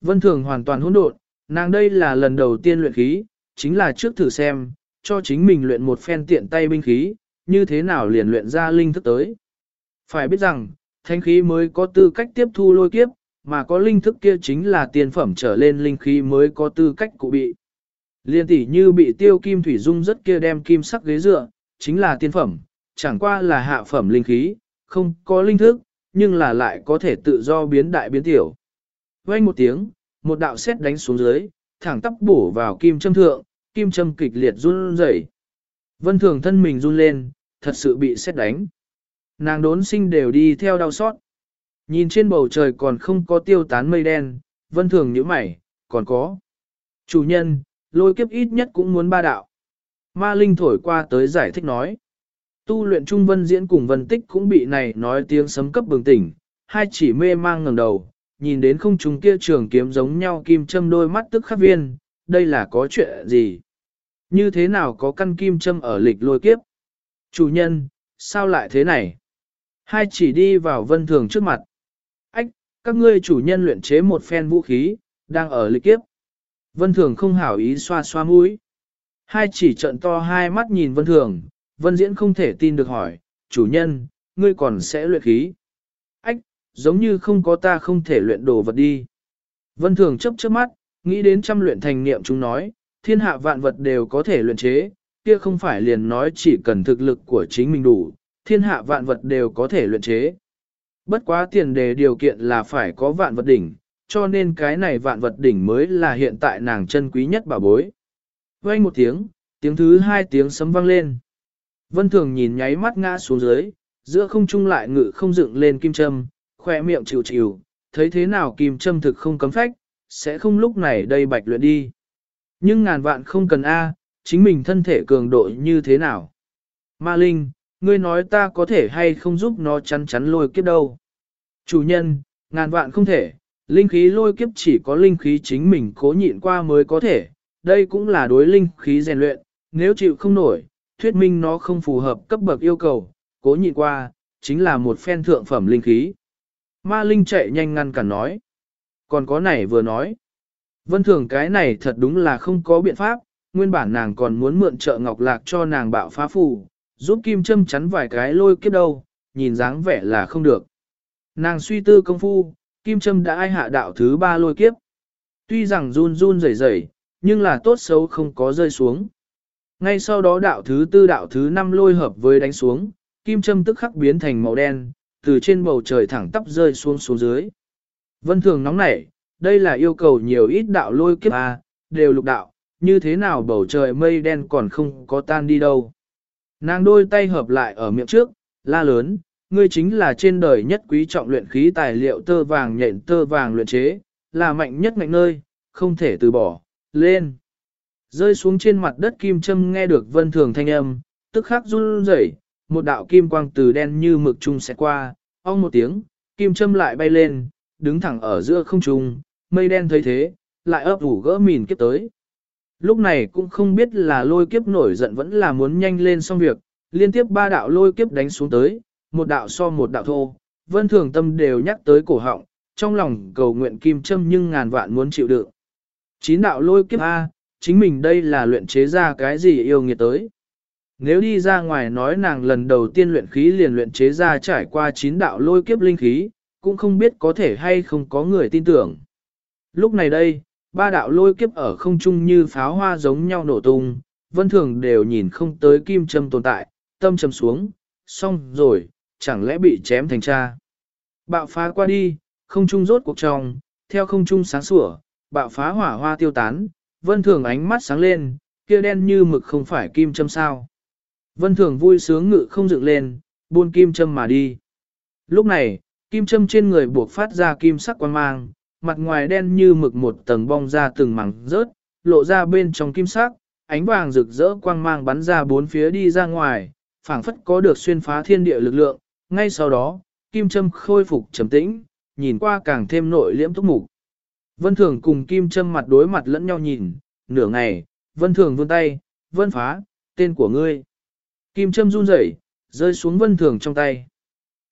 Vân Thường hoàn toàn hỗn độn, nàng đây là lần đầu tiên luyện khí, chính là trước thử xem, cho chính mình luyện một phen tiện tay binh khí, như thế nào liền luyện ra linh thức tới. Phải biết rằng, thanh khí mới có tư cách tiếp thu lôi kiếp, mà có linh thức kia chính là tiền phẩm trở lên linh khí mới có tư cách cụ bị. Liên tỷ như bị tiêu kim thủy dung rất kia đem kim sắc ghế dựa, chính là tiên phẩm, chẳng qua là hạ phẩm linh khí, không có linh thức, nhưng là lại có thể tự do biến đại biến tiểu vang một tiếng, một đạo xét đánh xuống dưới, thẳng tắp bổ vào kim châm thượng, kim châm kịch liệt run rẩy. Vân thường thân mình run lên, thật sự bị xét đánh. Nàng đốn sinh đều đi theo đau xót. Nhìn trên bầu trời còn không có tiêu tán mây đen, vân thường nhíu mày, còn có. Chủ nhân, lôi kiếp ít nhất cũng muốn ba đạo. Ma Linh thổi qua tới giải thích nói. Tu luyện trung vân diễn cùng vân tích cũng bị này nói tiếng sấm cấp bừng tỉnh, hai chỉ mê mang ngẩng đầu, nhìn đến không trung kia trường kiếm giống nhau kim châm đôi mắt tức khắc viên, đây là có chuyện gì? Như thế nào có căn kim châm ở lịch lôi kiếp? Chủ nhân, sao lại thế này? Hai chỉ đi vào vân thường trước mặt. Ách, các ngươi chủ nhân luyện chế một phen vũ khí, đang ở lịch kiếp. Vân thường không hảo ý xoa xoa mũi. Hai chỉ trận to hai mắt nhìn vân thường, vân diễn không thể tin được hỏi, chủ nhân, ngươi còn sẽ luyện khí. Ách, giống như không có ta không thể luyện đồ vật đi. Vân thường chấp chớp mắt, nghĩ đến trăm luyện thành niệm chúng nói, thiên hạ vạn vật đều có thể luyện chế, kia không phải liền nói chỉ cần thực lực của chính mình đủ, thiên hạ vạn vật đều có thể luyện chế. Bất quá tiền đề điều kiện là phải có vạn vật đỉnh, cho nên cái này vạn vật đỉnh mới là hiện tại nàng chân quý nhất bà bối. Vang một tiếng, tiếng thứ hai tiếng sấm vang lên. Vân Thường nhìn nháy mắt ngã xuống dưới, giữa không trung lại ngự không dựng lên kim châm, khỏe miệng chịu chịu, thấy thế nào kim châm thực không cấm phách, sẽ không lúc này đây bạch luyện đi. Nhưng ngàn vạn không cần A, chính mình thân thể cường độ như thế nào. Ma Linh, ngươi nói ta có thể hay không giúp nó chắn chắn lôi kiếp đâu. Chủ nhân, ngàn vạn không thể, linh khí lôi kiếp chỉ có linh khí chính mình cố nhịn qua mới có thể, đây cũng là đối linh khí rèn luyện, nếu chịu không nổi, thuyết minh nó không phù hợp cấp bậc yêu cầu, cố nhịn qua, chính là một phen thượng phẩm linh khí. Ma Linh chạy nhanh ngăn cản nói. Còn có này vừa nói. Vân thường cái này thật đúng là không có biện pháp, nguyên bản nàng còn muốn mượn trợ ngọc lạc cho nàng bạo phá phù, giúp kim châm chắn vài cái lôi kiếp đâu, nhìn dáng vẻ là không được. Nàng suy tư công phu, kim châm đã ai hạ đạo thứ ba lôi kiếp. Tuy rằng run run rẩy rẩy, nhưng là tốt xấu không có rơi xuống. Ngay sau đó đạo thứ tư đạo thứ năm lôi hợp với đánh xuống, kim châm tức khắc biến thành màu đen, từ trên bầu trời thẳng tắp rơi xuống xuống dưới. Vân thường nóng nảy, đây là yêu cầu nhiều ít đạo lôi kiếp A, đều lục đạo, như thế nào bầu trời mây đen còn không có tan đi đâu. Nàng đôi tay hợp lại ở miệng trước, la lớn, ngươi chính là trên đời nhất quý trọng luyện khí tài liệu tơ vàng nhện tơ vàng luyện chế, là mạnh nhất ngạnh nơi, không thể từ bỏ, lên. Rơi xuống trên mặt đất kim châm nghe được vân thường thanh âm, tức khắc run rẩy, một đạo kim quang từ đen như mực trung sẽ qua, ong một tiếng, kim châm lại bay lên, đứng thẳng ở giữa không trung, mây đen thấy thế, lại ấp ủ gỡ mìn kiếp tới. Lúc này cũng không biết là lôi kiếp nổi giận vẫn là muốn nhanh lên xong việc, liên tiếp ba đạo lôi kiếp đánh xuống tới, một đạo so một đạo thô, vân thường tâm đều nhắc tới cổ họng, trong lòng cầu nguyện kim châm nhưng ngàn vạn muốn chịu đựng. Chín đạo lôi kiếp A, chính mình đây là luyện chế ra cái gì yêu nghiệt tới. Nếu đi ra ngoài nói nàng lần đầu tiên luyện khí liền luyện chế ra trải qua chín đạo lôi kiếp linh khí, cũng không biết có thể hay không có người tin tưởng. Lúc này đây, ba đạo lôi kiếp ở không trung như pháo hoa giống nhau nổ tung, vân thường đều nhìn không tới kim châm tồn tại, tâm châm xuống, xong rồi, chẳng lẽ bị chém thành cha. Bạo phá qua đi, không trung rốt cuộc trong, theo không trung sáng sủa, bạo phá hỏa hoa tiêu tán, vân thường ánh mắt sáng lên, kia đen như mực không phải kim châm sao. Vân thường vui sướng ngự không dựng lên, buôn kim châm mà đi. Lúc này, kim châm trên người buộc phát ra kim sắc quan mang, mặt ngoài đen như mực một tầng bong ra từng mảng rớt, lộ ra bên trong kim sắc, ánh vàng rực rỡ quang mang bắn ra bốn phía đi ra ngoài, phảng phất có được xuyên phá thiên địa lực lượng. Ngay sau đó, kim châm khôi phục trầm tĩnh, nhìn qua càng thêm nội liễm túc mục. Vân Thường cùng Kim châm mặt đối mặt lẫn nhau nhìn, nửa ngày, Vân Thường vươn tay, Vân Phá, tên của ngươi. Kim Trâm run rẩy, rơi xuống Vân Thường trong tay.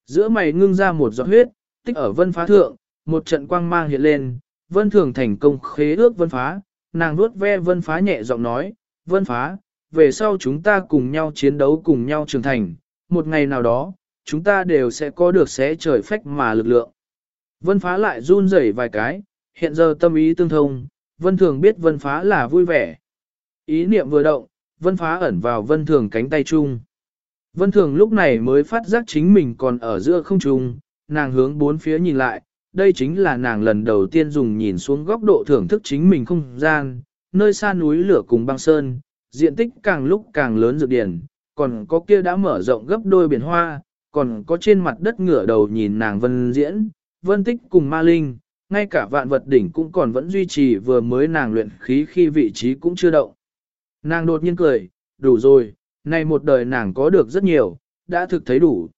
Giữa mày ngưng ra một giọt huyết, tích ở Vân Phá thượng, một trận quang mang hiện lên, vân thường thành công khế ước vân phá, nàng nuốt ve vân phá nhẹ giọng nói, vân phá, về sau chúng ta cùng nhau chiến đấu cùng nhau trưởng thành, một ngày nào đó, chúng ta đều sẽ có được xé trời phách mà lực lượng. Vân phá lại run rẩy vài cái, hiện giờ tâm ý tương thông, vân thường biết vân phá là vui vẻ. Ý niệm vừa động, vân phá ẩn vào vân thường cánh tay chung. Vân thường lúc này mới phát giác chính mình còn ở giữa không trung, nàng hướng bốn phía nhìn lại, đây chính là nàng lần đầu tiên dùng nhìn xuống góc độ thưởng thức chính mình không gian, nơi xa núi lửa cùng băng sơn, diện tích càng lúc càng lớn dược điển, còn có kia đã mở rộng gấp đôi biển hoa, còn có trên mặt đất ngửa đầu nhìn nàng vân diễn, vân tích cùng ma linh, ngay cả vạn vật đỉnh cũng còn vẫn duy trì vừa mới nàng luyện khí khi vị trí cũng chưa động. Nàng đột nhiên cười, đủ rồi, này một đời nàng có được rất nhiều, đã thực thấy đủ.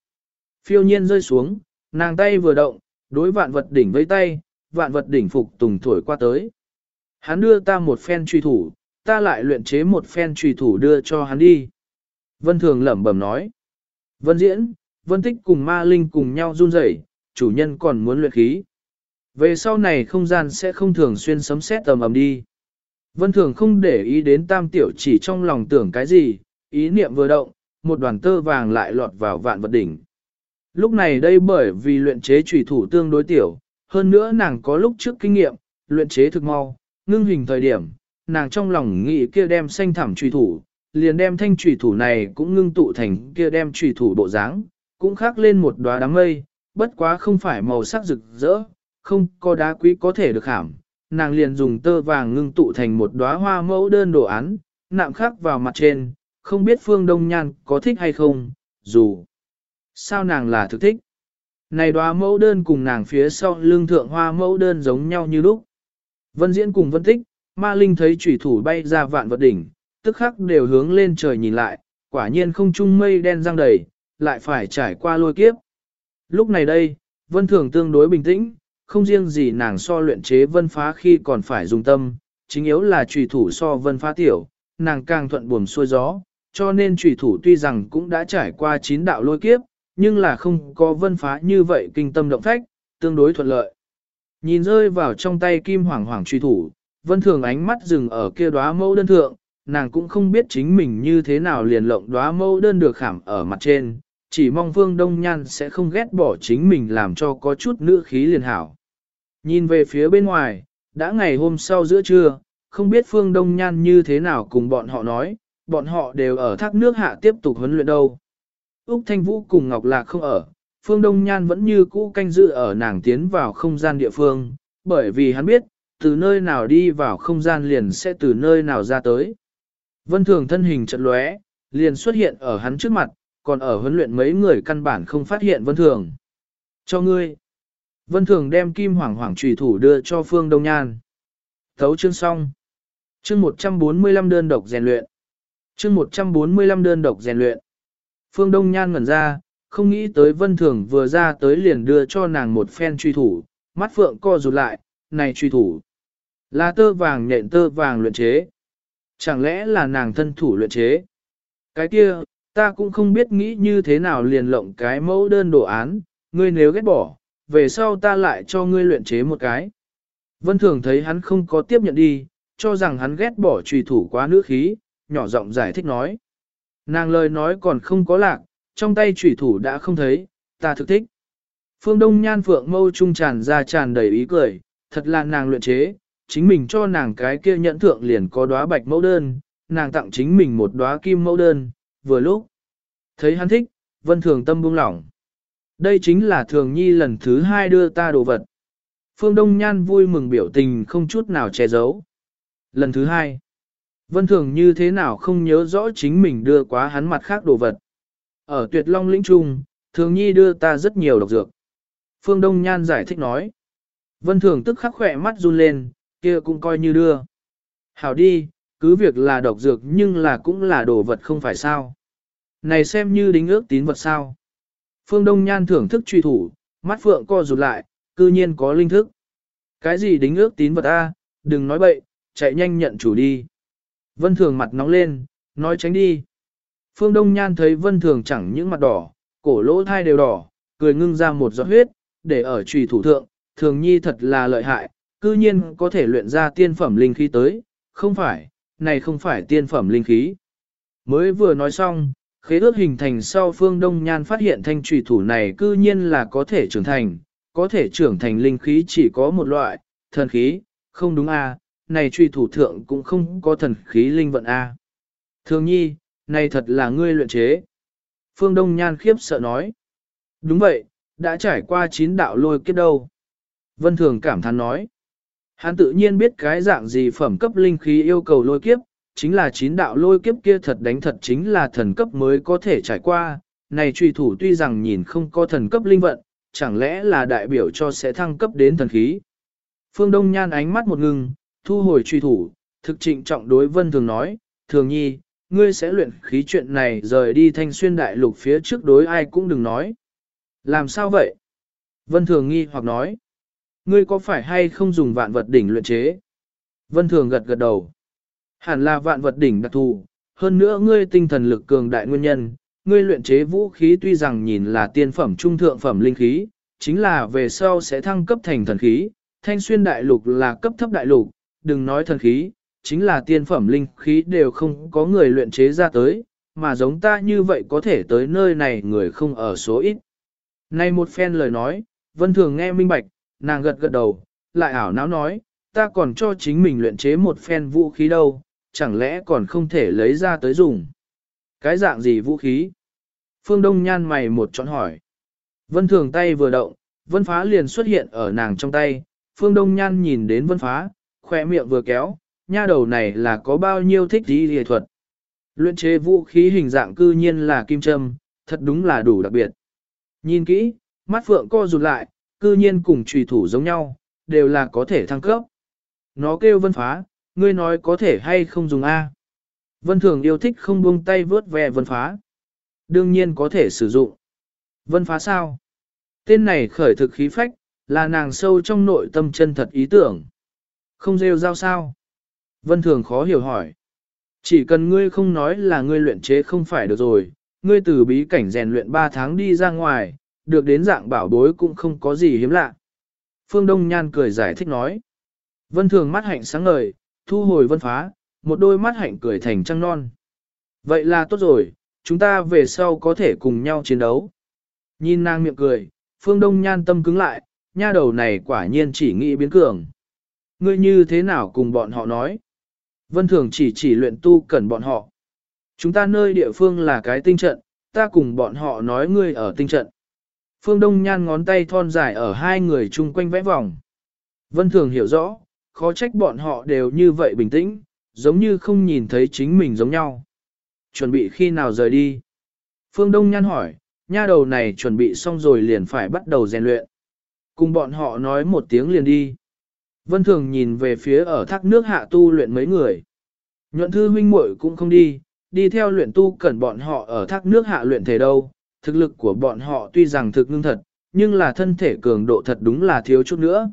Phiêu nhiên rơi xuống, nàng tay vừa động, đối vạn vật đỉnh với tay, vạn vật đỉnh phục tùng thổi qua tới. Hắn đưa ta một phen truy thủ, ta lại luyện chế một phen truy thủ đưa cho hắn đi. Vân Thường lẩm bẩm nói. Vân Diễn, Vân Tích cùng Ma Linh cùng nhau run rẩy, chủ nhân còn muốn luyện khí. Về sau này không gian sẽ không thường xuyên sấm sét tầm ầm đi. Vân Thường không để ý đến tam tiểu chỉ trong lòng tưởng cái gì, ý niệm vừa động, một đoàn tơ vàng lại lọt vào vạn vật đỉnh. Lúc này đây bởi vì luyện chế trùy thủ tương đối tiểu, hơn nữa nàng có lúc trước kinh nghiệm, luyện chế thực mau, ngưng hình thời điểm, nàng trong lòng nghĩ kia đem xanh thảm trùy thủ, liền đem thanh trùy thủ này cũng ngưng tụ thành kia đem trùy thủ bộ dáng, cũng khác lên một đóa đám mây, bất quá không phải màu sắc rực rỡ, không có đá quý có thể được hàm, nàng liền dùng tơ vàng ngưng tụ thành một đóa hoa mẫu đơn đồ án, nạm khắc vào mặt trên, không biết Phương Đông Nhan có thích hay không, dù sao nàng là thực thích. Này đóa mẫu đơn cùng nàng phía sau lưng thượng hoa mẫu đơn giống nhau như lúc. Vân Diễn cùng Vân Tích, Ma Linh thấy chủy thủ bay ra vạn vật đỉnh, tức khắc đều hướng lên trời nhìn lại, quả nhiên không trung mây đen răng đầy, lại phải trải qua lôi kiếp. Lúc này đây, Vân Thường tương đối bình tĩnh, không riêng gì nàng so luyện chế vân phá khi còn phải dùng tâm, chính yếu là trùy thủ so vân phá tiểu, nàng càng thuận buồm xuôi gió, cho nên trùy thủ tuy rằng cũng đã trải qua chín đạo lôi kiếp, nhưng là không có vân phá như vậy kinh tâm động phách, tương đối thuận lợi. Nhìn rơi vào trong tay kim hoàng hoàng truy thủ, vân thường ánh mắt dừng ở kia đóa mẫu đơn thượng, nàng cũng không biết chính mình như thế nào liền lộng đóa mẫu đơn được khảm ở mặt trên, chỉ mong vương Đông Nhan sẽ không ghét bỏ chính mình làm cho có chút nữ khí liền hảo. Nhìn về phía bên ngoài, đã ngày hôm sau giữa trưa, không biết Phương Đông Nhan như thế nào cùng bọn họ nói, bọn họ đều ở thác nước hạ tiếp tục huấn luyện đâu. Úc Thanh Vũ cùng Ngọc Lạc không ở, Phương Đông Nhan vẫn như cũ canh dự ở nàng tiến vào không gian địa phương, bởi vì hắn biết, từ nơi nào đi vào không gian liền sẽ từ nơi nào ra tới. Vân Thường thân hình trận lóe, liền xuất hiện ở hắn trước mặt, còn ở huấn luyện mấy người căn bản không phát hiện Vân Thường. Cho ngươi. Vân Thường đem kim hoàng hoàng trùy thủ đưa cho Phương Đông Nhan. Thấu chương xong. Chương 145 đơn độc rèn luyện. Chương 145 đơn độc rèn luyện. Phương Đông Nhan ngẩn ra, không nghĩ tới Vân Thường vừa ra tới liền đưa cho nàng một phen truy thủ, mắt phượng co rụt lại, này truy thủ. Là tơ vàng nhện tơ vàng luyện chế. Chẳng lẽ là nàng thân thủ luyện chế? Cái kia, ta cũng không biết nghĩ như thế nào liền lộng cái mẫu đơn đồ án, ngươi nếu ghét bỏ, về sau ta lại cho ngươi luyện chế một cái. Vân Thường thấy hắn không có tiếp nhận đi, cho rằng hắn ghét bỏ trùy thủ quá nữ khí, nhỏ giọng giải thích nói. Nàng lời nói còn không có lạc, trong tay trùy thủ đã không thấy, ta thực thích. Phương Đông Nhan Phượng mâu trung tràn ra tràn đầy ý cười, thật là nàng luyện chế, chính mình cho nàng cái kia nhẫn thượng liền có đóa bạch mẫu đơn, nàng tặng chính mình một đóa kim mẫu đơn, vừa lúc. Thấy hắn thích, Vân Thường tâm buông lỏng. Đây chính là thường nhi lần thứ hai đưa ta đồ vật. Phương Đông Nhan vui mừng biểu tình không chút nào che giấu. Lần thứ hai, Vân Thường như thế nào không nhớ rõ chính mình đưa quá hắn mặt khác đồ vật. Ở tuyệt long lĩnh trung, thường nhi đưa ta rất nhiều độc dược. Phương Đông Nhan giải thích nói. Vân Thường tức khắc khỏe mắt run lên, kia cũng coi như đưa. Hảo đi, cứ việc là độc dược nhưng là cũng là đồ vật không phải sao. Này xem như đính ước tín vật sao. Phương Đông Nhan thưởng thức truy thủ, mắt phượng co rụt lại, cư nhiên có linh thức. Cái gì đính ước tín vật a? đừng nói bậy, chạy nhanh nhận chủ đi. Vân Thường mặt nóng lên, nói tránh đi. Phương Đông Nhan thấy Vân Thường chẳng những mặt đỏ, cổ lỗ thai đều đỏ, cười ngưng ra một giọt huyết, để ở trùy thủ thượng, Thường Nhi thật là lợi hại, cư nhiên có thể luyện ra tiên phẩm linh khí tới, không phải, này không phải tiên phẩm linh khí. Mới vừa nói xong, khế ước hình thành sau phương Đông Nhan phát hiện thanh trùy thủ này cư nhiên là có thể trưởng thành, có thể trưởng thành linh khí chỉ có một loại, thần khí, không đúng a à, này truy thủ thượng cũng không có thần khí linh vận a à. Thường nhi, này thật là ngươi luyện chế. Phương Đông Nhan khiếp sợ nói. Đúng vậy, đã trải qua chín đạo lôi kiếp đâu. Vân Thường cảm thán nói. Hắn tự nhiên biết cái dạng gì phẩm cấp linh khí yêu cầu lôi kiếp, chính là chín đạo lôi kiếp kia thật đánh thật chính là thần cấp mới có thể trải qua. Này truy thủ tuy rằng nhìn không có thần cấp linh vận, chẳng lẽ là đại biểu cho sẽ thăng cấp đến thần khí. Phương Đông Nhan ánh mắt một ngừng, thu hồi truy thủ, thực trịnh trọng đối Vân Thường nói, Thường nhi, ngươi sẽ luyện khí chuyện này rời đi thanh xuyên đại lục phía trước đối ai cũng đừng nói. Làm sao vậy? Vân Thường nghi hoặc nói, ngươi có phải hay không dùng vạn vật đỉnh luyện chế? Vân Thường gật gật đầu. Hẳn là vạn vật đỉnh đặc thù, hơn nữa ngươi tinh thần lực cường đại nguyên nhân, ngươi luyện chế vũ khí tuy rằng nhìn là tiên phẩm trung thượng phẩm linh khí, chính là về sau sẽ thăng cấp thành thần khí, thanh xuyên đại lục là cấp thấp đại lục, đừng nói thần khí, chính là tiên phẩm linh khí đều không có người luyện chế ra tới, mà giống ta như vậy có thể tới nơi này người không ở số ít. Này một phen lời nói, vân thường nghe minh bạch, nàng gật gật đầu, lại ảo não nói, ta còn cho chính mình luyện chế một phen vũ khí đâu, chẳng lẽ còn không thể lấy ra tới dùng. Cái dạng gì vũ khí? Phương Đông nhan mày một chọn hỏi. Vân thường tay vừa động, vân phá liền xuất hiện ở nàng trong tay, Phương Đông nhan nhìn đến vân phá, khỏe miệng vừa kéo, nha đầu này là có bao nhiêu thích gì nghệ thuật. Luyện chế vũ khí hình dạng cư nhiên là kim châm, thật đúng là đủ đặc biệt. Nhìn kỹ, mắt phượng co rụt lại, cư nhiên cùng trùy thủ giống nhau, đều là có thể thăng cấp. Nó kêu vân phá, ngươi nói có thể hay không dùng A. Vân thường yêu thích không buông tay vớt ve vân phá. Đương nhiên có thể sử dụng. Vân phá sao? Tên này khởi thực khí phách, là nàng sâu trong nội tâm chân thật ý tưởng. Không rêu rao sao? Vân thường khó hiểu hỏi. Chỉ cần ngươi không nói là ngươi luyện chế không phải được rồi, ngươi từ bí cảnh rèn luyện 3 tháng đi ra ngoài, được đến dạng bảo bối cũng không có gì hiếm lạ. Phương Đông Nhan cười giải thích nói. Vân thường mắt hạnh sáng ngời, thu hồi vân phá, một đôi mắt hạnh cười thành trăng non. Vậy là tốt rồi, chúng ta về sau có thể cùng nhau chiến đấu. Nhìn nàng miệng cười, Phương Đông Nhan tâm cứng lại, nha đầu này quả nhiên chỉ nghĩ biến cường. Ngươi như thế nào cùng bọn họ nói? Vân Thường chỉ chỉ luyện tu cần bọn họ. Chúng ta nơi địa phương là cái tinh trận, ta cùng bọn họ nói ngươi ở tinh trận. Phương Đông Nhan ngón tay thon dài ở hai người chung quanh vẽ vòng. Vân Thường hiểu rõ, khó trách bọn họ đều như vậy bình tĩnh, giống như không nhìn thấy chính mình giống nhau. Chuẩn bị khi nào rời đi? Phương Đông Nhan hỏi, nha đầu này chuẩn bị xong rồi liền phải bắt đầu rèn luyện. Cùng bọn họ nói một tiếng liền đi. Vân Thường nhìn về phía ở thác nước hạ tu luyện mấy người. Nhuận thư huynh muội cũng không đi, đi theo luyện tu cần bọn họ ở thác nước hạ luyện thể đâu. Thực lực của bọn họ tuy rằng thực ngưng thật, nhưng là thân thể cường độ thật đúng là thiếu chút nữa.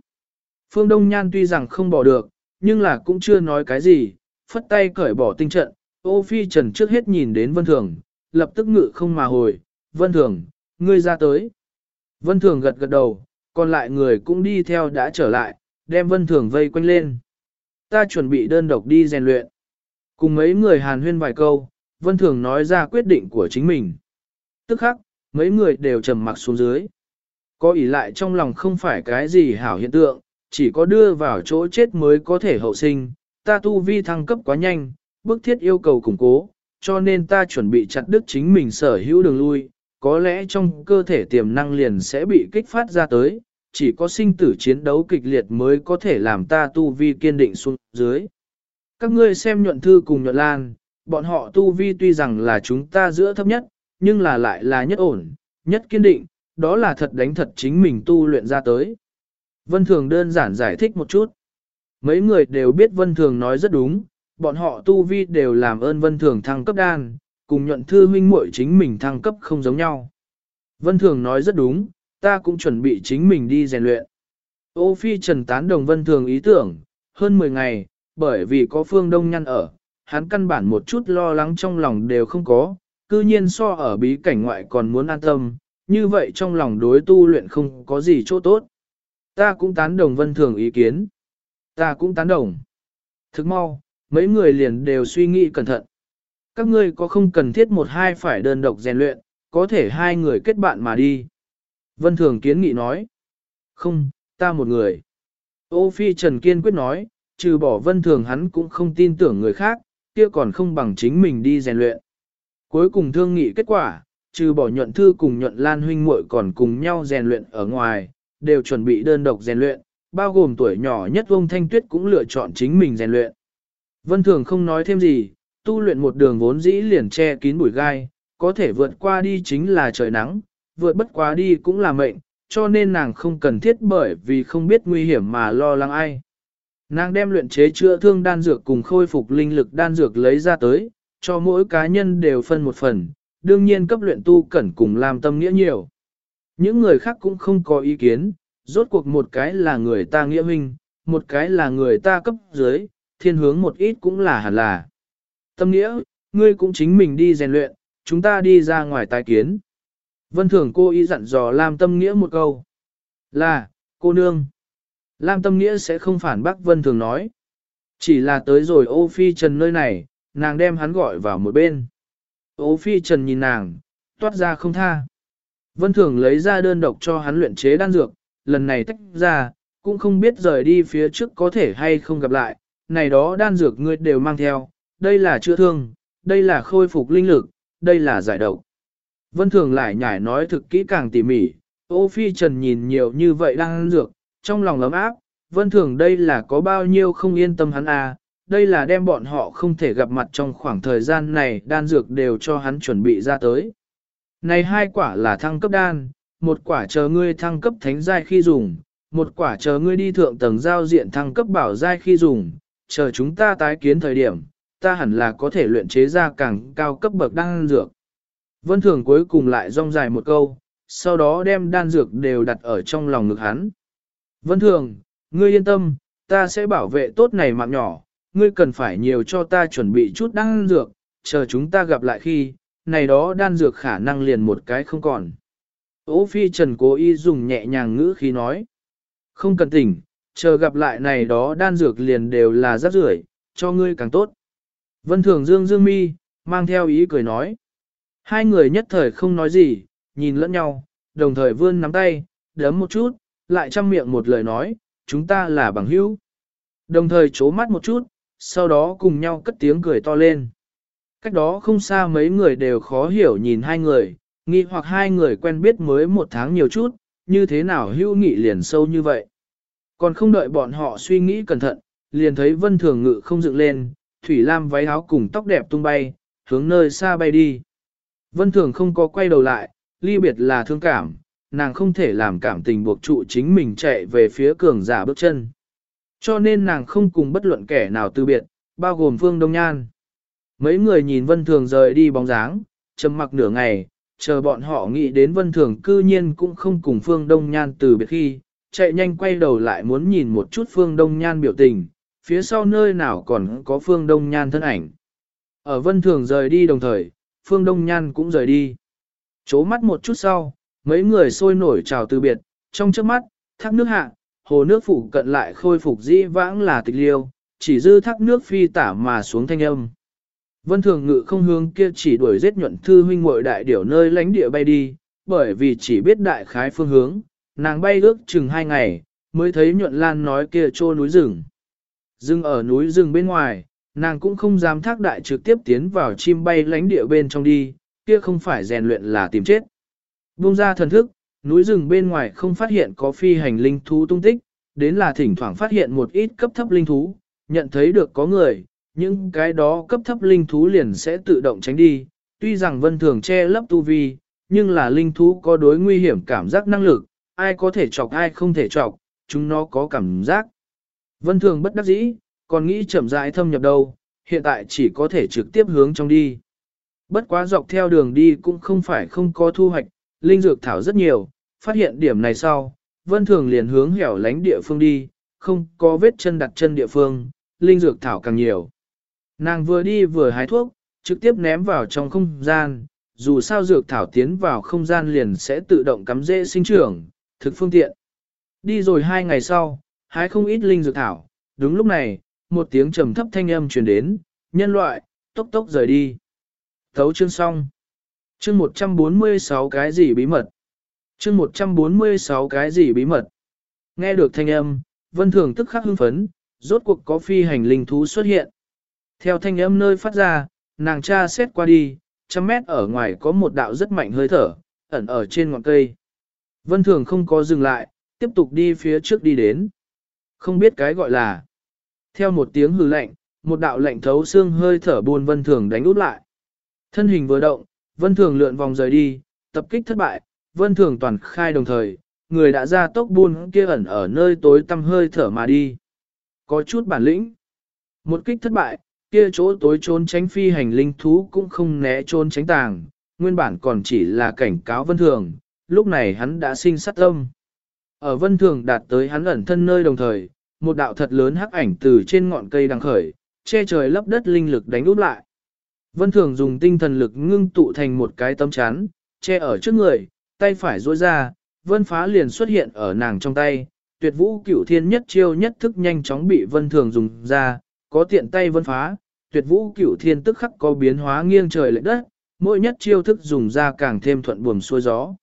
Phương Đông Nhan tuy rằng không bỏ được, nhưng là cũng chưa nói cái gì, phất tay cởi bỏ tinh trận, ô phi trần trước hết nhìn đến Vân Thường, lập tức ngự không mà hồi, Vân Thường, ngươi ra tới. Vân Thường gật gật đầu, còn lại người cũng đi theo đã trở lại, đem Vân Thường vây quanh lên. Ta chuẩn bị đơn độc đi rèn luyện. Cùng mấy người hàn huyên vài câu, Vân Thường nói ra quyết định của chính mình. Tức khắc, mấy người đều trầm mặc xuống dưới. Có ý lại trong lòng không phải cái gì hảo hiện tượng, chỉ có đưa vào chỗ chết mới có thể hậu sinh, ta tu vi thăng cấp quá nhanh, bức thiết yêu cầu củng cố, cho nên ta chuẩn bị chặt đứt chính mình sở hữu đường lui, có lẽ trong cơ thể tiềm năng liền sẽ bị kích phát ra tới, chỉ có sinh tử chiến đấu kịch liệt mới có thể làm ta tu vi kiên định xuống dưới. Các ngươi xem nhuận thư cùng nhuận lan, bọn họ tu vi tuy rằng là chúng ta giữa thấp nhất, nhưng là lại là nhất ổn, nhất kiên định, đó là thật đánh thật chính mình tu luyện ra tới. Vân Thường đơn giản giải thích một chút. Mấy người đều biết Vân Thường nói rất đúng, bọn họ tu vi đều làm ơn Vân Thường thăng cấp đan, cùng nhuận thư huynh muội chính mình thăng cấp không giống nhau. Vân Thường nói rất đúng, ta cũng chuẩn bị chính mình đi rèn luyện. Ô Phi Trần tán đồng Vân Thường ý tưởng, hơn 10 ngày, bởi vì có phương đông nhăn ở, hắn căn bản một chút lo lắng trong lòng đều không có, cư nhiên so ở bí cảnh ngoại còn muốn an tâm, như vậy trong lòng đối tu luyện không có gì chỗ tốt. Ta cũng tán đồng Vân Thường ý kiến. Ta cũng tán đồng. Thức mau, mấy người liền đều suy nghĩ cẩn thận. Các ngươi có không cần thiết một hai phải đơn độc rèn luyện, có thể hai người kết bạn mà đi. Vân Thường kiến nghị nói. Không, ta một người. Ô Phi Trần Kiên quyết nói, trừ bỏ Vân Thường hắn cũng không tin tưởng người khác, kia còn không bằng chính mình đi rèn luyện. Cuối cùng thương nghị kết quả, trừ bỏ nhuận thư cùng nhuận lan huynh muội còn cùng nhau rèn luyện ở ngoài, đều chuẩn bị đơn độc rèn luyện, bao gồm tuổi nhỏ nhất ông Thanh Tuyết cũng lựa chọn chính mình rèn luyện. Vân Thường không nói thêm gì, tu luyện một đường vốn dĩ liền che kín bụi gai, có thể vượt qua đi chính là trời nắng, vượt bất quá đi cũng là mệnh, cho nên nàng không cần thiết bởi vì không biết nguy hiểm mà lo lắng ai. Nàng đem luyện chế chữa thương đan dược cùng khôi phục linh lực đan dược lấy ra tới, cho mỗi cá nhân đều phân một phần, đương nhiên cấp luyện tu cẩn cùng làm tâm nghĩa nhiều. Những người khác cũng không có ý kiến, rốt cuộc một cái là người ta nghĩa huynh, một cái là người ta cấp dưới, thiên hướng một ít cũng là hẳn là. Tâm nghĩa, ngươi cũng chính mình đi rèn luyện, chúng ta đi ra ngoài tài kiến. Vân thường cô ý dặn dò Lam tâm nghĩa một câu. Là, cô nương. Lam tâm nghĩa sẽ không phản bác Vân thường nói. Chỉ là tới rồi ô phi trần nơi này, nàng đem hắn gọi vào một bên. Ô phi trần nhìn nàng, toát ra không tha. Vân thường lấy ra đơn độc cho hắn luyện chế đan dược, lần này tách ra, cũng không biết rời đi phía trước có thể hay không gặp lại, này đó đan dược ngươi đều mang theo, đây là chữa thương, đây là khôi phục linh lực, đây là giải độc. Vân Thường lại nhải nói thực kỹ càng tỉ mỉ, ô phi trần nhìn nhiều như vậy đang dược, trong lòng ấm áp, Vân Thường đây là có bao nhiêu không yên tâm hắn à, đây là đem bọn họ không thể gặp mặt trong khoảng thời gian này đan dược đều cho hắn chuẩn bị ra tới. Này hai quả là thăng cấp đan, một quả chờ ngươi thăng cấp thánh giai khi dùng, một quả chờ ngươi đi thượng tầng giao diện thăng cấp bảo giai khi dùng, chờ chúng ta tái kiến thời điểm, ta hẳn là có thể luyện chế ra càng cao cấp bậc đan dược. Vân Thường cuối cùng lại rong dài một câu, sau đó đem đan dược đều đặt ở trong lòng ngực hắn. Vân Thường, ngươi yên tâm, ta sẽ bảo vệ tốt này mạng nhỏ, ngươi cần phải nhiều cho ta chuẩn bị chút đan dược, chờ chúng ta gặp lại khi, này đó đan dược khả năng liền một cái không còn. Ô phi trần cố ý dùng nhẹ nhàng ngữ khí nói. Không cần tỉnh, chờ gặp lại này đó đan dược liền đều là rác rưởi, cho ngươi càng tốt. Vân thường dương dương mi, mang theo ý cười nói. Hai người nhất thời không nói gì, nhìn lẫn nhau, đồng thời vươn nắm tay, đấm một chút, lại chăm miệng một lời nói, chúng ta là bằng hữu. Đồng thời chố mắt một chút, sau đó cùng nhau cất tiếng cười to lên. Cách đó không xa mấy người đều khó hiểu nhìn hai người, nghi hoặc hai người quen biết mới một tháng nhiều chút, như thế nào hữu nghị liền sâu như vậy. Còn không đợi bọn họ suy nghĩ cẩn thận, liền thấy vân thường ngự không dựng lên, thủy lam váy áo cùng tóc đẹp tung bay, hướng nơi xa bay đi. Vân thường không có quay đầu lại, ly biệt là thương cảm, nàng không thể làm cảm tình buộc trụ chính mình chạy về phía cường giả bước chân. Cho nên nàng không cùng bất luận kẻ nào từ biệt, bao gồm Phương Đông Nhan. Mấy người nhìn Vân Thường rời đi bóng dáng, trầm mặc nửa ngày, chờ bọn họ nghĩ đến Vân Thường cư nhiên cũng không cùng Phương Đông Nhan từ biệt khi, chạy nhanh quay đầu lại muốn nhìn một chút Phương Đông Nhan biểu tình, phía sau nơi nào còn có Phương Đông Nhan thân ảnh. Ở Vân Thường rời đi đồng thời, Phương Đông Nhan cũng rời đi. Chố mắt một chút sau, mấy người sôi nổi chào từ biệt, trong trước mắt, thác nước hạ, hồ nước phủ cận lại khôi phục dĩ vãng là tịch liêu, chỉ dư thác nước phi tả mà xuống thanh âm. Vân Thường Ngự không hướng kia chỉ đuổi giết nhuận thư huynh muội đại điểu nơi lánh địa bay đi, bởi vì chỉ biết đại khái phương hướng, nàng bay ước chừng hai ngày, mới thấy nhuận lan nói kia trô núi rừng. Dừng ở núi rừng bên ngoài, nàng cũng không dám thác đại trực tiếp tiến vào chim bay lánh địa bên trong đi, kia không phải rèn luyện là tìm chết. Buông ra thần thức, núi rừng bên ngoài không phát hiện có phi hành linh thú tung tích, đến là thỉnh thoảng phát hiện một ít cấp thấp linh thú, nhận thấy được có người, những cái đó cấp thấp linh thú liền sẽ tự động tránh đi, tuy rằng vân thường che lấp tu vi, nhưng là linh thú có đối nguy hiểm cảm giác năng lực, ai có thể chọc ai không thể chọc, chúng nó có cảm giác. Vân thường bất đắc dĩ, còn nghĩ chậm rãi thâm nhập đâu, hiện tại chỉ có thể trực tiếp hướng trong đi. Bất quá dọc theo đường đi cũng không phải không có thu hoạch, linh dược thảo rất nhiều, phát hiện điểm này sau, vân thường liền hướng hẻo lánh địa phương đi, không có vết chân đặt chân địa phương, linh dược thảo càng nhiều. Nàng vừa đi vừa hái thuốc, trực tiếp ném vào trong không gian, dù sao dược thảo tiến vào không gian liền sẽ tự động cắm dễ sinh trưởng, thực phương tiện. Đi rồi hai ngày sau, hái không ít linh dược thảo, đúng lúc này, một tiếng trầm thấp thanh âm truyền đến, nhân loại, tốc tốc rời đi. Thấu chương xong. Chương 146 cái gì bí mật? Chương 146 cái gì bí mật? Nghe được thanh âm, vân thường tức khắc hưng phấn, rốt cuộc có phi hành linh thú xuất hiện. Theo thanh âm nơi phát ra, nàng cha xét qua đi, trăm mét ở ngoài có một đạo rất mạnh hơi thở, ẩn ở trên ngọn cây. Vân thường không có dừng lại, tiếp tục đi phía trước đi đến. Không biết cái gọi là. Theo một tiếng hừ lạnh, một đạo lạnh thấu xương hơi thở buồn vân thường đánh út lại. Thân hình vừa động, vân thường lượn vòng rời đi, tập kích thất bại, vân thường toàn khai đồng thời, người đã ra tốc buôn kia ẩn ở nơi tối tăm hơi thở mà đi. Có chút bản lĩnh. Một kích thất bại, kia chỗ tối trốn tránh phi hành linh thú cũng không né trốn tránh tàng, nguyên bản còn chỉ là cảnh cáo vân thường, lúc này hắn đã sinh sát tâm. Ở vân thường đạt tới hắn ẩn thân nơi đồng thời, một đạo thật lớn hắc ảnh từ trên ngọn cây đang khởi, che trời lấp đất linh lực đánh úp lại. Vân thường dùng tinh thần lực ngưng tụ thành một cái tấm chắn, che ở trước người, tay phải duỗi ra, vân phá liền xuất hiện ở nàng trong tay, tuyệt vũ cửu thiên nhất chiêu nhất thức nhanh chóng bị vân thường dùng ra, có tiện tay vân phá, tuyệt vũ cửu thiên tức khắc có biến hóa nghiêng trời lệch đất, mỗi nhất chiêu thức dùng ra càng thêm thuận buồm xuôi gió.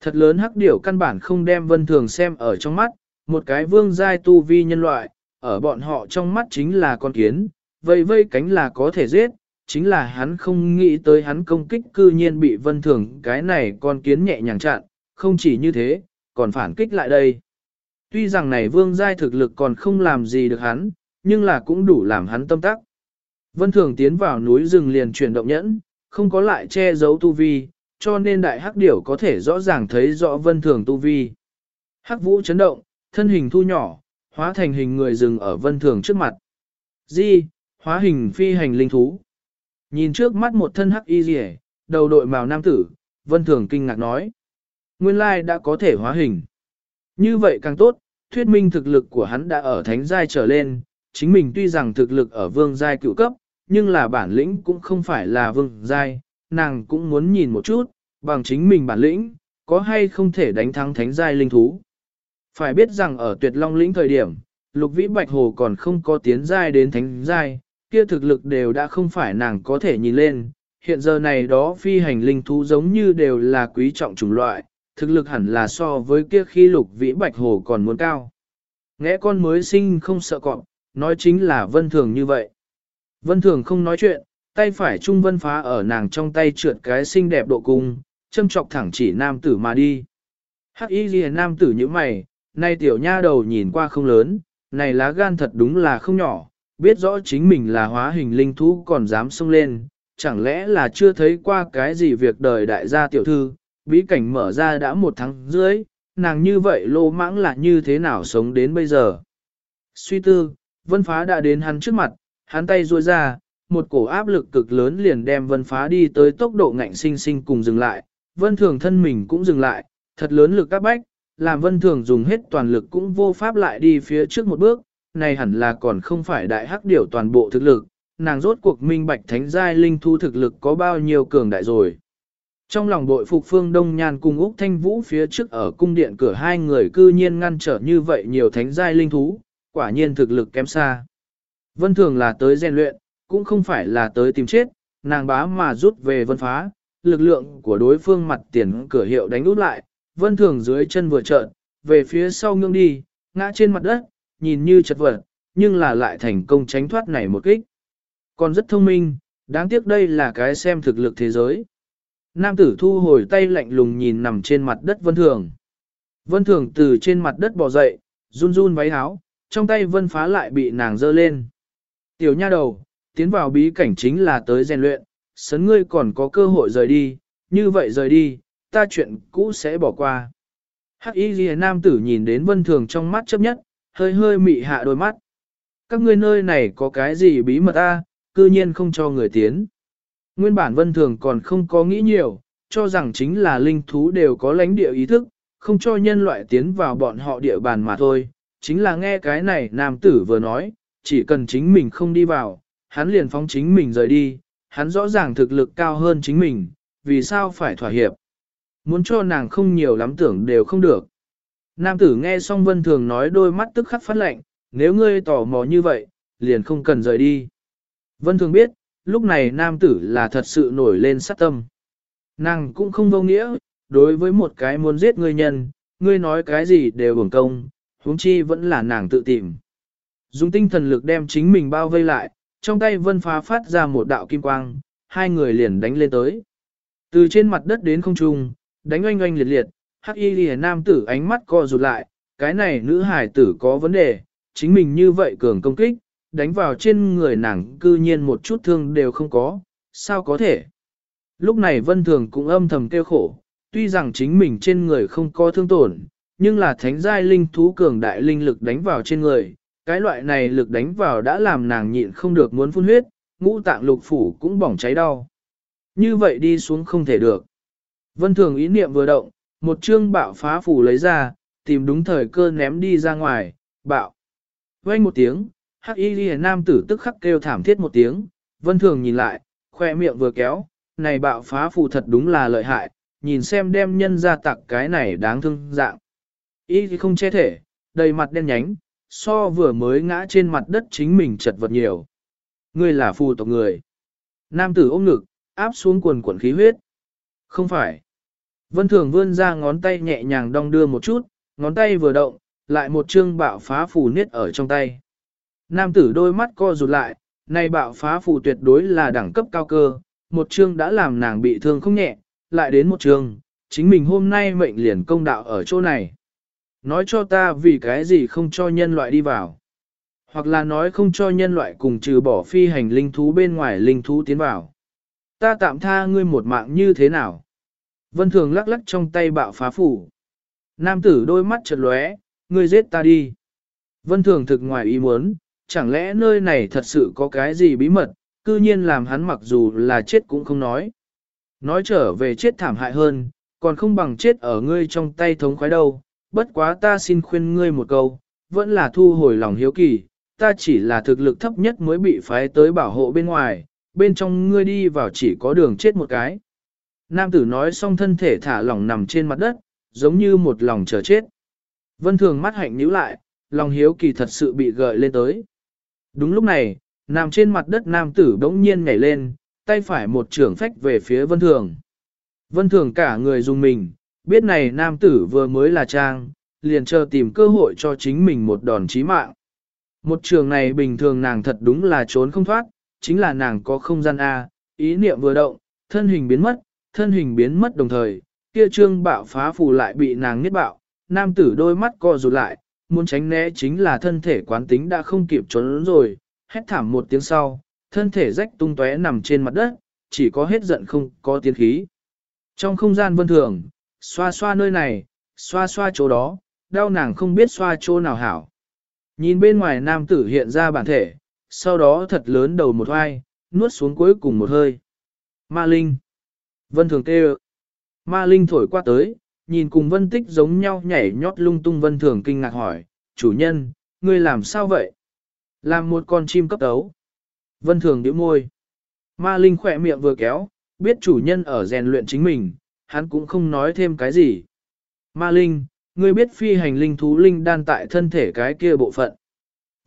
Thật lớn hắc điểu căn bản không đem vân thường xem ở trong mắt, một cái vương giai tu vi nhân loại, ở bọn họ trong mắt chính là con kiến, vây vây cánh là có thể giết, chính là hắn không nghĩ tới hắn công kích cư nhiên bị vân thường cái này con kiến nhẹ nhàng chặn, không chỉ như thế, còn phản kích lại đây. Tuy rằng này vương giai thực lực còn không làm gì được hắn, nhưng là cũng đủ làm hắn tâm tắc. Vân thường tiến vào núi rừng liền chuyển động nhẫn, không có lại che giấu tu vi, cho nên đại hắc điểu có thể rõ ràng thấy rõ vân thường tu vi. Hắc vũ chấn động, thân hình thu nhỏ, hóa thành hình người rừng ở vân thường trước mặt. Di, hóa hình phi hành linh thú. Nhìn trước mắt một thân hắc y rìa, đầu đội màu nam tử, vân thường kinh ngạc nói. Nguyên lai đã có thể hóa hình. Như vậy càng tốt, thuyết minh thực lực của hắn đã ở thánh giai trở lên, chính mình tuy rằng thực lực ở vương giai cựu cấp, nhưng là bản lĩnh cũng không phải là vương giai, nàng cũng muốn nhìn một chút, bằng chính mình bản lĩnh, có hay không thể đánh thắng thánh giai linh thú. Phải biết rằng ở tuyệt long lĩnh thời điểm, lục vĩ bạch hồ còn không có tiến giai đến thánh giai, kia thực lực đều đã không phải nàng có thể nhìn lên. Hiện giờ này đó phi hành linh thú giống như đều là quý trọng chủng loại, thực lực hẳn là so với kia khi lục vĩ bạch hồ còn muốn cao. Nghe con mới sinh không sợ cọp, nói chính là vân thường như vậy. Vân thường không nói chuyện, tay phải trung vân phá ở nàng trong tay trượt cái xinh đẹp độ cung, châm chọc thẳng chỉ nam tử mà đi. Hắc y ghi nam tử như mày, nay tiểu nha đầu nhìn qua không lớn, này lá gan thật đúng là không nhỏ, biết rõ chính mình là hóa hình linh thú còn dám xông lên, chẳng lẽ là chưa thấy qua cái gì việc đời đại gia tiểu thư, bí cảnh mở ra đã một tháng dưới, nàng như vậy lô mãng là như thế nào sống đến bây giờ. Suy tư, vân phá đã đến hắn trước mặt, hắn tay ruôi ra, một cổ áp lực cực lớn liền đem vân phá đi tới tốc độ ngạnh sinh sinh cùng dừng lại, vân thường thân mình cũng dừng lại, thật lớn lực áp bách, làm vân thường dùng hết toàn lực cũng vô pháp lại đi phía trước một bước, này hẳn là còn không phải đại hắc điểu toàn bộ thực lực, nàng rốt cuộc minh bạch thánh giai linh thu thực lực có bao nhiêu cường đại rồi. Trong lòng bội phục phương Đông Nhan cùng Úc Thanh Vũ phía trước ở cung điện cửa hai người cư nhiên ngăn trở như vậy nhiều thánh giai linh thú, quả nhiên thực lực kém xa. Vân thường là tới rèn luyện, cũng không phải là tới tìm chết, nàng bá mà rút về vân phá, lực lượng của đối phương mặt tiền cửa hiệu đánh út lại, vân thường dưới chân vừa trợn, về phía sau ngưng đi, ngã trên mặt đất, nhìn như chật vật, nhưng là lại thành công tránh thoát này một kích. Còn rất thông minh, đáng tiếc đây là cái xem thực lực thế giới. Nam tử thu hồi tay lạnh lùng nhìn nằm trên mặt đất vân thường. Vân thường từ trên mặt đất bò dậy, run run váy áo, trong tay vân phá lại bị nàng dơ lên. Tiểu nha đầu, tiến vào bí cảnh chính là tới rèn luyện, sấn ngươi còn có cơ hội rời đi, như vậy rời đi, ta chuyện cũ sẽ bỏ qua. Hắc y ghi nam tử nhìn đến vân thường trong mắt chấp nhất, hơi hơi mị hạ đôi mắt. Các ngươi nơi này có cái gì bí mật a? cư nhiên không cho người tiến. Nguyên bản vân thường còn không có nghĩ nhiều, cho rằng chính là linh thú đều có lãnh địa ý thức, không cho nhân loại tiến vào bọn họ địa bàn mà thôi. Chính là nghe cái này nam tử vừa nói, chỉ cần chính mình không đi vào, hắn liền phóng chính mình rời đi, hắn rõ ràng thực lực cao hơn chính mình, vì sao phải thỏa hiệp. Muốn cho nàng không nhiều lắm tưởng đều không được. Nam tử nghe xong vân thường nói đôi mắt tức khắc phát lạnh, nếu ngươi tò mò như vậy, liền không cần rời đi. Vân thường biết, lúc này nam tử là thật sự nổi lên sát tâm. Nàng cũng không vô nghĩa, đối với một cái muốn giết ngươi nhân, ngươi nói cái gì đều hưởng công, huống chi vẫn là nàng tự tìm. Dùng tinh thần lực đem chính mình bao vây lại, trong tay vân phá phát ra một đạo kim quang, hai người liền đánh lên tới. Từ trên mặt đất đến không trung, đánh oanh oanh liệt liệt, hắc y lìa nam tử ánh mắt co rụt lại, cái này nữ hải tử có vấn đề, chính mình như vậy cường công kích, đánh vào trên người nàng cư nhiên một chút thương đều không có, sao có thể. Lúc này vân thường cũng âm thầm kêu khổ, tuy rằng chính mình trên người không có thương tổn, nhưng là thánh giai linh thú cường đại linh lực đánh vào trên người, cái loại này lực đánh vào đã làm nàng nhịn không được muốn phun huyết, ngũ tạng lục phủ cũng bỏng cháy đau. Như vậy đi xuống không thể được. Vân thường ý niệm vừa động, một chương bạo phá phủ lấy ra, tìm đúng thời cơ ném đi ra ngoài, bạo. Quanh một tiếng, hắc y ghi nam tử tức khắc kêu thảm thiết một tiếng, vân thường nhìn lại, khoe miệng vừa kéo, này bạo phá phù thật đúng là lợi hại, nhìn xem đem nhân ra tặng cái này đáng thương dạng. Y thì không che thể, đầy mặt đen nhánh, so vừa mới ngã trên mặt đất chính mình chật vật nhiều. Ngươi là phù tộc người. Nam tử ôm ngực, áp xuống quần quần khí huyết. Không phải. Vân Thường vươn ra ngón tay nhẹ nhàng đong đưa một chút, ngón tay vừa động, lại một chương bạo phá phù niết ở trong tay. Nam tử đôi mắt co rụt lại, này bạo phá phù tuyệt đối là đẳng cấp cao cơ, một chương đã làm nàng bị thương không nhẹ, lại đến một chương, chính mình hôm nay mệnh liền công đạo ở chỗ này. Nói cho ta vì cái gì không cho nhân loại đi vào. Hoặc là nói không cho nhân loại cùng trừ bỏ phi hành linh thú bên ngoài linh thú tiến vào. Ta tạm tha ngươi một mạng như thế nào? Vân Thường lắc lắc trong tay bạo phá phủ. Nam tử đôi mắt chợt lóe, ngươi giết ta đi. Vân Thường thực ngoài ý muốn, chẳng lẽ nơi này thật sự có cái gì bí mật, cư nhiên làm hắn mặc dù là chết cũng không nói. Nói trở về chết thảm hại hơn, còn không bằng chết ở ngươi trong tay thống khoái đâu, bất quá ta xin khuyên ngươi một câu, vẫn là thu hồi lòng hiếu kỳ, ta chỉ là thực lực thấp nhất mới bị phái tới bảo hộ bên ngoài, bên trong ngươi đi vào chỉ có đường chết một cái. Nam tử nói xong thân thể thả lỏng nằm trên mặt đất, giống như một lòng chờ chết. Vân thường mắt hạnh nhíu lại, lòng hiếu kỳ thật sự bị gợi lên tới. Đúng lúc này, nằm trên mặt đất nam tử bỗng nhiên nhảy lên, tay phải một trưởng phách về phía vân thường. Vân thường cả người dùng mình, biết này nam tử vừa mới là trang, liền chờ tìm cơ hội cho chính mình một đòn chí mạng. Một trường này bình thường nàng thật đúng là trốn không thoát, chính là nàng có không gian A, ý niệm vừa động, thân hình biến mất, thân hình biến mất đồng thời, kia trương bạo phá phù lại bị nàng nghiết bạo, nam tử đôi mắt co rụt lại, muốn tránh né chính là thân thể quán tính đã không kịp trốn rồi, hét thảm một tiếng sau, thân thể rách tung tóe nằm trên mặt đất, chỉ có hết giận không có tiến khí. Trong không gian vân thường, xoa xoa nơi này, xoa xoa chỗ đó, đau nàng không biết xoa chỗ nào hảo. Nhìn bên ngoài nam tử hiện ra bản thể, sau đó thật lớn đầu một hoai, nuốt xuống cuối cùng một hơi. Ma Linh. Vân thường kêu. Ma Linh thổi qua tới, nhìn cùng vân tích giống nhau nhảy nhót lung tung vân thường kinh ngạc hỏi, chủ nhân, ngươi làm sao vậy? Làm một con chim cấp tấu. Vân thường điệu môi. Ma Linh khỏe miệng vừa kéo, biết chủ nhân ở rèn luyện chính mình, hắn cũng không nói thêm cái gì. Ma Linh, ngươi biết phi hành linh thú linh đan tại thân thể cái kia bộ phận.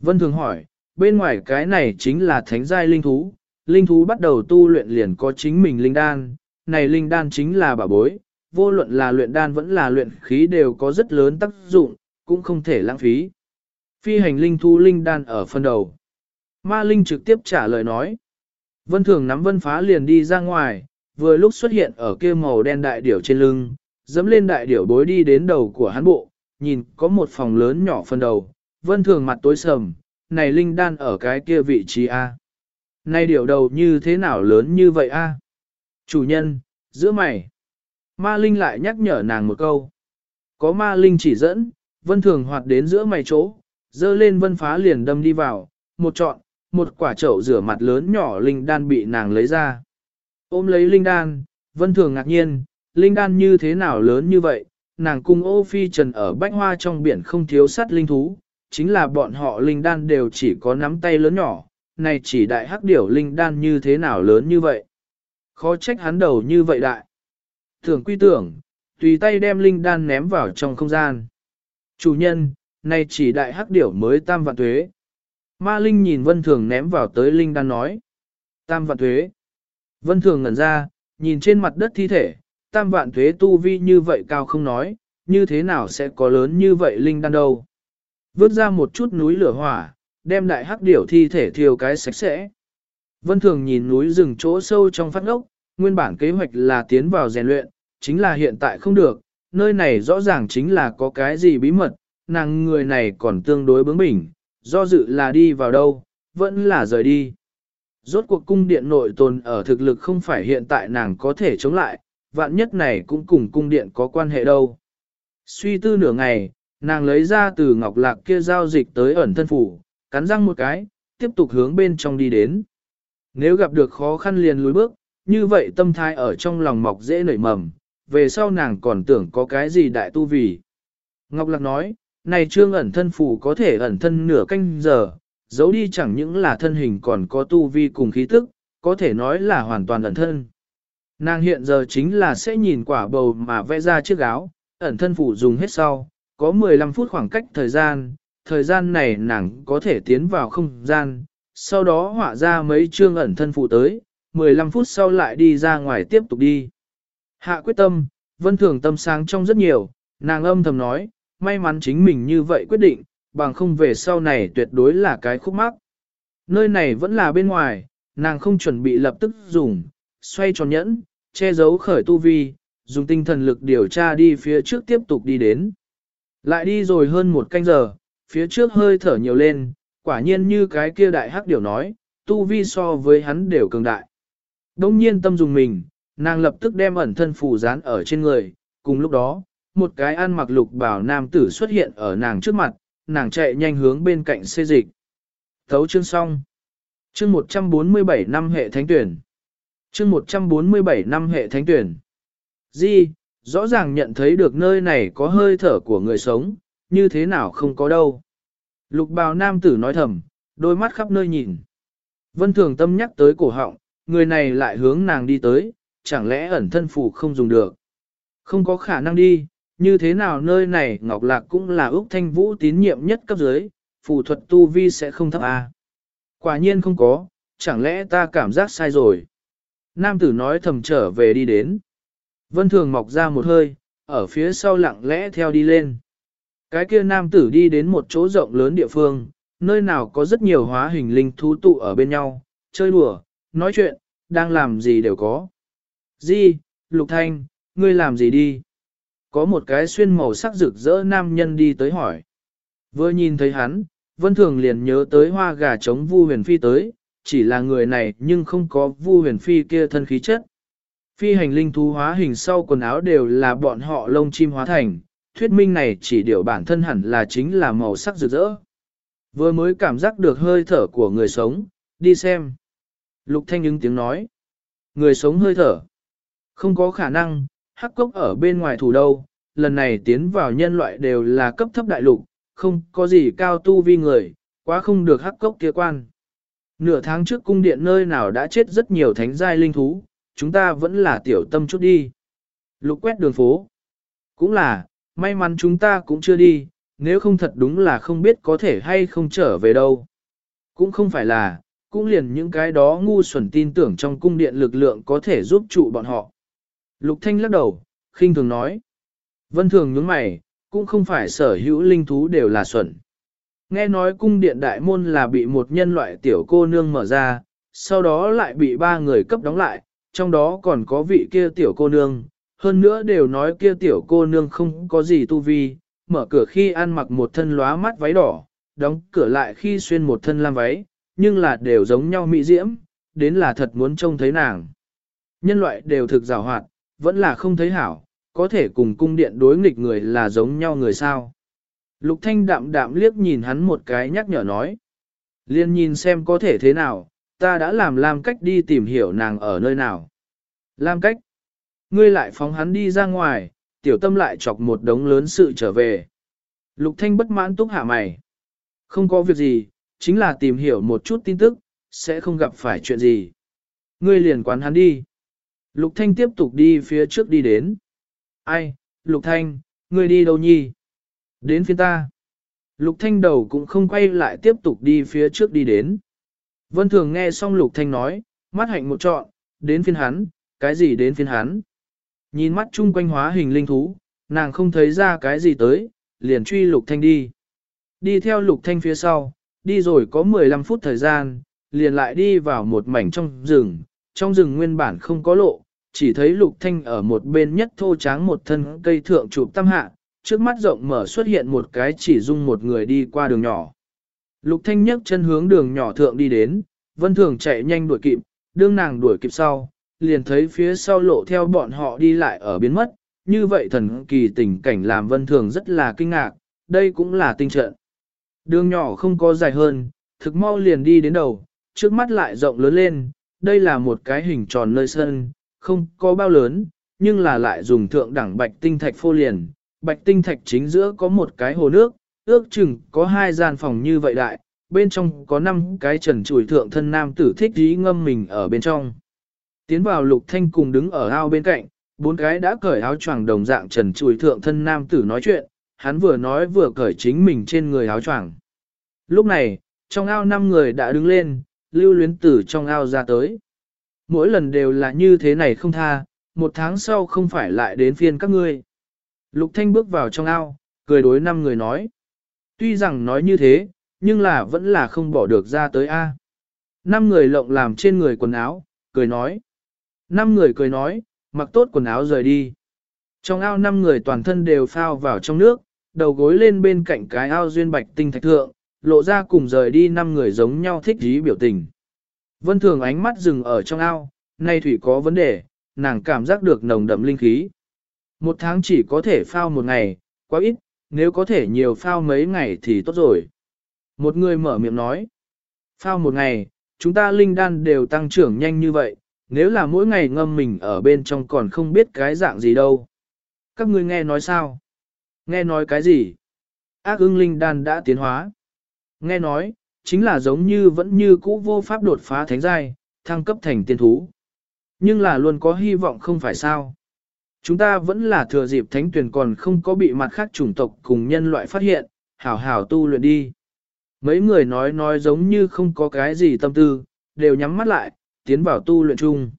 Vân thường hỏi, bên ngoài cái này chính là thánh giai linh thú, linh thú bắt đầu tu luyện liền có chính mình linh đan, này linh đan chính là bảo bối, vô luận là luyện đan vẫn là luyện khí đều có rất lớn tác dụng, cũng không thể lãng phí. Phi hành linh thú linh đan ở phần đầu. Ma Linh trực tiếp trả lời nói. Vân Thường nắm vân phá liền đi ra ngoài, vừa lúc xuất hiện ở kia màu đen đại điểu trên lưng, dẫm lên đại điểu bối đi đến đầu của hắn bộ, nhìn có một phòng lớn nhỏ phần đầu, Vân Thường mặt tối sầm, này linh đan ở cái kia vị trí A. Này điểu đầu như thế nào lớn như vậy A? Chủ nhân, giữa mày. Ma Linh lại nhắc nhở nàng một câu. Có ma Linh chỉ dẫn, Vân Thường hoạt đến giữa mày chỗ, dơ lên vân phá liền đâm đi vào, một trọn, một quả chậu rửa mặt lớn nhỏ Linh đan bị nàng lấy ra. Ôm lấy Linh đan, Vân Thường ngạc nhiên, Linh đan như thế nào lớn như vậy, nàng cung ô phi trần ở bách hoa trong biển không thiếu sắt linh thú, chính là bọn họ Linh đan đều chỉ có nắm tay lớn nhỏ, này chỉ đại hắc điểu Linh đan như thế nào lớn như vậy. Khó trách hắn đầu như vậy đại. thường quy tưởng, tùy tay đem linh đan ném vào trong không gian. Chủ nhân, này chỉ đại hắc điểu mới tam vạn thuế. Ma Linh nhìn Vân Thường ném vào tới Linh đan nói. Tam vạn thuế. Vân Thường ngẩn ra, nhìn trên mặt đất thi thể, tam vạn thuế tu vi như vậy cao không nói, như thế nào sẽ có lớn như vậy Linh đan đâu. Vớt ra một chút núi lửa hỏa, đem đại hắc điểu thi thể thiêu cái sạch sẽ. Vân Thường nhìn núi rừng chỗ sâu trong phát ngốc, nguyên bản kế hoạch là tiến vào rèn luyện, chính là hiện tại không được, nơi này rõ ràng chính là có cái gì bí mật, nàng người này còn tương đối bướng bỉnh, do dự là đi vào đâu, vẫn là rời đi. Rốt cuộc cung điện nội tồn ở thực lực không phải hiện tại nàng có thể chống lại, vạn nhất này cũng cùng cung điện có quan hệ đâu. Suy tư nửa ngày, nàng lấy ra từ ngọc lạc kia giao dịch tới ẩn thân phủ, cắn răng một cái, tiếp tục hướng bên trong đi đến. Nếu gặp được khó khăn liền lùi bước, như vậy tâm thái ở trong lòng mọc dễ nảy mầm, về sau nàng còn tưởng có cái gì đại tu vì. Ngọc Lạc nói, này trương ẩn thân phủ có thể ẩn thân nửa canh giờ, giấu đi chẳng những là thân hình còn có tu vi cùng khí tức, có thể nói là hoàn toàn ẩn thân. Nàng hiện giờ chính là sẽ nhìn quả bầu mà vẽ ra chiếc áo, ẩn thân phủ dùng hết sau, có 15 phút khoảng cách thời gian, thời gian này nàng có thể tiến vào không gian, sau đó họa ra mấy chương ẩn thân phụ tới, 15 phút sau lại đi ra ngoài tiếp tục đi. Hạ quyết tâm, vân thường tâm sáng trong rất nhiều, nàng âm thầm nói, may mắn chính mình như vậy quyết định, bằng không về sau này tuyệt đối là cái khúc mắc. Nơi này vẫn là bên ngoài, nàng không chuẩn bị lập tức dùng, xoay tròn nhẫn, che giấu khởi tu vi, dùng tinh thần lực điều tra đi phía trước tiếp tục đi đến. Lại đi rồi hơn một canh giờ, phía trước hơi thở nhiều lên, quả nhiên như cái kia đại hắc điều nói, tu vi so với hắn đều cường đại. Đông nhiên tâm dùng mình, nàng lập tức đem ẩn thân phù dán ở trên người, cùng lúc đó, một cái ăn mặc lục bảo nam tử xuất hiện ở nàng trước mặt, nàng chạy nhanh hướng bên cạnh xê dịch. Thấu chương xong. Chương 147 năm hệ thánh tuyển. Chương 147 năm hệ thánh tuyển. Di, rõ ràng nhận thấy được nơi này có hơi thở của người sống, như thế nào không có đâu. Lục bào nam tử nói thầm, đôi mắt khắp nơi nhìn. Vân thường tâm nhắc tới cổ họng, người này lại hướng nàng đi tới, chẳng lẽ ẩn thân phủ không dùng được. Không có khả năng đi, như thế nào nơi này Ngọc Lạc cũng là Úc Thanh Vũ tín nhiệm nhất cấp dưới, phù thuật tu vi sẽ không thấp à. Quả nhiên không có, chẳng lẽ ta cảm giác sai rồi. Nam tử nói thầm trở về đi đến. Vân Thường mọc ra một hơi, ở phía sau lặng lẽ theo đi lên. Cái kia nam tử đi đến một chỗ rộng lớn địa phương, nơi nào có rất nhiều hóa hình linh thú tụ ở bên nhau, chơi đùa, nói chuyện, đang làm gì đều có. Di, Lục Thanh, ngươi làm gì đi? Có một cái xuyên màu sắc rực rỡ nam nhân đi tới hỏi. Vừa nhìn thấy hắn, Vân Thường liền nhớ tới hoa gà trống Vu Huyền Phi tới, chỉ là người này nhưng không có Vu Huyền Phi kia thân khí chất. Phi hành linh thú hóa hình sau quần áo đều là bọn họ lông chim hóa thành, thuyết minh này chỉ điều bản thân hẳn là chính là màu sắc rực rỡ. Vừa mới cảm giác được hơi thở của người sống, đi xem. Lục Thanh ứng tiếng nói. Người sống hơi thở. Không có khả năng, hắc cốc ở bên ngoài thủ đâu, lần này tiến vào nhân loại đều là cấp thấp đại lục, không có gì cao tu vi người, quá không được hắc cốc kia quan. Nửa tháng trước cung điện nơi nào đã chết rất nhiều thánh giai linh thú, chúng ta vẫn là tiểu tâm chút đi. Lục quét đường phố. Cũng là, may mắn chúng ta cũng chưa đi, nếu không thật đúng là không biết có thể hay không trở về đâu. Cũng không phải là, cũng liền những cái đó ngu xuẩn tin tưởng trong cung điện lực lượng có thể giúp trụ bọn họ. Lục Thanh lắc đầu, khinh thường nói. Vân thường nhướng mày, cũng không phải sở hữu linh thú đều là xuẩn. Nghe nói cung điện đại môn là bị một nhân loại tiểu cô nương mở ra, sau đó lại bị ba người cấp đóng lại, trong đó còn có vị kia tiểu cô nương, hơn nữa đều nói kia tiểu cô nương không có gì tu vi, mở cửa khi ăn mặc một thân lóa mắt váy đỏ, đóng cửa lại khi xuyên một thân lam váy, nhưng là đều giống nhau mỹ diễm, đến là thật muốn trông thấy nàng. Nhân loại đều thực rào hoạt, vẫn là không thấy hảo, có thể cùng cung điện đối nghịch người là giống nhau người sao. Lục thanh đạm đạm liếc nhìn hắn một cái nhắc nhở nói. Liên nhìn xem có thể thế nào, ta đã làm Lam cách đi tìm hiểu nàng ở nơi nào. Lam cách. Ngươi lại phóng hắn đi ra ngoài, tiểu tâm lại chọc một đống lớn sự trở về. Lục thanh bất mãn túc hạ mày. Không có việc gì, chính là tìm hiểu một chút tin tức, sẽ không gặp phải chuyện gì. Ngươi liền quán hắn đi. Lục thanh tiếp tục đi phía trước đi đến. Ai, Lục thanh, ngươi đi đâu nhi? Đến phía ta. Lục Thanh đầu cũng không quay lại tiếp tục đi phía trước đi đến. Vân Thường nghe xong Lục Thanh nói, mắt hạnh một trọn, đến phiên hắn, cái gì đến phiên hắn. Nhìn mắt chung quanh hóa hình linh thú, nàng không thấy ra cái gì tới, liền truy Lục Thanh đi. Đi theo Lục Thanh phía sau, đi rồi có 15 phút thời gian, liền lại đi vào một mảnh trong rừng, trong rừng nguyên bản không có lộ, chỉ thấy Lục Thanh ở một bên nhất thô tráng một thân cây thượng chụp tam hạ, trước mắt rộng mở xuất hiện một cái chỉ dung một người đi qua đường nhỏ. Lục Thanh nhấc chân hướng đường nhỏ thượng đi đến, Vân Thường chạy nhanh đuổi kịp, đương nàng đuổi kịp sau, liền thấy phía sau lộ theo bọn họ đi lại ở biến mất, như vậy thần kỳ tình cảnh làm Vân Thường rất là kinh ngạc, đây cũng là tinh trận. Đường nhỏ không có dài hơn, thực mau liền đi đến đầu, trước mắt lại rộng lớn lên, đây là một cái hình tròn nơi sân, không có bao lớn, nhưng là lại dùng thượng đẳng bạch tinh thạch phô liền, bạch tinh thạch chính giữa có một cái hồ nước, ước chừng có hai gian phòng như vậy đại, bên trong có năm cái trần chùi thượng thân nam tử thích dí ngâm mình ở bên trong. Tiến vào lục thanh cùng đứng ở ao bên cạnh, bốn cái đã cởi áo choàng đồng dạng trần chùi thượng thân nam tử nói chuyện, hắn vừa nói vừa cởi chính mình trên người áo choàng. Lúc này, trong ao năm người đã đứng lên, lưu luyến tử trong ao ra tới. Mỗi lần đều là như thế này không tha, một tháng sau không phải lại đến phiên các ngươi. Lục Thanh bước vào trong ao, cười đối năm người nói. Tuy rằng nói như thế, nhưng là vẫn là không bỏ được ra tới A. Năm người lộng làm trên người quần áo, cười nói. Năm người cười nói, mặc tốt quần áo rời đi. Trong ao năm người toàn thân đều phao vào trong nước, đầu gối lên bên cạnh cái ao duyên bạch tinh thạch thượng, lộ ra cùng rời đi năm người giống nhau thích dí biểu tình. Vân thường ánh mắt dừng ở trong ao, nay thủy có vấn đề, nàng cảm giác được nồng đậm linh khí. Một tháng chỉ có thể phao một ngày, quá ít, nếu có thể nhiều phao mấy ngày thì tốt rồi. Một người mở miệng nói, phao một ngày, chúng ta linh đan đều tăng trưởng nhanh như vậy, nếu là mỗi ngày ngâm mình ở bên trong còn không biết cái dạng gì đâu. Các ngươi nghe nói sao? Nghe nói cái gì? Ác ưng linh đan đã tiến hóa. Nghe nói, chính là giống như vẫn như cũ vô pháp đột phá thánh giai, thăng cấp thành tiên thú. Nhưng là luôn có hy vọng không phải sao. Chúng ta vẫn là thừa dịp thánh tuyển còn không có bị mặt khác chủng tộc cùng nhân loại phát hiện, hảo hảo tu luyện đi. Mấy người nói nói giống như không có cái gì tâm tư, đều nhắm mắt lại, tiến vào tu luyện chung.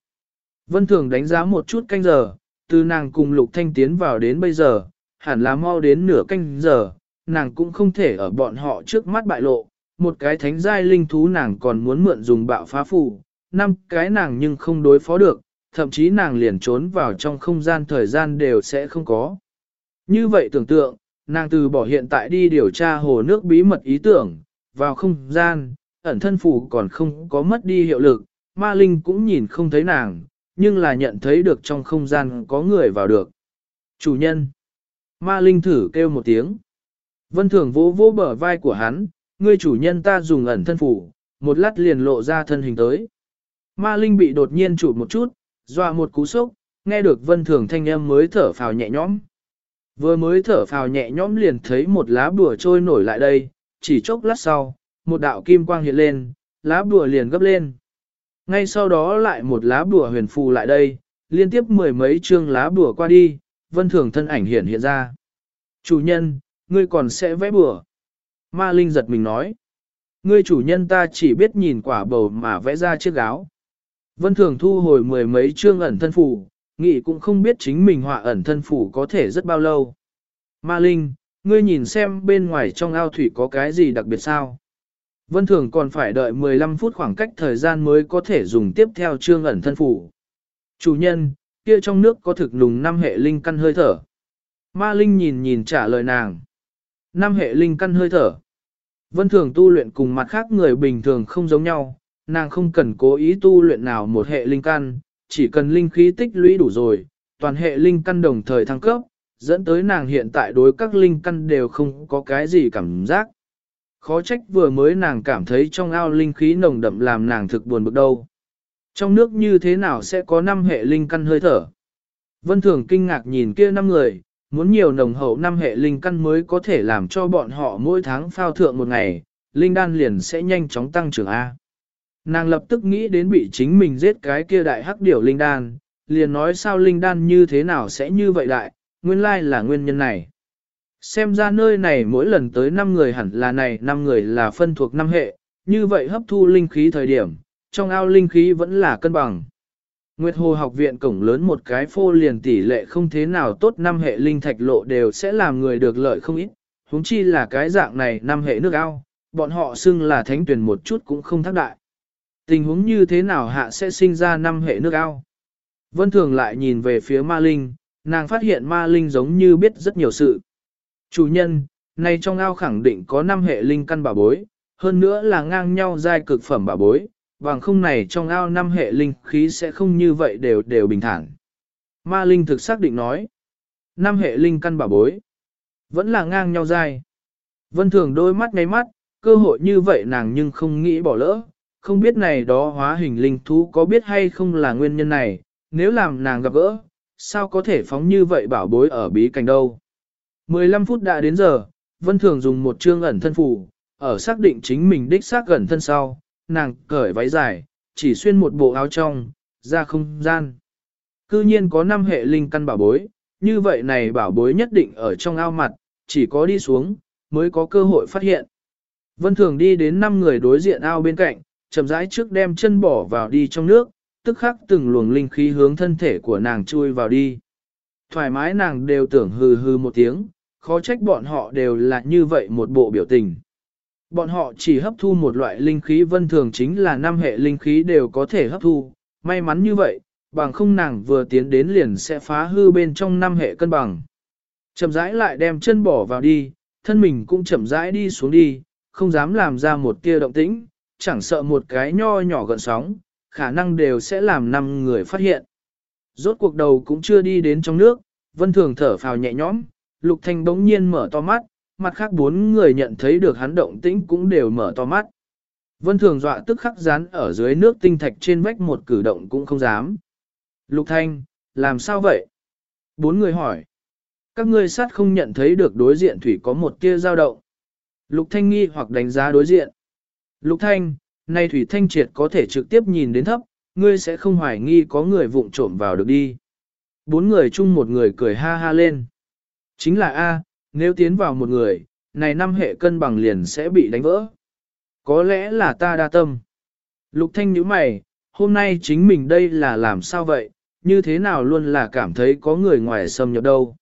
Vân Thường đánh giá một chút canh giờ, từ nàng cùng Lục Thanh tiến vào đến bây giờ, hẳn là mau đến nửa canh giờ, nàng cũng không thể ở bọn họ trước mắt bại lộ, một cái thánh giai linh thú nàng còn muốn mượn dùng bạo phá phù, năm cái nàng nhưng không đối phó được, thậm chí nàng liền trốn vào trong không gian thời gian đều sẽ không có. Như vậy tưởng tượng, nàng từ bỏ hiện tại đi điều tra hồ nước bí mật ý tưởng, vào không gian, ẩn thân phù còn không có mất đi hiệu lực, ma linh cũng nhìn không thấy nàng, nhưng là nhận thấy được trong không gian có người vào được. Chủ nhân. Ma linh thử kêu một tiếng. Vân thường vỗ vỗ bờ vai của hắn, ngươi chủ nhân ta dùng ẩn thân phủ, một lát liền lộ ra thân hình tới. Ma linh bị đột nhiên chụp một chút, dọa một cú sốc, nghe được vân thường thanh âm mới thở phào nhẹ nhõm. Vừa mới thở phào nhẹ nhõm liền thấy một lá bùa trôi nổi lại đây, chỉ chốc lát sau, một đạo kim quang hiện lên, lá bùa liền gấp lên. Ngay sau đó lại một lá bùa huyền phù lại đây, liên tiếp mười mấy chương lá bùa qua đi, vân thường thân ảnh hiện hiện ra. Chủ nhân, ngươi còn sẽ vẽ bùa. Ma Linh giật mình nói. Ngươi chủ nhân ta chỉ biết nhìn quả bầu mà vẽ ra chiếc áo. Vân thường thu hồi mười mấy chương ẩn thân phủ, nghĩ cũng không biết chính mình họa ẩn thân phủ có thể rất bao lâu. Ma Linh, ngươi nhìn xem bên ngoài trong ao thủy có cái gì đặc biệt sao? Vân Thường còn phải đợi 15 phút khoảng cách thời gian mới có thể dùng tiếp theo chương ẩn thân phủ. Chủ nhân, kia trong nước có thực nùng năm hệ linh căn hơi thở. Ma Linh nhìn nhìn trả lời nàng. Năm hệ linh căn hơi thở. Vân Thường tu luyện cùng mặt khác người bình thường không giống nhau, nàng không cần cố ý tu luyện nào một hệ linh căn, chỉ cần linh khí tích lũy đủ rồi, toàn hệ linh căn đồng thời thăng cấp, dẫn tới nàng hiện tại đối các linh căn đều không có cái gì cảm giác. Khó trách vừa mới nàng cảm thấy trong ao linh khí nồng đậm làm nàng thực buồn bực đâu. Trong nước như thế nào sẽ có năm hệ linh căn hơi thở? Vân Thường kinh ngạc nhìn kia năm người, muốn nhiều nồng hậu năm hệ linh căn mới có thể làm cho bọn họ mỗi tháng phao thượng một ngày, linh đan liền sẽ nhanh chóng tăng trưởng A. Nàng lập tức nghĩ đến bị chính mình giết cái kia đại hắc điểu linh đan, liền nói sao linh đan như thế nào sẽ như vậy đại, nguyên lai là nguyên nhân này. Xem ra nơi này mỗi lần tới 5 người hẳn là này 5 người là phân thuộc năm hệ, như vậy hấp thu linh khí thời điểm, trong ao linh khí vẫn là cân bằng. Nguyệt Hồ học viện cổng lớn một cái phô liền tỷ lệ không thế nào tốt năm hệ linh thạch lộ đều sẽ làm người được lợi không ít, huống chi là cái dạng này năm hệ nước ao, bọn họ xưng là thánh tuyển một chút cũng không thác đại. Tình huống như thế nào hạ sẽ sinh ra năm hệ nước ao? Vân Thường lại nhìn về phía ma linh, nàng phát hiện ma linh giống như biết rất nhiều sự. Chủ nhân, này trong ao khẳng định có năm hệ linh căn bảo bối, hơn nữa là ngang nhau giai cực phẩm bảo bối, bằng không này trong ao năm hệ linh khí sẽ không như vậy đều đều bình thản. Ma linh thực xác định nói, năm hệ linh căn bảo bối, vẫn là ngang nhau dài Vân Thường đôi mắt ngáy mắt, cơ hội như vậy nàng nhưng không nghĩ bỏ lỡ, không biết này đó hóa hình linh thú có biết hay không là nguyên nhân này, nếu làm nàng gặp gỡ, sao có thể phóng như vậy bảo bối ở bí cảnh đâu. 15 phút đã đến giờ, Vân Thường dùng một chương ẩn thân phù, ở xác định chính mình đích xác gần thân sau, nàng cởi váy dài, chỉ xuyên một bộ áo trong, ra không gian. Cư nhiên có năm hệ linh căn bảo bối, như vậy này bảo bối nhất định ở trong ao mặt, chỉ có đi xuống, mới có cơ hội phát hiện. Vân Thường đi đến năm người đối diện ao bên cạnh, chậm rãi trước đem chân bỏ vào đi trong nước, tức khắc từng luồng linh khí hướng thân thể của nàng chui vào đi. Thoải mái nàng đều tưởng hừ hừ một tiếng, khó trách bọn họ đều là như vậy một bộ biểu tình. Bọn họ chỉ hấp thu một loại linh khí vân thường chính là năm hệ linh khí đều có thể hấp thu, may mắn như vậy, bằng không nàng vừa tiến đến liền sẽ phá hư bên trong năm hệ cân bằng. Chậm rãi lại đem chân bỏ vào đi, thân mình cũng chậm rãi đi xuống đi, không dám làm ra một tia động tĩnh, chẳng sợ một cái nho nhỏ gợn sóng, khả năng đều sẽ làm năm người phát hiện. Rốt cuộc đầu cũng chưa đi đến trong nước, vân thường thở phào nhẹ nhõm, lục thanh bỗng nhiên mở to mắt, mặt khác bốn người nhận thấy được hắn động tĩnh cũng đều mở to mắt. Vân thường dọa tức khắc dán ở dưới nước tinh thạch trên vách một cử động cũng không dám. Lục thanh, làm sao vậy? Bốn người hỏi. Các ngươi sát không nhận thấy được đối diện thủy có một tia dao động. Lục thanh nghi hoặc đánh giá đối diện. Lục thanh, nay thủy thanh triệt có thể trực tiếp nhìn đến thấp, ngươi sẽ không hoài nghi có người vụng trộm vào được đi. Bốn người chung một người cười ha ha lên. Chính là A, nếu tiến vào một người, này năm hệ cân bằng liền sẽ bị đánh vỡ. Có lẽ là ta đa tâm. Lục thanh nhíu mày, hôm nay chính mình đây là làm sao vậy, như thế nào luôn là cảm thấy có người ngoài xâm nhập đâu.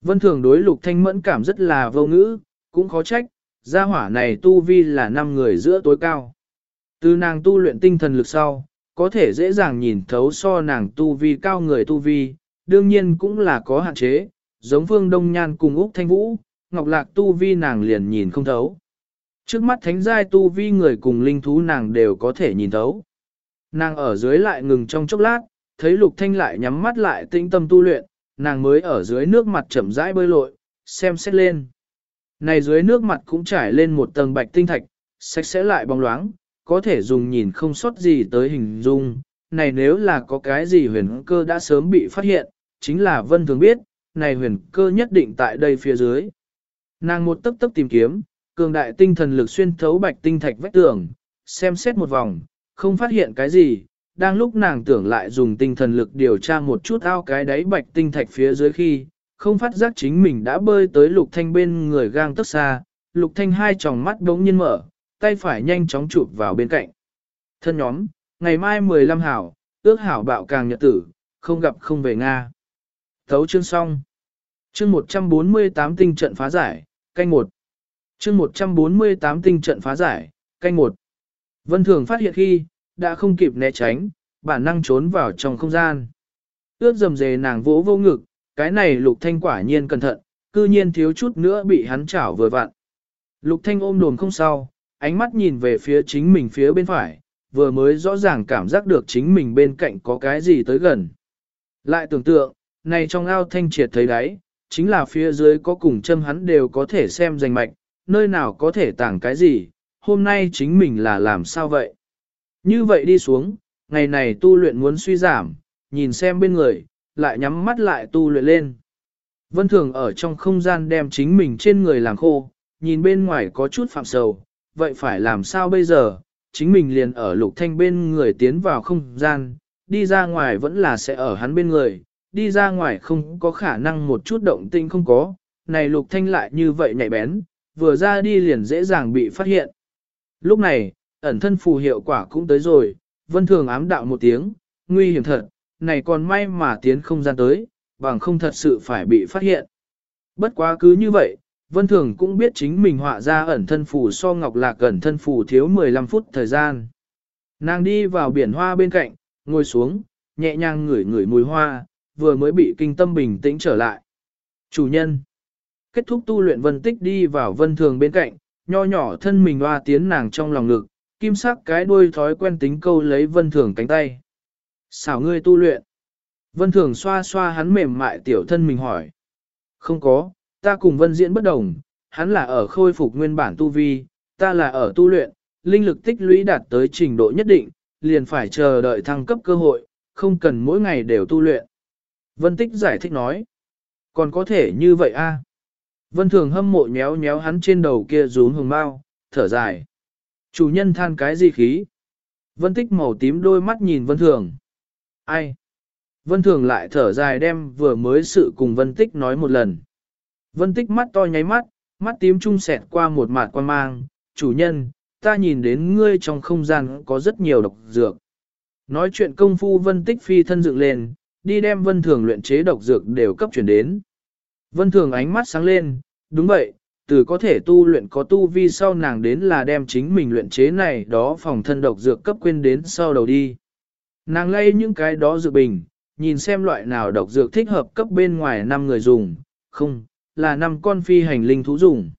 Vân thường đối lục thanh mẫn cảm rất là vô ngữ, cũng khó trách, gia hỏa này tu vi là năm người giữa tối cao. Từ nàng tu luyện tinh thần lực sau, có thể dễ dàng nhìn thấu so nàng tu vi cao người tu vi, đương nhiên cũng là có hạn chế, giống Phương Đông Nhan cùng Úc Thanh Vũ, Ngọc Lạc tu vi nàng liền nhìn không thấu. Trước mắt thánh giai tu vi người cùng linh thú nàng đều có thể nhìn thấu. Nàng ở dưới lại ngừng trong chốc lát, thấy Lục Thanh lại nhắm mắt lại tĩnh tâm tu luyện, nàng mới ở dưới nước mặt chậm rãi bơi lội, xem xét lên. Này dưới nước mặt cũng trải lên một tầng bạch tinh thạch, sạch sẽ lại bóng loáng, có thể dùng nhìn không sót gì tới hình dung. Này nếu là có cái gì huyền cơ đã sớm bị phát hiện, chính là vân thường biết, này huyền cơ nhất định tại đây phía dưới. Nàng một tấp tấp tìm kiếm, cường đại tinh thần lực xuyên thấu bạch tinh thạch vách tường, xem xét một vòng, không phát hiện cái gì, đang lúc nàng tưởng lại dùng tinh thần lực điều tra một chút ao cái đáy bạch tinh thạch phía dưới khi, không phát giác chính mình đã bơi tới lục thanh bên người gang tức xa, lục thanh hai tròng mắt đống nhiên mở, tay phải nhanh chóng chụp vào bên cạnh. Thân nhóm, ngày mai 15 hảo, ước hảo bạo càng nhật tử, không gặp không về Nga. Thấu chương xong. Chương 148 tinh trận phá giải, canh một. Chương 148 tinh trận phá giải, canh một. Vân Thường phát hiện khi, đã không kịp né tránh, bản năng trốn vào trong không gian. Ướt dầm dề nàng vỗ vô ngực, cái này lục thanh quả nhiên cẩn thận, cư nhiên thiếu chút nữa bị hắn chảo vừa vặn. Lục thanh ôm đồm không sao, ánh mắt nhìn về phía chính mình phía bên phải, vừa mới rõ ràng cảm giác được chính mình bên cạnh có cái gì tới gần. Lại tưởng tượng, này trong ao thanh triệt thấy đáy, chính là phía dưới có cùng châm hắn đều có thể xem danh mạch, nơi nào có thể tảng cái gì, hôm nay chính mình là làm sao vậy? Như vậy đi xuống, ngày này tu luyện muốn suy giảm, nhìn xem bên người, lại nhắm mắt lại tu luyện lên. Vân Thường ở trong không gian đem chính mình trên người làm khô, nhìn bên ngoài có chút phạm sầu, vậy phải làm sao bây giờ, chính mình liền ở lục thanh bên người tiến vào không gian, đi ra ngoài vẫn là sẽ ở hắn bên người, đi ra ngoài không có khả năng một chút động tinh không có, này lục thanh lại như vậy nhạy bén, vừa ra đi liền dễ dàng bị phát hiện. Lúc này, ẩn thân phù hiệu quả cũng tới rồi, vân thường ám đạo một tiếng, nguy hiểm thật, này còn may mà tiến không gian tới, bằng không thật sự phải bị phát hiện. Bất quá cứ như vậy, vân thường cũng biết chính mình họa ra ẩn thân phù so ngọc lạc ẩn thân phù thiếu 15 phút thời gian. Nàng đi vào biển hoa bên cạnh, ngồi xuống, nhẹ nhàng ngửi ngửi mùi hoa, vừa mới bị kinh tâm bình tĩnh trở lại. Chủ nhân kết thúc tu luyện vân tích đi vào vân thường bên cạnh, nho nhỏ thân mình hoa tiến nàng trong lòng ngực, kim sắc cái đuôi thói quen tính câu lấy vân thường cánh tay. Xảo ngươi tu luyện. Vân thường xoa xoa hắn mềm mại tiểu thân mình hỏi. Không có, ta cùng vân diễn bất đồng, hắn là ở khôi phục nguyên bản tu vi, ta là ở tu luyện, linh lực tích lũy đạt tới trình độ nhất định, liền phải chờ đợi thăng cấp cơ hội, không cần mỗi ngày đều tu luyện. Vân tích giải thích nói. Còn có thể như vậy a? Vân Thường hâm mộ nhéo nhéo hắn trên đầu kia rún hồng bao, thở dài. Chủ nhân than cái gì khí? Vân Tích màu tím đôi mắt nhìn Vân Thường. Ai? Vân Thường lại thở dài đem vừa mới sự cùng Vân Tích nói một lần. Vân Tích mắt to nháy mắt, mắt tím trung sẹt qua một mạt quan mang. Chủ nhân, ta nhìn đến ngươi trong không gian có rất nhiều độc dược. Nói chuyện công phu Vân Tích phi thân dựng lên, đi đem Vân Thường luyện chế độc dược đều cấp chuyển đến. Vân Thường ánh mắt sáng lên, đúng vậy, từ có thể tu luyện có tu vi sau nàng đến là đem chính mình luyện chế này đó phòng thân độc dược cấp quên đến sau đầu đi. Nàng lay những cái đó dược bình, nhìn xem loại nào độc dược thích hợp cấp bên ngoài năm người dùng, không, là năm con phi hành linh thú dùng.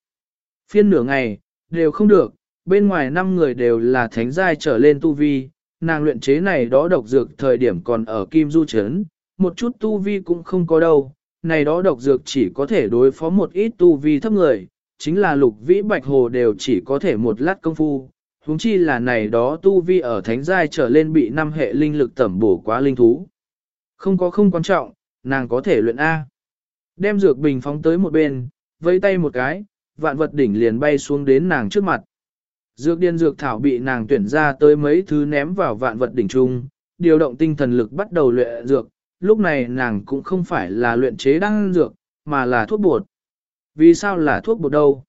Phiên nửa ngày, đều không được, bên ngoài năm người đều là thánh giai trở lên tu vi, nàng luyện chế này đó độc dược thời điểm còn ở kim du chấn, một chút tu vi cũng không có đâu, này đó độc dược chỉ có thể đối phó một ít tu vi thấp người, chính là lục vĩ bạch hồ đều chỉ có thể một lát công phu, huống chi là này đó tu vi ở thánh giai trở lên bị năm hệ linh lực tẩm bổ quá linh thú. Không có không quan trọng, nàng có thể luyện A. Đem dược bình phóng tới một bên, vây tay một cái, vạn vật đỉnh liền bay xuống đến nàng trước mặt. Dược điên dược thảo bị nàng tuyển ra tới mấy thứ ném vào vạn vật đỉnh trung, điều động tinh thần lực bắt đầu luyện dược, lúc này nàng cũng không phải là luyện chế đan dược, mà là thuốc bột. Vì sao là thuốc bột đâu?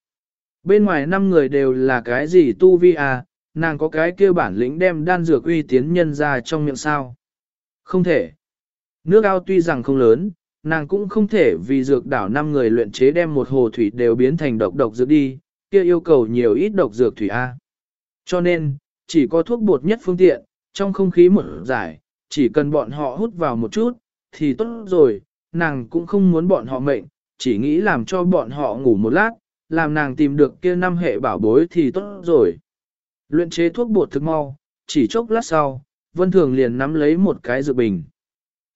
Bên ngoài năm người đều là cái gì tu vi à, nàng có cái kêu bản lĩnh đem đan dược uy tiến nhân ra trong miệng sao? Không thể. Nước ao tuy rằng không lớn, nàng cũng không thể vì dược đảo năm người luyện chế đem một hồ thủy đều biến thành độc độc dược đi, kia yêu cầu nhiều ít độc dược thủy A. Cho nên, chỉ có thuốc bột nhất phương tiện, trong không khí một giải, chỉ cần bọn họ hút vào một chút, thì tốt rồi, nàng cũng không muốn bọn họ mệnh, chỉ nghĩ làm cho bọn họ ngủ một lát, làm nàng tìm được kia năm hệ bảo bối thì tốt rồi. Luyện chế thuốc bột thực mau, chỉ chốc lát sau, Vân Thường liền nắm lấy một cái dược bình.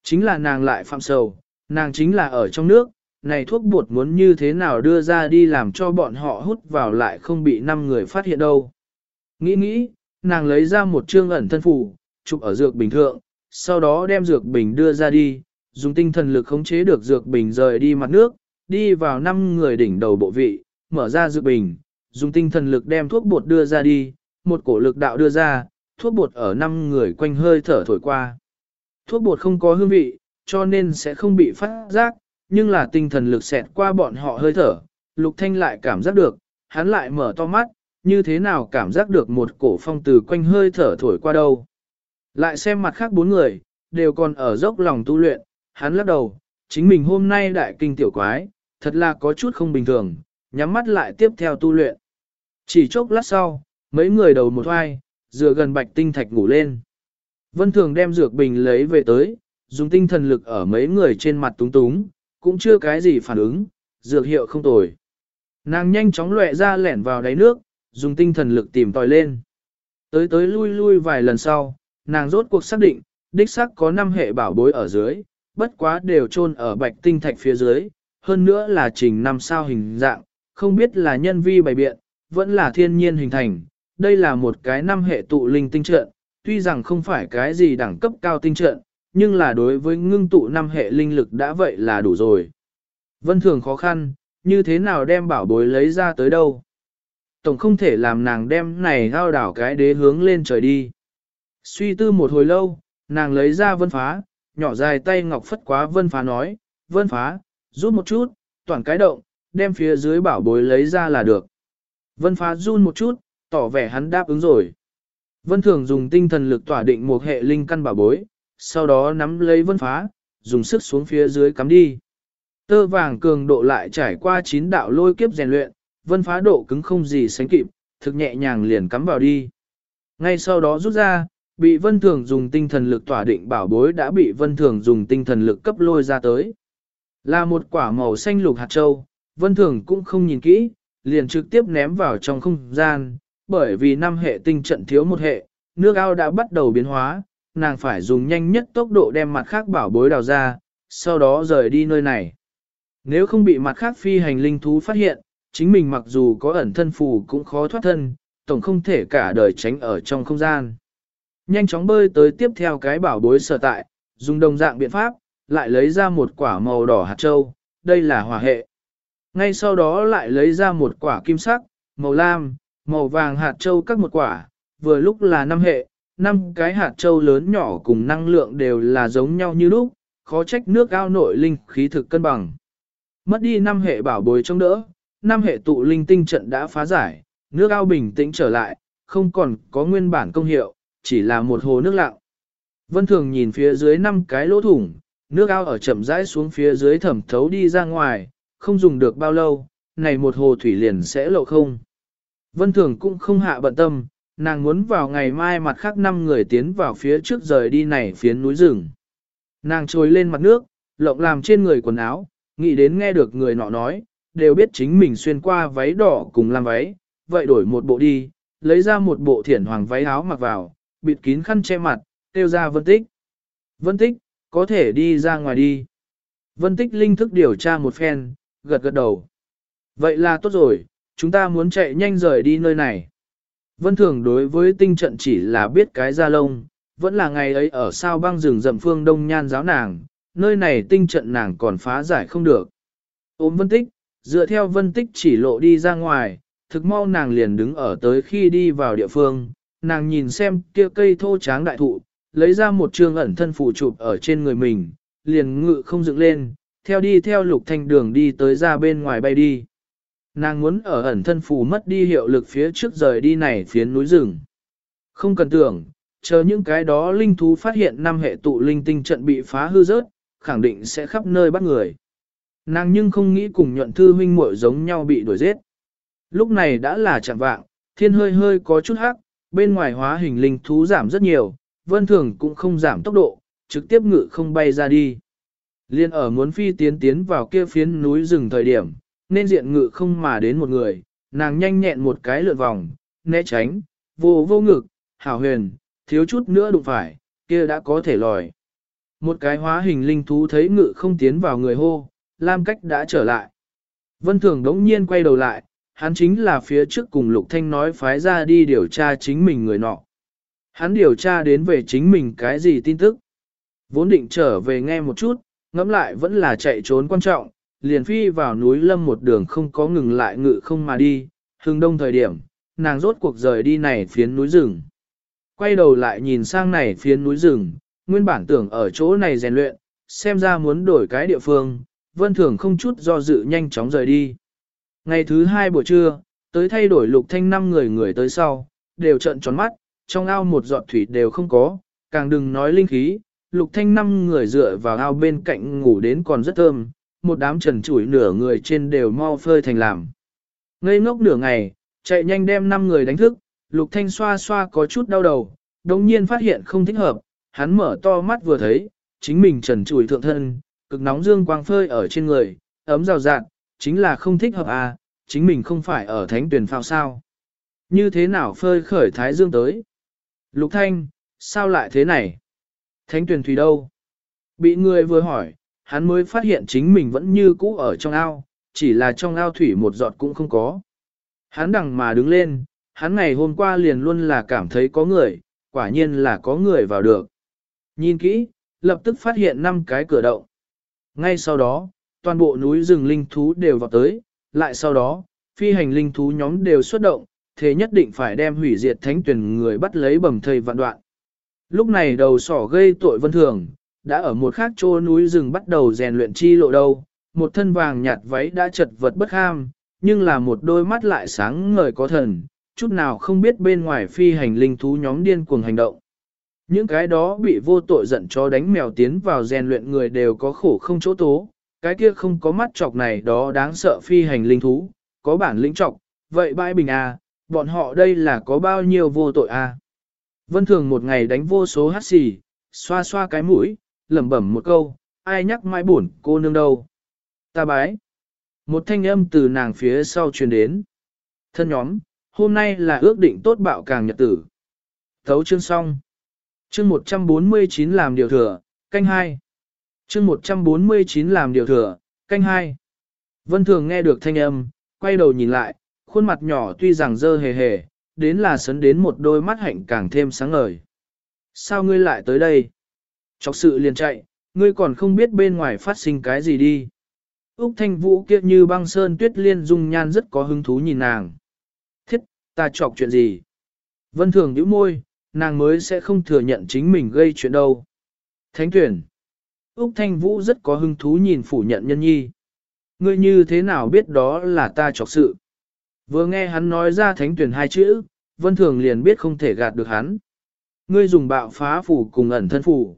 Chính là nàng lại phạm sầu, nàng chính là ở trong nước, này thuốc bột muốn như thế nào đưa ra đi làm cho bọn họ hút vào lại không bị năm người phát hiện đâu. Nghĩ nghĩ, nàng lấy ra một chương ẩn thân phủ, chụp ở dược bình thượng, sau đó đem dược bình đưa ra đi, dùng tinh thần lực khống chế được dược bình rời đi mặt nước, đi vào năm người đỉnh đầu bộ vị, mở ra dược bình, dùng tinh thần lực đem thuốc bột đưa ra đi, một cổ lực đạo đưa ra, thuốc bột ở năm người quanh hơi thở thổi qua. Thuốc bột không có hương vị, cho nên sẽ không bị phát giác, nhưng là tinh thần lực xẹt qua bọn họ hơi thở, Lục Thanh lại cảm giác được, hắn lại mở to mắt, như thế nào cảm giác được một cổ phong từ quanh hơi thở thổi qua đâu. Lại xem mặt khác bốn người, đều còn ở dốc lòng tu luyện, hắn lắc đầu, chính mình hôm nay đại kinh tiểu quái, thật là có chút không bình thường, nhắm mắt lại tiếp theo tu luyện. Chỉ chốc lát sau, mấy người đầu một hoai, dựa gần bạch tinh thạch ngủ lên. Vân Thường đem dược bình lấy về tới, dùng tinh thần lực ở mấy người trên mặt túng túng, cũng chưa cái gì phản ứng, dược hiệu không tồi. Nàng nhanh chóng lẹ ra lẻn vào đáy nước, dùng tinh thần lực tìm tòi lên. Tới tới lui lui vài lần sau, nàng rốt cuộc xác định, đích xác có 5 hệ bảo bối ở dưới, bất quá đều chôn ở bạch tinh thạch phía dưới, hơn nữa là trình năm sao hình dạng, không biết là nhân vi bày biện, vẫn là thiên nhiên hình thành. Đây là một cái năm hệ tụ linh tinh trận, tuy rằng không phải cái gì đẳng cấp cao tinh trận, nhưng là đối với ngưng tụ năm hệ linh lực đã vậy là đủ rồi. Vân thường khó khăn, như thế nào đem bảo bối lấy ra tới đâu? Tổng không thể làm nàng đem này hao đảo cái đế hướng lên trời đi. Suy tư một hồi lâu, nàng lấy ra vân phá, nhỏ dài tay ngọc phất quá vân phá nói, vân phá, rút một chút, toàn cái động, đem phía dưới bảo bối lấy ra là được. Vân phá run một chút, tỏ vẻ hắn đáp ứng rồi. Vân thường dùng tinh thần lực tỏa định một hệ linh căn bảo bối, sau đó nắm lấy vân phá, dùng sức xuống phía dưới cắm đi. Tơ vàng cường độ lại trải qua chín đạo lôi kiếp rèn luyện, vân phá độ cứng không gì sánh kịp, thực nhẹ nhàng liền cắm vào đi. Ngay sau đó rút ra, bị vân thường dùng tinh thần lực tỏa định bảo bối đã bị vân thường dùng tinh thần lực cấp lôi ra tới. Là một quả màu xanh lục hạt châu, vân thường cũng không nhìn kỹ, liền trực tiếp ném vào trong không gian, bởi vì năm hệ tinh trận thiếu một hệ, nước ao đã bắt đầu biến hóa, nàng phải dùng nhanh nhất tốc độ đem mặt khác bảo bối đào ra, sau đó rời đi nơi này. Nếu không bị mặt khác phi hành linh thú phát hiện, chính mình mặc dù có ẩn thân phù cũng khó thoát thân, tổng không thể cả đời tránh ở trong không gian. Nhanh chóng bơi tới tiếp theo cái bảo bối sở tại, dùng đồng dạng biện pháp, lại lấy ra một quả màu đỏ hạt châu, đây là hỏa hệ. Ngay sau đó lại lấy ra một quả kim sắc, màu lam, màu vàng hạt châu các một quả, vừa lúc là năm hệ, năm cái hạt châu lớn nhỏ cùng năng lượng đều là giống nhau như lúc, khó trách nước ao nội linh khí thực cân bằng. Mất đi năm hệ bảo bối trong đỡ, năm hệ tụ linh tinh trận đã phá giải, nước ao bình tĩnh trở lại, không còn có nguyên bản công hiệu, chỉ là một hồ nước lặng. Vân Thường nhìn phía dưới năm cái lỗ thủng, nước ao ở chậm rãi xuống phía dưới thẩm thấu đi ra ngoài, không dùng được bao lâu, này một hồ thủy liền sẽ lộ không. Vân Thường cũng không hạ bận tâm, nàng muốn vào ngày mai mặt khác năm người tiến vào phía trước rời đi này phiến núi rừng. Nàng trồi lên mặt nước, lộng làm trên người quần áo, nghĩ đến nghe được người nọ nói, đều biết chính mình xuyên qua váy đỏ cùng làm váy, vậy đổi một bộ đi, lấy ra một bộ thiển hoàng váy áo mặc vào, bịt kín khăn che mặt, tiêu ra vân tích. Vân tích, có thể đi ra ngoài đi. Vân tích linh thức điều tra một phen, gật gật đầu. Vậy là tốt rồi, chúng ta muốn chạy nhanh rời đi nơi này. Vân thường đối với tinh trận chỉ là biết cái ra lông, vẫn là ngày ấy ở sao băng rừng rậm phương đông nhan giáo nàng, nơi này tinh trận nàng còn phá giải không được. Ôm vân tích, dựa theo vân tích chỉ lộ đi ra ngoài, thực mau nàng liền đứng ở tới khi đi vào địa phương, nàng nhìn xem kia cây thô tráng đại thụ, lấy ra một trường ẩn thân phù chụp ở trên người mình, liền ngự không dựng lên, theo đi theo lục thanh đường đi tới ra bên ngoài bay đi. Nàng muốn ở ẩn thân phù mất đi hiệu lực phía trước rời đi này phiến núi rừng. Không cần tưởng, chờ những cái đó linh thú phát hiện năm hệ tụ linh tinh trận bị phá hư rớt, khẳng định sẽ khắp nơi bắt người. Nàng nhưng không nghĩ cùng nhuận thư huynh muội giống nhau bị đuổi giết. Lúc này đã là chẳng vạng, thiên hơi hơi có chút hắc, bên ngoài hóa hình linh thú giảm rất nhiều, vân thường cũng không giảm tốc độ, trực tiếp ngự không bay ra đi. Liên ở muốn phi tiến tiến vào kia phiến núi rừng thời điểm, nên diện ngự không mà đến một người, nàng nhanh nhẹn một cái lượn vòng, né tránh, vô vô ngực, hảo huyền, thiếu chút nữa đụng phải, kia đã có thể lòi. Một cái hóa hình linh thú thấy ngự không tiến vào người hô, Lam cách đã trở lại. Vân Thường đống nhiên quay đầu lại, hắn chính là phía trước cùng Lục Thanh nói phái ra đi điều tra chính mình người nọ. Hắn điều tra đến về chính mình cái gì tin tức. Vốn định trở về nghe một chút, ngẫm lại vẫn là chạy trốn quan trọng, liền phi vào núi lâm một đường không có ngừng lại ngự không mà đi, hừng đông thời điểm, nàng rốt cuộc rời đi này phiến núi rừng. Quay đầu lại nhìn sang này phiến núi rừng, nguyên bản tưởng ở chỗ này rèn luyện, xem ra muốn đổi cái địa phương, vân thường không chút do dự nhanh chóng rời đi. Ngày thứ hai buổi trưa, tới thay đổi lục thanh năm người người tới sau, đều trợn tròn mắt, trong ao một giọt thủy đều không có, càng đừng nói linh khí, lục thanh năm người dựa vào ao bên cạnh ngủ đến còn rất thơm, một đám trần chủi nửa người trên đều mau phơi thành làm. Ngây ngốc nửa ngày, chạy nhanh đem năm người đánh thức, lục thanh xoa xoa có chút đau đầu, đồng nhiên phát hiện không thích hợp, hắn mở to mắt vừa thấy, chính mình trần chủi thượng thân, cực nóng dương quang phơi ở trên người, ấm rào rạt, chính là không thích hợp à, chính mình không phải ở thánh tuyển phao sao. Như thế nào phơi khởi thái dương tới? Lục thanh, sao lại thế này? Thánh tuyển thủy đâu? Bị người vừa hỏi, hắn mới phát hiện chính mình vẫn như cũ ở trong ao, chỉ là trong ao thủy một giọt cũng không có. Hắn đằng mà đứng lên, hắn ngày hôm qua liền luôn là cảm thấy có người, quả nhiên là có người vào được. Nhìn kỹ, lập tức phát hiện năm cái cửa động. Ngay sau đó, toàn bộ núi rừng linh thú đều vào tới, lại sau đó, phi hành linh thú nhóm đều xuất động, thế nhất định phải đem hủy diệt thánh tuyển người bắt lấy bầm thầy vạn đoạn. Lúc này đầu sỏ gây tội vân thường, đã ở một khác chỗ núi rừng bắt đầu rèn luyện chi lộ đâu, một thân vàng nhạt váy đã chật vật bất ham, nhưng là một đôi mắt lại sáng ngời có thần, chút nào không biết bên ngoài phi hành linh thú nhóm điên cuồng hành động. Những cái đó bị vô tội giận cho đánh mèo tiến vào rèn luyện người đều có khổ không chỗ tố, cái kia không có mắt chọc này đó đáng sợ phi hành linh thú, có bản lĩnh chọc, vậy bãi bình à, bọn họ đây là có bao nhiêu vô tội à. Vân Thường một ngày đánh vô số hát xì, xoa xoa cái mũi, lẩm bẩm một câu, ai nhắc mãi buồn cô nương đâu. Ta bái. Một thanh âm từ nàng phía sau truyền đến. Thân nhóm, hôm nay là ước định tốt bạo càng nhật tử. Thấu chương xong. Chương 149 làm điều thừa, canh hai. Chương 149 làm điều thừa, canh hai. Vân Thường nghe được thanh âm, quay đầu nhìn lại, khuôn mặt nhỏ tuy rằng dơ hề hề, đến là sấn đến một đôi mắt hạnh càng thêm sáng ngời. Sao ngươi lại tới đây? Chọc sự liền chạy, ngươi còn không biết bên ngoài phát sinh cái gì đi. Úc Thanh Vũ kia như băng sơn tuyết liên dung nhan rất có hứng thú nhìn nàng. Thiết, ta chọc chuyện gì? Vân Thường nhíu môi, nàng mới sẽ không thừa nhận chính mình gây chuyện đâu. Thánh tuyển. Úc Thanh Vũ rất có hứng thú nhìn phủ nhận nhân nhi. Ngươi như thế nào biết đó là ta chọc sự? Vừa nghe hắn nói ra thánh tuyển hai chữ, Vân Thường liền biết không thể gạt được hắn. Ngươi dùng bạo phá phủ cùng ẩn thân phủ.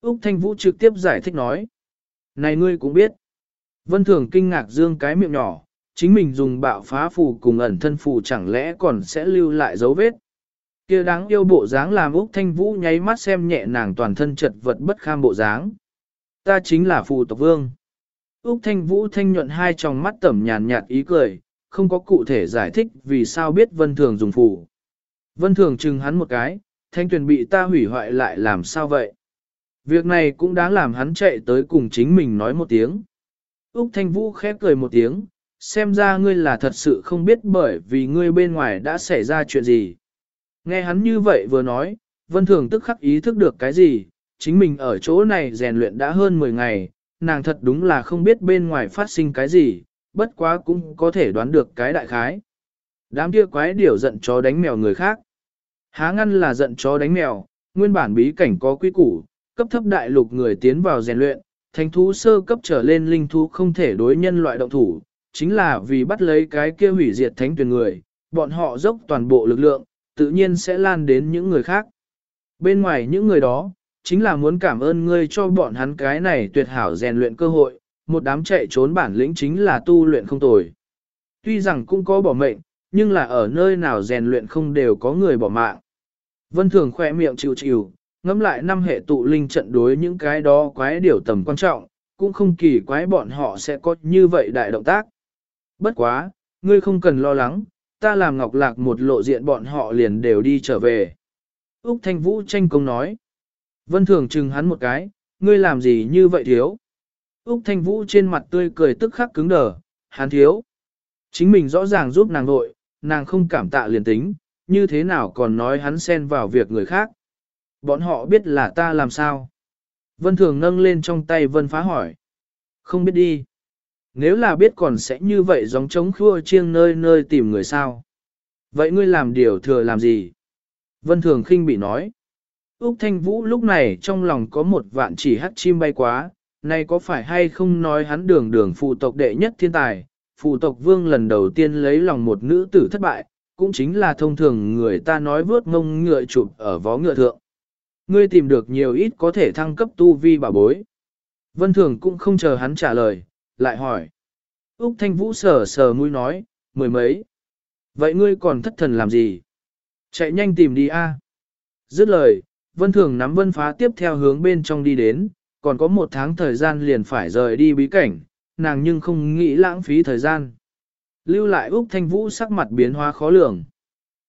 Úc Thanh Vũ trực tiếp giải thích nói. Này ngươi cũng biết. Vân Thường kinh ngạc dương cái miệng nhỏ, chính mình dùng bạo phá phủ cùng ẩn thân phủ chẳng lẽ còn sẽ lưu lại dấu vết. kia đáng yêu bộ dáng làm Úc Thanh Vũ nháy mắt xem nhẹ nàng toàn thân chật vật bất kham bộ dáng. Ta chính là phù tộc vương. Úc Thanh Vũ thanh nhuận hai tròng mắt tẩm nhàn nhạt ý cười, không có cụ thể giải thích vì sao biết Vân Thường dùng phù. Vân Thường chừng hắn một cái, thanh tuyển bị ta hủy hoại lại làm sao vậy? Việc này cũng đáng làm hắn chạy tới cùng chính mình nói một tiếng. Úc Thanh Vũ khép cười một tiếng, xem ra ngươi là thật sự không biết bởi vì ngươi bên ngoài đã xảy ra chuyện gì. Nghe hắn như vậy vừa nói, Vân Thường tức khắc ý thức được cái gì, chính mình ở chỗ này rèn luyện đã hơn 10 ngày, nàng thật đúng là không biết bên ngoài phát sinh cái gì, bất quá cũng có thể đoán được cái đại khái. Đám kia quái điểu giận chó đánh mèo người khác. Há ngăn là giận chó đánh mèo, nguyên bản bí cảnh có quy củ, cấp thấp đại lục người tiến vào rèn luyện, thánh thú sơ cấp trở lên linh thú không thể đối nhân loại động thủ, chính là vì bắt lấy cái kia hủy diệt thánh tuyển người, bọn họ dốc toàn bộ lực lượng, tự nhiên sẽ lan đến những người khác. Bên ngoài những người đó, chính là muốn cảm ơn ngươi cho bọn hắn cái này tuyệt hảo rèn luyện cơ hội, một đám chạy trốn bản lĩnh chính là tu luyện không tồi. Tuy rằng cũng có bỏ mệnh, nhưng là ở nơi nào rèn luyện không đều có người bỏ mạng. Vân Thường khỏe miệng chịu chịu, ngẫm lại năm hệ tụ linh trận đối những cái đó quái điều tầm quan trọng, cũng không kỳ quái bọn họ sẽ có như vậy đại động tác. Bất quá, ngươi không cần lo lắng, ta làm ngọc lạc một lộ diện bọn họ liền đều đi trở về. Úc Thanh Vũ tranh công nói. Vân Thường chừng hắn một cái, ngươi làm gì như vậy thiếu? Úc Thanh Vũ trên mặt tươi cười tức khắc cứng đờ, hắn thiếu. Chính mình rõ ràng giúp nàng nội, nàng không cảm tạ liền tính, như thế nào còn nói hắn xen vào việc người khác. Bọn họ biết là ta làm sao? Vân Thường nâng lên trong tay Vân Phá hỏi. Không biết đi. Nếu là biết còn sẽ như vậy giống trống khua chiêng nơi nơi tìm người sao? Vậy ngươi làm điều thừa làm gì? Vân Thường khinh bị nói. Úc Thanh Vũ lúc này trong lòng có một vạn chỉ hắc chim bay quá, này có phải hay không nói hắn đường đường phụ tộc đệ nhất thiên tài, phụ tộc vương lần đầu tiên lấy lòng một nữ tử thất bại, cũng chính là thông thường người ta nói vớt ngông ngựa chụp ở vó ngựa thượng. Ngươi tìm được nhiều ít có thể thăng cấp tu vi bảo bối. Vân Thường cũng không chờ hắn trả lời, lại hỏi. Úc Thanh Vũ sờ sờ mũi nói, mười mấy. Vậy ngươi còn thất thần làm gì? Chạy nhanh tìm đi a. Dứt lời, Vân Thường nắm Vân Phá tiếp theo hướng bên trong đi đến, còn có một tháng thời gian liền phải rời đi bí cảnh, nàng nhưng không nghĩ lãng phí thời gian. Lưu lại Úc Thanh Vũ sắc mặt biến hóa khó lường.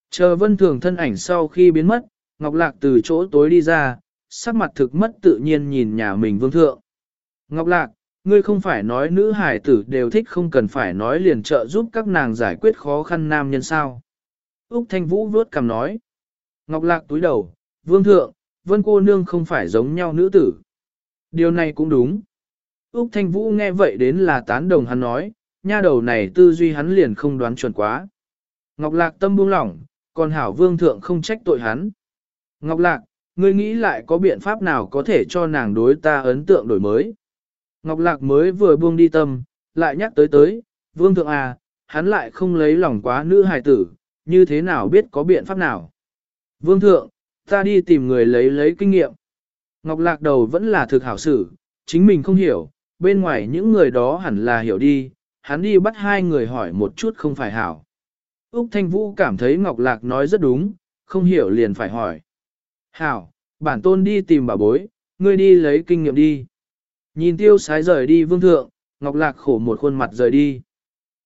Chờ Vân Thường thân ảnh sau khi biến mất, Ngọc Lạc từ chỗ tối đi ra, sắc mặt thực mất tự nhiên nhìn nhà mình vương thượng. Ngọc Lạc, ngươi không phải nói nữ hải tử đều thích không cần phải nói liền trợ giúp các nàng giải quyết khó khăn nam nhân sao. Úc Thanh Vũ vuốt cằm nói. Ngọc Lạc túi đầu, vương thượng, vân cô nương không phải giống nhau nữ tử. Điều này cũng đúng. Úc Thanh Vũ nghe vậy đến là tán đồng hắn nói, nha đầu này tư duy hắn liền không đoán chuẩn quá. Ngọc Lạc tâm buông lỏng, còn hảo vương thượng không trách tội hắn. Ngọc Lạc, ngươi nghĩ lại có biện pháp nào có thể cho nàng đối ta ấn tượng đổi mới? Ngọc Lạc mới vừa buông đi tâm, lại nhắc tới tới, vương thượng à, hắn lại không lấy lòng quá nữ hài tử, như thế nào biết có biện pháp nào. Vương thượng, ta đi tìm người lấy lấy kinh nghiệm. Ngọc Lạc đầu vẫn là thực hảo xử, chính mình không hiểu, bên ngoài những người đó hẳn là hiểu đi, hắn đi bắt hai người hỏi một chút không phải hảo. Úc Thanh Vũ cảm thấy Ngọc Lạc nói rất đúng, không hiểu liền phải hỏi. Hảo, bản tôn đi tìm bà bối, ngươi đi lấy kinh nghiệm đi. Nhìn tiêu sái rời đi vương thượng, Ngọc Lạc khổ một khuôn mặt rời đi.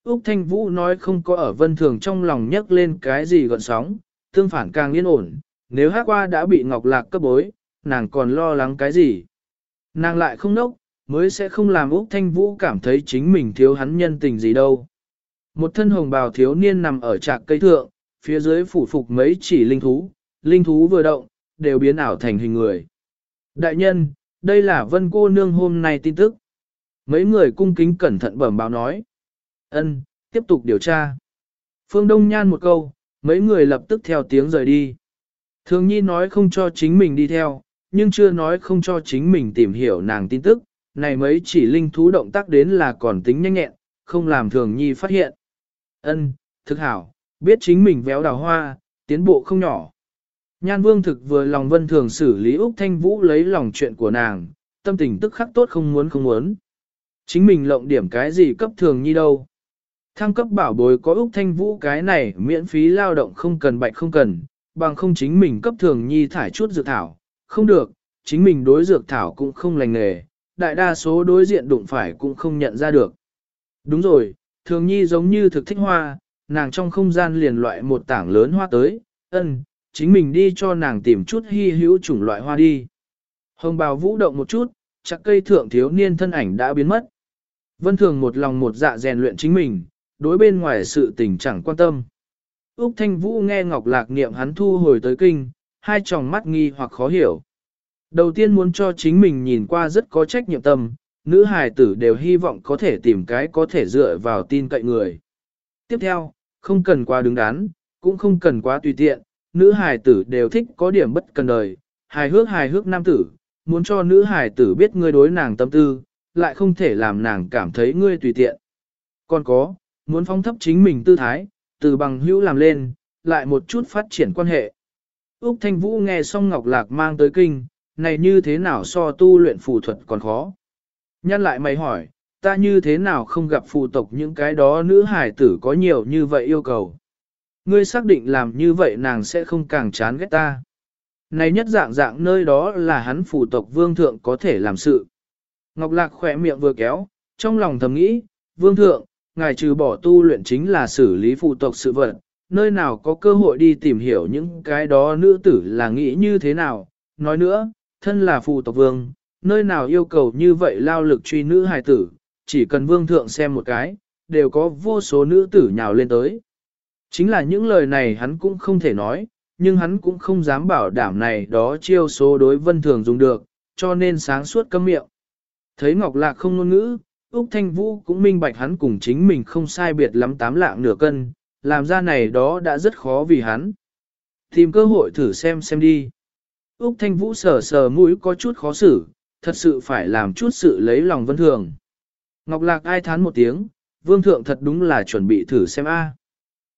Úc Thanh Vũ nói không có ở vân thường trong lòng nhắc lên cái gì gọn sóng, tương phản càng yên ổn, nếu hát qua đã bị Ngọc Lạc cấp bối, nàng còn lo lắng cái gì. Nàng lại không nốc, mới sẽ không làm Úc Thanh Vũ cảm thấy chính mình thiếu hắn nhân tình gì đâu. Một thân hồng bào thiếu niên nằm ở trạc cây thượng, phía dưới phủ phục mấy chỉ linh thú, linh thú vừa động, đều biến ảo thành hình người. Đại nhân, đây là vân cô nương hôm nay tin tức. Mấy người cung kính cẩn thận bẩm báo nói. ân tiếp tục điều tra. Phương Đông Nhan một câu, mấy người lập tức theo tiếng rời đi. Thường nhi nói không cho chính mình đi theo, nhưng chưa nói không cho chính mình tìm hiểu nàng tin tức, này mấy chỉ linh thú động tác đến là còn tính nhanh nhẹn, không làm thường nhi phát hiện. Ân, thực hảo, biết chính mình véo đào hoa, tiến bộ không nhỏ. Nhan vương thực vừa lòng vân thường xử lý Úc Thanh Vũ lấy lòng chuyện của nàng, tâm tình tức khắc tốt không muốn không muốn. Chính mình lộng điểm cái gì cấp thường nhi đâu. Thăng cấp bảo bối có Úc Thanh Vũ cái này miễn phí lao động không cần bạch không cần, bằng không chính mình cấp thường nhi thải chút dược thảo, không được, chính mình đối dược thảo cũng không lành nghề, đại đa số đối diện đụng phải cũng không nhận ra được. Đúng rồi, thường nhi giống như thực thích hoa, nàng trong không gian liền loại một tảng lớn hoa tới, ân, chính mình đi cho nàng tìm chút hy hữu chủng loại hoa đi. Hồng bào vũ động một chút, chắc cây thượng thiếu niên thân ảnh đã biến mất. Vân thường một lòng một dạ rèn luyện chính mình, đối bên ngoài sự tình chẳng quan tâm. Úc Thanh Vũ nghe Ngọc Lạc niệm hắn thu hồi tới kinh, hai tròng mắt nghi hoặc khó hiểu. Đầu tiên muốn cho chính mình nhìn qua rất có trách nhiệm tâm, nữ hài tử đều hy vọng có thể tìm cái có thể dựa vào tin cậy người. Tiếp theo, không cần quá đứng đắn, cũng không cần quá tùy tiện, nữ hài tử đều thích có điểm bất cần đời, hài hước hài hước nam tử, muốn cho nữ hài tử biết ngươi đối nàng tâm tư, lại không thể làm nàng cảm thấy ngươi tùy tiện. Còn có, muốn phong thấp chính mình tư thái, từ bằng hữu làm lên, lại một chút phát triển quan hệ. Úc Thanh Vũ nghe xong Ngọc Lạc mang tới kinh, này như thế nào so tu luyện phù thuật còn khó. Nhăn lại mày hỏi, ta như thế nào không gặp phù tộc những cái đó nữ hải tử có nhiều như vậy yêu cầu. Ngươi xác định làm như vậy nàng sẽ không càng chán ghét ta. Này nhất dạng dạng nơi đó là hắn phù tộc vương thượng có thể làm sự. Ngọc Lạc khỏe miệng vừa kéo, trong lòng thầm nghĩ, vương thượng, ngài trừ bỏ tu luyện chính là xử lý phù tộc sự vật, nơi nào có cơ hội đi tìm hiểu những cái đó nữ tử là nghĩ như thế nào. Nói nữa, thân là phù tộc vương, nơi nào yêu cầu như vậy lao lực truy nữ hài tử, chỉ cần vương thượng xem một cái, đều có vô số nữ tử nhào lên tới. Chính là những lời này hắn cũng không thể nói, nhưng hắn cũng không dám bảo đảm này đó chiêu số đối vân thường dùng được, cho nên sáng suốt câm miệng. Thấy Ngọc Lạc không ngôn ngữ, Úc Thanh Vũ cũng minh bạch hắn cùng chính mình không sai biệt lắm tám lạng nửa cân, làm ra này đó đã rất khó vì hắn. Tìm cơ hội thử xem xem đi. Úc Thanh Vũ sờ sờ mũi có chút khó xử, thật sự phải làm chút sự lấy lòng vân thường. Ngọc Lạc ai thán một tiếng, vương thượng thật đúng là chuẩn bị thử xem a.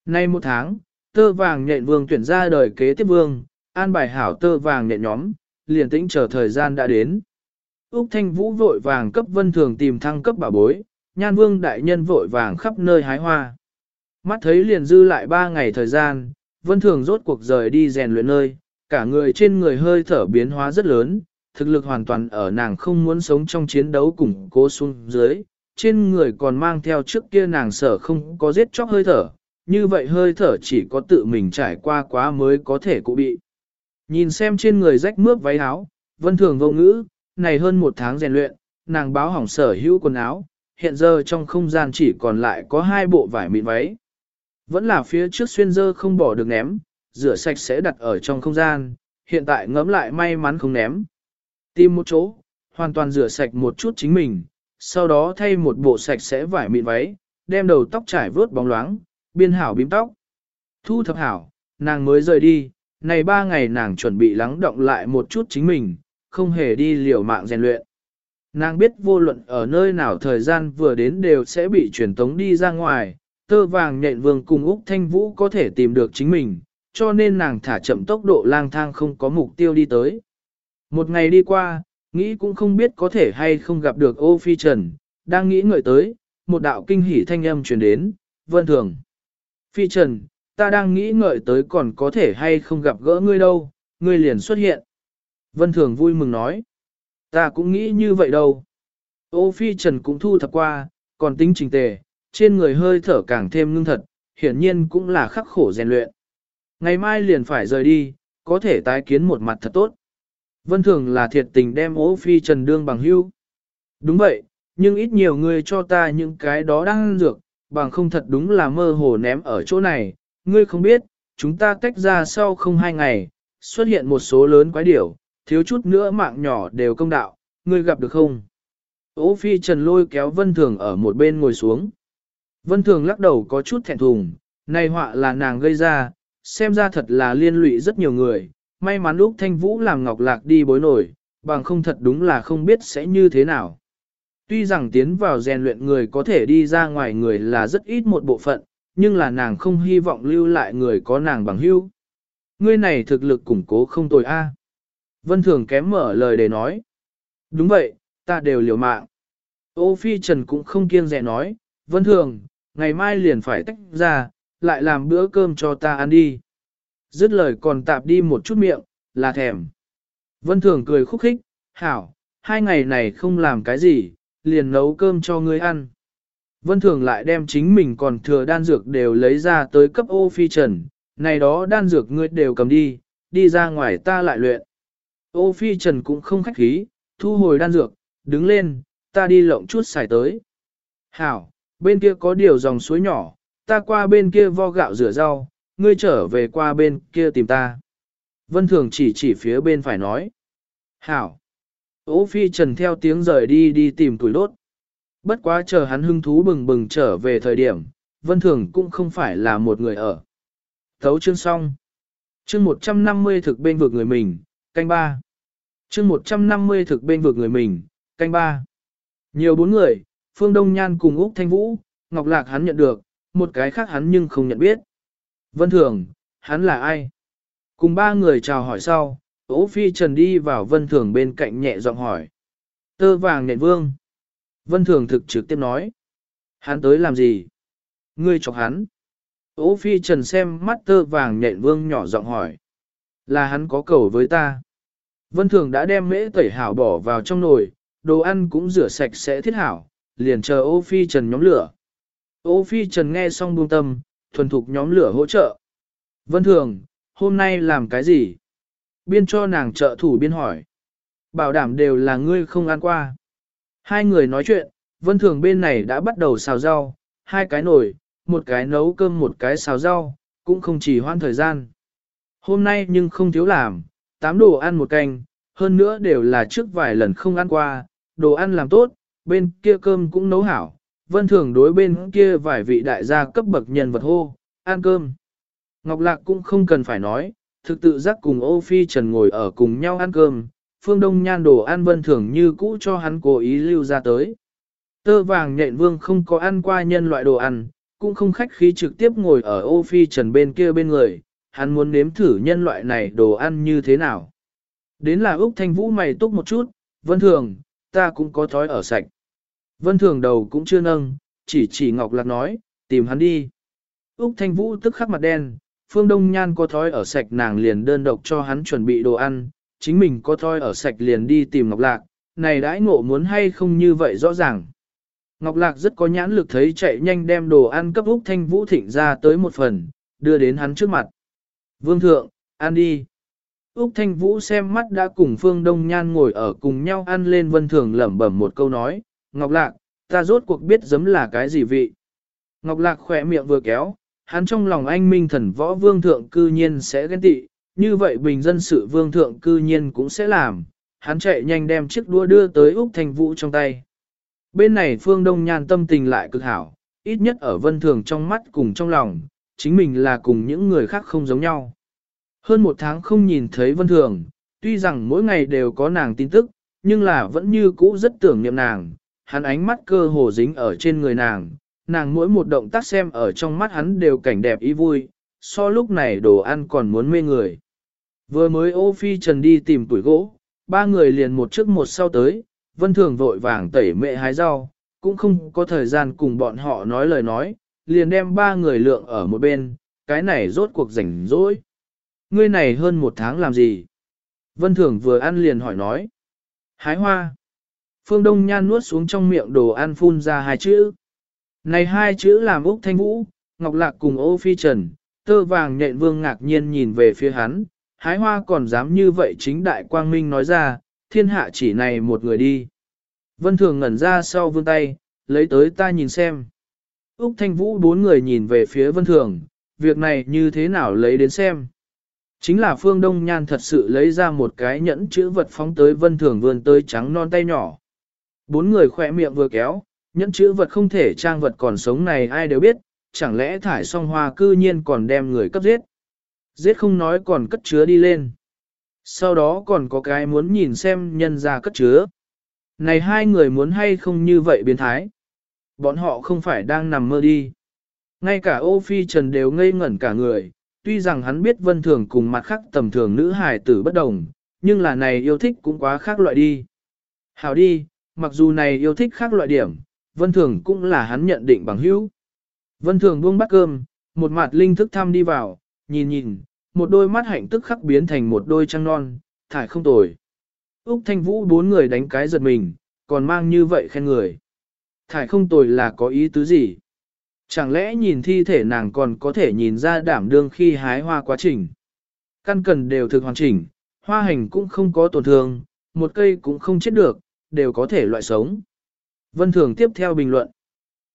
Nay một tháng, tơ vàng nhện vương tuyển ra đời kế tiếp vương, an bài hảo tơ vàng nhện nhóm, liền tĩnh chờ thời gian đã đến. Úc Thanh Vũ vội vàng cấp vân thường tìm thăng cấp bảo bối, nhan vương đại nhân vội vàng khắp nơi hái hoa. Mắt thấy liền dư lại ba ngày thời gian, vân thường rốt cuộc rời đi rèn luyện nơi, cả người trên người hơi thở biến hóa rất lớn, thực lực hoàn toàn ở nàng không muốn sống trong chiến đấu cùng cố xuống dưới, trên người còn mang theo trước kia nàng sở không có giết chóc hơi thở, như vậy hơi thở chỉ có tự mình trải qua quá mới có thể cụ bị. Nhìn xem trên người rách mướp váy áo, vân thường vô ngữ, này hơn một tháng rèn luyện, nàng báo hỏng sở hữu quần áo, hiện giờ trong không gian chỉ còn lại có hai bộ vải mịn váy. Vẫn là phía trước xuyên dơ không bỏ được ném, rửa sạch sẽ đặt ở trong không gian, hiện tại ngấm lại may mắn không ném. Tìm một chỗ, hoàn toàn rửa sạch một chút chính mình, sau đó thay một bộ sạch sẽ vải mịn váy, đem đầu tóc trải vớt bóng loáng, biên hảo bím tóc. Thu thập hảo, nàng mới rời đi, này ba ngày nàng chuẩn bị lắng động lại một chút chính mình, không hề đi liều mạng rèn luyện. Nàng biết vô luận ở nơi nào thời gian vừa đến đều sẽ bị truyền tống đi ra ngoài, tơ vàng nhện vương cùng Úc Thanh Vũ có thể tìm được chính mình, cho nên nàng thả chậm tốc độ lang thang không có mục tiêu đi tới. Một ngày đi qua, nghĩ cũng không biết có thể hay không gặp được ô phi trần, đang nghĩ ngợi tới, một đạo kinh hỉ thanh âm truyền đến, vân thường. Phi trần, ta đang nghĩ ngợi tới còn có thể hay không gặp gỡ ngươi đâu, ngươi liền xuất hiện. Vân thường vui mừng nói, ta cũng nghĩ như vậy đâu. Ô phi trần cũng thu thập qua, còn tính trình tề, trên người hơi thở càng thêm ngưng thật, hiển nhiên cũng là khắc khổ rèn luyện. Ngày mai liền phải rời đi, có thể tái kiến một mặt thật tốt. Vân thường là thiệt tình đem Ô phi trần đương bằng hưu. Đúng vậy, nhưng ít nhiều người cho ta những cái đó đang dược, bằng không thật đúng là mơ hồ ném ở chỗ này. Ngươi không biết, chúng ta tách ra sau không hai ngày, xuất hiện một số lớn quái điểu, thiếu chút nữa mạng nhỏ đều công đạo, ngươi gặp được không? Ô phi trần lôi kéo vân thường ở một bên ngồi xuống. Vân thường lắc đầu có chút thẹn thùng, này họa là nàng gây ra, xem ra thật là liên lụy rất nhiều người, may mắn lúc thanh vũ làm ngọc lạc đi bối nổi, bằng không thật đúng là không biết sẽ như thế nào. Tuy rằng tiến vào rèn luyện người có thể đi ra ngoài người là rất ít một bộ phận, nhưng là nàng không hy vọng lưu lại người có nàng bằng hữu. Ngươi này thực lực củng cố không tồi a. Vân Thường kém mở lời để nói. Đúng vậy, ta đều liều mạng. Ô Phi Trần cũng không kiêng dè nói, Vân Thường, ngày mai liền phải tách ra, lại làm bữa cơm cho ta ăn đi. Dứt lời còn tạp đi một chút miệng, là thèm. Vân Thường cười khúc khích, hảo, hai ngày này không làm cái gì, liền nấu cơm cho ngươi ăn. Vân Thường lại đem chính mình còn thừa đan dược đều lấy ra tới cấp ô phi trần, này đó đan dược ngươi đều cầm đi, đi ra ngoài ta lại luyện. Ô phi trần cũng không khách khí, thu hồi đan dược, đứng lên, ta đi lộng chút xài tới. Hảo, bên kia có điều dòng suối nhỏ, ta qua bên kia vo gạo rửa rau, ngươi trở về qua bên kia tìm ta. Vân Thường chỉ chỉ phía bên phải nói. Hảo. Ô phi trần theo tiếng rời đi đi tìm tuổi đốt. Bất quá chờ hắn hưng thú bừng bừng trở về thời điểm, Vân Thường cũng không phải là một người ở. Thấu chương xong. Chương 150 thực bên vực người mình, canh ba. Chương 150 thực bên vực người mình, canh ba. Nhiều bốn người, Phương Đông Nhan cùng Úc Thanh Vũ, Ngọc Lạc hắn nhận được, một cái khác hắn nhưng không nhận biết. Vân Thường, hắn là ai? Cùng ba người chào hỏi sau, Ố Phi Trần đi vào Vân Thường bên cạnh nhẹ giọng hỏi. Tơ vàng nện vương. Vân Thường thực trực tiếp nói. Hắn tới làm gì? Ngươi chọc hắn. Ố Phi Trần xem mắt tơ vàng nện vương nhỏ giọng hỏi. Là hắn có cầu với ta. Vân Thường đã đem mễ tẩy hảo bỏ vào trong nồi, đồ ăn cũng rửa sạch sẽ thiết hảo, liền chờ Ô Phi Trần nhóm lửa. Ô Phi Trần nghe xong buông tâm, thuần thục nhóm lửa hỗ trợ. Vân Thường, hôm nay làm cái gì? Biên cho nàng trợ thủ biên hỏi. Bảo đảm đều là ngươi không ăn qua. Hai người nói chuyện, Vân Thường bên này đã bắt đầu xào rau, hai cái nồi, một cái nấu cơm một cái xào rau, cũng không chỉ hoãn thời gian. Hôm nay nhưng không thiếu làm, tám đồ ăn một canh, hơn nữa đều là trước vài lần không ăn qua, đồ ăn làm tốt, bên kia cơm cũng nấu hảo, vân thường đối bên kia vài vị đại gia cấp bậc nhân vật hô, ăn cơm. Ngọc Lạc cũng không cần phải nói, thực tự giác cùng ô phi trần ngồi ở cùng nhau ăn cơm, phương đông nhan đồ ăn vân thường như cũ cho hắn cố ý lưu ra tới. Tơ vàng nhện vương không có ăn qua nhân loại đồ ăn, cũng không khách khí trực tiếp ngồi ở ô phi trần bên kia bên người, hắn muốn nếm thử nhân loại này đồ ăn như thế nào. Đến là Úc Thanh Vũ mày túc một chút, vân thường, ta cũng có thói ở sạch. Vân thường đầu cũng chưa nâng, chỉ chỉ Ngọc Lạc nói, tìm hắn đi. Úc Thanh Vũ tức khắc mặt đen, Phương Đông Nhan có thói ở sạch nàng liền đơn độc cho hắn chuẩn bị đồ ăn, chính mình có thói ở sạch liền đi tìm Ngọc Lạc, này đãi ngộ muốn hay không như vậy rõ ràng. Ngọc Lạc rất có nhãn lực thấy chạy nhanh đem đồ ăn cấp Úc Thanh Vũ thịnh ra tới một phần, đưa đến hắn trước mặt. Vương thượng, ăn đi. Úc Thanh Vũ xem mắt đã cùng Phương Đông Nhan ngồi ở cùng nhau ăn lên vân thường lẩm bẩm một câu nói, Ngọc Lạc, ta rốt cuộc biết giấm là cái gì vị. Ngọc Lạc khỏe miệng vừa kéo, hắn trong lòng anh minh thần võ vương thượng cư nhiên sẽ ghen tị, như vậy bình dân sự vương thượng cư nhiên cũng sẽ làm. Hắn chạy nhanh đem chiếc đũa đưa tới Úc Thanh Vũ trong tay. Bên này Phương Đông Nhan tâm tình lại cực hảo, ít nhất ở vân thường trong mắt cùng trong lòng, chính mình là cùng những người khác không giống nhau. Hơn một tháng không nhìn thấy vân thường, tuy rằng mỗi ngày đều có nàng tin tức, nhưng là vẫn như cũ rất tưởng niệm nàng, hắn ánh mắt cơ hồ dính ở trên người nàng, nàng mỗi một động tác xem ở trong mắt hắn đều cảnh đẹp ý vui, so lúc này đồ ăn còn muốn mê người. Vừa mới ô phi trần đi tìm tuổi gỗ, ba người liền một trước một sau tới, vân thường vội vàng tẩy mẹ hái rau, cũng không có thời gian cùng bọn họ nói lời nói, liền đem ba người lượng ở một bên, cái này rốt cuộc rảnh rỗi. Ngươi này hơn một tháng làm gì? Vân thường vừa ăn liền hỏi nói. Hái hoa. Phương Đông Nhan nuốt xuống trong miệng đồ ăn phun ra hai chữ. Này hai chữ làm Úc Thanh Vũ, Ngọc Lạc cùng ô phi trần, tơ vàng nhện vương ngạc nhiên nhìn về phía hắn, hái hoa còn dám như vậy chính đại quang minh nói ra, thiên hạ chỉ này một người đi. Vân Thường ngẩn ra sau vươn tay, lấy tới ta nhìn xem. Úc Thanh Vũ bốn người nhìn về phía Vân Thường, việc này như thế nào lấy đến xem. Chính là Phương Đông Nhan thật sự lấy ra một cái nhẫn chữ vật phóng tới Vân Thường vươn tới trắng non tay nhỏ. Bốn người khỏe miệng vừa kéo, nhẫn chữ vật không thể trang vật còn sống này ai đều biết, chẳng lẽ thải song hoa cư nhiên còn đem người cấp giết. Giết không nói còn cất chứa đi lên. Sau đó còn có cái muốn nhìn xem nhân ra cất chứa. Này hai người muốn hay không như vậy biến thái. Bọn họ không phải đang nằm mơ đi. Ngay cả ô phi trần đều ngây ngẩn cả người, tuy rằng hắn biết vân thường cùng mặt khác tầm thường nữ hài tử bất đồng, nhưng là này yêu thích cũng quá khác loại đi. Hảo đi, mặc dù này yêu thích khác loại điểm, vân thường cũng là hắn nhận định bằng hữu. Vân thường buông bát cơm, một mặt linh thức thăm đi vào, nhìn nhìn, một đôi mắt hạnh tức khắc biến thành một đôi trăng non, thải không tồi. Úc Thanh Vũ bốn người đánh cái giật mình, còn mang như vậy khen người. Thải không tồi là có ý tứ gì? Chẳng lẽ nhìn thi thể nàng còn có thể nhìn ra đảm đương khi hái hoa quá trình? Căn cần đều thực hoàn chỉnh, hoa hành cũng không có tổn thương, một cây cũng không chết được, đều có thể loại sống. Vân Thường tiếp theo bình luận.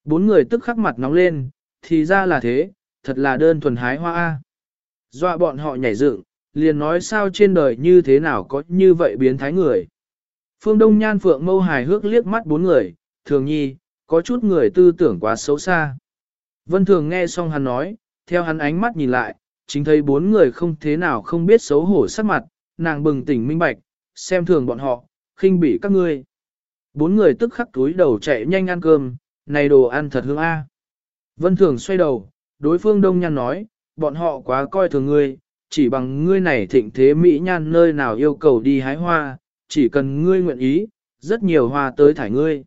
Bốn người tức khắc mặt nóng lên, thì ra là thế, thật là đơn thuần hái hoa A. Dọa bọn họ nhảy dựng, liền nói sao trên đời như thế nào có như vậy biến thái người. Phương Đông Nhan Phượng mâu hài hước liếc mắt bốn người, thường nhi, có chút người tư tưởng quá xấu xa. Vân Thường nghe xong hắn nói, theo hắn ánh mắt nhìn lại, chính thấy bốn người không thế nào không biết xấu hổ sắc mặt, nàng bừng tỉnh minh bạch, xem thường bọn họ, khinh bỉ các ngươi. Bốn người tức khắc túi đầu chạy nhanh ăn cơm, này đồ ăn thật hương a. Vân Thường xoay đầu, đối phương Đông Nhan nói, bọn họ quá coi thường ngươi, chỉ bằng ngươi này thịnh thế Mỹ nhan nơi nào yêu cầu đi hái hoa, chỉ cần ngươi nguyện ý, rất nhiều hoa tới thải ngươi.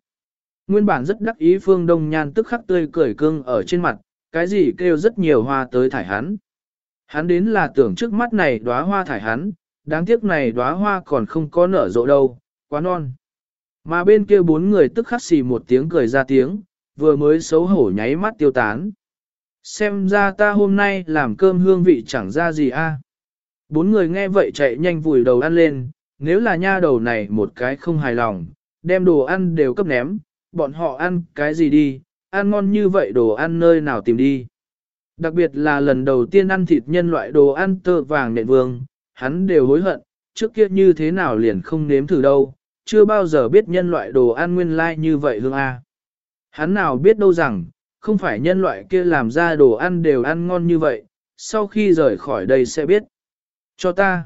Nguyên bản rất đắc ý phương đông nhan tức khắc tươi cười cương ở trên mặt, cái gì kêu rất nhiều hoa tới thải hắn. Hắn đến là tưởng trước mắt này đóa hoa thải hắn, đáng tiếc này đóa hoa còn không có nở rộ đâu, quá non. Mà bên kia bốn người tức khắc xì một tiếng cười ra tiếng, vừa mới xấu hổ nháy mắt tiêu tán. Xem ra ta hôm nay làm cơm hương vị chẳng ra gì a. Bốn người nghe vậy chạy nhanh vùi đầu ăn lên, nếu là nha đầu này một cái không hài lòng, đem đồ ăn đều cấp ném, bọn họ ăn cái gì đi, ăn ngon như vậy đồ ăn nơi nào tìm đi. Đặc biệt là lần đầu tiên ăn thịt nhân loại đồ ăn tơ vàng nện vương, hắn đều hối hận, trước kia như thế nào liền không nếm thử đâu, chưa bao giờ biết nhân loại đồ ăn nguyên lai like như vậy hương A. Hắn nào biết đâu rằng, không phải nhân loại kia làm ra đồ ăn đều ăn ngon như vậy, sau khi rời khỏi đây sẽ biết. Cho ta.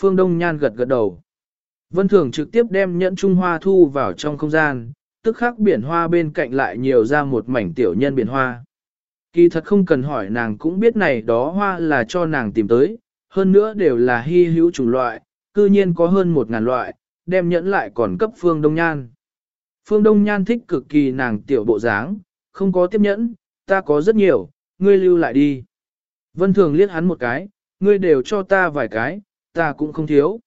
Phương Đông Nhan gật gật đầu. Vân Thường trực tiếp đem nhẫn Trung Hoa thu vào trong không gian, tức khắc biển hoa bên cạnh lại nhiều ra một mảnh tiểu nhân biển hoa. Kỳ thật không cần hỏi nàng cũng biết này đó hoa là cho nàng tìm tới, hơn nữa đều là hy hữu chủng loại, cư nhiên có hơn một ngàn loại, đem nhẫn lại còn cấp Phương Đông Nhan. Phương Đông Nhan thích cực kỳ nàng tiểu bộ dáng, không có tiếp nhẫn, ta có rất nhiều, ngươi lưu lại đi. Vân Thường liếc hắn một cái, ngươi đều cho ta vài cái, ta cũng không thiếu.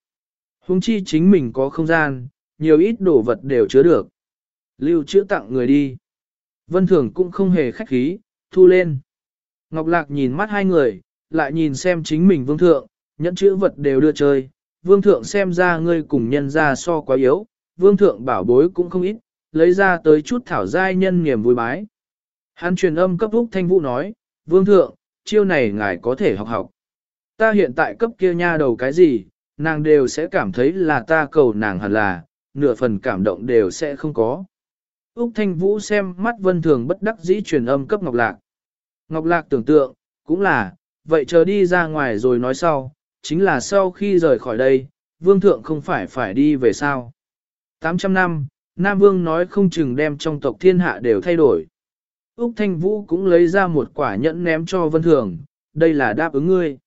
Hùng chi chính mình có không gian, nhiều ít đồ vật đều chứa được. Lưu chữa tặng người đi. Vân Thường cũng không hề khách khí, thu lên. Ngọc Lạc nhìn mắt hai người, lại nhìn xem chính mình vương thượng, nhẫn chữ vật đều đưa chơi. Vương thượng xem ra ngươi cùng nhân ra so quá yếu, vương thượng bảo bối cũng không ít, lấy ra tới chút thảo giai nhân niềm vui bái. Hắn truyền âm cấp Úc Thanh Vũ nói, Vương Thượng, chiêu này ngài có thể học học. Ta hiện tại cấp kia nha đầu cái gì, nàng đều sẽ cảm thấy là ta cầu nàng hẳn là, nửa phần cảm động đều sẽ không có. Úc Thanh Vũ xem mắt Vân Thường bất đắc dĩ truyền âm cấp Ngọc Lạc. Ngọc Lạc tưởng tượng, cũng là, vậy chờ đi ra ngoài rồi nói sau, chính là sau khi rời khỏi đây, Vương Thượng không phải phải đi về sao. 800 năm, Nam Vương nói không chừng đem trong tộc thiên hạ đều thay đổi. Úc Thanh Vũ cũng lấy ra một quả nhẫn ném cho Vân Thường, đây là đáp ứng ngươi.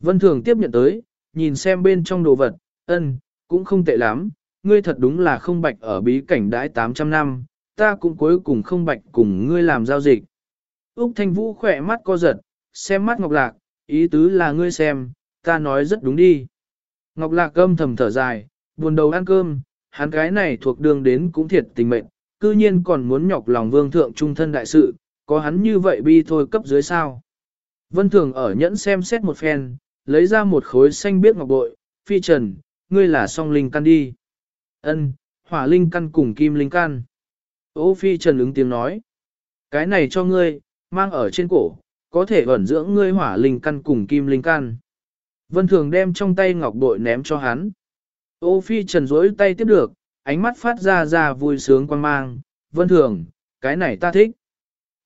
Vân Thường tiếp nhận tới, nhìn xem bên trong đồ vật, ân, cũng không tệ lắm, ngươi thật đúng là không bạch ở bí cảnh đãi 800 năm, ta cũng cuối cùng không bạch cùng ngươi làm giao dịch. Úc Thanh Vũ khỏe mắt co giật, xem mắt Ngọc Lạc, ý tứ là ngươi xem, ta nói rất đúng đi. Ngọc Lạc cơm thầm thở dài, buồn đầu ăn cơm, hắn cái này thuộc đường đến cũng thiệt tình mệnh, cư nhiên còn muốn nhọc lòng vương thượng trung thân đại sự, có hắn như vậy bi thôi cấp dưới sao. Vân Thường ở nhẫn xem xét một phen, lấy ra một khối xanh biếc ngọc bội, phi trần, ngươi là song linh căn đi. Ân, hỏa linh căn cùng kim linh căn. Ô phi trần ứng tiếng nói, cái này cho ngươi, mang ở trên cổ, có thể ẩn dưỡng ngươi hỏa linh căn cùng kim linh căn. Vân Thường đem trong tay ngọc bội ném cho hắn. Ô phi trần rỗi tay tiếp được, ánh mắt phát ra ra vui sướng quan mang. Vân Thường, cái này ta thích.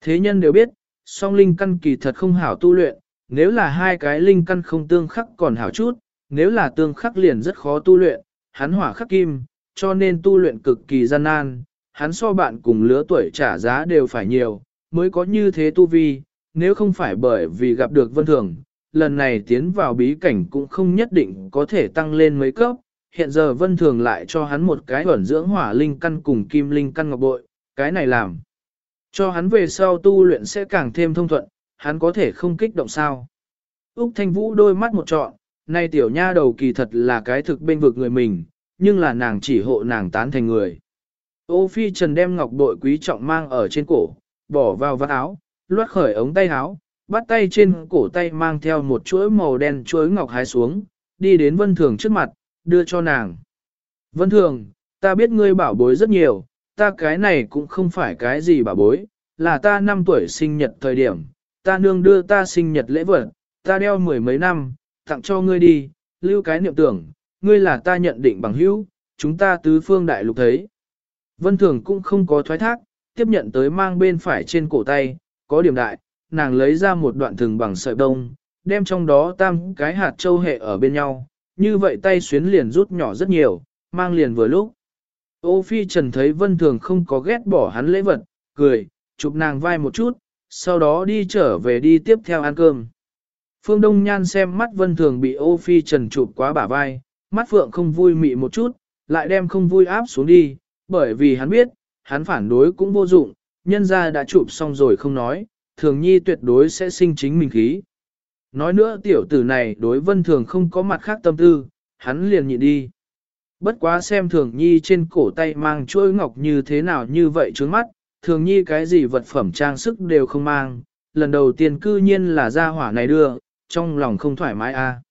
Thế nhân đều biết, song linh căn kỳ thật không hảo tu luyện, nếu là hai cái linh căn không tương khắc còn hảo chút, nếu là tương khắc liền rất khó tu luyện, hắn hỏa khắc kim, cho nên tu luyện cực kỳ gian nan, hắn so bạn cùng lứa tuổi trả giá đều phải nhiều, mới có như thế tu vi, nếu không phải bởi vì gặp được vân thường, lần này tiến vào bí cảnh cũng không nhất định có thể tăng lên mấy cấp, hiện giờ vân thường lại cho hắn một cái ẩn dưỡng hỏa linh căn cùng kim linh căn ngọc bội, cái này làm. Cho hắn về sau tu luyện sẽ càng thêm thông thuận, hắn có thể không kích động sao. Úc Thanh Vũ đôi mắt một trọn, nay tiểu nha đầu kỳ thật là cái thực bên vực người mình, nhưng là nàng chỉ hộ nàng tán thành người. Ô Phi Trần đem ngọc bội quý trọng mang ở trên cổ, bỏ vào vạt áo, loát khởi ống tay áo, bắt tay trên cổ tay mang theo một chuỗi màu đen chuỗi ngọc hái xuống, đi đến Vân Thường trước mặt, đưa cho nàng. Vân Thường, ta biết ngươi bảo bối rất nhiều, ta cái này cũng không phải cái gì bảo bối, là ta năm tuổi sinh nhật thời điểm, ta nương đưa ta sinh nhật lễ vật, ta đeo mười mấy năm, tặng cho ngươi đi, lưu cái niệm tưởng, ngươi là ta nhận định bằng hữu, chúng ta tứ phương đại lục thấy. Vân Thường cũng không có thoái thác, tiếp nhận tới mang bên phải trên cổ tay, có điểm đại, nàng lấy ra một đoạn thừng bằng sợi đông, đem trong đó tam cái hạt châu hệ ở bên nhau, như vậy tay xuyến liền rút nhỏ rất nhiều, mang liền vừa lúc. Ô Phi Trần thấy Vân Thường không có ghét bỏ hắn lễ vật, cười, chụp nàng vai một chút, sau đó đi trở về đi tiếp theo ăn cơm. Phương Đông Nhan xem mắt Vân Thường bị Ô Phi Trần chụp quá bả vai, mắt Phượng không vui mị một chút, lại đem không vui áp xuống đi, bởi vì hắn biết, hắn phản đối cũng vô dụng, nhân ra đã chụp xong rồi không nói, thường nhi tuyệt đối sẽ sinh chính mình khí. Nói nữa tiểu tử này đối vân thường không có mặt khác tâm tư, hắn liền nhịn đi. Bất quá xem thường nhi trên cổ tay mang chuỗi ngọc như thế nào như vậy trước mắt, thường nhi cái gì vật phẩm trang sức đều không mang, lần đầu tiên cư nhiên là ra hỏa này đưa, trong lòng không thoải mái a. À.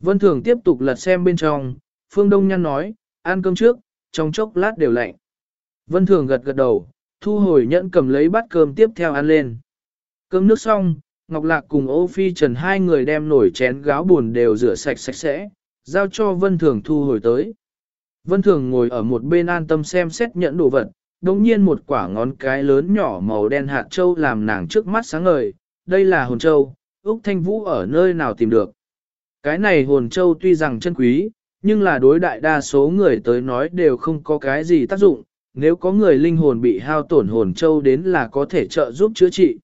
Vân thường tiếp tục lật xem bên trong, phương đông nhăn nói, ăn cơm trước, trong chốc lát đều lạnh. Vân thường gật gật đầu, thu hồi nhẫn cầm lấy bát cơm tiếp theo ăn lên. Cơm nước xong, Ngọc Lạc cùng Ô Phi Trần hai người đem nổi chén gáo buồn đều rửa sạch sạch sẽ, giao cho Vân Thường thu hồi tới. Vân Thường ngồi ở một bên an tâm xem xét nhẫn đồ vật, đồng nhiên một quả ngón cái lớn nhỏ màu đen hạt châu làm nàng trước mắt sáng ngời, đây là hồn châu, Úc Thanh Vũ ở nơi nào tìm được. Cái này hồn châu tuy rằng chân quý, nhưng là đối đại đa số người tới nói đều không có cái gì tác dụng, nếu có người linh hồn bị hao tổn hồn châu đến là có thể trợ giúp chữa trị.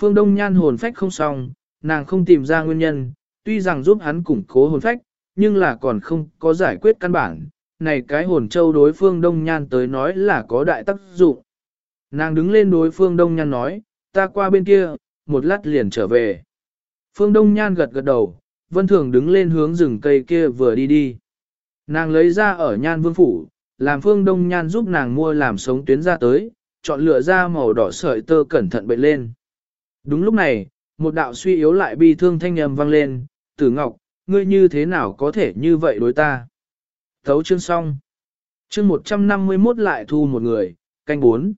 Phương Đông Nhan hồn phách không xong, nàng không tìm ra nguyên nhân, tuy rằng giúp hắn củng cố hồn phách, nhưng là còn không có giải quyết căn bản. Này cái hồn châu đối phương Đông Nhan tới nói là có đại tác dụng. Nàng đứng lên đối phương Đông Nhan nói, ta qua bên kia, một lát liền trở về. Phương Đông Nhan gật gật đầu, Vân Thường đứng lên hướng rừng cây kia vừa đi đi. Nàng lấy ra ở Nhan Vương Phủ, làm Phương Đông Nhan giúp nàng mua làm sống tuyến ra tới, chọn lựa ra màu đỏ sợi tơ cẩn thận bệnh lên. Đúng lúc này, một đạo suy yếu lại bi thương thanh âm vang lên, tử ngọc, ngươi như thế nào có thể như vậy đối ta? Thấu chương xong. Chương 151 lại thu một người, canh 4.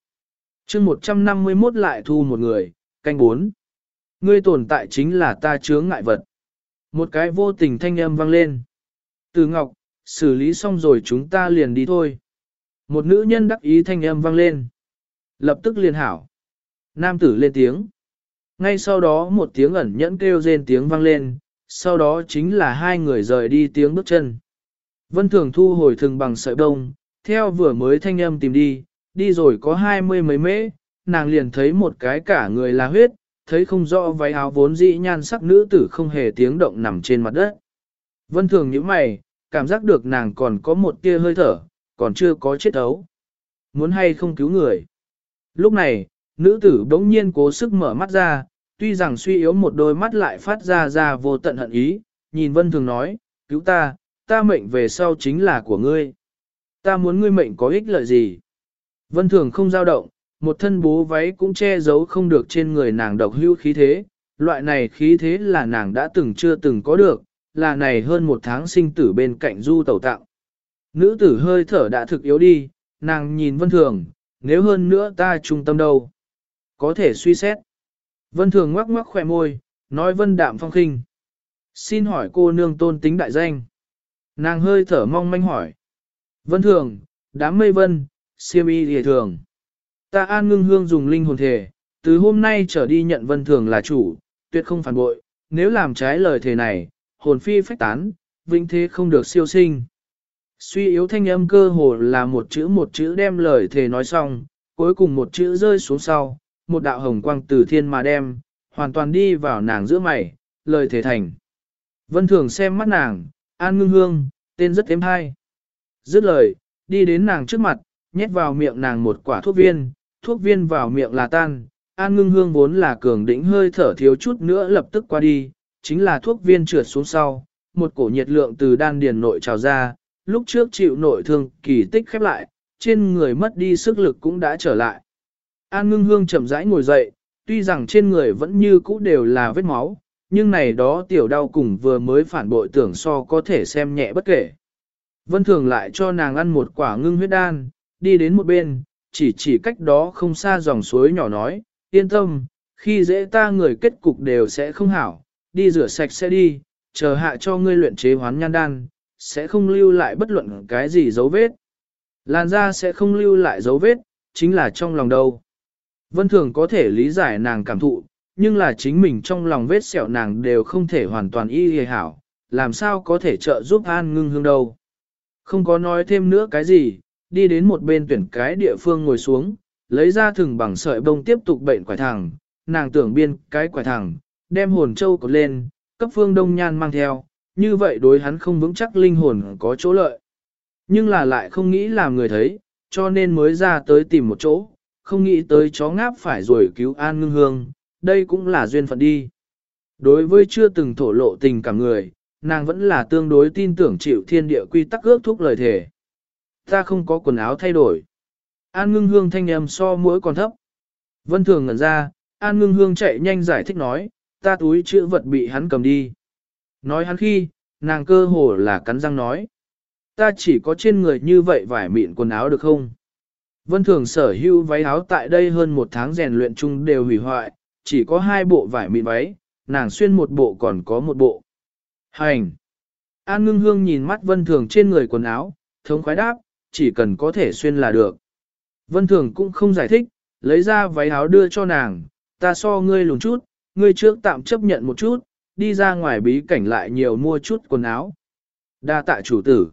Chương 151 lại thu một người, canh 4. Ngươi tồn tại chính là ta chướng ngại vật. Một cái vô tình thanh âm vang lên. Từ ngọc, xử lý xong rồi chúng ta liền đi thôi. Một nữ nhân đắc ý thanh âm vang lên. Lập tức liền hảo. Nam tử lên tiếng. Ngay sau đó một tiếng ẩn nhẫn kêu rên tiếng vang lên, sau đó chính là hai người rời đi tiếng bước chân. Vân Thường thu hồi thừng bằng sợi bông, theo vừa mới thanh âm tìm đi, đi rồi có hai mươi mấy mễ, nàng liền thấy một cái cả người là huyết, thấy không rõ váy áo vốn dĩ nhan sắc nữ tử không hề tiếng động nằm trên mặt đất. Vân thường như mày, cảm giác được nàng còn có một tia hơi thở, còn chưa có chết ấu. Muốn hay không cứu người. Lúc này, nữ tử đống nhiên cố sức mở mắt ra, tuy rằng suy yếu một đôi mắt lại phát ra ra vô tận hận ý, nhìn vân thường nói, cứu ta, ta mệnh về sau chính là của ngươi. Ta muốn ngươi mệnh có ích lợi gì? Vân thường không dao động, một thân bố váy cũng che giấu không được trên người nàng độc hưu khí thế, loại này khí thế là nàng đã từng chưa từng có được, là này hơn một tháng sinh tử bên cạnh du tẩu tạo. Nữ tử hơi thở đã thực yếu đi, nàng nhìn vân thường, nếu hơn nữa ta trung tâm đâu. Có thể suy xét. Vân thường ngoắc ngoắc khỏe môi, nói vân đạm phong khinh. Xin hỏi cô nương tôn tính đại danh. Nàng hơi thở mong manh hỏi. Vân thường, đám mây vân, siêm y hề thường. Ta an ngưng hương dùng linh hồn thể, từ hôm nay trở đi nhận vân thường là chủ, tuyệt không phản bội, nếu làm trái lời thề này, hồn phi phách tán, vĩnh thế không được siêu sinh. Suy yếu thanh âm cơ hồ là một chữ một chữ đem lời thề nói xong, cuối cùng một chữ rơi xuống sau, một đạo hồng quang từ thiên mà đem, hoàn toàn đi vào nàng giữa mày, lời thề thành. Vân thường xem mắt nàng, an ngưng hương, tên rất êm hay. Dứt lời, đi đến nàng trước mặt, nhét vào miệng nàng một quả thuốc viên, thuốc viên vào miệng là tan, an ngưng hương vốn là cường đỉnh hơi thở thiếu chút nữa lập tức qua đi, chính là thuốc viên trượt xuống sau, một cổ nhiệt lượng từ đan điền nội trào ra, lúc trước chịu nội thương kỳ tích khép lại, trên người mất đi sức lực cũng đã trở lại. An ngưng hương chậm rãi ngồi dậy, tuy rằng trên người vẫn như cũ đều là vết máu, nhưng này đó tiểu đau cùng vừa mới phản bội tưởng so có thể xem nhẹ bất kể. Vân thường lại cho nàng ăn một quả ngưng huyết đan, đi đến một bên, chỉ chỉ cách đó không xa dòng suối nhỏ nói, yên tâm, khi dễ ta người kết cục đều sẽ không hảo, đi rửa sạch sẽ đi, chờ hạ cho ngươi luyện chế hoán nhan đan, sẽ không lưu lại bất luận cái gì dấu vết. Làn da sẽ không lưu lại dấu vết, chính là trong lòng đâu. Vân Thường có thể lý giải nàng cảm thụ, nhưng là chính mình trong lòng vết sẹo nàng đều không thể hoàn toàn y hề hảo, làm sao có thể trợ giúp an ngưng hương đâu. Không có nói thêm nữa cái gì, đi đến một bên tuyển cái địa phương ngồi xuống, lấy ra thừng bằng sợi bông tiếp tục bệnh quải thẳng, nàng tưởng biên cái quải thẳng, đem hồn châu cột lên, cấp phương đông nhan mang theo, như vậy đối hắn không vững chắc linh hồn có chỗ lợi. Nhưng là lại không nghĩ làm người thấy, cho nên mới ra tới tìm một chỗ, không nghĩ tới chó ngáp phải rồi cứu an ngưng hương, đây cũng là duyên phận đi. Đối với chưa từng thổ lộ tình cảm người, nàng vẫn là tương đối tin tưởng chịu thiên địa quy tắc ước thúc lời thề. Ta không có quần áo thay đổi. An ngưng hương thanh âm so mũi còn thấp. Vân thường ngẩn ra, An ngưng hương chạy nhanh giải thích nói, ta túi chữ vật bị hắn cầm đi. Nói hắn khi, nàng cơ hồ là cắn răng nói. Ta chỉ có trên người như vậy vải mịn quần áo được không? Vân thường sở hữu váy áo tại đây hơn một tháng rèn luyện chung đều hủy hoại, chỉ có hai bộ vải mịn váy, nàng xuyên một bộ còn có một bộ. Hành! An ngưng hương nhìn mắt vân thường trên người quần áo, thống khoái đáp, chỉ cần có thể xuyên là được. Vân thường cũng không giải thích, lấy ra váy áo đưa cho nàng, ta so ngươi lùn chút, ngươi trước tạm chấp nhận một chút, đi ra ngoài bí cảnh lại nhiều mua chút quần áo. Đa tạ chủ tử.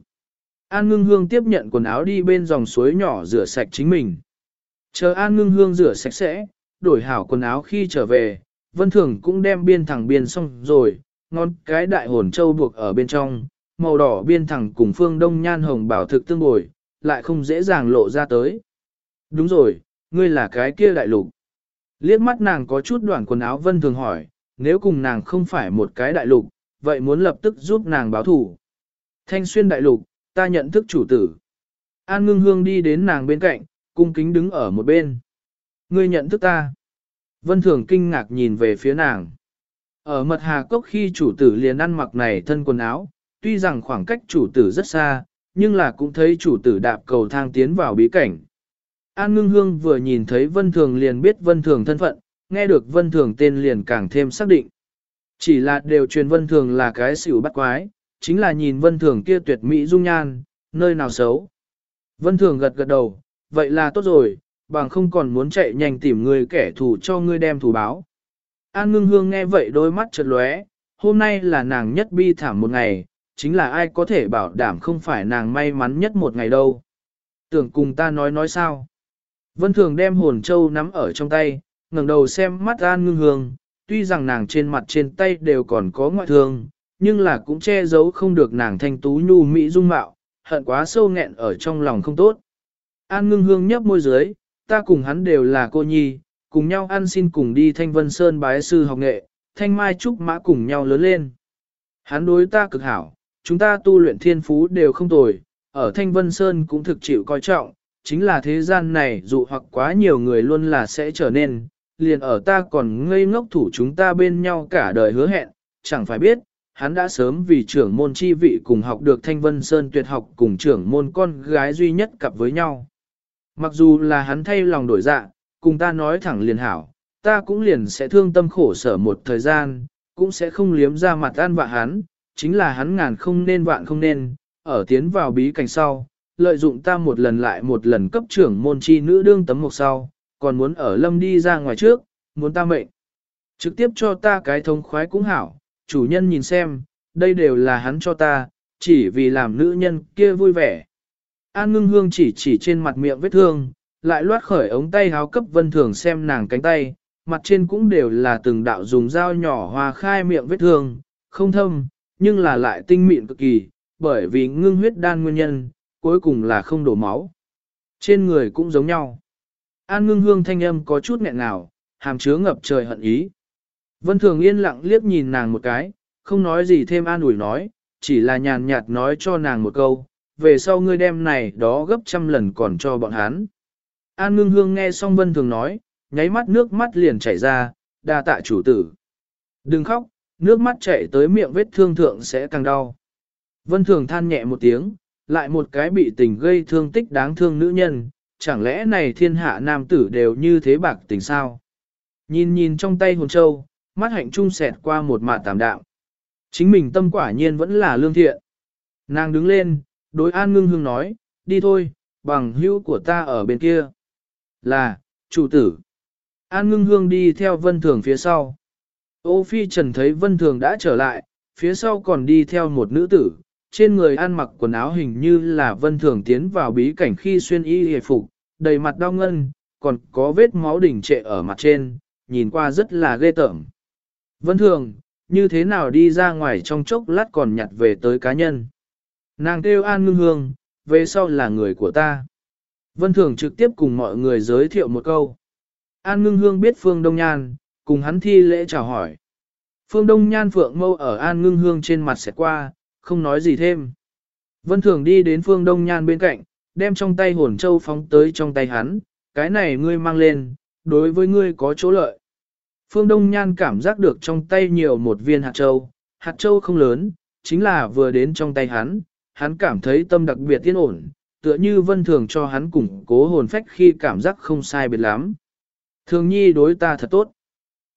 An ngưng hương tiếp nhận quần áo đi bên dòng suối nhỏ rửa sạch chính mình. Chờ An ngưng hương rửa sạch sẽ, đổi hảo quần áo khi trở về, vân thường cũng đem biên thẳng biên xong rồi, ngon cái đại hồn châu buộc ở bên trong, màu đỏ biên thẳng cùng phương đông nhan hồng bảo thực tương bồi, lại không dễ dàng lộ ra tới. Đúng rồi, ngươi là cái kia đại lục. Liếc mắt nàng có chút đoạn quần áo vân thường hỏi, nếu cùng nàng không phải một cái đại lục, vậy muốn lập tức giúp nàng báo thủ. Thanh xuyên đại lục, ta nhận thức chủ tử. An ngưng hương đi đến nàng bên cạnh, cung kính đứng ở một bên. Ngươi nhận thức ta. Vân thường kinh ngạc nhìn về phía nàng. Ở mật hà cốc khi chủ tử liền ăn mặc này thân quần áo, tuy rằng khoảng cách chủ tử rất xa, nhưng là cũng thấy chủ tử đạp cầu thang tiến vào bí cảnh. An ngưng hương vừa nhìn thấy vân thường liền biết vân thường thân phận, nghe được vân thường tên liền càng thêm xác định. Chỉ là đều truyền vân thường là cái xỉu bắt quái, chính là nhìn vân thường kia tuyệt mỹ dung nhan, nơi nào xấu. Vân thường gật gật đầu, vậy là tốt rồi, bằng không còn muốn chạy nhanh tìm người kẻ thù cho ngươi đem thù báo. An ngưng hương nghe vậy đôi mắt chợt lóe, hôm nay là nàng nhất bi thảm một ngày, chính là ai có thể bảo đảm không phải nàng may mắn nhất một ngày đâu. Tưởng cùng ta nói nói sao? Vân Thường đem hồn châu nắm ở trong tay, ngẩng đầu xem mắt An Ngưng Hương, tuy rằng nàng trên mặt trên tay đều còn có ngoại thương, nhưng là cũng che giấu không được nàng thanh tú nhu mỹ dung mạo, hận quá sâu nghẹn ở trong lòng không tốt. An Ngưng Hương nhấp môi dưới, ta cùng hắn đều là cô nhi, cùng nhau ăn xin cùng đi Thanh Vân Sơn bái sư học nghệ, Thanh Mai Trúc Mã cùng nhau lớn lên. Hắn đối ta cực hảo, chúng ta tu luyện thiên phú đều không tồi, ở Thanh Vân Sơn cũng thực chịu coi trọng, chính là thế gian này dụ hoặc quá nhiều người luôn là sẽ trở nên, liền ở ta còn ngây ngốc thủ chúng ta bên nhau cả đời hứa hẹn, chẳng phải biết, hắn đã sớm vì trưởng môn chi vị cùng học được Thanh Vân Sơn tuyệt học cùng trưởng môn con gái duy nhất cặp với nhau. Mặc dù là hắn thay lòng đổi dạ, cùng ta nói thẳng liền hảo, ta cũng liền sẽ thương tâm khổ sở một thời gian, cũng sẽ không liếm ra mặt an vạ hắn, chính là hắn ngàn không nên vạn không nên, ở tiến vào bí cảnh sau, lợi dụng ta một lần lại một lần cấp trưởng môn chi nữ đương tấm một sau, còn muốn ở lâm đi ra ngoài trước, muốn ta mệnh. Trực tiếp cho ta cái thông khoái cũng hảo, chủ nhân nhìn xem, đây đều là hắn cho ta, chỉ vì làm nữ nhân kia vui vẻ. An ngưng hương chỉ chỉ trên mặt miệng vết thương, lại loát khởi ống tay háo cấp vân thường xem nàng cánh tay, mặt trên cũng đều là từng đạo dùng dao nhỏ hòa khai miệng vết thương, không thâm, nhưng là lại tinh mịn cực kỳ, bởi vì ngưng huyết đan nguyên nhân, cuối cùng là không đổ máu. Trên người cũng giống nhau. An ngưng hương thanh âm có chút nghẹn nào hàm chứa ngập trời hận ý. Vân Thường yên lặng liếc nhìn nàng một cái, không nói gì thêm an ủi nói, chỉ là nhàn nhạt nói cho nàng một câu, về sau ngươi đem này đó gấp trăm lần còn cho bọn hắn. An ngưng hương nghe xong Vân Thường nói, nháy mắt nước mắt liền chảy ra, đa tạ chủ tử. Đừng khóc, nước mắt chảy tới miệng vết thương thượng sẽ càng đau. Vân Thường than nhẹ một tiếng, lại một cái bị tình gây thương tích đáng thương nữ nhân, chẳng lẽ này thiên hạ nam tử đều như thế bạc tình sao? Nhìn nhìn trong tay hồn châu, mắt hạnh trung xẹt qua một mạt tạm đạo. Chính mình tâm quả nhiên vẫn là lương thiện. Nàng đứng lên, đối an ngưng hương nói, đi thôi, bằng hữu của ta ở bên kia. Là, chủ tử. An ngưng hương đi theo vân thường phía sau. Ô phi trần thấy vân thường đã trở lại, phía sau còn đi theo một nữ tử, trên người ăn mặc quần áo hình như là vân thường tiến vào bí cảnh khi xuyên y hề phục, đầy mặt đau ngân, còn có vết máu đỉnh trệ ở mặt trên, nhìn qua rất là ghê tởm. Vân thường, như thế nào đi ra ngoài trong chốc lát còn nhặt về tới cá nhân. Nàng kêu an ngưng hương, về sau là người của ta. Vân thường trực tiếp cùng mọi người giới thiệu một câu. An ngưng hương biết Phương Đông Nhan, cùng hắn thi lễ chào hỏi. Phương Đông Nhan phượng mâu ở An ngưng hương trên mặt sẽ qua, không nói gì thêm. Vân Thường đi đến Phương Đông Nhan bên cạnh, đem trong tay hồn châu phóng tới trong tay hắn, cái này ngươi mang lên, đối với ngươi có chỗ lợi. Phương Đông Nhan cảm giác được trong tay nhiều một viên hạt châu, hạt châu không lớn, chính là vừa đến trong tay hắn, hắn cảm thấy tâm đặc biệt yên ổn, tựa như vân thường cho hắn củng cố hồn phách khi cảm giác không sai biệt lắm. Thường nhi đối ta thật tốt.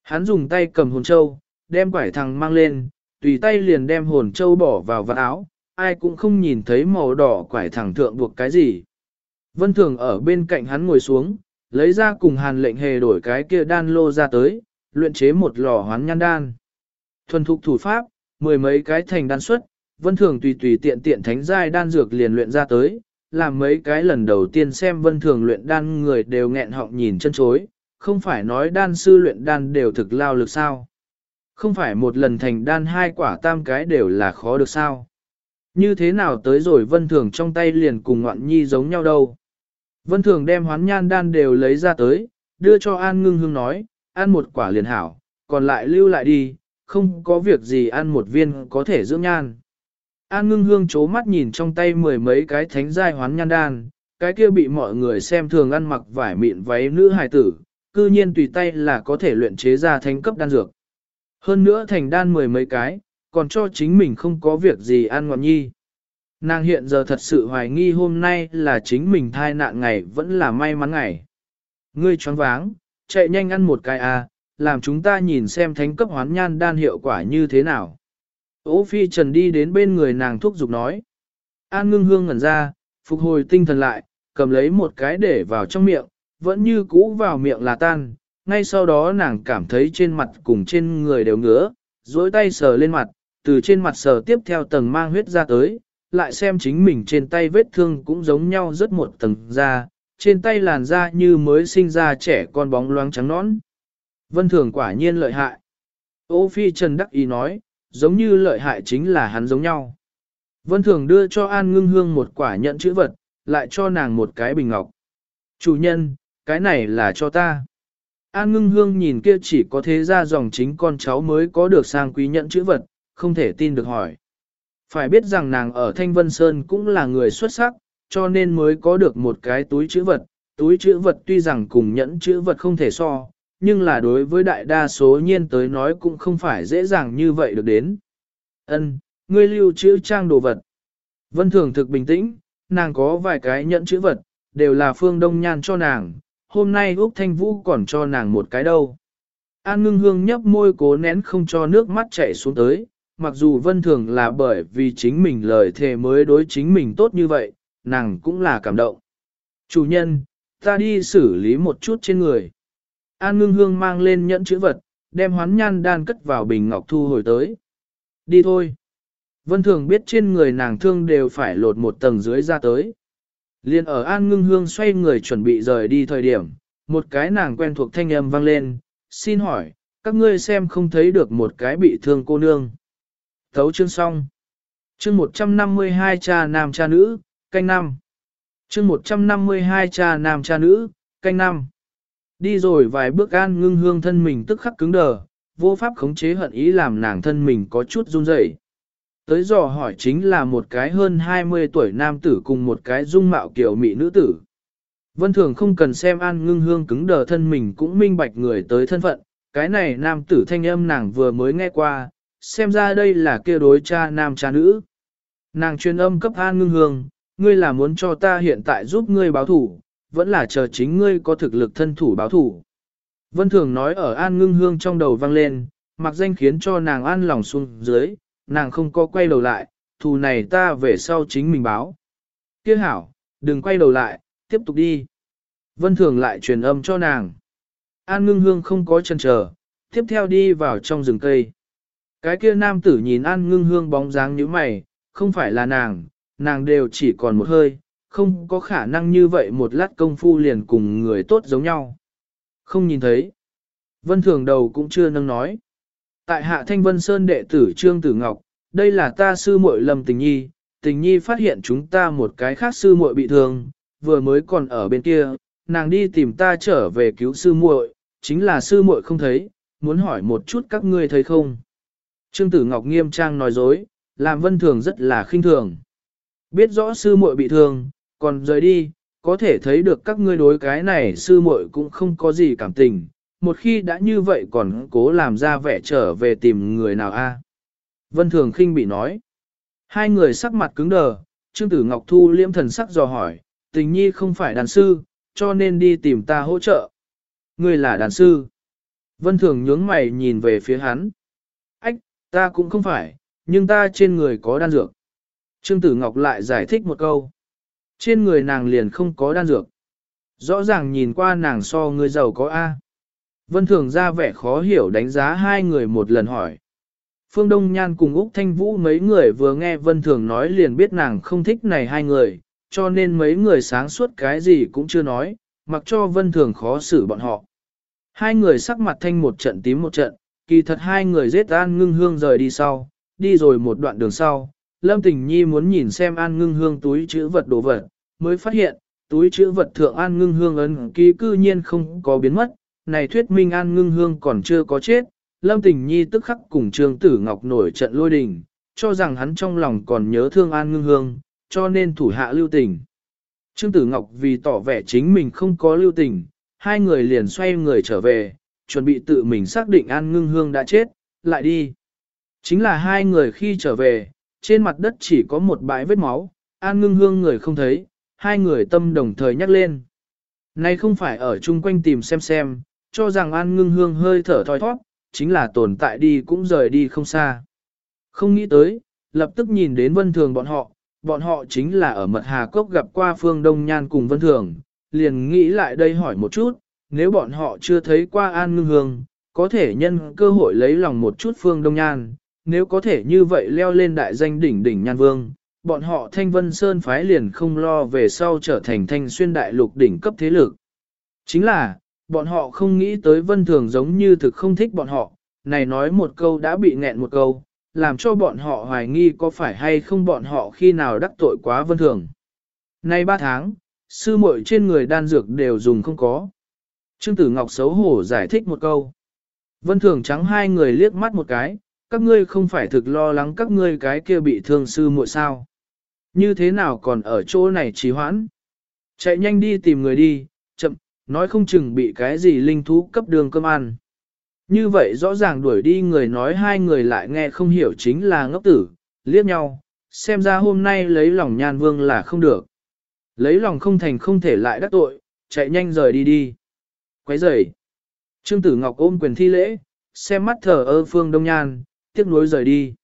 Hắn dùng tay cầm hồn châu, đem quải thằng mang lên, tùy tay liền đem hồn châu bỏ vào vạt áo, ai cũng không nhìn thấy màu đỏ quải thẳng thượng buộc cái gì. Vân Thường ở bên cạnh hắn ngồi xuống, lấy ra cùng hàn lệnh hề đổi cái kia đan lô ra tới, luyện chế một lò hoán nhan đan. Thuần thục thủ pháp, mười mấy cái thành đan xuất, Vân Thường tùy tùy tiện tiện thánh giai đan dược liền luyện ra tới, làm mấy cái lần đầu tiên xem Vân Thường luyện đan người đều nghẹn họng nhìn chân chối, không phải nói đan sư luyện đan đều thực lao lực sao. Không phải một lần thành đan hai quả tam cái đều là khó được sao. Như thế nào tới rồi vân thường trong tay liền cùng ngoạn nhi giống nhau đâu. Vân thường đem hoán nhan đan đều lấy ra tới, đưa cho An ngưng hương nói, ăn một quả liền hảo, còn lại lưu lại đi, không có việc gì ăn một viên có thể dưỡng nhan. An ngưng hương chố mắt nhìn trong tay mười mấy cái thánh giai hoán nhan đan, cái kia bị mọi người xem thường ăn mặc vải mịn váy nữ hài tử, cư nhiên tùy tay là có thể luyện chế ra thánh cấp đan dược. Hơn nữa thành đan mười mấy cái, còn cho chính mình không có việc gì ăn ngọn nhi. Nàng hiện giờ thật sự hoài nghi hôm nay là chính mình thai nạn ngày vẫn là may mắn ngày. Ngươi choáng váng, chạy nhanh ăn một cái à, làm chúng ta nhìn xem thánh cấp hoán nhan đan hiệu quả như thế nào. Ô phi trần đi đến bên người nàng thúc giục nói. An ngưng hương ngẩn ra, phục hồi tinh thần lại, cầm lấy một cái để vào trong miệng, vẫn như cũ vào miệng là tan, ngay sau đó nàng cảm thấy trên mặt cùng trên người đều ngứa, dối tay sờ lên mặt, từ trên mặt sờ tiếp theo tầng mang huyết ra tới, lại xem chính mình trên tay vết thương cũng giống nhau rất một tầng da, trên tay làn da như mới sinh ra trẻ con bóng loáng trắng nõn. Vân Thường quả nhiên lợi hại. Ô Phi Trần Đắc Ý nói, giống như lợi hại chính là hắn giống nhau. Vân Thường đưa cho An Ngưng Hương một quả nhận chữ vật, lại cho nàng một cái bình ngọc. Chủ nhân, cái này là cho ta. An Ngưng Hương nhìn kia chỉ có thế ra dòng chính con cháu mới có được sang quý nhận chữ vật, không thể tin được hỏi. Phải biết rằng nàng ở Thanh Vân Sơn cũng là người xuất sắc, cho nên mới có được một cái túi chữ vật. Túi chữ vật tuy rằng cùng nhẫn chữ vật không thể so, nhưng là đối với đại đa số nhiên tới nói cũng không phải dễ dàng như vậy được đến. Ân, ngươi lưu chữ trang đồ vật. Vân Thường thực bình tĩnh, nàng có vài cái nhẫn chữ vật, đều là phương đông nhan cho nàng, hôm nay Úc Thanh Vũ còn cho nàng một cái đâu. An ngưng hương nhấp môi cố nén không cho nước mắt chảy xuống tới, mặc dù vân thường là bởi vì chính mình lời thề mới đối chính mình tốt như vậy, nàng cũng là cảm động. Chủ nhân, ta đi xử lý một chút trên người. An ngưng hương mang lên nhẫn chữ vật, đem hoán nhan đan cất vào bình ngọc thu hồi tới. Đi thôi. Vân thường biết trên người nàng thương đều phải lột một tầng dưới ra tới. Liên ở An ngưng hương xoay người chuẩn bị rời đi thời điểm, một cái nàng quen thuộc thanh âm vang lên, xin hỏi, các ngươi xem không thấy được một cái bị thương cô nương. Thấu chương xong. Chương 152 cha nam cha nữ, canh năm. Chương 152 cha nam cha nữ, canh năm. Đi rồi vài bước an ngưng hương thân mình tức khắc cứng đờ, vô pháp khống chế hận ý làm nàng thân mình có chút run rẩy. Tới dò hỏi chính là một cái hơn 20 tuổi nam tử cùng một cái dung mạo kiểu mỹ nữ tử. Vân Thường không cần xem an ngưng hương cứng đờ thân mình cũng minh bạch người tới thân phận, cái này nam tử thanh âm nàng vừa mới nghe qua, xem ra đây là kia đối cha nam cha nữ. Nàng truyền âm cấp an ngưng hương, ngươi là muốn cho ta hiện tại giúp ngươi báo thủ, vẫn là chờ chính ngươi có thực lực thân thủ báo thủ. Vân Thường nói ở an ngưng hương trong đầu vang lên, mặc danh khiến cho nàng an lòng xuống dưới, nàng không có quay đầu lại, thù này ta về sau chính mình báo. Kia hảo, đừng quay đầu lại, tiếp tục đi. Vân Thường lại truyền âm cho nàng. An ngưng hương không có chân chờ, tiếp theo đi vào trong rừng cây. Cái kia nam tử nhìn An ngưng hương bóng dáng như mày, không phải là nàng, nàng đều chỉ còn một hơi, không có khả năng như vậy một lát công phu liền cùng người tốt giống nhau. Không nhìn thấy. Vân Thường đầu cũng chưa nâng nói. Tại hạ Thanh Vân Sơn đệ tử Trương Tử Ngọc, đây là ta sư muội Lâm Tình Nhi, Tình Nhi phát hiện chúng ta một cái khác sư muội bị thương, vừa mới còn ở bên kia, nàng đi tìm ta trở về cứu sư muội, chính là sư muội không thấy, muốn hỏi một chút các ngươi thấy không. Trương Tử Ngọc nghiêm trang nói dối, làm Vân Thường rất là khinh thường. Biết rõ sư muội bị thương, còn rời đi, có thể thấy được các ngươi đối cái này sư muội cũng không có gì cảm tình, một khi đã như vậy còn cố làm ra vẻ trở về tìm người nào a? Vân Thường khinh bị nói. Hai người sắc mặt cứng đờ, Trương Tử Ngọc Thu liễm thần sắc dò hỏi, tình nhi không phải đàn sư, cho nên đi tìm ta hỗ trợ. Ngươi là đàn sư. Vân Thường nhướng mày nhìn về phía hắn. Ách, ta cũng không phải, nhưng ta trên người có đan dược. Trương Tử Ngọc lại giải thích một câu. Trên người nàng liền không có đan dược. Rõ ràng nhìn qua nàng so người giàu có A. Vân Thường ra vẻ khó hiểu đánh giá hai người một lần hỏi. Phương Đông Nhan cùng Úc Thanh Vũ mấy người vừa nghe Vân Thường nói liền biết nàng không thích này hai người, cho nên mấy người sáng suốt cái gì cũng chưa nói, mặc cho Vân Thường khó xử bọn họ. Hai người sắc mặt thanh một trận tím một trận, kỳ thật hai người giết An Ngưng Hương rời đi sau, đi rồi một đoạn đường sau. Lâm Tình Nhi muốn nhìn xem An Ngưng Hương túi chữ vật đồ vật, mới phát hiện, túi chữ vật thượng An Ngưng Hương ấn ký cư nhiên không có biến mất, này thuyết minh An Ngưng Hương còn chưa có chết, Lâm Tình Nhi tức khắc cùng Trương Tử Ngọc nổi trận lôi đình, cho rằng hắn trong lòng còn nhớ thương An Ngưng Hương, cho nên thủ hạ lưu tình. Trương Tử Ngọc vì tỏ vẻ chính mình không có lưu tình, hai người liền xoay người trở về, chuẩn bị tự mình xác định An Ngưng Hương đã chết, lại đi. Chính là hai người khi trở về, trên mặt đất chỉ có một bãi vết máu, An Ngưng Hương người không thấy, hai người tâm đồng thời nhắc lên. Nay không phải ở chung quanh tìm xem xem, cho rằng An Ngưng Hương hơi thở thoi thoát, chính là tồn tại đi cũng rời đi không xa. Không nghĩ tới, lập tức nhìn đến Vân Thường bọn họ, bọn họ chính là ở Mật Hà Cốc gặp qua Phương Đông Nhan cùng Vân Thường, liền nghĩ lại đây hỏi một chút, nếu bọn họ chưa thấy qua An Ngưng Hương, có thể nhân cơ hội lấy lòng một chút Phương Đông Nhan, nếu có thể như vậy leo lên đại danh đỉnh đỉnh Nhan Vương, bọn họ thanh vân sơn phái liền không lo về sau trở thành thanh xuyên đại lục đỉnh cấp thế lực. Chính là, bọn họ không nghĩ tới vân thường giống như thực không thích bọn họ, này nói một câu đã bị nghẹn một câu, làm cho bọn họ hoài nghi có phải hay không bọn họ khi nào đắc tội quá vân thường. Nay ba tháng, sư muội trên người đan dược đều dùng không có. Trương Tử Ngọc xấu hổ giải thích một câu. Vân thường trắng hai người liếc mắt một cái, các ngươi không phải thực lo lắng các ngươi cái kia bị thương sư muội sao. Như thế nào còn ở chỗ này trì hoãn? Chạy nhanh đi tìm người đi, nói không chừng bị cái gì linh thú cấp đường cơm ăn. Như vậy rõ ràng đuổi đi người nói hai người lại nghe không hiểu chính là ngốc tử, liếc nhau, xem ra hôm nay lấy lòng nhan vương là không được. Lấy lòng không thành không thể lại đắc tội, chạy nhanh rời đi đi. Quấy rời. Trương Tử Ngọc ôm quyền thi lễ, xem mắt thở ơ phương đông nhan, tiếc nuối rời đi.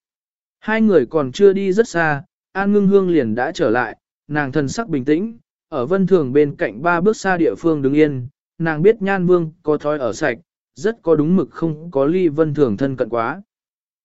Hai người còn chưa đi rất xa, An ngưng hương liền đã trở lại, nàng thần sắc bình tĩnh, ở vân thường bên cạnh ba bước xa địa phương đứng yên, nàng biết nhan vương có thói ở sạch, rất có đúng mực không có ly vân thường thân cận quá.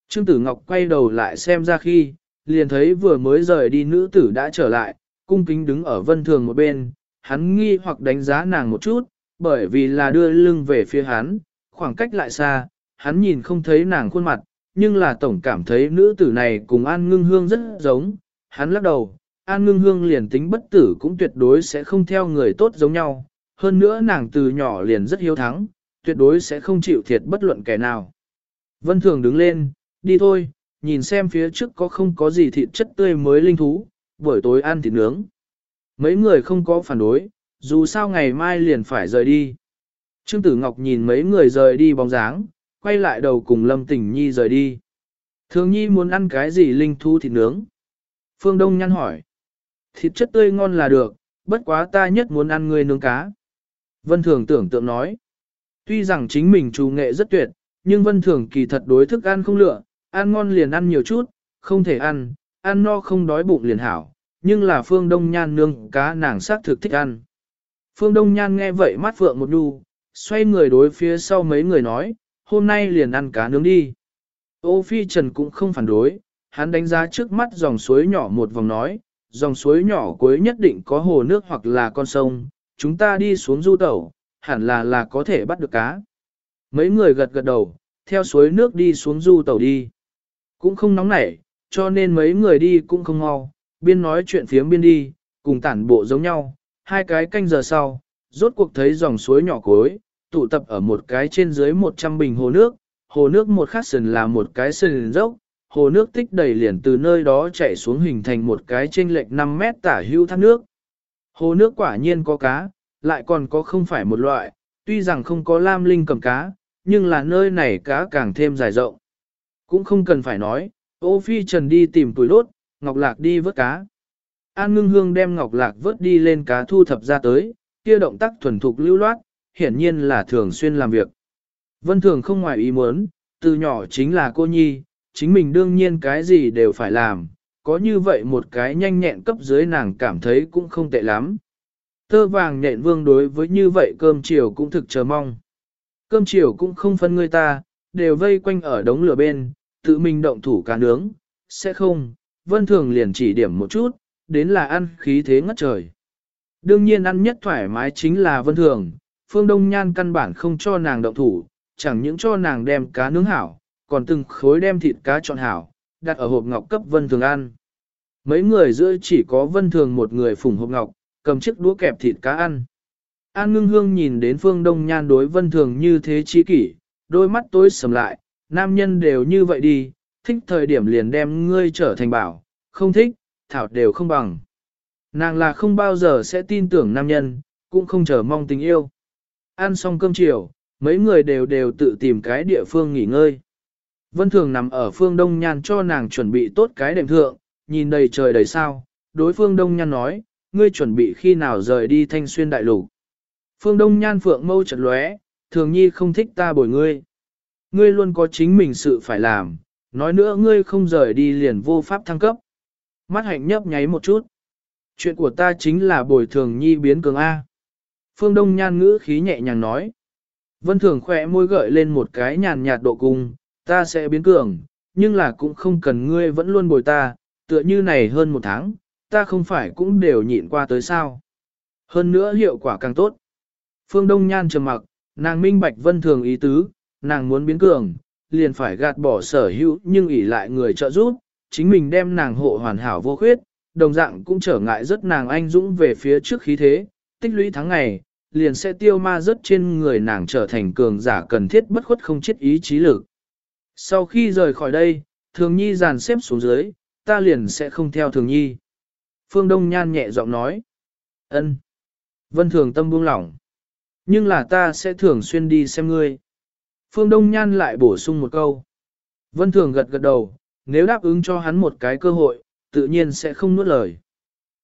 Trương Tử Ngọc quay đầu lại xem ra khi, liền thấy vừa mới rời đi nữ tử đã trở lại, cung kính đứng ở vân thường một bên, hắn nghi hoặc đánh giá nàng một chút, bởi vì là đưa lưng về phía hắn, khoảng cách lại xa, hắn nhìn không thấy nàng khuôn mặt, nhưng là tổng cảm thấy nữ tử này cùng An Ngưng Hương rất giống, hắn lắc đầu, An Ngưng Hương liền tính bất tử cũng tuyệt đối sẽ không theo người tốt giống nhau, hơn nữa nàng từ nhỏ liền rất hiếu thắng, tuyệt đối sẽ không chịu thiệt bất luận kẻ nào. Vân Thường đứng lên, đi thôi, nhìn xem phía trước có không có gì thịt chất tươi mới linh thú, buổi tối ăn thịt nướng. Mấy người không có phản đối, dù sao ngày mai liền phải rời đi. Trương Tử Ngọc nhìn mấy người rời đi bóng dáng, quay lại đầu cùng Lâm Tình Nhi rời đi. Thường Nhi muốn ăn cái gì linh thú thịt nướng? Phương Đông nhăn hỏi. Thịt chất tươi ngon là được, bất quá ta nhất muốn ăn người nướng cá. Vân Thường tưởng tượng nói. Tuy rằng chính mình trù nghệ rất tuyệt, nhưng Vân Thường kỳ thật đối thức ăn không lựa, ăn ngon liền ăn nhiều chút, không thể ăn, ăn no không đói bụng liền hảo, nhưng là Phương Đông Nhan nướng cá nàng xác thực thích ăn. Phương Đông Nhan nghe vậy mắt phượng một đu, xoay người đối phía sau mấy người nói, hôm nay liền ăn cá nướng đi. Ô Phi Trần cũng không phản đối, hắn đánh giá trước mắt dòng suối nhỏ một vòng nói, dòng suối nhỏ cuối nhất định có hồ nước hoặc là con sông, chúng ta đi xuống du tẩu, hẳn là là có thể bắt được cá. Mấy người gật gật đầu, theo suối nước đi xuống du tẩu đi. Cũng không nóng nảy, cho nên mấy người đi cũng không mau, biên nói chuyện phía biên đi, cùng tản bộ giống nhau, hai cái canh giờ sau, rốt cuộc thấy dòng suối nhỏ cối, tụ tập ở một cái trên dưới 100 bình hồ nước, hồ nước một khát sườn là một cái sườn dốc, hồ nước tích đầy liền từ nơi đó chảy xuống hình thành một cái trên lệch 5 mét tả hưu thác nước. Hồ nước quả nhiên có cá, lại còn có không phải một loại, tuy rằng không có lam linh cầm cá, nhưng là nơi này cá càng thêm dài rộng. Cũng không cần phải nói, ô phi trần đi tìm tuổi đốt, ngọc lạc đi vớt cá. An ngưng hương đem ngọc lạc vớt đi lên cá thu thập ra tới, kia động tác thuần thục lưu loát, hiển nhiên là thường xuyên làm việc. Vân thường không ngoài ý muốn, từ nhỏ chính là cô nhi, chính mình đương nhiên cái gì đều phải làm, có như vậy một cái nhanh nhẹn cấp dưới nàng cảm thấy cũng không tệ lắm. Tơ vàng nhện vương đối với như vậy cơm chiều cũng thực chờ mong. Cơm chiều cũng không phân người ta, đều vây quanh ở đống lửa bên, tự mình động thủ cá nướng, sẽ không, vân thường liền chỉ điểm một chút, đến là ăn khí thế ngất trời. Đương nhiên ăn nhất thoải mái chính là vân thường, phương đông nhan căn bản không cho nàng động thủ, chẳng những cho nàng đem cá nướng hảo, còn từng khối đem thịt cá chọn hảo, đặt ở hộp ngọc cấp vân thường ăn. Mấy người giữa chỉ có vân thường một người phủng hộp ngọc, cầm chiếc đũa kẹp thịt cá ăn. An ngưng hương nhìn đến phương đông nhan đối vân thường như thế chi kỷ, đôi mắt tối sầm lại, nam nhân đều như vậy đi, thích thời điểm liền đem ngươi trở thành bảo, không thích, thảo đều không bằng. Nàng là không bao giờ sẽ tin tưởng nam nhân, cũng không chờ mong tình yêu. Ăn xong cơm chiều, mấy người đều đều tự tìm cái địa phương nghỉ ngơi. Vân Thường nằm ở phương Đông Nhan cho nàng chuẩn bị tốt cái đệm thượng, nhìn đầy trời đầy sao, đối phương Đông Nhan nói, ngươi chuẩn bị khi nào rời đi thanh xuyên đại lục. Phương Đông Nhan phượng mâu chật lóe, thường nhi không thích ta bồi ngươi. Ngươi luôn có chính mình sự phải làm, nói nữa ngươi không rời đi liền vô pháp thăng cấp. Mắt hạnh nhấp nháy một chút. Chuyện của ta chính là bồi thường nhi biến cường A. Phương Đông Nhan ngữ khí nhẹ nhàng nói. Vân Thường khỏe môi gợi lên một cái nhàn nhạt độ cung, ta sẽ biến cường, nhưng là cũng không cần ngươi vẫn luôn bồi ta, tựa như này hơn một tháng, ta không phải cũng đều nhịn qua tới sao. Hơn nữa hiệu quả càng tốt. Phương Đông Nhan trầm mặc, nàng minh bạch vân thường ý tứ, nàng muốn biến cường, liền phải gạt bỏ sở hữu nhưng ỷ lại người trợ giúp, chính mình đem nàng hộ hoàn hảo vô khuyết, đồng dạng cũng trở ngại rất nàng anh dũng về phía trước khí thế, tích lũy tháng ngày, liền sẽ tiêu ma rất trên người nàng trở thành cường giả cần thiết bất khuất không chết ý chí lực. Sau khi rời khỏi đây, thường nhi dàn xếp xuống dưới, ta liền sẽ không theo thường nhi. Phương Đông Nhan nhẹ giọng nói. ân. Vân thường tâm buông lỏng. Nhưng là ta sẽ thường xuyên đi xem ngươi. Phương Đông Nhan lại bổ sung một câu. Vân thường gật gật đầu, nếu đáp ứng cho hắn một cái cơ hội, tự nhiên sẽ không nuốt lời.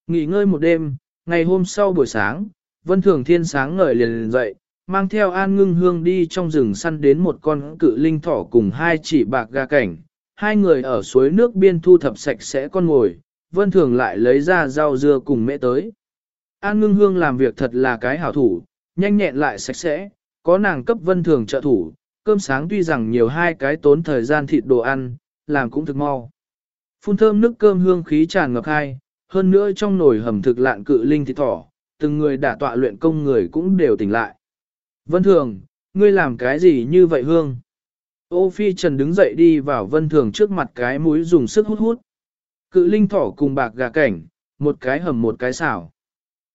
Nghỉ ngơi một đêm, ngày hôm sau buổi sáng, Vân Thường Thiên sáng ngời liền, liền dậy, mang theo An Ngưng Hương đi trong rừng săn đến một con cự linh thỏ cùng hai chỉ bạc ga cảnh. Hai người ở suối nước biên thu thập sạch sẽ con ngồi, Vân Thường lại lấy ra rau dưa cùng mẹ tới. An Ngưng Hương làm việc thật là cái hảo thủ, nhanh nhẹn lại sạch sẽ, có nàng cấp Vân Thường trợ thủ, cơm sáng tuy rằng nhiều hai cái tốn thời gian thịt đồ ăn, làm cũng thực mau. Phun thơm nước cơm hương khí tràn ngập hai, hơn nữa trong nồi hầm thực lạn cự linh thịt thỏ, từng người đã tọa luyện công người cũng đều tỉnh lại. Vân Thường, ngươi làm cái gì như vậy hương? Ô Phi Trần đứng dậy đi vào Vân Thường trước mặt cái mũi dùng sức hút hút. Cự linh thỏ cùng bạc gà cảnh, một cái hầm một cái xảo.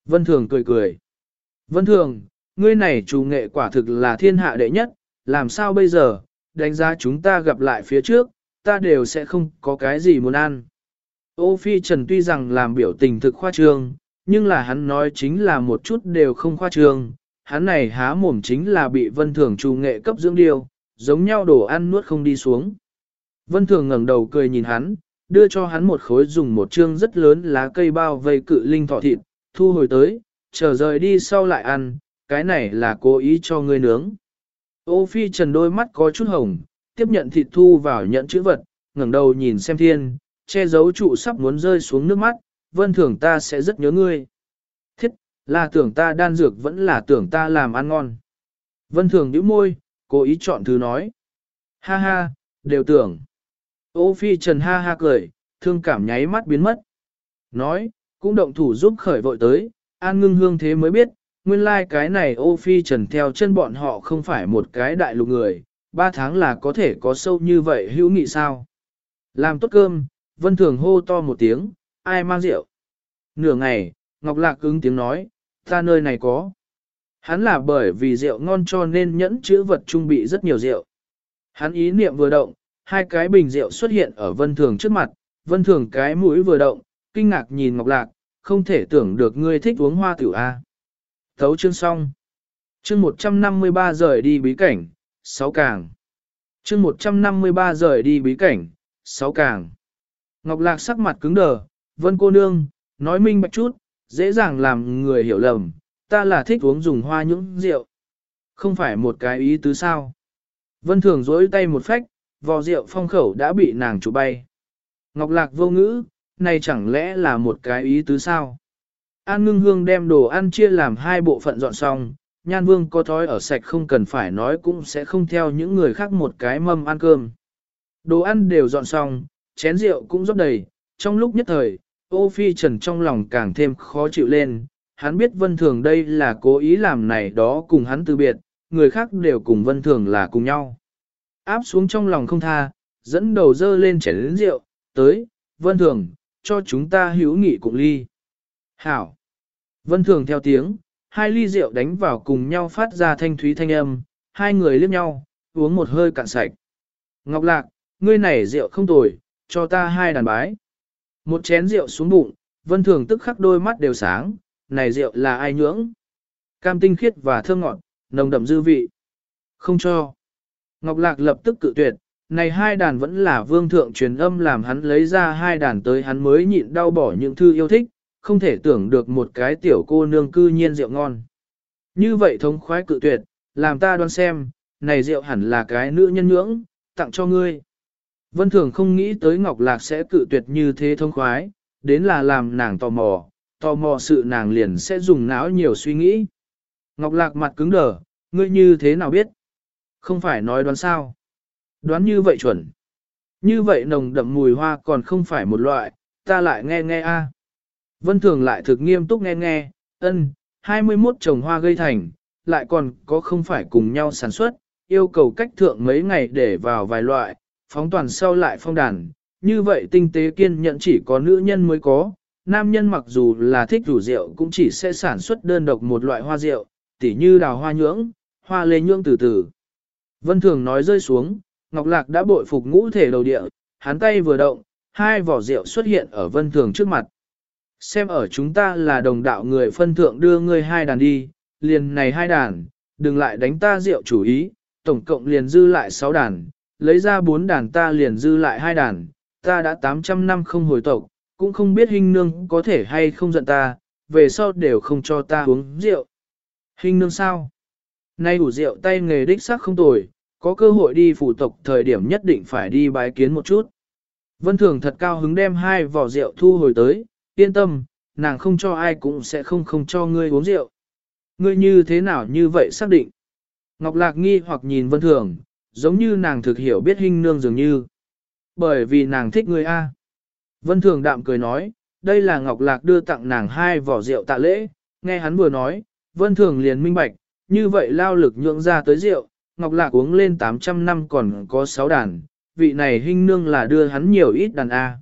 Vân Thường cười cười. Vân Thường, ngươi này chủ nghệ quả thực là thiên hạ đệ nhất, làm sao bây giờ, đánh giá chúng ta gặp lại phía trước, ta đều sẽ không có cái gì muốn ăn. Ô Phi Trần tuy rằng làm biểu tình thực khoa trương, nhưng là hắn nói chính là một chút đều không khoa trương, hắn này há mồm chính là bị vân thường trù nghệ cấp dưỡng điêu giống nhau đồ ăn nuốt không đi xuống. Vân thường ngẩng đầu cười nhìn hắn, đưa cho hắn một khối dùng một chương rất lớn lá cây bao vây cự linh thọ thịt, thu hồi tới, chờ rời đi sau lại ăn, cái này là cố ý cho ngươi nướng. Ô Phi Trần đôi mắt có chút hồng, tiếp nhận thịt thu vào nhận chữ vật, ngẩng đầu nhìn xem thiên, che giấu trụ sắp muốn rơi xuống nước mắt, vân thường ta sẽ rất nhớ ngươi. Là tưởng ta đan dược vẫn là tưởng ta làm ăn ngon. Vân thường nhíu môi, cố ý chọn thứ nói. Ha ha, đều tưởng. Ô phi trần ha ha cười, thương cảm nháy mắt biến mất. Nói, cũng động thủ giúp khởi vội tới, an ngưng hương thế mới biết, nguyên lai like cái này ô phi trần theo chân bọn họ không phải một cái đại lục người, ba tháng là có thể có sâu như vậy hữu nghị sao. Làm tốt cơm, vân thường hô to một tiếng, ai mang rượu. Nửa ngày, Ngọc Lạc ứng tiếng nói, ta nơi này có. Hắn là bởi vì rượu ngon cho nên nhẫn chữ vật trung bị rất nhiều rượu. Hắn ý niệm vừa động, hai cái bình rượu xuất hiện ở vân thường trước mặt, vân thường cái mũi vừa động, kinh ngạc nhìn Ngọc Lạc, không thể tưởng được ngươi thích uống hoa tiểu A. Thấu chương xong. Chương 153 rời đi bí cảnh, 6 càng. chương 153 rời đi bí cảnh, 6 càng. Ngọc Lạc sắc mặt cứng đờ, vân cô nương, nói minh bạch chút, dễ dàng làm người hiểu lầm, ta là thích uống dùng hoa những rượu. Không phải một cái ý tứ sao. Vân thường dối tay một phách, vò rượu phong khẩu đã bị nàng chủ bay. Ngọc Lạc vô ngữ, này chẳng lẽ là một cái ý tứ sao? An ngưng hương đem đồ ăn chia làm hai bộ phận dọn xong, nhan vương có thói ở sạch không cần phải nói cũng sẽ không theo những người khác một cái mâm ăn cơm. Đồ ăn đều dọn xong, chén rượu cũng rót đầy, trong lúc nhất thời, ô phi trần trong lòng càng thêm khó chịu lên, hắn biết vân thường đây là cố ý làm này đó cùng hắn từ biệt, người khác đều cùng vân thường là cùng nhau. Áp xuống trong lòng không tha, dẫn đầu dơ lên chén rượu, tới, vân thường, cho chúng ta hữu nghị cùng ly. Hảo! Vân thường theo tiếng, hai ly rượu đánh vào cùng nhau phát ra thanh thúy thanh âm, hai người liếc nhau, uống một hơi cạn sạch. Ngọc Lạc, ngươi này rượu không tồi, cho ta hai đàn bái. Một chén rượu xuống bụng, vân thường tức khắc đôi mắt đều sáng, này rượu là ai nhưỡng? Cam tinh khiết và thơm ngọt, nồng đậm dư vị. Không cho. Ngọc Lạc lập tức cự tuyệt, này hai đàn vẫn là vương thượng truyền âm làm hắn lấy ra hai đàn tới hắn mới nhịn đau bỏ những thư yêu thích, không thể tưởng được một cái tiểu cô nương cư nhiên rượu ngon. Như vậy thống khoái cự tuyệt, làm ta đoán xem, này rượu hẳn là cái nữ nhân nhưỡng, tặng cho ngươi. Vân Thường không nghĩ tới Ngọc Lạc sẽ cự tuyệt như thế thông khoái, đến là làm nàng tò mò, tò mò sự nàng liền sẽ dùng não nhiều suy nghĩ. Ngọc Lạc mặt cứng đờ, ngươi như thế nào biết? Không phải nói đoán sao? Đoán như vậy chuẩn. Như vậy nồng đậm mùi hoa còn không phải một loại, ta lại nghe nghe a. Vân Thường lại thực nghiêm túc nghe nghe, ân, 21 trồng hoa gây thành, lại còn có không phải cùng nhau sản xuất, yêu cầu cách thượng mấy ngày để vào vài loại, phóng toàn sau lại phong đàn. Như vậy tinh tế kiên nhẫn chỉ có nữ nhân mới có, nam nhân mặc dù là thích rủ rượu cũng chỉ sẽ sản xuất đơn độc một loại hoa rượu, tỉ như đào hoa nhưỡng, hoa lê nhưỡng từ từ. Vân Thường nói rơi xuống, Ngọc Lạc đã bội phục ngũ thể đầu địa, hắn tay vừa động, hai vỏ rượu xuất hiện ở Vân Thường trước mặt. Xem ở chúng ta là đồng đạo người phân thượng đưa ngươi hai đàn đi, liền này hai đàn, đừng lại đánh ta rượu chủ ý, tổng cộng liền dư lại sáu đàn, lấy ra bốn đàn ta liền dư lại hai đàn, ta đã 800 năm không hồi tộc, cũng không biết hình nương có thể hay không giận ta, về sau đều không cho ta uống rượu. Hình nương sao? Nay đủ rượu tay nghề đích sắc không tồi, có cơ hội đi phủ tộc thời điểm nhất định phải đi bái kiến một chút. Vân Thường thật cao hứng đem hai vỏ rượu thu hồi tới, yên tâm, nàng không cho ai cũng sẽ không không cho ngươi uống rượu. Ngươi như thế nào như vậy xác định? Ngọc Lạc nghi hoặc nhìn Vân Thường, giống như nàng thực hiểu biết hình nương dường như. Bởi vì nàng thích ngươi A. Vân Thường đạm cười nói, đây là Ngọc Lạc đưa tặng nàng hai vỏ rượu tạ lễ, nghe hắn vừa nói, Vân Thường liền minh bạch, như vậy lao lực nhượng ra tới rượu, Ngọc Lạc uống lên 800 năm còn có 6 đàn, vị này hình nương là đưa hắn nhiều ít đàn A.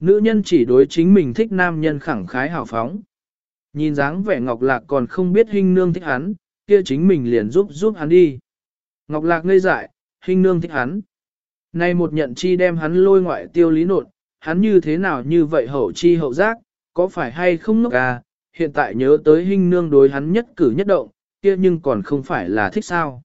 Nữ nhân chỉ đối chính mình thích nam nhân khẳng khái hào phóng. Nhìn dáng vẻ Ngọc Lạc còn không biết hình nương thích hắn, kia chính mình liền giúp giúp hắn đi. Ngọc Lạc ngây dại, hình nương thích hắn. Nay một nhận chi đem hắn lôi ngoại tiêu lý nột, hắn như thế nào như vậy hậu chi hậu giác, có phải hay không ngốc à, hiện tại nhớ tới hình nương đối hắn nhất cử nhất động, kia nhưng còn không phải là thích sao.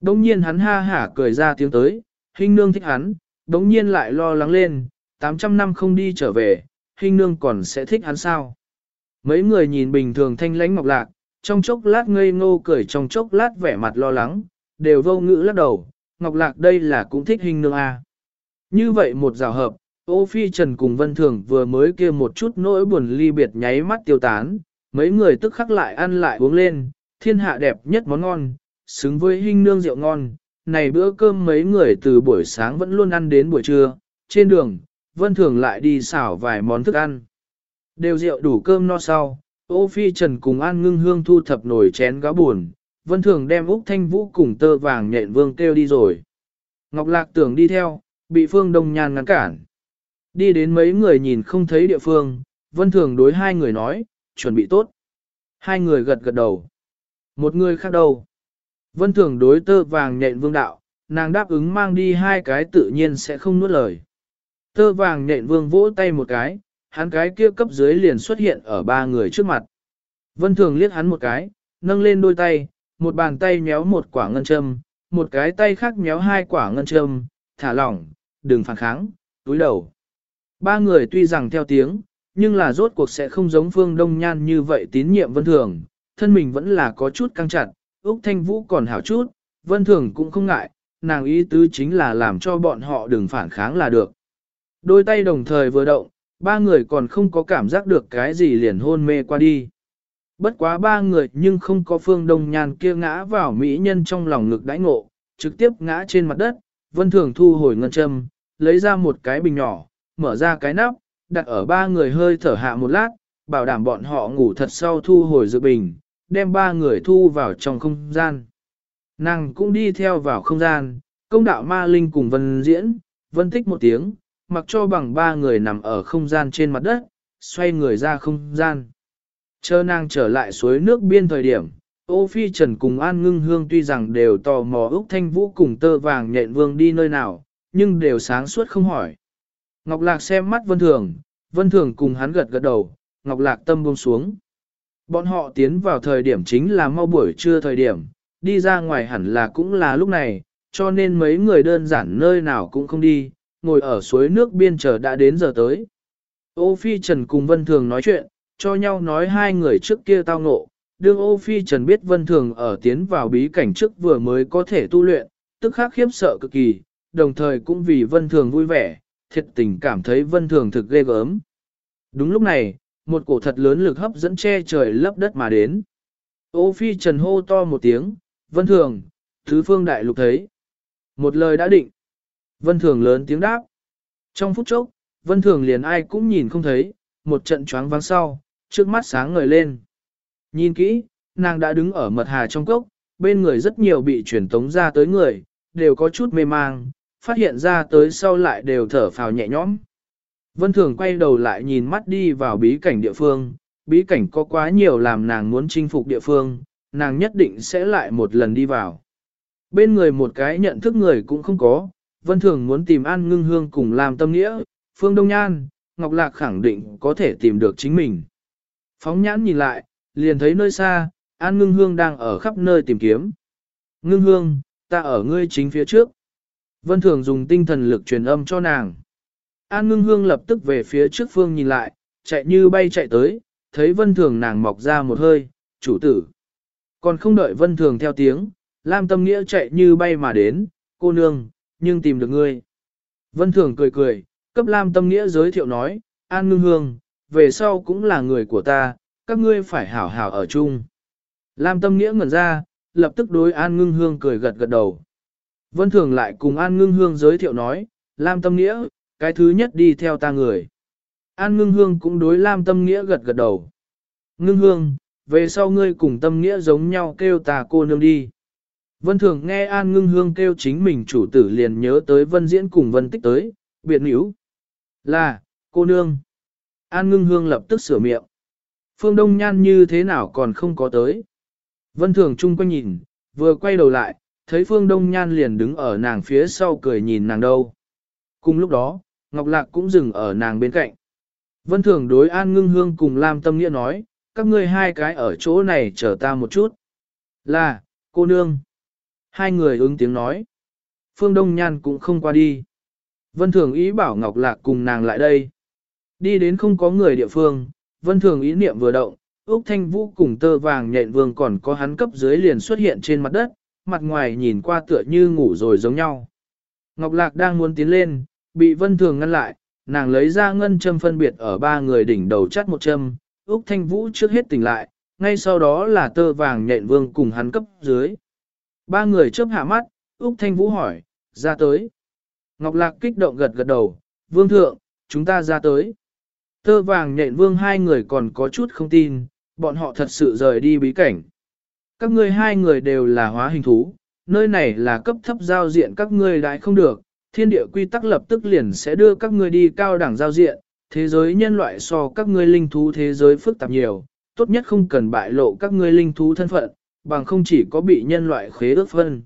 Đông nhiên hắn ha hả cười ra tiếng tới, hình nương thích hắn, đống nhiên lại lo lắng lên, 800 năm không đi trở về, hình nương còn sẽ thích hắn sao. Mấy người nhìn bình thường thanh lãnh ngọc lạc, trong chốc lát ngây ngô cười trong chốc lát vẻ mặt lo lắng, đều vô ngữ lắc đầu, ngọc lạc đây là cũng thích hình nương à. Như vậy một rào hợp, ô phi trần cùng vân thường vừa mới kia một chút nỗi buồn ly biệt nháy mắt tiêu tán, mấy người tức khắc lại ăn lại uống lên, thiên hạ đẹp nhất món ngon, xứng với hình nương rượu ngon. Này bữa cơm mấy người từ buổi sáng vẫn luôn ăn đến buổi trưa, trên đường, vân thường lại đi xảo vài món thức ăn. Đều rượu đủ cơm no sau, ô phi trần cùng an ngưng hương thu thập nổi chén gáo buồn, vân thường đem Úc Thanh Vũ cùng tơ vàng nhện vương kêu đi rồi. Ngọc Lạc tưởng đi theo, bị phương đông nhan ngăn cản. Đi đến mấy người nhìn không thấy địa phương, vân thường đối hai người nói, chuẩn bị tốt. Hai người gật gật đầu. Một người khác đâu? Vân thường đối tơ vàng nhện vương đạo, nàng đáp ứng mang đi hai cái tự nhiên sẽ không nuốt lời. Tơ vàng nhện vương vỗ tay một cái, hắn cái kia cấp dưới liền xuất hiện ở ba người trước mặt. Vân thường liếc hắn một cái, nâng lên đôi tay, một bàn tay méo một quả ngân châm, một cái tay khác méo hai quả ngân châm, thả lỏng, đừng phản kháng, túi đầu. Ba người tuy rằng theo tiếng, nhưng là rốt cuộc sẽ không giống phương đông nhan như vậy tín nhiệm vân thường, thân mình vẫn là có chút căng chặt, Úc Thanh Vũ còn hảo chút, vân thường cũng không ngại, nàng ý tứ chính là làm cho bọn họ đừng phản kháng là được. Đôi tay đồng thời vừa động, ba người còn không có cảm giác được cái gì liền hôn mê qua đi. Bất quá ba người nhưng không có phương đông nhan kia ngã vào mỹ nhân trong lòng ngực đãi ngộ, trực tiếp ngã trên mặt đất, vân thường thu hồi ngân châm, lấy ra một cái bình nhỏ, mở ra cái nắp, đặt ở ba người hơi thở hạ một lát, bảo đảm bọn họ ngủ thật sau thu hồi dự bình, đem ba người thu vào trong không gian. Nàng cũng đi theo vào không gian, công đạo ma linh cùng vân diễn, vân tích một tiếng, mặc cho bằng ba người nằm ở không gian trên mặt đất, xoay người ra không gian. Chờ nàng trở lại suối nước biên thời điểm, ô phi trần cùng an ngưng hương tuy rằng đều tò mò Úc Thanh Vũ cùng tơ vàng nhện vương đi nơi nào, nhưng đều sáng suốt không hỏi. Ngọc Lạc xem mắt Vân Thường, Vân Thường cùng hắn gật gật đầu, Ngọc Lạc tâm buông xuống. Bọn họ tiến vào thời điểm chính là mau buổi trưa thời điểm, đi ra ngoài hẳn là cũng là lúc này, cho nên mấy người đơn giản nơi nào cũng không đi, ngồi ở suối nước biên chờ đã đến giờ tới. Ô Phi Trần cùng Vân Thường nói chuyện, cho nhau nói hai người trước kia tao ngộ. Đương Ô Phi Trần biết Vân Thường ở tiến vào bí cảnh trước vừa mới có thể tu luyện, tức khắc khiếp sợ cực kỳ, đồng thời cũng vì Vân Thường vui vẻ, thiệt tình cảm thấy Vân Thường thực ghê gớm. Đúng lúc này, một cổ thật lớn lực hấp dẫn che trời lấp đất mà đến. Ô Phi Trần hô to một tiếng, Vân Thường, Thứ Phương Đại Lục thấy. Một lời đã định. Vân Thường lớn tiếng đáp. Trong phút chốc, Vân Thường liền ai cũng nhìn không thấy, một trận choáng vắng sau, trước mắt sáng ngời lên. Nhìn kỹ, nàng đã đứng ở mật hà trong cốc, bên người rất nhiều bị truyền tống ra tới người, đều có chút mê mang, phát hiện ra tới sau lại đều thở phào nhẹ nhõm. Vân Thường quay đầu lại nhìn mắt đi vào bí cảnh địa phương, bí cảnh có quá nhiều làm nàng muốn chinh phục địa phương, nàng nhất định sẽ lại một lần đi vào. Bên người một cái nhận thức người cũng không có, Vân Thường muốn tìm An Ngưng Hương cùng làm tâm nghĩa, Phương Đông Nhan, Ngọc Lạc khẳng định có thể tìm được chính mình. Phóng nhãn nhìn lại, liền thấy nơi xa, An Ngưng Hương đang ở khắp nơi tìm kiếm. Ngưng Hương, ta ở ngươi chính phía trước. Vân Thường dùng tinh thần lực truyền âm cho nàng. An Ngưng Hương lập tức về phía trước phương nhìn lại, chạy như bay chạy tới, thấy Vân Thường nàng mọc ra một hơi, chủ tử. Còn không đợi Vân Thường theo tiếng, Lam Tâm Nghĩa chạy như bay mà đến, cô nương, nhưng tìm được ngươi. Vân Thường cười cười, cấp Lam Tâm Nghĩa giới thiệu nói, An Ngưng Hương, về sau cũng là người của ta, các ngươi phải hảo hảo ở chung. Lam Tâm Nghĩa ngẩn ra, lập tức đối An Ngưng Hương cười gật gật đầu. Vân Thường lại cùng An Ngưng Hương giới thiệu nói, Lam Tâm Nghĩa, cái thứ nhất đi theo ta người. An Ngưng Hương cũng đối Lam Tâm Nghĩa gật gật đầu. Ngưng Hương, về sau ngươi cùng Tâm Nghĩa giống nhau kêu ta cô nương đi. Vân Thường nghe An Ngưng Hương kêu chính mình chủ tử liền nhớ tới Vân Diễn cùng Vân Tích tới, biệt nữ. Là, cô nương. An Ngưng Hương lập tức sửa miệng. Phương Đông Nhan như thế nào còn không có tới. Vân Thường chung quanh nhìn, vừa quay đầu lại, thấy Phương Đông Nhan liền đứng ở nàng phía sau cười nhìn nàng đâu. Cùng lúc đó, Ngọc Lạc cũng dừng ở nàng bên cạnh. Vân Thường đối An Ngưng Hương cùng Lam Tâm Nghĩa nói, các ngươi hai cái ở chỗ này chờ ta một chút. Là, cô nương. Hai người ứng tiếng nói. Phương Đông Nhan cũng không qua đi. Vân Thường ý bảo Ngọc Lạc cùng nàng lại đây. Đi đến không có người địa phương, Vân Thường ý niệm vừa động, Úc Thanh Vũ cùng tơ vàng nhện vương còn có hắn cấp dưới liền xuất hiện trên mặt đất, mặt ngoài nhìn qua tựa như ngủ rồi giống nhau. Ngọc Lạc đang muốn tiến lên, bị Vân Thường ngăn lại, nàng lấy ra ngân châm phân biệt ở ba người đỉnh đầu chắt một châm, Úc Thanh Vũ trước hết tỉnh lại, ngay sau đó là tơ vàng nhện vương cùng hắn cấp dưới. Ba người chớp hạ mắt, Úc Thanh Vũ hỏi, ra tới. Ngọc Lạc kích động gật gật đầu, vương thượng, chúng ta ra tới. Tơ vàng nhện vương hai người còn có chút không tin, bọn họ thật sự rời đi bí cảnh. Các ngươi hai người đều là hóa hình thú, nơi này là cấp thấp giao diện các ngươi đại không được, thiên địa quy tắc lập tức liền sẽ đưa các ngươi đi cao đẳng giao diện, thế giới nhân loại so các ngươi linh thú thế giới phức tạp nhiều, tốt nhất không cần bại lộ các ngươi linh thú thân phận, bằng không chỉ có bị nhân loại khế ước phân.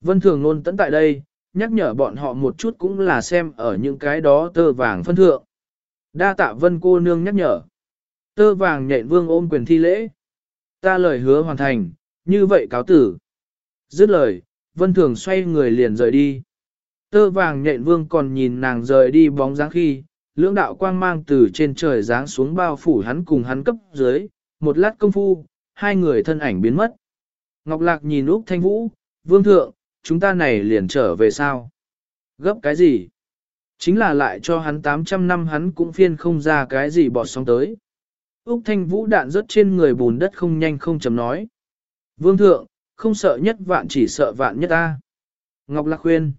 Vân Thường luôn tận tại đây, nhắc nhở bọn họ một chút cũng là xem ở những cái đó tơ vàng phân thượng. Đa tạ Vân cô nương nhắc nhở. Tơ vàng nhện vương ôm quyền thi lễ. Ta lời hứa hoàn thành, như vậy cáo tử. Dứt lời, Vân Thường xoay người liền rời đi. Tơ vàng nhện vương còn nhìn nàng rời đi bóng dáng khi, lưỡng đạo quang mang từ trên trời giáng xuống bao phủ hắn cùng hắn cấp dưới, một lát công phu, hai người thân ảnh biến mất. Ngọc Lạc nhìn Úc Thanh Vũ, vương thượng, chúng ta này liền trở về sao? Gấp cái gì? Chính là lại cho hắn 800 năm hắn cũng phiên không ra cái gì bọt sóng tới. Úc Thanh Vũ đạn rớt trên người bùn đất không nhanh không chấm nói. Vương thượng, không sợ nhất vạn chỉ sợ vạn nhất ta. Ngọc Lạc khuyên.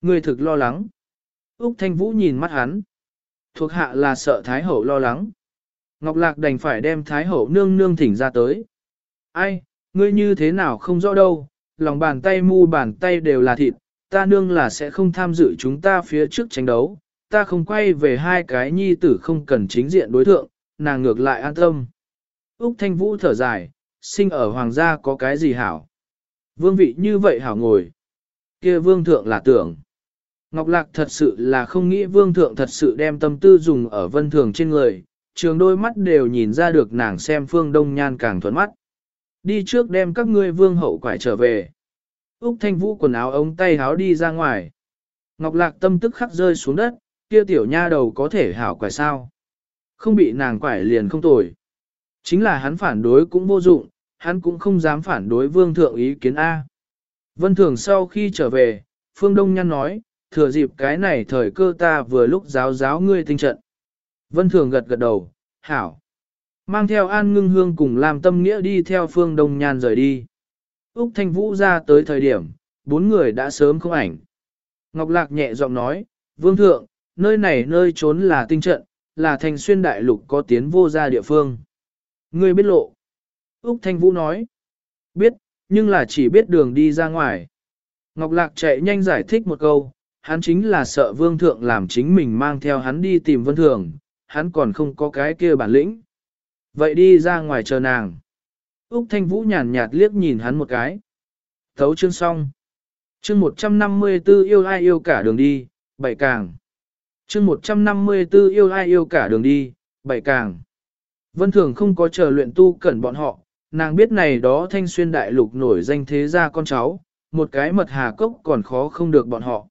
Người thực lo lắng. Úc Thanh Vũ nhìn mắt hắn. Thuộc hạ là sợ Thái Hậu lo lắng. Ngọc Lạc đành phải đem Thái Hậu nương nương thỉnh ra tới. Ai, ngươi như thế nào không rõ đâu, lòng bàn tay mu bàn tay đều là thịt, ta nương là sẽ không tham dự chúng ta phía trước tranh đấu, ta không quay về hai cái nhi tử không cần chính diện đối thượng, nàng ngược lại an tâm. Úc Thanh Vũ thở dài, sinh ở hoàng gia có cái gì hảo. Vương vị như vậy hảo ngồi. kia vương thượng là tưởng. Ngọc Lạc thật sự là không nghĩ vương thượng thật sự đem tâm tư dùng ở vân thường trên người, trường đôi mắt đều nhìn ra được nàng xem phương đông nhan càng thuận mắt. Đi trước đem các ngươi vương hậu quải trở về. Úc Thanh Vũ quần áo ống tay háo đi ra ngoài. Ngọc Lạc tâm tức khắc rơi xuống đất, kia tiểu nha đầu có thể hảo quải sao. Không bị nàng quải liền không tồi. Chính là hắn phản đối cũng vô dụng, hắn cũng không dám phản đối vương thượng ý kiến A. Vân Thường sau khi trở về, Phương Đông Nhan nói, thừa dịp cái này thời cơ ta vừa lúc giáo giáo ngươi tinh trận. Vân Thường gật gật đầu, hảo. Mang theo An Ngưng Hương cùng làm tâm nghĩa đi theo Phương Đông Nhan rời đi. Úc Thanh Vũ ra tới thời điểm, bốn người đã sớm không ảnh. Ngọc Lạc nhẹ giọng nói, Vương Thượng, nơi này nơi trốn là tinh trận, là thành xuyên đại lục có tiến vô ra địa phương. Ngươi biết lộ. Úc Thanh Vũ nói. Biết, nhưng là chỉ biết đường đi ra ngoài. Ngọc Lạc chạy nhanh giải thích một câu, hắn chính là sợ vương thượng làm chính mình mang theo hắn đi tìm vân thường, hắn còn không có cái kia bản lĩnh. Vậy đi ra ngoài chờ nàng. Úc Thanh Vũ nhàn nhạt liếc nhìn hắn một cái. Thấu chương xong. Chương 154 yêu ai yêu cả đường đi, bảy càng. Chương 154 yêu ai yêu cả đường đi, bảy càng. Vân Thường không có chờ luyện tu cẩn bọn họ, nàng biết này đó thanh xuyên đại lục nổi danh thế gia con cháu, một cái mật hà cốc còn khó không được bọn họ.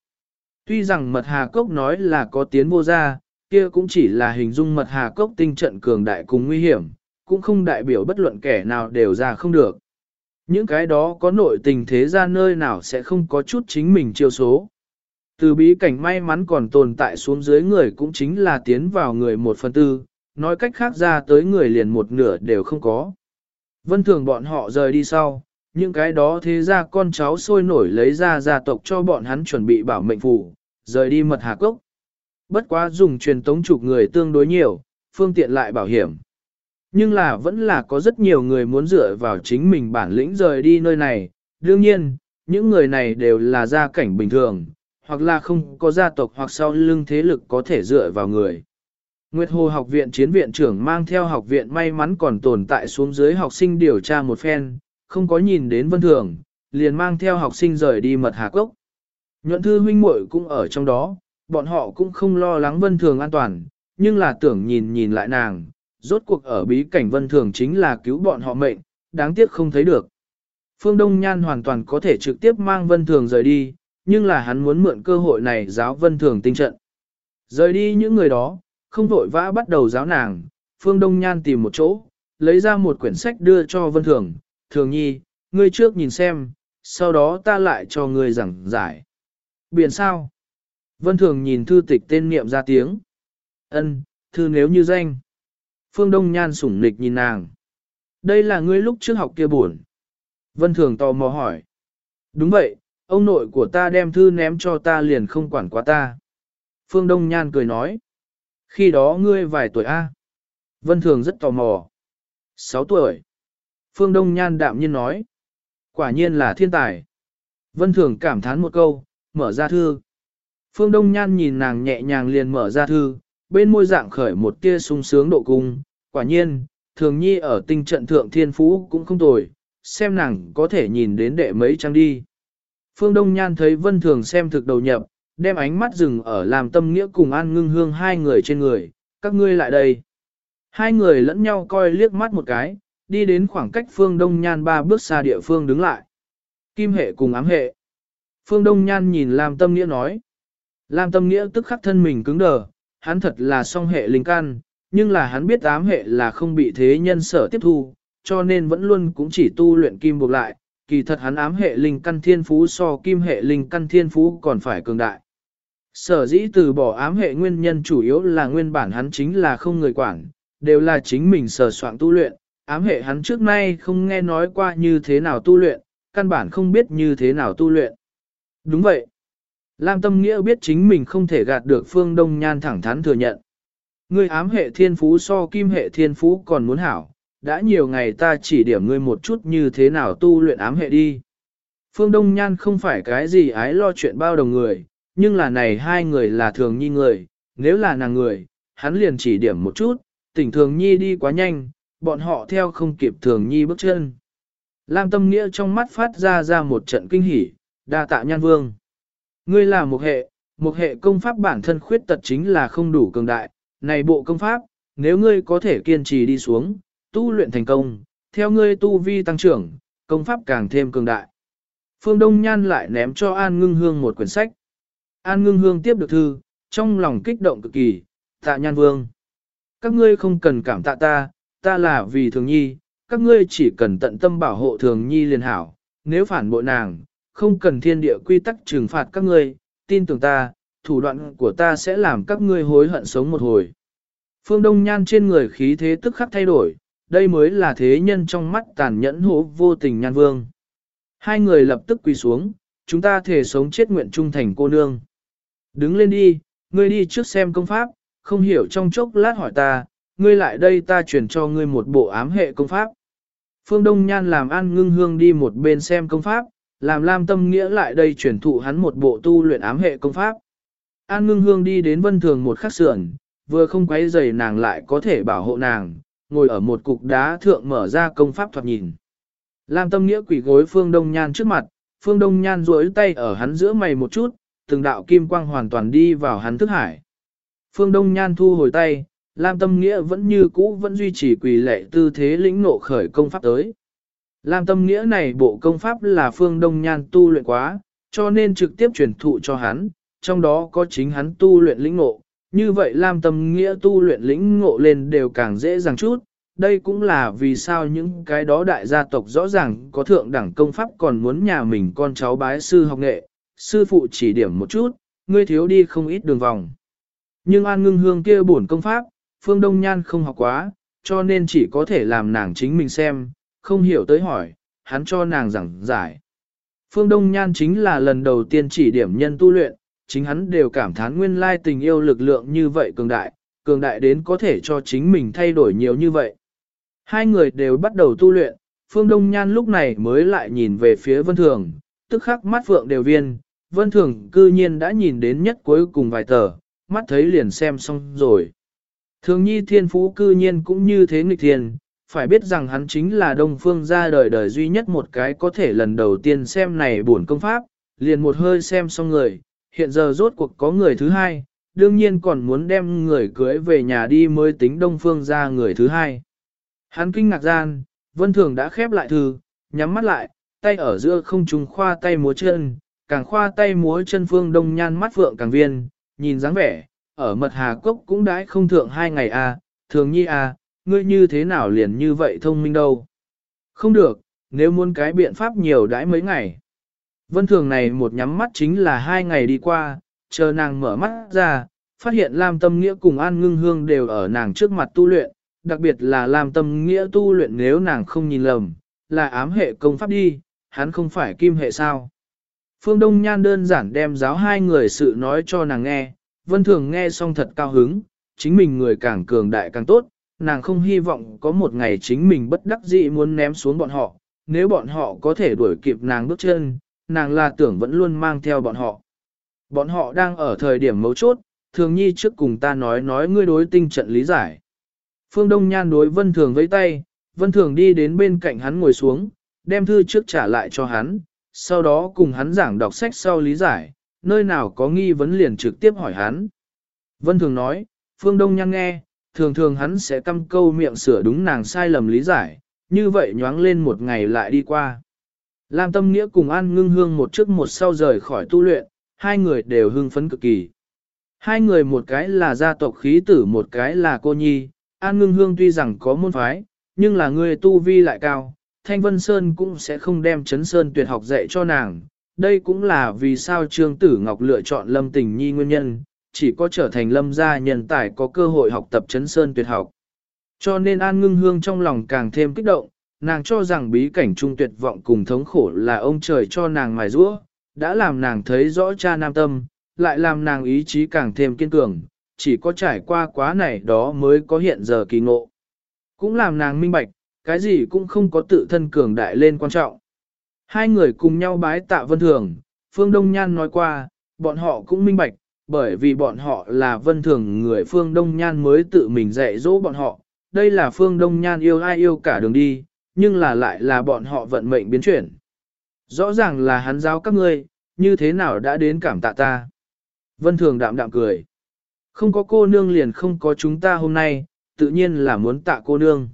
Tuy rằng mật hà cốc nói là có tiến vô gia, kia cũng chỉ là hình dung mật hà cốc tinh trận cường đại cùng nguy hiểm, cũng không đại biểu bất luận kẻ nào đều ra không được. Những cái đó có nội tình thế ra nơi nào sẽ không có chút chính mình chiêu số. Từ bí cảnh may mắn còn tồn tại xuống dưới người cũng chính là tiến vào người một phần tư, nói cách khác ra tới người liền một nửa đều không có. Vân thường bọn họ rời đi sau, những cái đó thế ra con cháu sôi nổi lấy ra gia tộc cho bọn hắn chuẩn bị bảo mệnh phủ rời đi mật hà cốc. Bất quá dùng truyền tống trục người tương đối nhiều, phương tiện lại bảo hiểm. Nhưng là vẫn là có rất nhiều người muốn dựa vào chính mình bản lĩnh rời đi nơi này. Đương nhiên, những người này đều là gia cảnh bình thường, hoặc là không có gia tộc hoặc sau lưng thế lực có thể dựa vào người. Nguyệt Hồ học viện chiến viện trưởng mang theo học viện may mắn còn tồn tại xuống dưới học sinh điều tra một phen, không có nhìn đến vân thường, liền mang theo học sinh rời đi mật hà cốc. Nhuận thư huynh muội cũng ở trong đó, bọn họ cũng không lo lắng vân thường an toàn, nhưng là tưởng nhìn nhìn lại nàng, rốt cuộc ở bí cảnh vân thường chính là cứu bọn họ mệnh, đáng tiếc không thấy được. Phương Đông Nhan hoàn toàn có thể trực tiếp mang vân thường rời đi, nhưng là hắn muốn mượn cơ hội này giáo vân thường tinh trận. Rời đi những người đó, không vội vã bắt đầu giáo nàng, Phương Đông Nhan tìm một chỗ, lấy ra một quyển sách đưa cho vân thường, thường nhi, ngươi trước nhìn xem, sau đó ta lại cho ngươi giảng giải. Biển sao? Vân thường nhìn thư tịch tên niệm ra tiếng. Ân, thư nếu như danh. Phương Đông Nhan sủng nịch nhìn nàng. Đây là ngươi lúc trước học kia buồn. Vân Thường tò mò hỏi. Đúng vậy, ông nội của ta đem thư ném cho ta liền không quản quá ta. Phương Đông Nhan cười nói. Khi đó ngươi vài tuổi A. Vân Thường rất tò mò. Sáu tuổi. Phương Đông Nhan đạm nhiên nói. Quả nhiên là thiên tài. Vân Thường cảm thán một câu, mở ra thư. Phương Đông Nhan nhìn nàng nhẹ nhàng liền mở ra thư, bên môi dạng khởi một tia sung sướng độ cung, quả nhiên, thường nhi ở tinh trận thượng thiên phú cũng không tồi, xem nàng có thể nhìn đến đệ mấy trang đi. Phương Đông Nhan thấy Vân Thường xem thực đầu nhập, đem ánh mắt dừng ở làm tâm nghĩa cùng an ngưng hương hai người trên người, các ngươi lại đây. Hai người lẫn nhau coi liếc mắt một cái, đi đến khoảng cách Phương Đông Nhan ba bước xa địa phương đứng lại. Kim hệ cùng ám hệ. Phương Đông Nhan nhìn Lam Tâm Nghĩa nói. Lam Tâm Nghĩa tức khắc thân mình cứng đờ, hắn thật là song hệ linh căn, nhưng là hắn biết ám hệ là không bị thế nhân sở tiếp thu, cho nên vẫn luôn cũng chỉ tu luyện kim buộc lại, kỳ thật hắn ám hệ linh căn thiên phú so kim hệ linh căn thiên phú còn phải cường đại. Sở dĩ từ bỏ ám hệ nguyên nhân chủ yếu là nguyên bản hắn chính là không người quản, đều là chính mình sở soạn tu luyện, ám hệ hắn trước nay không nghe nói qua như thế nào tu luyện, căn bản không biết như thế nào tu luyện. Đúng vậy. Lam Tâm Nghĩa biết chính mình không thể gạt được Phương Đông Nhan thẳng thắn thừa nhận. Ngươi ám hệ thiên phú so kim hệ thiên phú còn muốn hảo, đã nhiều ngày ta chỉ điểm ngươi một chút như thế nào tu luyện ám hệ đi. Phương Đông Nhan không phải cái gì ái lo chuyện bao đồng người, nhưng là này hai người là thường nhi người, nếu là nàng người, hắn liền chỉ điểm một chút, tỉnh thường nhi đi quá nhanh, bọn họ theo không kịp thường nhi bước chân. Lam Tâm Nghĩa trong mắt phát ra ra một trận kinh hỉ, đa tạ nhan vương. Ngươi là một hệ, một hệ công pháp bản thân khuyết tật chính là không đủ cường đại, này bộ công pháp, nếu ngươi có thể kiên trì đi xuống, tu luyện thành công, theo ngươi tu vi tăng trưởng, công pháp càng thêm cường đại. Phương Đông Nhan lại ném cho An Ngưng Hương một quyển sách. An Ngưng Hương tiếp được thư, trong lòng kích động cực kỳ, tạ nhan vương. Các ngươi không cần cảm tạ ta, ta là vì thường nhi, các ngươi chỉ cần tận tâm bảo hộ thường nhi liền hảo, nếu phản bội nàng, không cần thiên địa quy tắc trừng phạt các ngươi, tin tưởng ta, thủ đoạn của ta sẽ làm các ngươi hối hận sống một hồi. Phương Đông Nhan trên người khí thế tức khắc thay đổi, đây mới là thế nhân trong mắt tàn nhẫn hố vô tình nhan vương. Hai người lập tức quỳ xuống, chúng ta thể sống chết nguyện trung thành cô nương. Đứng lên đi, ngươi đi trước xem công pháp, không hiểu trong chốc lát hỏi ta, ngươi lại đây ta chuyển cho ngươi một bộ ám hệ công pháp. Phương Đông Nhan làm An Ngưng Hương đi một bên xem công pháp, làm Lam Tâm Nghĩa lại đây chuyển thụ hắn một bộ tu luyện ám hệ công pháp. An Ngưng Hương đi đến vân thường một khắc sườn, vừa không quấy giày nàng lại có thể bảo hộ nàng, ngồi ở một cục đá thượng mở ra công pháp thoạt nhìn. Lam Tâm Nghĩa quỷ gối Phương Đông Nhan trước mặt, Phương Đông Nhan duỗi tay ở hắn giữa mày một chút, từng đạo kim quang hoàn toàn đi vào hắn thức hải. Phương Đông Nhan thu hồi tay, Lam Tâm Nghĩa vẫn như cũ vẫn duy trì quỳ lệ tư thế lĩnh nộ khởi công pháp tới. Lam Tâm Nghĩa này bộ công pháp là Phương Đông Nhan tu luyện quá, cho nên trực tiếp truyền thụ cho hắn, trong đó có chính hắn tu luyện lĩnh ngộ. Như vậy Lam Tâm Nghĩa tu luyện lĩnh ngộ lên đều càng dễ dàng chút, đây cũng là vì sao những cái đó đại gia tộc rõ ràng có thượng đẳng công pháp còn muốn nhà mình con cháu bái sư học nghệ, sư phụ chỉ điểm một chút, ngươi thiếu đi không ít đường vòng. Nhưng An Ngưng Hương kia bổn công pháp, Phương Đông Nhan không học quá, cho nên chỉ có thể làm nàng chính mình xem, không hiểu tới hỏi, hắn cho nàng giảng giải. Phương Đông Nhan chính là lần đầu tiên chỉ điểm nhân tu luyện, chính hắn đều cảm thán nguyên lai tình yêu lực lượng như vậy cường đại, cường đại đến có thể cho chính mình thay đổi nhiều như vậy. Hai người đều bắt đầu tu luyện, Phương Đông Nhan lúc này mới lại nhìn về phía Vân Thường, tức khắc mắt phượng đều viên, Vân Thường cư nhiên đã nhìn đến nhất cuối cùng vài tờ, mắt thấy liền xem xong rồi. Thường nhi thiên phú cư nhiên cũng như thế nghịch thiên, phải biết rằng hắn chính là đông phương ra đời đời duy nhất một cái có thể lần đầu tiên xem này buồn công pháp, liền một hơi xem xong người, hiện giờ rốt cuộc có người thứ hai, đương nhiên còn muốn đem người cưới về nhà đi mới tính đông phương ra người thứ hai. Hắn kinh ngạc gian, vân thường đã khép lại thư, nhắm mắt lại, tay ở giữa không trùng khoa tay múa chân, càng khoa tay múa chân phương đông nhan mắt vượng càng viên, nhìn dáng vẻ, ở mật hà cốc cũng đãi không thượng hai ngày à, thường nhi à, ngươi như thế nào liền như vậy thông minh đâu. Không được, nếu muốn cái biện pháp nhiều đãi mấy ngày. Vân thường này một nhắm mắt chính là hai ngày đi qua, chờ nàng mở mắt ra, phát hiện Lam Tâm Nghĩa cùng An Ngưng Hương đều ở nàng trước mặt tu luyện, đặc biệt là Lam Tâm Nghĩa tu luyện nếu nàng không nhìn lầm, là ám hệ công pháp đi, hắn không phải kim hệ sao. Phương Đông Nhan đơn giản đem giáo hai người sự nói cho nàng nghe, Vân Thường nghe xong thật cao hứng, chính mình người càng cường đại càng tốt, nàng không hy vọng có một ngày chính mình bất đắc dĩ muốn ném xuống bọn họ, nếu bọn họ có thể đuổi kịp nàng bước chân, nàng là tưởng vẫn luôn mang theo bọn họ. Bọn họ đang ở thời điểm mấu chốt, thường nhi trước cùng ta nói nói ngươi đối tinh trận lý giải. Phương Đông Nhan đối Vân Thường với tay, Vân Thường đi đến bên cạnh hắn ngồi xuống, đem thư trước trả lại cho hắn, sau đó cùng hắn giảng đọc sách sau lý giải, nơi nào có nghi vấn liền trực tiếp hỏi hắn. Vân Thường nói, Phương Đông Nhan nghe, thường thường hắn sẽ căm câu miệng sửa đúng nàng sai lầm lý giải, như vậy nhoáng lên một ngày lại đi qua. Lam Tâm Nghĩa cùng An Ngưng Hương một trước một sau rời khỏi tu luyện, hai người đều hưng phấn cực kỳ. Hai người một cái là gia tộc khí tử một cái là cô nhi, An Ngưng Hương tuy rằng có môn phái, nhưng là người tu vi lại cao, Thanh Vân Sơn cũng sẽ không đem Chấn Sơn tuyệt học dạy cho nàng. Đây cũng là vì sao Trương Tử Ngọc lựa chọn Lâm Tình Nhi nguyên nhân, chỉ có trở thành lâm gia nhân tài có cơ hội học tập chấn sơn tuyệt học. Cho nên An Ngưng Hương trong lòng càng thêm kích động, nàng cho rằng bí cảnh trung tuyệt vọng cùng thống khổ là ông trời cho nàng mài rũa, đã làm nàng thấy rõ cha nam tâm, lại làm nàng ý chí càng thêm kiên cường, chỉ có trải qua quá này đó mới có hiện giờ kỳ ngộ. Cũng làm nàng minh bạch, cái gì cũng không có tự thân cường đại lên quan trọng. Hai người cùng nhau bái tạ vân thường, Phương Đông Nhan nói qua, bọn họ cũng minh bạch, bởi vì bọn họ là vân thường người phương Đông Nhan mới tự mình dạy dỗ bọn họ. Đây là phương Đông Nhan yêu ai yêu cả đường đi, nhưng là lại là bọn họ vận mệnh biến chuyển. Rõ ràng là hắn giáo các ngươi, như thế nào đã đến cảm tạ ta. Vân thường đạm đạm cười. Không có cô nương liền không có chúng ta hôm nay, tự nhiên là muốn tạ cô nương.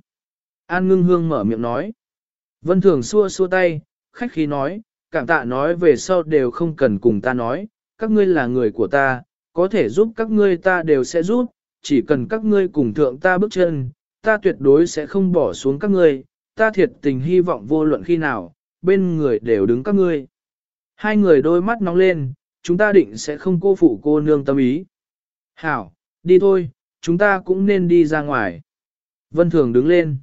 An ngưng hương mở miệng nói. Vân thường xua xua tay, khách khí nói, cảm tạ nói về sau đều không cần cùng ta nói, các ngươi là người của ta, có thể giúp các ngươi ta đều sẽ giúp, chỉ cần các ngươi cùng thượng ta bước chân, ta tuyệt đối sẽ không bỏ xuống các ngươi, ta thiệt tình hy vọng vô luận khi nào, bên người đều đứng các ngươi. Hai người đôi mắt nóng lên, chúng ta định sẽ không cô phụ cô nương tâm ý. Hảo, đi thôi, chúng ta cũng nên đi ra ngoài. Vân Thường đứng lên.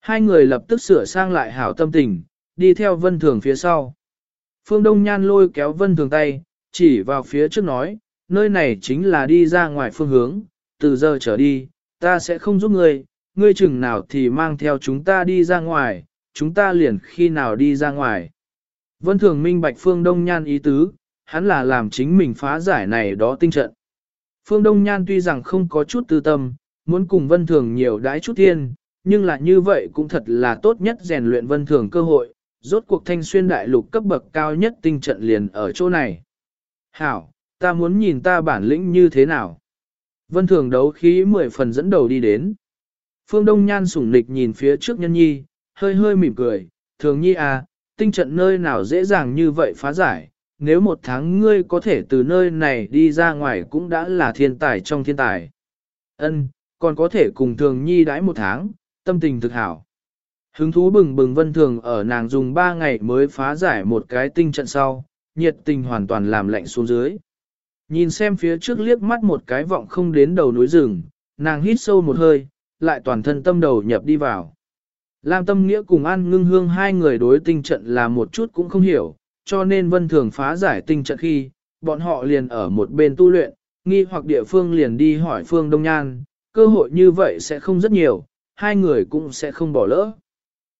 Hai người lập tức sửa sang lại hảo tâm tình, đi theo Vân Thường phía sau. Phương Đông Nhan lôi kéo Vân Thường tay, chỉ vào phía trước nói, nơi này chính là đi ra ngoài phương hướng, từ giờ trở đi, ta sẽ không giúp ngươi, ngươi chừng nào thì mang theo chúng ta đi ra ngoài, chúng ta liền khi nào đi ra ngoài. Vân Thường minh bạch Phương Đông Nhan ý tứ, hắn là làm chính mình phá giải này đó tinh trận. Phương Đông Nhan tuy rằng không có chút tư tâm, muốn cùng Vân Thường nhiều đãi chút thiên, nhưng là như vậy cũng thật là tốt nhất rèn luyện Vân Thường cơ hội, rốt cuộc thanh xuyên đại lục cấp bậc cao nhất tinh trận liền ở chỗ này. Hảo, ta muốn nhìn ta bản lĩnh như thế nào. Vân Thường đấu khí mười phần dẫn đầu đi đến. Phương Đông Nhan sủng nịch nhìn phía trước nhân nhi, hơi hơi mỉm cười, thường nhi à, tinh trận nơi nào dễ dàng như vậy phá giải, nếu một tháng ngươi có thể từ nơi này đi ra ngoài cũng đã là thiên tài trong thiên tài. Ân, còn có thể cùng thường nhi đãi một tháng, tâm tình thực hảo. Hứng thú bừng bừng vân thường ở nàng dùng ba ngày mới phá giải một cái tinh trận sau, nhiệt tình hoàn toàn làm lạnh xuống dưới. Nhìn xem phía trước liếc mắt một cái vọng không đến đầu núi rừng, nàng hít sâu một hơi, lại toàn thân tâm đầu nhập đi vào. Lam Tâm Nghĩa cùng An Ngưng Hương hai người đối tinh trận là một chút cũng không hiểu, cho nên vân thường phá giải tinh trận khi, bọn họ liền ở một bên tu luyện, nghi hoặc địa phương liền đi hỏi Phương Đông Nhan, cơ hội như vậy sẽ không rất nhiều, hai người cũng sẽ không bỏ lỡ.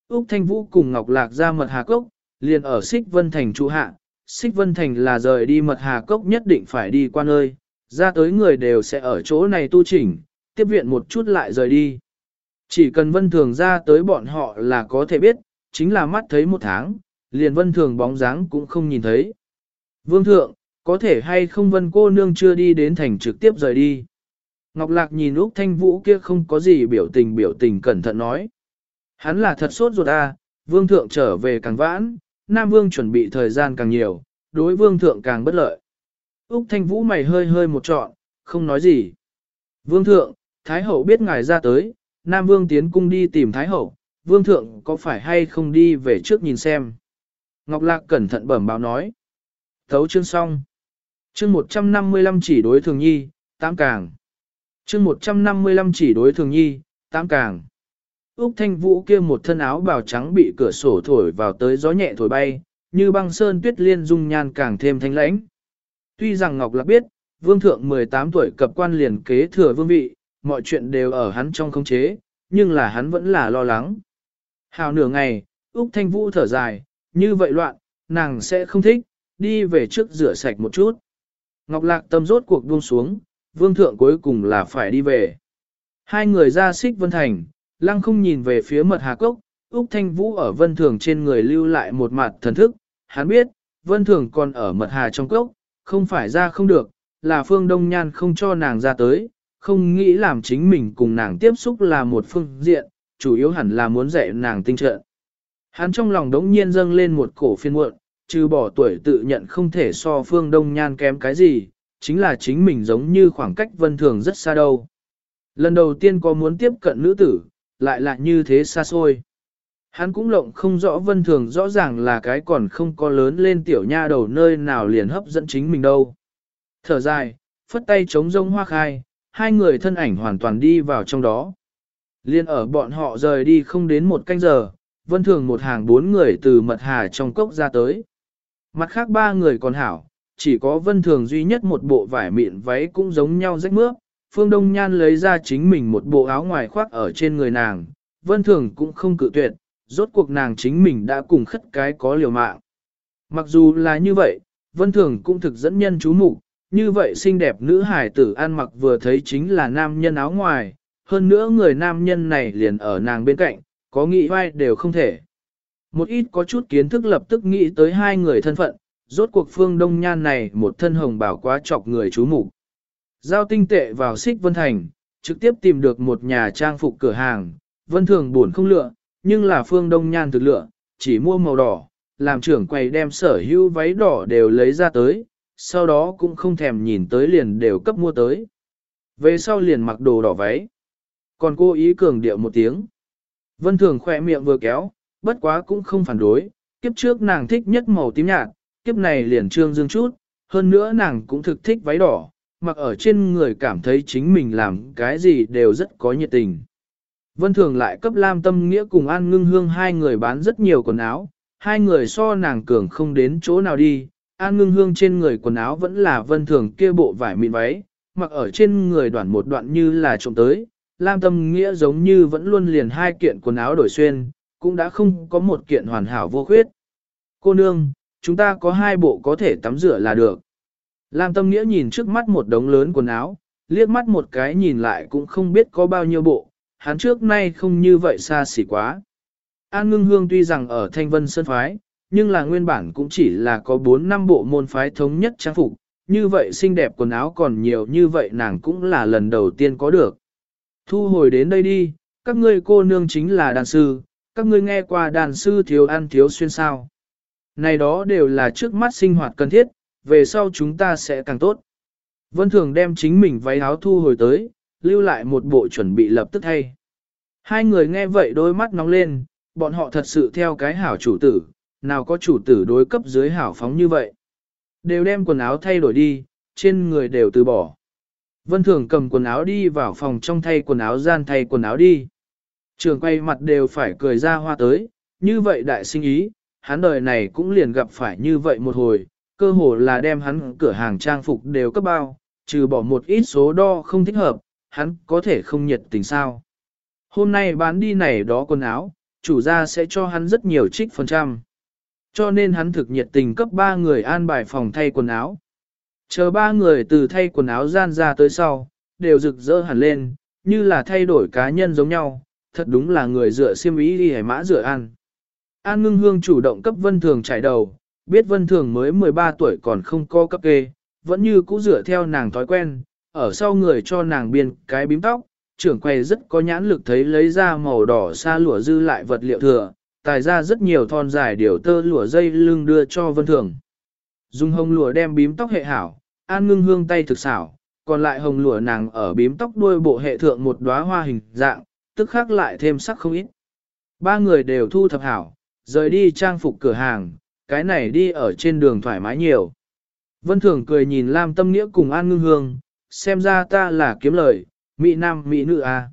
Úc Thanh Vũ cùng Ngọc Lạc ra mật hà cốc, liền ở Xích Vân Thành trụ hạ, Xích Vân Thành là rời đi mật hà cốc nhất định phải đi qua nơi, ra tới người đều sẽ ở chỗ này tu chỉnh, tiếp viện một chút lại rời đi. Chỉ cần vân thường ra tới bọn họ là có thể biết, chính là mắt thấy một tháng, liền vân thường bóng dáng cũng không nhìn thấy. Vương thượng, có thể hay không vân cô nương chưa đi đến thành trực tiếp rời đi. Ngọc Lạc nhìn Úc Thanh Vũ kia không có gì biểu tình biểu tình cẩn thận nói. Hắn là thật sốt ruột à, vương thượng trở về càng vãn, Nam Vương chuẩn bị thời gian càng nhiều, đối vương thượng càng bất lợi. Úc Thanh Vũ mày hơi hơi một trọn, không nói gì. Vương thượng, Thái Hậu biết ngài ra tới, Nam Vương tiến cung đi tìm Thái Hậu, Vương thượng có phải hay không đi về trước nhìn xem. Ngọc Lạc cẩn thận bẩm báo nói. Thấu chương xong. Chương 155 chỉ đối thường nhi, tám càng. Chương 155 chỉ đối thường nhi, tám càng. Úc Thanh Vũ kia một thân áo bào trắng bị cửa sổ thổi vào tới gió nhẹ thổi bay, như băng sơn tuyết liên dung nhan càng thêm thanh lãnh. Tuy rằng Ngọc Lạc biết, Vương Thượng 18 tuổi cập quan liền kế thừa vương vị, mọi chuyện đều ở hắn trong khống chế, nhưng là hắn vẫn là lo lắng. Hào nửa ngày, Úc Thanh Vũ thở dài, như vậy loạn, nàng sẽ không thích, đi về trước rửa sạch một chút. Ngọc Lạc tâm rốt cuộc buông xuống, Vương Thượng cuối cùng là phải đi về. Hai người ra xích Vân Thành, Lăng không nhìn về phía mật hà cốc, Úc Thanh Vũ ở vân thường trên người lưu lại một mặt thần thức, hắn biết, vân thường còn ở mật hà trong cốc, không phải ra không được, là phương đông nhan không cho nàng ra tới, không nghĩ làm chính mình cùng nàng tiếp xúc là một phương diện, chủ yếu hẳn là muốn dạy nàng tinh trợn. Hắn trong lòng đống nhiên dâng lên một cổ phiên muộn, trừ bỏ tuổi tự nhận không thể so phương đông nhan kém cái gì, chính là chính mình giống như khoảng cách vân thường rất xa đâu. Lần đầu tiên có muốn tiếp cận nữ tử, lại là như thế xa xôi. Hắn cũng lộng không rõ vân thường rõ ràng là cái còn không có lớn lên tiểu nha đầu nơi nào liền hấp dẫn chính mình đâu. Thở dài, phất tay chống rông hoa khai, hai người thân ảnh hoàn toàn đi vào trong đó. Liên ở bọn họ rời đi không đến một canh giờ, vân thường một hàng bốn người từ mật hà trong cốc ra tới. Mặt khác ba người còn hảo, chỉ có vân thường duy nhất một bộ vải mịn váy cũng giống nhau rách mướp, Phương Đông Nhan lấy ra chính mình một bộ áo ngoài khoác ở trên người nàng, vân thường cũng không cự tuyệt, rốt cuộc nàng chính mình đã cùng khất cái có liều mạng. Mặc dù là như vậy, vân thường cũng thực dẫn nhân chú mục như vậy xinh đẹp nữ hải tử ăn mặc vừa thấy chính là nam nhân áo ngoài, hơn nữa người nam nhân này liền ở nàng bên cạnh, có nghĩ vai đều không thể. Một ít có chút kiến thức lập tức nghĩ tới hai người thân phận, rốt cuộc phương đông nhan này một thân hồng bảo quá chọc người chú mục Giao tinh tệ vào xích Vân Thành, trực tiếp tìm được một nhà trang phục cửa hàng, Vân Thường buồn không lựa, nhưng là phương đông nhan thực lựa, chỉ mua màu đỏ, làm trưởng quầy đem sở hữu váy đỏ đều lấy ra tới, sau đó cũng không thèm nhìn tới liền đều cấp mua tới. Về sau liền mặc đồ đỏ váy. Còn cô ý cường điệu một tiếng. Vân Thường khỏe miệng vừa kéo, bất quá cũng không phản đối, kiếp trước nàng thích nhất màu tím nhạt, kiếp này liền trương dương chút, hơn nữa nàng cũng thực thích váy đỏ, mặc ở trên người cảm thấy chính mình làm cái gì đều rất có nhiệt tình. Vân Thường lại cấp Lam Tâm Nghĩa cùng An Ngưng Hương hai người bán rất nhiều quần áo, hai người so nàng cường không đến chỗ nào đi, An ngưng hương trên người quần áo vẫn là vân thường kia bộ vải mịn váy, mặc ở trên người đoạn một đoạn như là trộm tới. Lam tâm nghĩa giống như vẫn luôn liền hai kiện quần áo đổi xuyên, cũng đã không có một kiện hoàn hảo vô khuyết. Cô nương, chúng ta có hai bộ có thể tắm rửa là được. Lam tâm nghĩa nhìn trước mắt một đống lớn quần áo, liếc mắt một cái nhìn lại cũng không biết có bao nhiêu bộ, hắn trước nay không như vậy xa xỉ quá. An ngưng hương tuy rằng ở Thanh Vân Sơn Phái, nhưng là nguyên bản cũng chỉ là có 4 năm bộ môn phái thống nhất trang phục, như vậy xinh đẹp quần áo còn nhiều như vậy nàng cũng là lần đầu tiên có được. Thu hồi đến đây đi, các ngươi cô nương chính là đàn sư, các ngươi nghe qua đàn sư thiếu ăn thiếu xuyên sao. Này đó đều là trước mắt sinh hoạt cần thiết, về sau chúng ta sẽ càng tốt. Vân Thường đem chính mình váy áo thu hồi tới, lưu lại một bộ chuẩn bị lập tức thay. Hai người nghe vậy đôi mắt nóng lên, bọn họ thật sự theo cái hảo chủ tử, nào có chủ tử đối cấp dưới hảo phóng như vậy. Đều đem quần áo thay đổi đi, trên người đều từ bỏ. Vân Thường cầm quần áo đi vào phòng trong thay quần áo gian thay quần áo đi. Trường quay mặt đều phải cười ra hoa tới, như vậy đại sinh ý, hắn đời này cũng liền gặp phải như vậy một hồi, cơ hồ là đem hắn cửa hàng trang phục đều cấp bao, trừ bỏ một ít số đo không thích hợp, hắn có thể không nhiệt tình sao. Hôm nay bán đi này đó quần áo, chủ gia sẽ cho hắn rất nhiều trích phần trăm. Cho nên hắn thực nhiệt tình cấp ba người an bài phòng thay quần áo. Chờ ba người từ thay quần áo gian ra tới sau, đều rực rỡ hẳn lên, như là thay đổi cá nhân giống nhau, thật đúng là người dựa siêm ý đi hải mã dựa ăn. An ngưng hương chủ động cấp vân thường trải đầu, biết vân thường mới 13 tuổi còn không có cấp kê, vẫn như cũ dựa theo nàng thói quen, ở sau người cho nàng biên cái bím tóc, trưởng quầy rất có nhãn lực thấy lấy ra màu đỏ xa lụa dư lại vật liệu thừa, tài ra rất nhiều thon dài điều tơ lụa dây lưng đưa cho vân thường. Dùng hồng lụa đem bím tóc hệ hảo, an ngưng hương tay thực xảo, còn lại hồng lụa nàng ở bím tóc đuôi bộ hệ thượng một đóa hoa hình dạng, tức khác lại thêm sắc không ít. Ba người đều thu thập hảo, rời đi trang phục cửa hàng, cái này đi ở trên đường thoải mái nhiều. Vân Thường cười nhìn Lam Tâm Nghĩa cùng An Ngưng Hương, xem ra ta là kiếm lời, mỹ nam mỹ nữ à.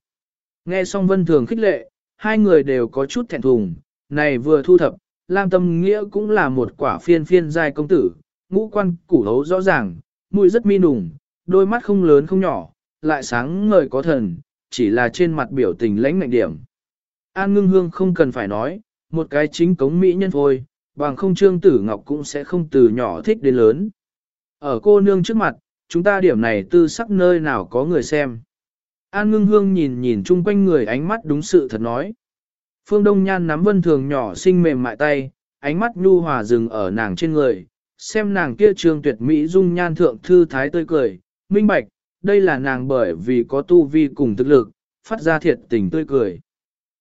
Nghe xong Vân Thường khích lệ, hai người đều có chút thẹn thùng, này vừa thu thập, Lam Tâm Nghĩa cũng là một quả phiên phiên giai công tử, ngũ quan củ hấu rõ ràng, mũi rất mi nùng, đôi mắt không lớn không nhỏ, lại sáng ngời có thần, chỉ là trên mặt biểu tình lãnh ngạnh điểm. An ngưng hương không cần phải nói, một cái chính cống mỹ nhân thôi, bằng không trương tử ngọc cũng sẽ không từ nhỏ thích đến lớn. Ở cô nương trước mặt, chúng ta điểm này tư sắc nơi nào có người xem. An ngưng hương nhìn nhìn chung quanh người ánh mắt đúng sự thật nói. Phương Đông Nhan nắm vân thường nhỏ xinh mềm mại tay, ánh mắt nhu hòa dừng ở nàng trên người, xem nàng kia trương tuyệt mỹ dung nhan thượng thư thái tươi cười, minh bạch, đây là nàng bởi vì có tu vi cùng thực lực, phát ra thiệt tình tươi cười.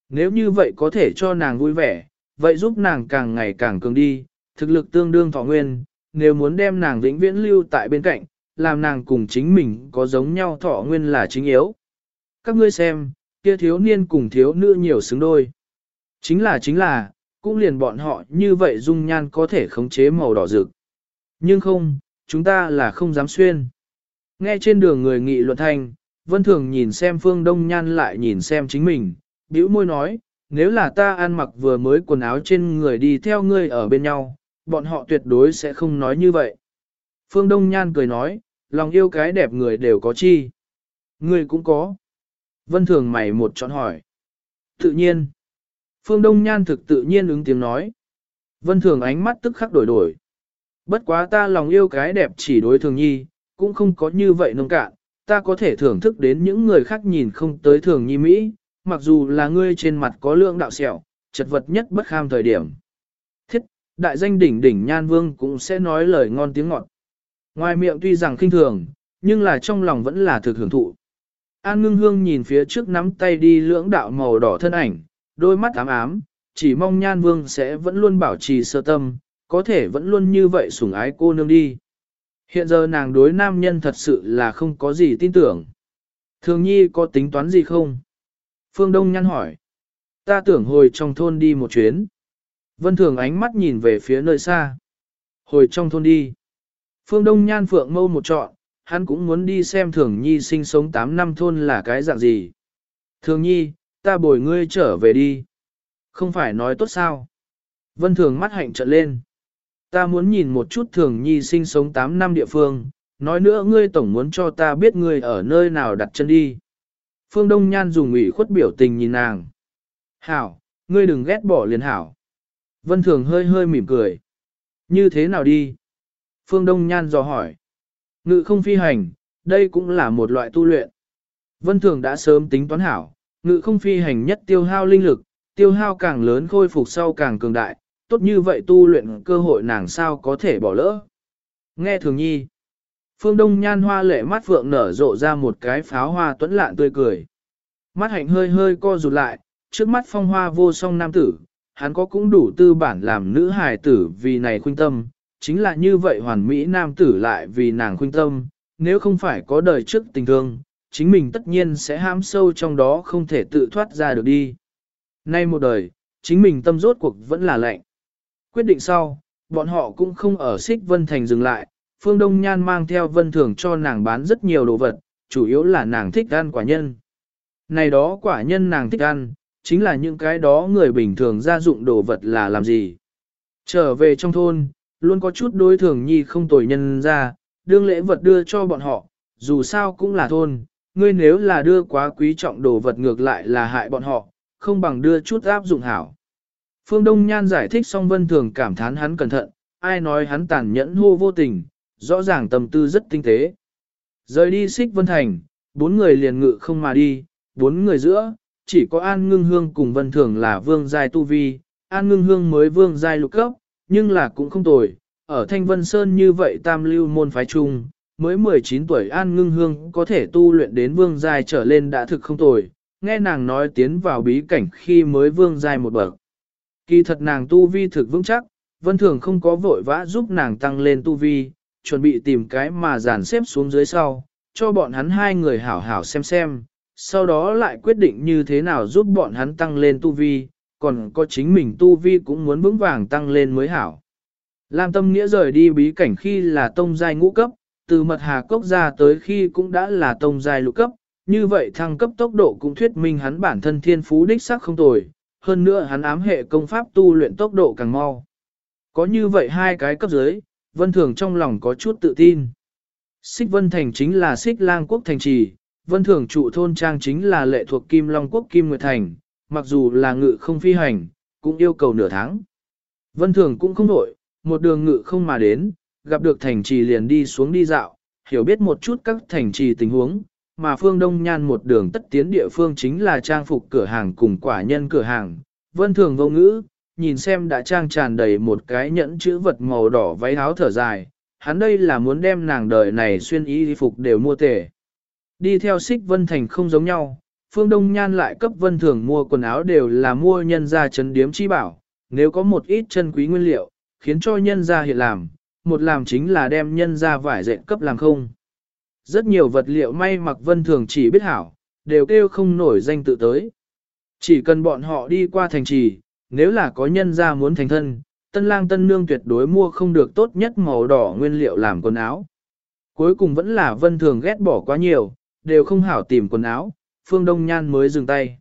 Nếu như vậy có thể cho nàng vui vẻ, vậy giúp nàng càng ngày càng cường đi, thực lực tương đương thọ nguyên, nếu muốn đem nàng vĩnh viễn lưu tại bên cạnh, làm nàng cùng chính mình có giống nhau thọ nguyên là chính yếu. Các ngươi xem, kia thiếu niên cùng thiếu nữ nhiều xứng đôi. Chính là chính là, cũng liền bọn họ như vậy dung nhan có thể khống chế màu đỏ rực. Nhưng không, chúng ta là không dám xuyên. Nghe trên đường người nghị luận thanh, Vân Thường nhìn xem Phương Đông Nhan lại nhìn xem chính mình, bĩu môi nói, nếu là ta ăn mặc vừa mới quần áo trên người đi theo ngươi ở bên nhau, bọn họ tuyệt đối sẽ không nói như vậy. Phương Đông Nhan cười nói, lòng yêu cái đẹp người đều có chi. Ngươi cũng có. Vân Thường mày một chọn hỏi. Tự nhiên. Phương Đông Nhan thực tự nhiên ứng tiếng nói. Vân Thường ánh mắt tức khắc đổi đổi. Bất quá ta lòng yêu cái đẹp chỉ đối thường nhi, cũng không có như vậy nông cạn, ta có thể thưởng thức đến những người khác nhìn không tới thường nhi Mỹ, mặc dù là ngươi trên mặt có lượng đạo sẹo, chật vật nhất bất kham thời điểm. Thiết, đại danh đỉnh đỉnh nhan vương cũng sẽ nói lời ngon tiếng ngọt. Ngoài miệng tuy rằng khinh thường, nhưng là trong lòng vẫn là thực hưởng thụ. An ngưng hương nhìn phía trước nắm tay đi lưỡng đạo màu đỏ thân ảnh, đôi mắt ám ám, chỉ mong nhan vương sẽ vẫn luôn bảo trì sơ tâm, có thể vẫn luôn như vậy sủng ái cô nương đi. Hiện giờ nàng đối nam nhân thật sự là không có gì tin tưởng. Thường nhi có tính toán gì không? Phương Đông nhăn hỏi. Ta tưởng hồi trong thôn đi một chuyến. Vân Thường ánh mắt nhìn về phía nơi xa. Hồi trong thôn đi. Phương Đông nhan phượng mâu một trọn, hắn cũng muốn đi xem Thường Nhi sinh sống 8 năm thôn là cái dạng gì. Thường Nhi, ta bồi ngươi trở về đi. Không phải nói tốt sao. Vân Thường mắt hạnh trợn lên. Ta muốn nhìn một chút thường nhi sinh sống 8 năm địa phương, nói nữa ngươi tổng muốn cho ta biết ngươi ở nơi nào đặt chân đi. Phương Đông Nhan dùng ủy khuất biểu tình nhìn nàng. Hảo, ngươi đừng ghét bỏ liền hảo. Vân Thường hơi hơi mỉm cười. Như thế nào đi? Phương Đông Nhan dò hỏi. Ngự không phi hành, đây cũng là một loại tu luyện. Vân Thường đã sớm tính toán hảo, ngự không phi hành nhất tiêu hao linh lực, tiêu hao càng lớn khôi phục sau càng cường đại, tốt như vậy tu luyện cơ hội nàng sao có thể bỏ lỡ. Nghe thường nhi. Phương Đông Nhan hoa lệ mắt phượng nở rộ ra một cái pháo hoa tuấn lạn tươi cười. Mắt hạnh hơi hơi co rụt lại, trước mắt phong hoa vô song nam tử, hắn có cũng đủ tư bản làm nữ hài tử vì này khuynh tâm, chính là như vậy hoàn mỹ nam tử lại vì nàng khuynh tâm, nếu không phải có đời trước tình thương, chính mình tất nhiên sẽ hãm sâu trong đó không thể tự thoát ra được đi. Nay một đời, chính mình tâm rốt cuộc vẫn là lạnh. Quyết định sau, bọn họ cũng không ở xích Vân Thành dừng lại, Phương Đông Nhan mang theo Vân Thường cho nàng bán rất nhiều đồ vật, chủ yếu là nàng thích ăn quả nhân. Này đó quả nhân nàng thích ăn, chính là những cái đó người bình thường gia dụng đồ vật là làm gì. Trở về trong thôn, luôn có chút đối thường nhi không tồi nhân ra, đương lễ vật đưa cho bọn họ, dù sao cũng là thôn, ngươi nếu là đưa quá quý trọng đồ vật ngược lại là hại bọn họ, không bằng đưa chút áp dụng hảo. Phương Đông Nhan giải thích xong vân thường cảm thán hắn cẩn thận, ai nói hắn tàn nhẫn hô vô tình, rõ ràng tâm tư rất tinh tế. Rời đi xích vân thành, bốn người liền ngự không mà đi, bốn người giữa, chỉ có An Ngưng Hương cùng Vân Thường là vương giai tu vi, An Ngưng Hương mới vương giai lục cấp, nhưng là cũng không tồi, ở Thanh Vân Sơn như vậy tam lưu môn phái chung, mới 19 tuổi An Ngưng Hương có thể tu luyện đến vương giai trở lên đã thực không tồi, nghe nàng nói tiến vào bí cảnh khi mới vương giai một bậc. Kỳ thật nàng tu vi thực vững chắc, Vân Thường không có vội vã giúp nàng tăng lên tu vi, chuẩn bị tìm cái mà dàn xếp xuống dưới sau, cho bọn hắn hai người hảo hảo xem xem, sau đó lại quyết định như thế nào giúp bọn hắn tăng lên tu vi, còn có chính mình tu vi cũng muốn vững vàng tăng lên mới hảo. Lam Tâm Nghĩa rời đi bí cảnh khi là tông giai ngũ cấp, từ mật hà cốc ra tới khi cũng đã là tông giai lục cấp, như vậy thăng cấp tốc độ cũng thuyết minh hắn bản thân thiên phú đích sắc không tồi, hơn nữa hắn ám hệ công pháp tu luyện tốc độ càng mau. Có như vậy hai cái cấp dưới, Vân Thường trong lòng có chút tự tin. Xích Vân Thành chính là xích lang quốc thành trì, Vân Thường trụ thôn trang chính là lệ thuộc Kim Long Quốc Kim Nguyệt Thành, mặc dù là ngự không phi hành, cũng yêu cầu nửa tháng. Vân Thường cũng không đổi, một đường ngự không mà đến, gặp được thành trì liền đi xuống đi dạo, hiểu biết một chút các thành trì tình huống, mà phương Đông Nhan một đường tất tiến địa phương chính là trang phục cửa hàng cùng quả nhân cửa hàng. Vân Thường vô ngữ, nhìn xem đã trang tràn đầy một cái nhẫn chữ vật màu đỏ váy áo thở dài, hắn đây là muốn đem nàng đời này xuyên y phục đều mua tể. Đi theo xích vân thành không giống nhau, phương đông nhan lại cấp vân thường mua quần áo đều là mua nhân ra chấn điếm chi bảo, nếu có một ít chân quý nguyên liệu, khiến cho nhân ra hiện làm, một làm chính là đem nhân ra vải dệt cấp làm không. Rất nhiều vật liệu may mặc vân thường chỉ biết hảo, đều kêu không nổi danh tự tới. Chỉ cần bọn họ đi qua thành trì, nếu là có nhân ra muốn thành thân, tân lang tân nương tuyệt đối mua không được tốt nhất màu đỏ nguyên liệu làm quần áo. Cuối cùng vẫn là vân thường ghét bỏ quá nhiều, đều không hảo tìm quần áo, Phương Đông Nhan mới dừng tay.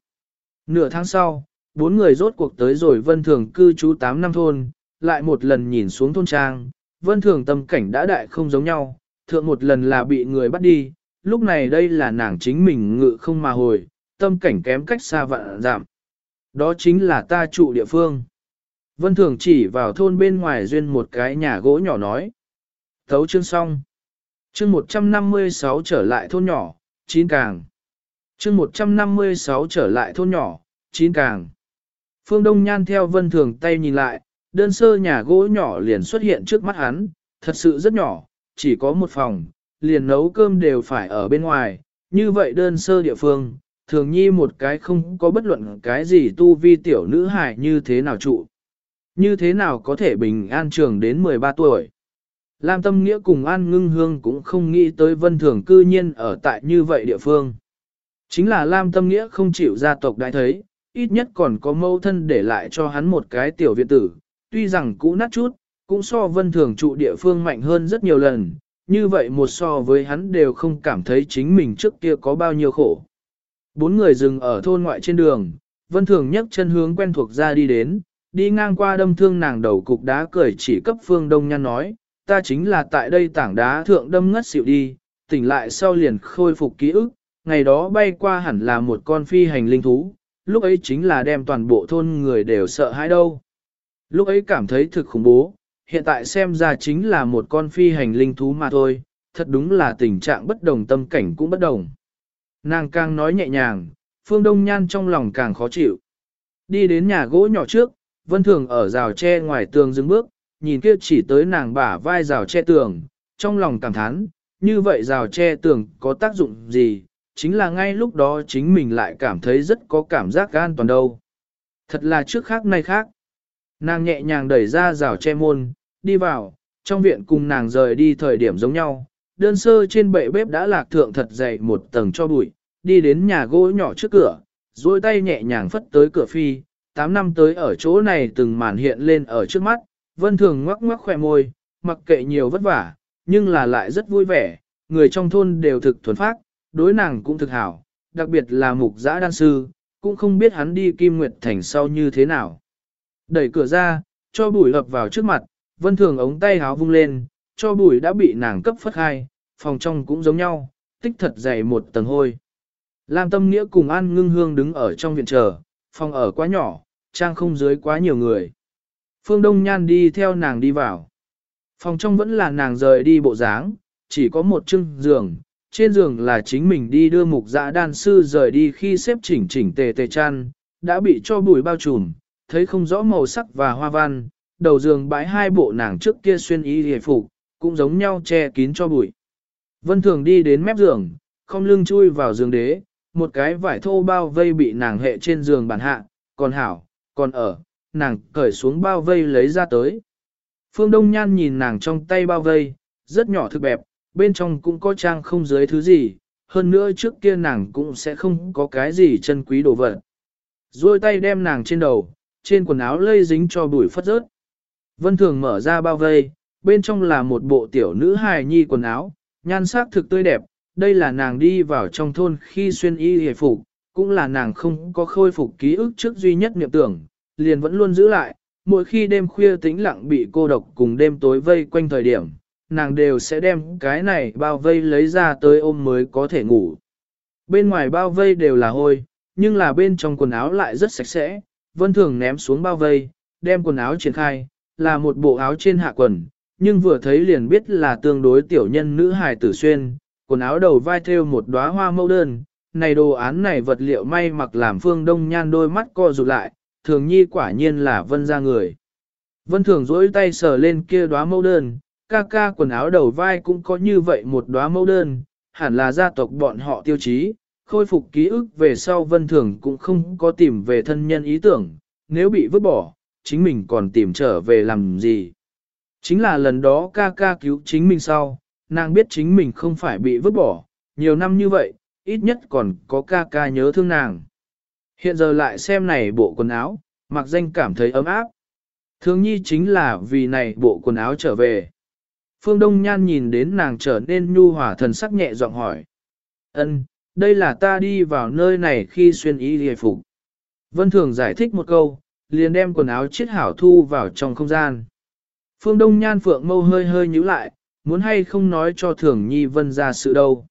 Nửa tháng sau, bốn người rốt cuộc tới rồi vân thường cư trú 8 năm thôn, lại một lần nhìn xuống thôn trang, vân thường tâm cảnh đã đại không giống nhau, thượng một lần là bị người bắt đi, lúc này đây là nàng chính mình ngự không mà hồi, tâm cảnh kém cách xa vạn giảm. Đó chính là ta trụ địa phương. Vân thường chỉ vào thôn bên ngoài duyên một cái nhà gỗ nhỏ nói. Thấu chương xong. Chương 156 trở lại thôn nhỏ, chín càng. chương 156 trở lại thôn nhỏ, chín càng. Phương Đông Nhan theo vân thường tay nhìn lại, đơn sơ nhà gỗ nhỏ liền xuất hiện trước mắt hắn, thật sự rất nhỏ, chỉ có một phòng, liền nấu cơm đều phải ở bên ngoài, như vậy đơn sơ địa phương, thường nhi một cái không có bất luận cái gì tu vi tiểu nữ hài như thế nào trụ. Như thế nào có thể bình an trường đến 13 tuổi. Lam Tâm Nghĩa cùng An Ngưng Hương cũng không nghĩ tới vân thường cư nhiên ở tại như vậy địa phương. Chính là Lam Tâm Nghĩa không chịu gia tộc đại thấy, ít nhất còn có mâu thân để lại cho hắn một cái tiểu viện tử, tuy rằng cũ nát chút, cũng so vân thường trụ địa phương mạnh hơn rất nhiều lần, như vậy một so với hắn đều không cảm thấy chính mình trước kia có bao nhiêu khổ. Bốn người dừng ở thôn ngoại trên đường, vân thường nhấc chân hướng quen thuộc ra đi đến, đi ngang qua đâm thương nàng đầu cục đá cười chỉ cấp phương đông nhan nói, ta chính là tại đây tảng đá thượng đâm ngất xỉu đi, tỉnh lại sau liền khôi phục ký ức, ngày đó bay qua hẳn là một con phi hành linh thú, lúc ấy chính là đem toàn bộ thôn người đều sợ hãi đâu. Lúc ấy cảm thấy thực khủng bố, hiện tại xem ra chính là một con phi hành linh thú mà thôi, thật đúng là tình trạng bất đồng tâm cảnh cũng bất đồng. Nàng càng nói nhẹ nhàng, phương đông nhan trong lòng càng khó chịu. Đi đến nhà gỗ nhỏ trước, vân thường ở rào tre ngoài tường dừng bước, nhìn kia chỉ tới nàng bả vai rào tre tường, trong lòng cảm thán, như vậy rào tre tường có tác dụng gì, chính là ngay lúc đó chính mình lại cảm thấy rất có cảm giác an toàn đâu. Thật là trước khác nay khác. Nàng nhẹ nhàng đẩy ra rào tre môn, đi vào, trong viện cùng nàng rời đi thời điểm giống nhau, đơn sơ trên bệ bếp đã lạc thượng thật dày một tầng cho bụi, đi đến nhà gỗ nhỏ trước cửa, duỗi tay nhẹ nhàng phất tới cửa phi, 8 năm tới ở chỗ này từng màn hiện lên ở trước mắt, vân thường ngoắc ngoắc khỏe môi, mặc kệ nhiều vất vả, nhưng là lại rất vui vẻ, người trong thôn đều thực thuần phác, đối nàng cũng thực hảo, đặc biệt là mục giã đan sư, cũng không biết hắn đi Kim Nguyệt Thành sau như thế nào. Đẩy cửa ra, cho bụi hợp vào trước mặt, vân thường ống tay háo vung lên, cho bụi đã bị nàng cấp phất hai, phòng trong cũng giống nhau, tích thật dày một tầng hôi. Lam Tâm Nghĩa cùng An Ngưng Hương đứng ở trong viện chờ, phòng ở quá nhỏ, trang không dưới quá nhiều người. Phương Đông Nhan đi theo nàng đi vào. Phòng trong vẫn là nàng rời đi bộ dáng, chỉ có một chưng giường, trên giường là chính mình đi đưa mục dạ đan sư rời đi khi xếp chỉnh chỉnh tề tề chăn, đã bị cho bụi bao trùm, thấy không rõ màu sắc và hoa văn, đầu giường bãi hai bộ nàng trước kia xuyên y hề phục, cũng giống nhau che kín cho bụi. Vân Thường đi đến mép giường, không lưng chui vào giường đế, một cái vải thô bao vây bị nàng hệ trên giường bàn hạ, còn hảo, còn ở, nàng cởi xuống bao vây lấy ra tới. Phương Đông Nhan nhìn nàng trong tay bao vây, rất nhỏ thực bẹp, bên trong cũng có trang không dưới thứ gì, hơn nữa trước kia nàng cũng sẽ không có cái gì chân quý đồ vật. Rồi tay đem nàng trên đầu, trên quần áo lây dính cho bụi phất rớt. Vân Thường mở ra bao vây, bên trong là một bộ tiểu nữ hài nhi quần áo, nhan sắc thực tươi đẹp, đây là nàng đi vào trong thôn khi xuyên y hề phục, cũng là nàng không có khôi phục ký ức trước duy nhất niệm tưởng, liền vẫn luôn giữ lại, mỗi khi đêm khuya tĩnh lặng bị cô độc cùng đêm tối vây quanh thời điểm, nàng đều sẽ đem cái này bao vây lấy ra tới ôm mới có thể ngủ. Bên ngoài bao vây đều là hôi, nhưng là bên trong quần áo lại rất sạch sẽ, vân thường ném xuống bao vây, đem quần áo triển khai, là một bộ áo trên hạ quần, nhưng vừa thấy liền biết là tương đối tiểu nhân nữ hài tử xuyên, quần áo đầu vai thêu một đóa hoa mẫu đơn, này đồ án này vật liệu may mặc làm phương đông nhan đôi mắt co rụt lại, thường nhi quả nhiên là vân ra người. Vân thường dỗi tay sờ lên kia đóa mẫu đơn, ca ca quần áo đầu vai cũng có như vậy một đóa mẫu đơn, hẳn là gia tộc bọn họ tiêu chí, khôi phục ký ức về sau vân thường cũng không có tìm về thân nhân ý tưởng, nếu bị vứt bỏ, chính mình còn tìm trở về làm gì. Chính là lần đó ca ca cứu chính mình sau, nàng biết chính mình không phải bị vứt bỏ, nhiều năm như vậy, ít nhất còn có ca ca nhớ thương nàng. Hiện giờ lại xem này bộ quần áo, mặc danh cảm thấy ấm áp. Thương nhi chính là vì này bộ quần áo trở về. Phương Đông Nhan nhìn đến nàng trở nên nhu hòa thần sắc nhẹ giọng hỏi. ân đây là ta đi vào nơi này khi xuyên y hề phục. Vân Thường giải thích một câu, liền đem quần áo chiết hảo thu vào trong không gian. Phương Đông Nhan Phượng mâu hơi hơi nhíu lại, muốn hay không nói cho Thường Nhi Vân ra sự đâu.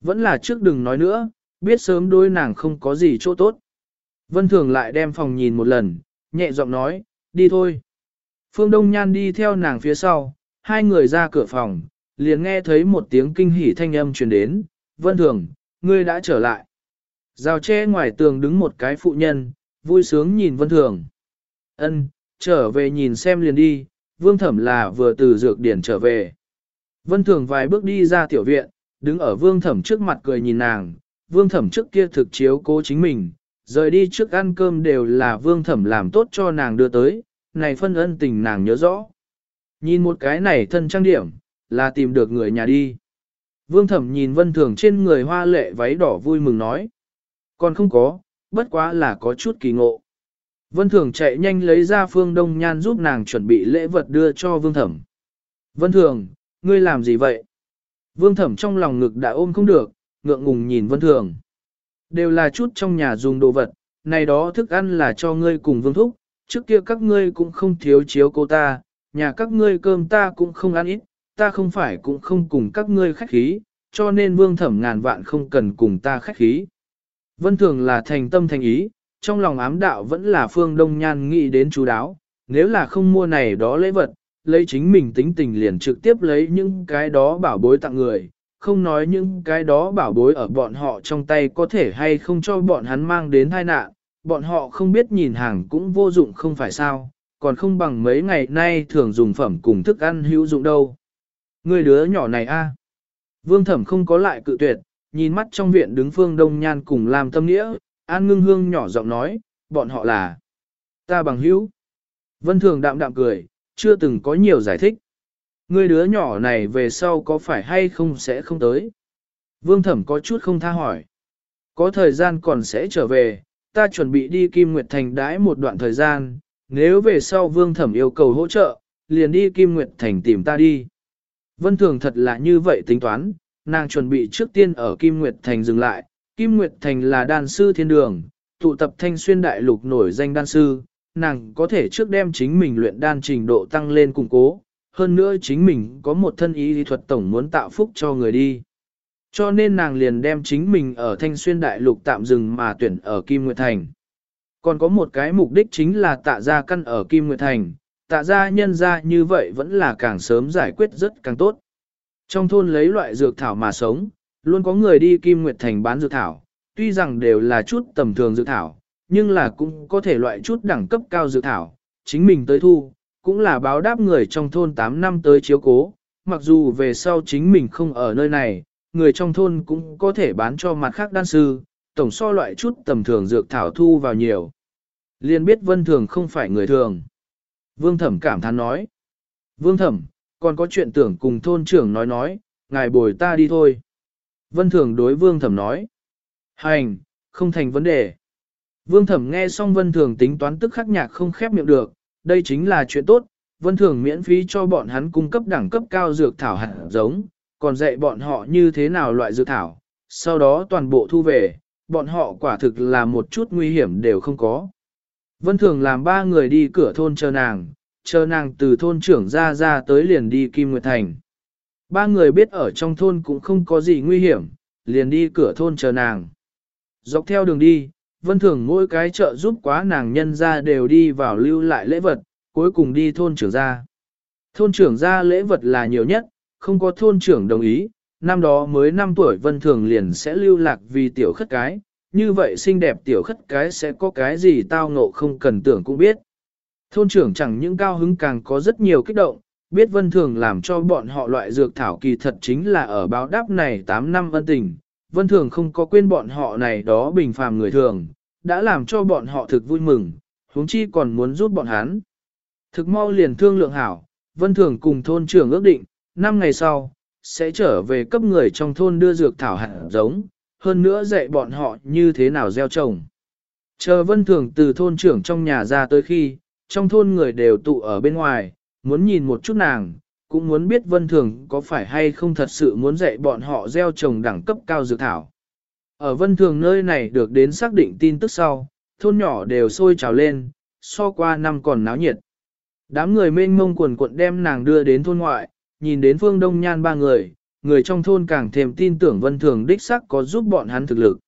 Vẫn là trước đừng nói nữa, biết sớm đôi nàng không có gì chỗ tốt. Vân Thường lại đem phòng nhìn một lần, nhẹ giọng nói, đi thôi. Phương Đông Nhan đi theo nàng phía sau, hai người ra cửa phòng, liền nghe thấy một tiếng kinh hỉ thanh âm truyền đến, Vân Thường, ngươi đã trở lại. Rào tre ngoài tường đứng một cái phụ nhân, vui sướng nhìn Vân Thường. Ân, trở về nhìn xem liền đi, Vương Thẩm là vừa từ dược điển trở về. Vân Thường vài bước đi ra tiểu viện, đứng ở Vương Thẩm trước mặt cười nhìn nàng, Vương Thẩm trước kia thực chiếu cố chính mình, rời đi trước ăn cơm đều là Vương Thẩm làm tốt cho nàng đưa tới, này phân ân tình nàng nhớ rõ. Nhìn một cái này thân trang điểm, là tìm được người nhà đi. Vương Thẩm nhìn Vân Thường trên người hoa lệ váy đỏ vui mừng nói. Còn không có, bất quá là có chút kỳ ngộ. Vân Thường chạy nhanh lấy ra phương đông nhan giúp nàng chuẩn bị lễ vật đưa cho Vương Thẩm. Vân Thường, ngươi làm gì vậy? Vương Thẩm trong lòng ngực đã ôm không được, ngượng ngùng nhìn Vân Thường. Đều là chút trong nhà dùng đồ vật, này đó thức ăn là cho ngươi cùng Vương Thúc, trước kia các ngươi cũng không thiếu chiếu cô ta, nhà các ngươi cơm ta cũng không ăn ít, ta không phải cũng không cùng các ngươi khách khí, cho nên vương thẩm ngàn vạn không cần cùng ta khách khí. Vân thường là thành tâm thành ý, trong lòng ám đạo vẫn là phương đông nhan nghĩ đến chú đáo, nếu là không mua này đó lễ vật, lấy chính mình tính tình liền trực tiếp lấy những cái đó bảo bối tặng người, không nói những cái đó bảo bối ở bọn họ trong tay có thể hay không cho bọn hắn mang đến tai nạn, bọn họ không biết nhìn hàng cũng vô dụng không phải sao, còn không bằng mấy ngày nay thường dùng phẩm cùng thức ăn hữu dụng đâu. Người đứa nhỏ này a Vương thẩm không có lại cự tuyệt, nhìn mắt trong viện đứng phương đông nhan cùng làm tâm nghĩa, an ngưng hương nhỏ giọng nói, bọn họ là ta bằng hữu. Vân thường đạm đạm cười, chưa từng có nhiều giải thích. Người đứa nhỏ này về sau có phải hay không sẽ không tới. Vương thẩm có chút không tha hỏi. Có thời gian còn sẽ trở về, ta chuẩn bị đi Kim Nguyệt Thành đãi một đoạn thời gian, nếu về sau vương thẩm yêu cầu hỗ trợ, liền đi Kim Nguyệt Thành tìm ta đi. Vân Thường thật là như vậy tính toán, nàng chuẩn bị trước tiên ở Kim Nguyệt Thành dừng lại. Kim Nguyệt Thành là đan sư thiên đường, tụ tập thanh xuyên đại lục nổi danh đan sư, nàng có thể trước đem chính mình luyện đan trình độ tăng lên củng cố, hơn nữa chính mình có một thân ý lý thuật tổng muốn tạo phúc cho người đi. Cho nên nàng liền đem chính mình ở thanh xuyên đại lục tạm dừng mà tuyển ở Kim Nguyệt Thành. Còn có một cái mục đích chính là tạ ra căn ở Kim Nguyệt Thành, tạ ra nhân ra như vậy vẫn là càng sớm giải quyết rất càng tốt. Trong thôn lấy loại dược thảo mà sống, luôn có người đi Kim Nguyệt Thành bán dược thảo, tuy rằng đều là chút tầm thường dược thảo, nhưng là cũng có thể loại chút đẳng cấp cao dược thảo, chính mình tới thu, cũng là báo đáp người trong thôn 8 năm tới chiếu cố, mặc dù về sau chính mình không ở nơi này, người trong thôn cũng có thể bán cho mặt khác đan sư, tổng so loại chút tầm thường dược thảo thu vào nhiều. Liên biết vân thường không phải người thường. Vương thẩm cảm thán nói. Vương thẩm, còn có chuyện tưởng cùng thôn trưởng nói nói, ngài bồi ta đi thôi. Vân thường đối vương thẩm nói. Hành, không thành vấn đề. Vương thẩm nghe xong vân thường tính toán tức khắc nhạc không khép miệng được, đây chính là chuyện tốt, vân thường miễn phí cho bọn hắn cung cấp đẳng cấp cao dược thảo hạt giống, còn dạy bọn họ như thế nào loại dược thảo, sau đó toàn bộ thu về, bọn họ quả thực là một chút nguy hiểm đều không có. Vân thường làm ba người đi cửa thôn chờ nàng, chờ nàng từ thôn trưởng ra ra tới liền đi Kim Nguyệt Thành. Ba người biết ở trong thôn cũng không có gì nguy hiểm, liền đi cửa thôn chờ nàng. Dọc theo đường đi, vân thường mỗi cái chợ giúp quá nàng nhân ra đều đi vào lưu lại lễ vật, cuối cùng đi thôn trưởng ra. Thôn trưởng ra lễ vật là nhiều nhất, không có thôn trưởng đồng ý, năm đó mới 5 tuổi vân thường liền sẽ lưu lạc vì tiểu khất cái, như vậy xinh đẹp tiểu khất cái sẽ có cái gì tao ngộ không cần tưởng cũng biết. Thôn trưởng chẳng những cao hứng càng có rất nhiều kích động, biết vân thường làm cho bọn họ loại dược thảo kỳ thật chính là ở báo đáp này 8 năm ân tình, vân thường không có quên bọn họ này đó bình phàm người thường, đã làm cho bọn họ thực vui mừng, huống chi còn muốn giúp bọn hắn. Thực mau liền thương lượng hảo, vân thường cùng thôn trưởng ước định, 5 ngày sau, sẽ trở về cấp người trong thôn đưa dược thảo hạt giống, hơn nữa dạy bọn họ như thế nào gieo trồng. Chờ vân thường từ thôn trưởng trong nhà ra tới khi, trong thôn người đều tụ ở bên ngoài, muốn nhìn một chút nàng, cũng muốn biết vân thường có phải hay không thật sự muốn dạy bọn họ gieo trồng đẳng cấp cao dược thảo. Ở vân thường nơi này được đến xác định tin tức sau, thôn nhỏ đều sôi trào lên, so qua năm còn náo nhiệt. Đám người mênh mông quần cuộn đem nàng đưa đến thôn ngoại, nhìn đến phương đông nhan ba người, người trong thôn càng thêm tin tưởng vân thường đích sắc có giúp bọn hắn thực lực.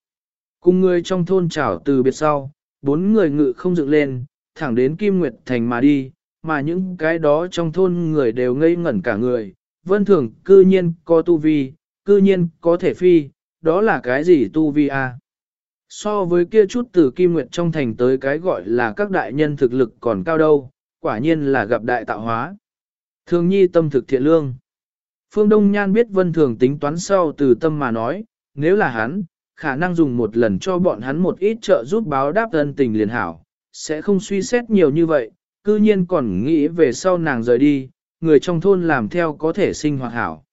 Cùng người trong thôn chào từ biệt sau, bốn người ngự không dựng lên, thẳng đến Kim Nguyệt Thành mà đi, mà những cái đó trong thôn người đều ngây ngẩn cả người. Vân thường cư nhiên có tu vi, cư nhiên có thể phi, đó là cái gì tu vi? À? So với kia chút từ Kim Nguyệt trong thành tới cái gọi là các đại nhân thực lực còn cao đâu, quả nhiên là gặp đại tạo hóa. Thường nhi tâm thực thiện lương. Phương Đông Nhan biết Vân Thường tính toán sau từ tâm mà nói, nếu là hắn, khả năng dùng một lần cho bọn hắn một ít trợ giúp báo đáp ân tình liền hảo, sẽ không suy xét nhiều như vậy, cư nhiên còn nghĩ về sau nàng rời đi, người trong thôn làm theo có thể sinh hoạt hảo.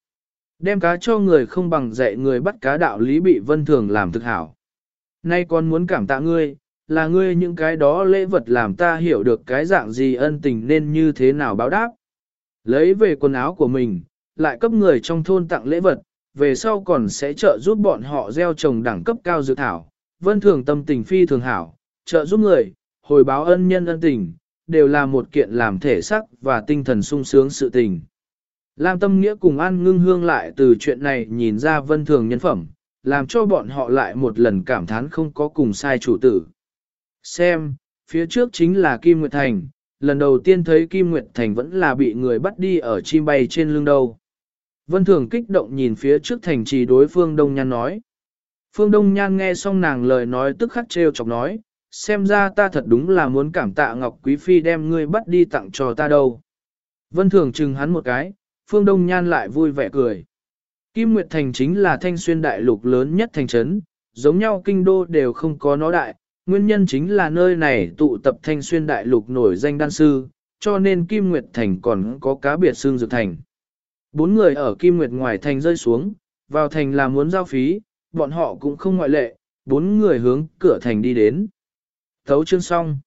Đem cá cho người không bằng dạy người bắt cá đạo lý bị Vân Thường làm thực hảo. Nay còn muốn cảm tạ ngươi, là ngươi những cái đó lễ vật làm ta hiểu được cái dạng gì ân tình nên như thế nào báo đáp. Lấy về quần áo của mình, lại cấp người trong thôn tặng lễ vật, về sau còn sẽ trợ giúp bọn họ gieo trồng đẳng cấp cao dược thảo. Vân thường tâm tình phi thường hảo, trợ giúp người, hồi báo ân nhân ân tình, đều là một kiện làm thể sắc và tinh thần sung sướng sự tình. Lam Tâm Nghĩa cùng An Ngưng Hương lại từ chuyện này nhìn ra vân thường nhân phẩm, làm cho bọn họ lại một lần cảm thán không có cùng sai chủ tử. Xem, phía trước chính là Kim Nguyệt Thành, lần đầu tiên thấy Kim Nguyệt Thành vẫn là bị người bắt đi ở chim bay trên lưng đâu. Vân Thường kích động nhìn phía trước thành trì đối phương Đông Nhan nói. Phương Đông Nhan nghe xong nàng lời nói tức khắc trêu chọc nói, xem ra ta thật đúng là muốn cảm tạ Ngọc Quý Phi đem ngươi bắt đi tặng cho ta đâu. Vân Thường chừng hắn một cái, Phương Đông Nhan lại vui vẻ cười. Kim Nguyệt Thành chính là thanh xuyên đại lục lớn nhất thành trấn, giống nhau kinh đô đều không có nó đại, nguyên nhân chính là nơi này tụ tập thanh xuyên đại lục nổi danh đan sư, cho nên Kim Nguyệt Thành còn có cá biệt xương dược thành. Bốn người ở Kim Nguyệt ngoài thành rơi xuống, vào thành là muốn giao phí, bọn họ cũng không ngoại lệ, bốn người hướng cửa thành đi đến. Thấu chương xong.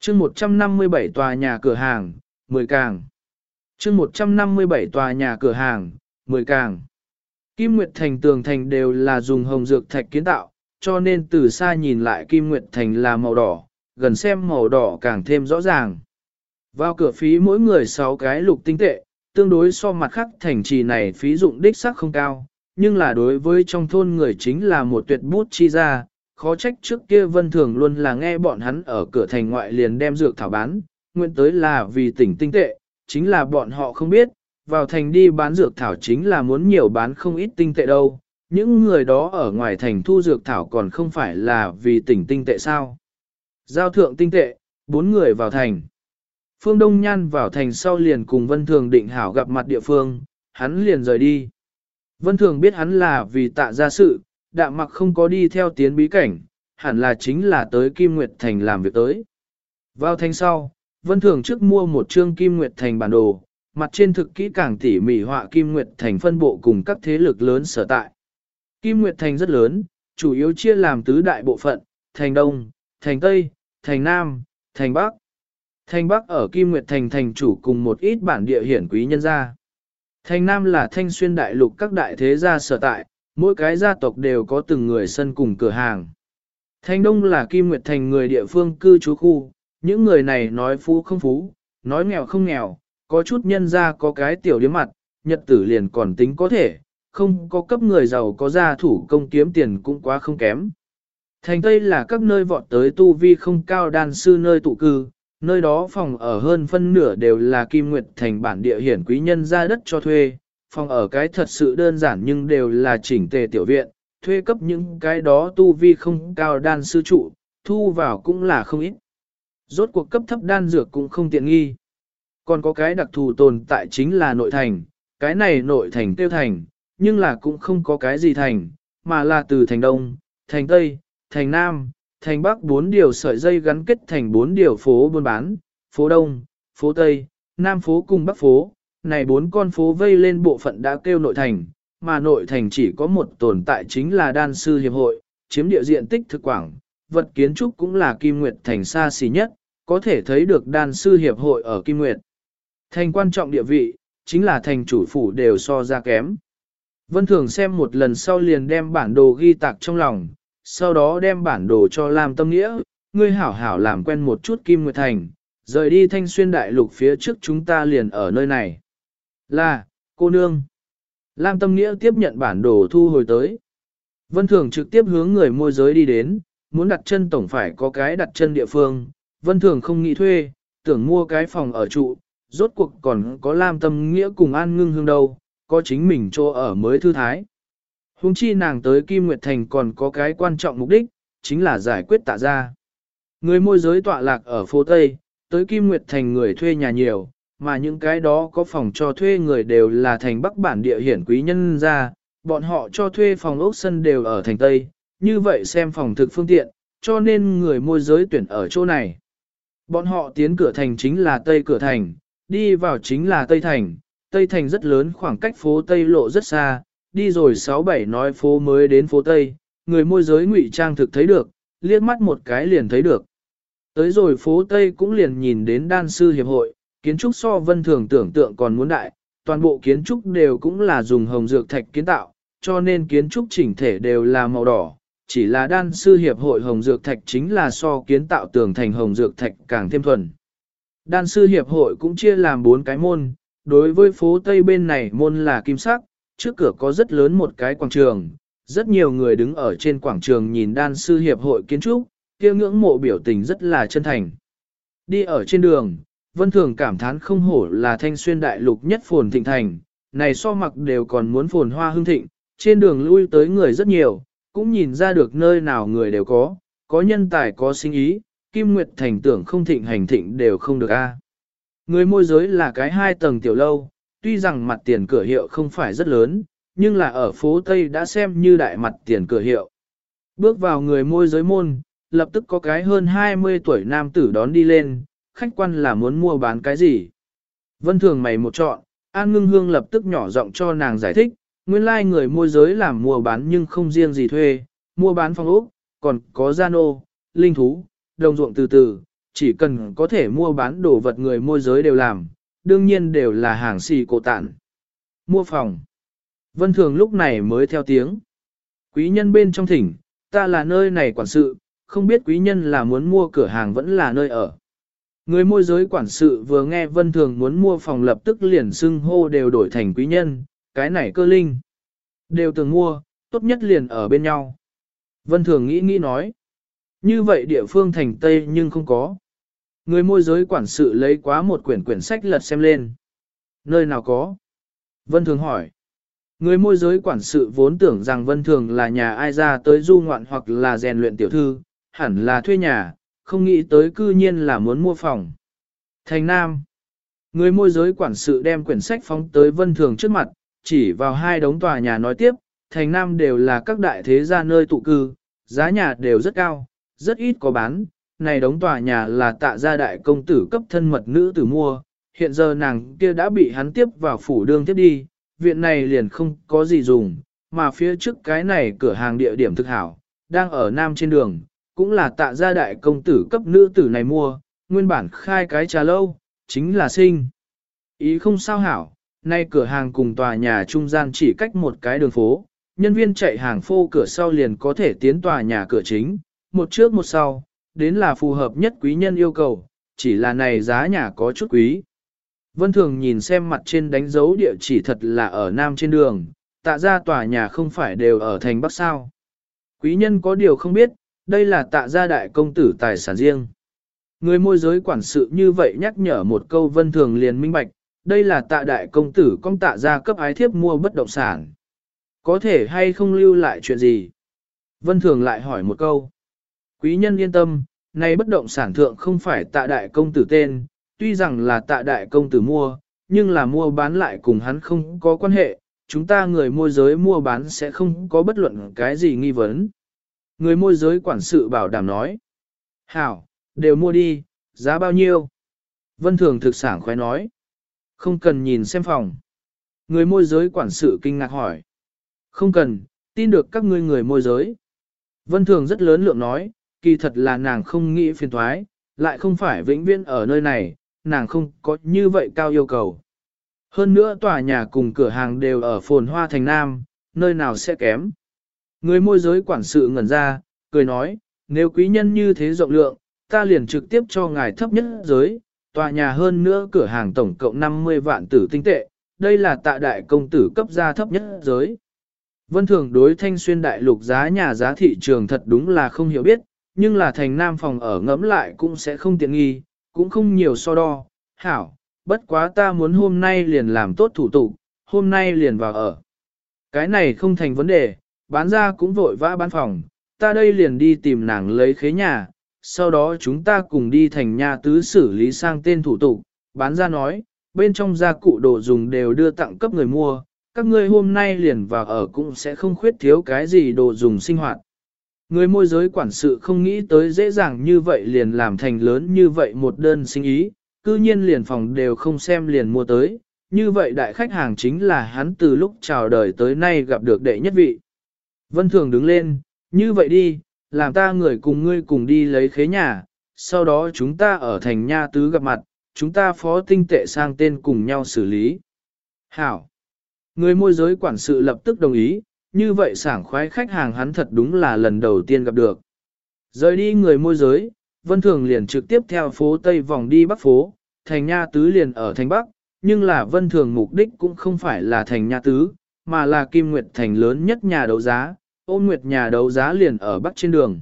Chương 157 tòa nhà cửa hàng, 10 càng. Chương 157 tòa nhà cửa hàng, 10 càng. Kim Nguyệt Thành tường thành đều là dùng hồng dược thạch kiến tạo, cho nên từ xa nhìn lại Kim Nguyệt Thành là màu đỏ, gần xem màu đỏ càng thêm rõ ràng. Vào cửa phí mỗi người 6 cái lục tinh tệ, tương đối so mặt khác thành trì này phí dụng đích sắc không cao, nhưng là đối với trong thôn người chính là một tuyệt bút chi ra, khó trách trước kia vân thường luôn là nghe bọn hắn ở cửa thành ngoại liền đem dược thảo bán, nguyện tới là vì tỉnh tinh tệ, chính là bọn họ không biết, vào thành đi bán dược thảo chính là muốn nhiều bán không ít tinh tệ đâu, những người đó ở ngoài thành thu dược thảo còn không phải là vì tỉnh tinh tệ sao. Giao thượng tinh tệ, bốn người vào thành. Phương Đông Nhan vào thành sau liền cùng Vân Thường định hảo gặp mặt địa phương, hắn liền rời đi. Vân Thường biết hắn là vì tạ ra sự, đạm mặc không có đi theo tiến bí cảnh, hẳn là chính là tới Kim Nguyệt Thành làm việc tới. Vào thành sau, Vân Thường trước mua một chương Kim Nguyệt Thành bản đồ, mặt trên thực kỹ càng tỉ mỉ họa Kim Nguyệt Thành phân bộ cùng các thế lực lớn sở tại. Kim Nguyệt Thành rất lớn, chủ yếu chia làm tứ đại bộ phận, Thành Đông, Thành Tây, Thành Nam, Thành Bắc. Thành Bắc ở Kim Nguyệt Thành thành chủ cùng một ít bản địa hiển quý nhân gia. Thành Nam là thanh xuyên đại lục các đại thế gia sở tại, mỗi cái gia tộc đều có từng người sân cùng cửa hàng. Thanh Đông là Kim Nguyệt Thành người địa phương cư trú khu, những người này nói phú không phú, nói nghèo không nghèo, có chút nhân gia có cái tiểu điếm mặt, nhật tử liền còn tính có thể, không có cấp người giàu có gia thủ công kiếm tiền cũng quá không kém. Thành Tây là các nơi vọt tới tu vi không cao đan sư nơi tụ cư, nơi đó phòng ở hơn phân nửa đều là Kim Nguyệt thành bản địa hiển quý nhân ra đất cho thuê, phòng ở cái thật sự đơn giản nhưng đều là chỉnh tề tiểu viện, thuê cấp những cái đó tu vi không cao đan sư trụ, thu vào cũng là không ít. Rốt cuộc cấp thấp đan dược cũng không tiện nghi. Còn có cái đặc thù tồn tại chính là nội thành, cái này nội thành tiêu thành, nhưng là cũng không có cái gì thành, mà là từ thành đông, thành tây, thành nam, thành bắc bốn điều sợi dây gắn kết thành bốn điều phố buôn bán, phố đông, phố tây, nam phố cùng bắc phố, này bốn con phố vây lên bộ phận đã kêu nội thành, mà nội thành chỉ có một tồn tại chính là đan sư hiệp hội, chiếm địa diện tích thực quảng, vật kiến trúc cũng là Kim Nguyệt thành xa xỉ nhất, có thể thấy được đan sư hiệp hội ở Kim Nguyệt. Thành quan trọng địa vị, chính là thành chủ phủ đều so ra kém. Vân Thường xem một lần sau liền đem bản đồ ghi tạc trong lòng, sau đó đem bản đồ cho Lam Tâm Nghĩa, ngươi hảo hảo làm quen một chút Kim Nguyệt Thành, rời đi thanh xuyên đại lục phía trước chúng ta liền ở nơi này. Là, cô nương. Lam Tâm Nghĩa tiếp nhận bản đồ thu hồi tới. Vân Thường trực tiếp hướng người môi giới đi đến, muốn đặt chân tổng phải có cái đặt chân địa phương. Vân Thường không nghĩ thuê, tưởng mua cái phòng ở trụ, rốt cuộc còn có Lam Tâm Nghĩa cùng An Ngưng Hương đâu, có chính mình chỗ ở mới thư thái. Hùng chi nàng tới Kim Nguyệt Thành còn có cái quan trọng mục đích, chính là giải quyết tạ ra. Người môi giới tọa lạc ở phố Tây, tới Kim Nguyệt Thành người thuê nhà nhiều, mà những cái đó có phòng cho thuê người đều là thành bắc bản địa hiển quý nhân ra, bọn họ cho thuê phòng ốc sân đều ở thành Tây, như vậy xem phòng thực phương tiện, cho nên người môi giới tuyển ở chỗ này. Bọn họ tiến cửa thành chính là Tây cửa thành, đi vào chính là Tây thành, Tây thành rất lớn khoảng cách phố Tây lộ rất xa, đi rồi 6-7 nói phố mới đến phố Tây, người môi giới ngụy trang thực thấy được, liếc mắt một cái liền thấy được. Tới rồi phố Tây cũng liền nhìn đến đan sư hiệp hội, kiến trúc so vân thường tưởng tượng còn muốn đại, toàn bộ kiến trúc đều cũng là dùng hồng dược thạch kiến tạo, cho nên kiến trúc chỉnh thể đều là màu đỏ, chỉ là đan sư hiệp hội hồng dược thạch chính là so kiến tạo tường thành hồng dược thạch càng thêm thuần. Đan sư hiệp hội cũng chia làm bốn cái môn, đối với phố Tây bên này môn là kim sắc, trước cửa có rất lớn một cái quảng trường, rất nhiều người đứng ở trên quảng trường nhìn đan sư hiệp hội kiến trúc, kia ngưỡng mộ biểu tình rất là chân thành. Đi ở trên đường, Vân Thường cảm thán không hổ là thanh xuyên đại lục nhất phồn thịnh thành, này so mặc đều còn muốn phồn hoa hương thịnh, trên đường lui tới người rất nhiều, cũng nhìn ra được nơi nào người đều có, có nhân tài có sinh ý, Kim Nguyệt thành tưởng không thịnh hành thịnh đều không được a. À. Người môi giới là cái hai tầng tiểu lâu, tuy rằng mặt tiền cửa hiệu không phải rất lớn, nhưng là ở phố Tây đã xem như đại mặt tiền cửa hiệu. Bước vào người môi giới môn, lập tức có cái hơn 20 tuổi nam tử đón đi lên, khách quan là muốn mua bán cái gì. Vân thường mày một chọn, An Ngưng Hương lập tức nhỏ giọng cho nàng giải thích, nguyên lai like người môi giới làm mua bán nhưng không riêng gì thuê, mua bán phòng ốc, còn có gian ô, linh thú, đồng ruộng từ từ, chỉ cần có thể mua bán đồ vật người môi giới đều làm, đương nhiên đều là hàng xì cổ tản. Mua phòng. Vân Thường lúc này mới theo tiếng. Quý nhân bên trong thỉnh, ta là nơi này quản sự, không biết quý nhân là muốn mua cửa hàng vẫn là nơi ở. Người môi giới quản sự vừa nghe Vân Thường muốn mua phòng lập tức liền xưng hô đều đổi thành quý nhân, cái này cơ linh. Đều từng mua, tốt nhất liền ở bên nhau. Vân Thường nghĩ nghĩ nói. Như vậy địa phương thành Tây nhưng không có. Người môi giới quản sự lấy quá một quyển quyển sách lật xem lên. Nơi nào có? Vân Thường hỏi. Người môi giới quản sự vốn tưởng rằng Vân Thường là nhà ai ra tới du ngoạn hoặc là rèn luyện tiểu thư, hẳn là thuê nhà, không nghĩ tới cư nhiên là muốn mua phòng. Thành Nam. Người môi giới quản sự đem quyển sách phóng tới Vân Thường trước mặt, chỉ vào hai đống tòa nhà nói tiếp, Thành Nam đều là các đại thế gia nơi tụ cư, giá nhà đều rất cao, rất ít có bán, này đống tòa nhà là tạ gia đại công tử cấp thân mật nữ tử mua, hiện giờ nàng kia đã bị hắn tiếp vào phủ đương tiếp đi, viện này liền không có gì dùng, mà phía trước cái này cửa hàng địa điểm thực hảo, đang ở nam trên đường, cũng là tạ gia đại công tử cấp nữ tử này mua, nguyên bản khai cái trà lâu, chính là sinh. Ý không sao hảo, nay cửa hàng cùng tòa nhà trung gian chỉ cách một cái đường phố, nhân viên chạy hàng phô cửa sau liền có thể tiến tòa nhà cửa chính, một trước một sau, đến là phù hợp nhất quý nhân yêu cầu, chỉ là này giá nhà có chút quý. Vân Thường nhìn xem mặt trên đánh dấu địa chỉ thật là ở Nam trên đường, tạ ra tòa nhà không phải đều ở thành Bắc sao. Quý nhân có điều không biết, đây là tạ gia đại công tử tài sản riêng. Người môi giới quản sự như vậy nhắc nhở một câu Vân Thường liền minh bạch, đây là tạ đại công tử công tạ gia cấp ái thiếp mua bất động sản. Có thể hay không lưu lại chuyện gì? Vân Thường lại hỏi một câu. Quý nhân yên tâm, này bất động sản thượng không phải tạ đại công tử tên, tuy rằng là tạ đại công tử mua, nhưng là mua bán lại cùng hắn không có quan hệ, chúng ta người môi giới mua bán sẽ không có bất luận cái gì nghi vấn. Người môi giới quản sự bảo đảm nói. Hảo, đều mua đi, giá bao nhiêu? Vân Thường thực sản khoái nói. Không cần nhìn xem phòng. Người môi giới quản sự kinh ngạc hỏi. Không cần, tin được các ngươi người môi giới. Vân Thường rất lớn lượng nói, kỳ thật là nàng không nghĩ phiền thoái, lại không phải vĩnh viễn ở nơi này, nàng không có như vậy cao yêu cầu. Hơn nữa tòa nhà cùng cửa hàng đều ở phồn hoa thành Nam, nơi nào sẽ kém. Người môi giới quản sự ngẩn ra, cười nói, nếu quý nhân như thế rộng lượng, ta liền trực tiếp cho ngài thấp nhất giới, tòa nhà hơn nữa cửa hàng tổng cộng 50 vạn tử tinh tệ, đây là tạ đại công tử cấp gia thấp nhất giới. Vân thường đối thanh xuyên đại lục giá nhà giá thị trường thật đúng là không hiểu biết, nhưng là thành nam phòng ở ngẫm lại cũng sẽ không tiện nghi, cũng không nhiều so đo, hảo, bất quá ta muốn hôm nay liền làm tốt thủ tục, hôm nay liền vào ở. Cái này không thành vấn đề, bán ra cũng vội vã bán phòng, ta đây liền đi tìm nàng lấy khế nhà, sau đó chúng ta cùng đi thành nhà tứ xử lý sang tên thủ tục, bán ra nói, bên trong gia cụ đồ dùng đều đưa tặng cấp người mua, các ngươi hôm nay liền vào ở cũng sẽ không khuyết thiếu cái gì đồ dùng sinh hoạt. Người môi giới quản sự không nghĩ tới dễ dàng như vậy liền làm thành lớn như vậy một đơn sinh ý, cư nhiên liền phòng đều không xem liền mua tới, như vậy đại khách hàng chính là hắn từ lúc chào đời tới nay gặp được đệ nhất vị. Vân Thường đứng lên, như vậy đi, làm ta người cùng ngươi cùng đi lấy khế nhà, sau đó chúng ta ở thành nha tứ gặp mặt, chúng ta phó tinh tệ sang tên cùng nhau xử lý. Hảo! Người môi giới quản sự lập tức đồng ý, như vậy sảng khoái khách hàng hắn thật đúng là lần đầu tiên gặp được. Rời đi người môi giới, Vân Thường liền trực tiếp theo phố Tây vòng đi Bắc phố, thành nha tứ liền ở thành Bắc, nhưng là vân thường mục đích cũng không phải là thành nha tứ, mà là kim nguyệt thành lớn nhất nhà đấu giá, ôn nguyệt nhà đấu giá liền ở Bắc trên đường.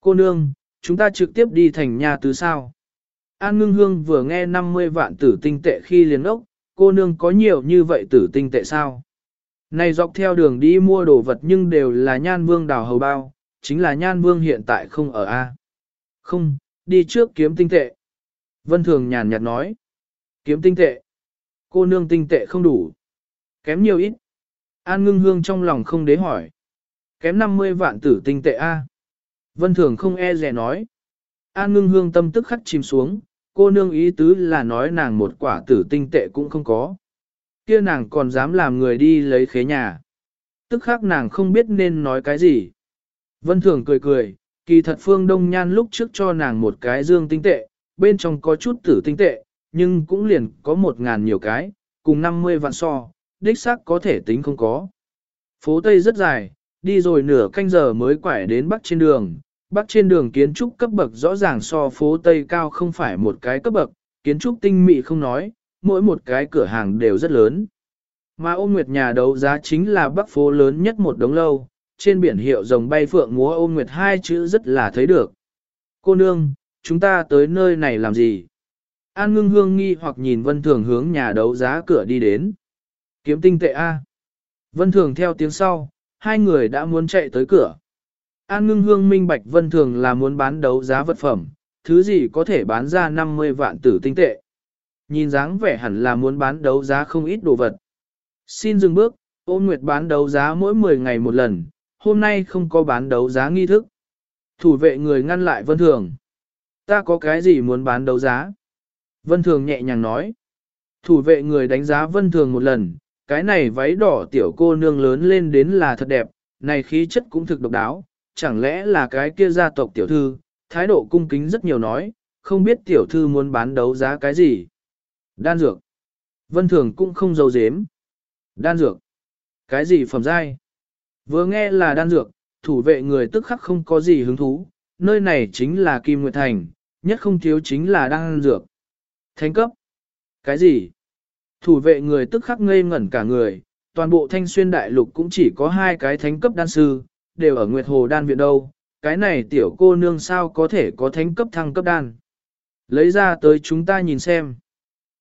Cô nương, chúng ta trực tiếp đi thành nhà tứ sao. An ngưng hương vừa nghe 50 vạn tử tinh tệ khi liền ốc, cô nương có nhiều như vậy tử tinh tệ sao? Này dọc theo đường đi mua đồ vật nhưng đều là nhan vương đào hầu bao, chính là nhan vương hiện tại không ở A. Không, đi trước kiếm tinh tệ. Vân Thường nhàn nhạt nói. Kiếm tinh tệ. Cô nương tinh tệ không đủ. Kém nhiều ít. An ngưng hương trong lòng không đế hỏi. Kém 50 vạn tử tinh tệ A. Vân Thường không e rẻ nói. An ngưng hương tâm tức khắc chìm xuống, cô nương ý tứ là nói nàng một quả tử tinh tệ cũng không có. Kia nàng còn dám làm người đi lấy khế nhà. Tức khắc nàng không biết nên nói cái gì. Vân Thường cười cười, kỳ thật Phương Đông Nhan lúc trước cho nàng một cái dương tinh tệ, bên trong có chút tử tinh tệ, nhưng cũng liền có một ngàn nhiều cái, cùng 50 vạn so, đích xác có thể tính không có. Phố Tây rất dài, đi rồi nửa canh giờ mới quải đến bắc trên đường, bắc trên đường kiến trúc cấp bậc rõ ràng so phố Tây cao không phải một cái cấp bậc, kiến trúc tinh mị không nói, mỗi một cái cửa hàng đều rất lớn. Mà ôm nguyệt nhà đấu giá chính là bắc phố lớn nhất một đống lâu, trên biển hiệu rồng bay phượng múa ôm nguyệt hai chữ rất là thấy được. Cô nương, chúng ta tới nơi này làm gì? An ngưng hương nghi hoặc nhìn vân thường hướng nhà đấu giá cửa đi đến. Kiếm tinh tệ A. Vân thường theo tiếng sau, hai người đã muốn chạy tới cửa. An ngưng hương minh bạch vân thường là muốn bán đấu giá vật phẩm, thứ gì có thể bán ra 50 vạn tử tinh tệ. Nhìn dáng vẻ hẳn là muốn bán đấu giá không ít đồ vật. Xin dừng bước, ôn nguyệt bán đấu giá mỗi 10 ngày một lần, hôm nay không có bán đấu giá nghi thức. Thủ vệ người ngăn lại vân thường. Ta có cái gì muốn bán đấu giá? Vân thường nhẹ nhàng nói. Thủ vệ người đánh giá vân thường một lần, cái này váy đỏ tiểu cô nương lớn lên đến là thật đẹp, này khí chất cũng thực độc đáo, chẳng lẽ là cái kia gia tộc tiểu thư, thái độ cung kính rất nhiều nói, không biết tiểu thư muốn bán đấu giá cái gì. Đan dược. Vân Thường cũng không giấu dếm. Đan dược. Cái gì phẩm giai? Vừa nghe là đan dược, thủ vệ người tức khắc không có gì hứng thú, nơi này chính là Kim Nguyệt Thành, nhất không thiếu chính là đan dược. Thánh cấp. Cái gì? Thủ vệ người tức khắc ngây ngẩn cả người, toàn bộ thanh xuyên đại lục cũng chỉ có hai cái thánh cấp đan sư, đều ở Nguyệt Hồ đan viện đâu, cái này tiểu cô nương sao có thể có thánh cấp thăng cấp đan. Lấy ra tới chúng ta nhìn xem.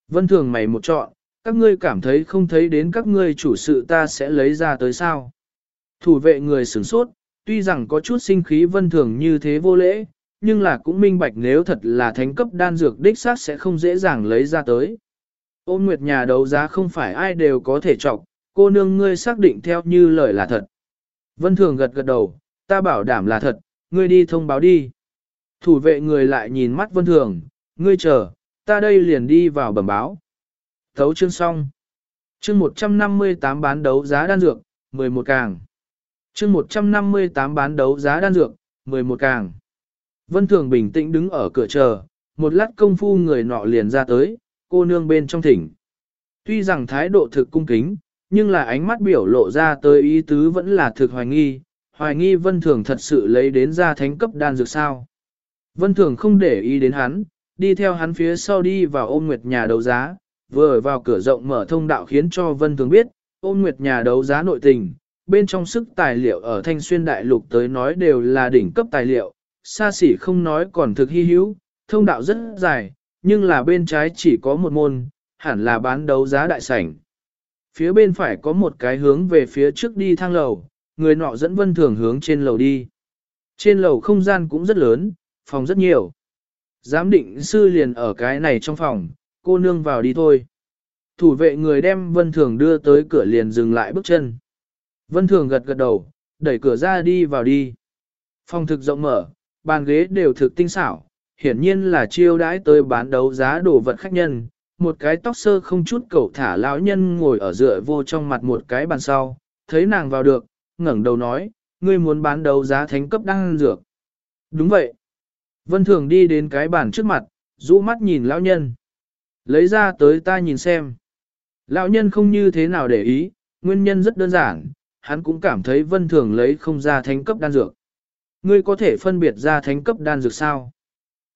Vân thường mày một chọn, các ngươi cảm thấy không thấy đến các ngươi chủ sự ta sẽ lấy ra tới sao. Thủ vệ người sửng sốt, tuy rằng có chút sinh khí vân thường như thế vô lễ, nhưng là cũng minh bạch nếu thật là thánh cấp đan dược đích xác sẽ không dễ dàng lấy ra tới. Ôn nguyệt nhà đấu giá không phải ai đều có thể chọc, cô nương ngươi xác định theo như lời là thật. Vân thường gật gật đầu, ta bảo đảm là thật, ngươi đi thông báo đi. Thủ vệ người lại nhìn mắt vân thường, ngươi chờ, ta đây liền đi vào bẩm báo. Thấu chương xong. Chương 158 bán đấu giá đan dược, 11 càng. Chương 158 bán đấu giá đan dược, 11 càng. Vân Thường bình tĩnh đứng ở cửa chờ, một lát công phu người nọ liền ra tới, cô nương bên trong thỉnh. Tuy rằng thái độ thực cung kính, nhưng là ánh mắt biểu lộ ra tới ý tứ vẫn là thực hoài nghi, hoài nghi Vân Thường thật sự lấy đến ra thánh cấp đan dược sao. Vân Thường không để ý đến hắn, đi theo hắn phía sau đi vào ôm nguyệt nhà đấu giá, vừa vào cửa rộng mở thông đạo khiến cho Vân Thường biết, ôm nguyệt nhà đấu giá nội tình, bên trong sức tài liệu ở Thanh Xuyên Đại Lục tới nói đều là đỉnh cấp tài liệu, xa xỉ không nói còn thực hy hữu, thông đạo rất dài, nhưng là bên trái chỉ có một môn, hẳn là bán đấu giá đại sảnh. Phía bên phải có một cái hướng về phía trước đi thang lầu, người nọ dẫn vân thường hướng trên lầu đi. Trên lầu không gian cũng rất lớn, phòng rất nhiều. Giám định sư liền ở cái này trong phòng, cô nương vào đi thôi. Thủ vệ người đem vân thường đưa tới cửa liền dừng lại bước chân. Vân thường gật gật đầu, đẩy cửa ra đi vào đi. Phòng thực rộng mở, bàn ghế đều thực tinh xảo, hiển nhiên là chiêu đãi tới bán đấu giá đồ vật khách nhân. Một cái tóc sơ không chút cầu thả lão nhân ngồi ở dựa vô trong mặt một cái bàn sau, thấy nàng vào được, ngẩng đầu nói, ngươi muốn bán đấu giá thánh cấp đang dược. Đúng vậy. Vân Thường đi đến cái bàn trước mặt, rũ mắt nhìn lão nhân. Lấy ra tới ta nhìn xem. Lão nhân không như thế nào để ý, nguyên nhân rất đơn giản, hắn cũng cảm thấy Vân Thường lấy không ra thánh cấp đan dược. Ngươi có thể phân biệt ra thánh cấp đan dược sao?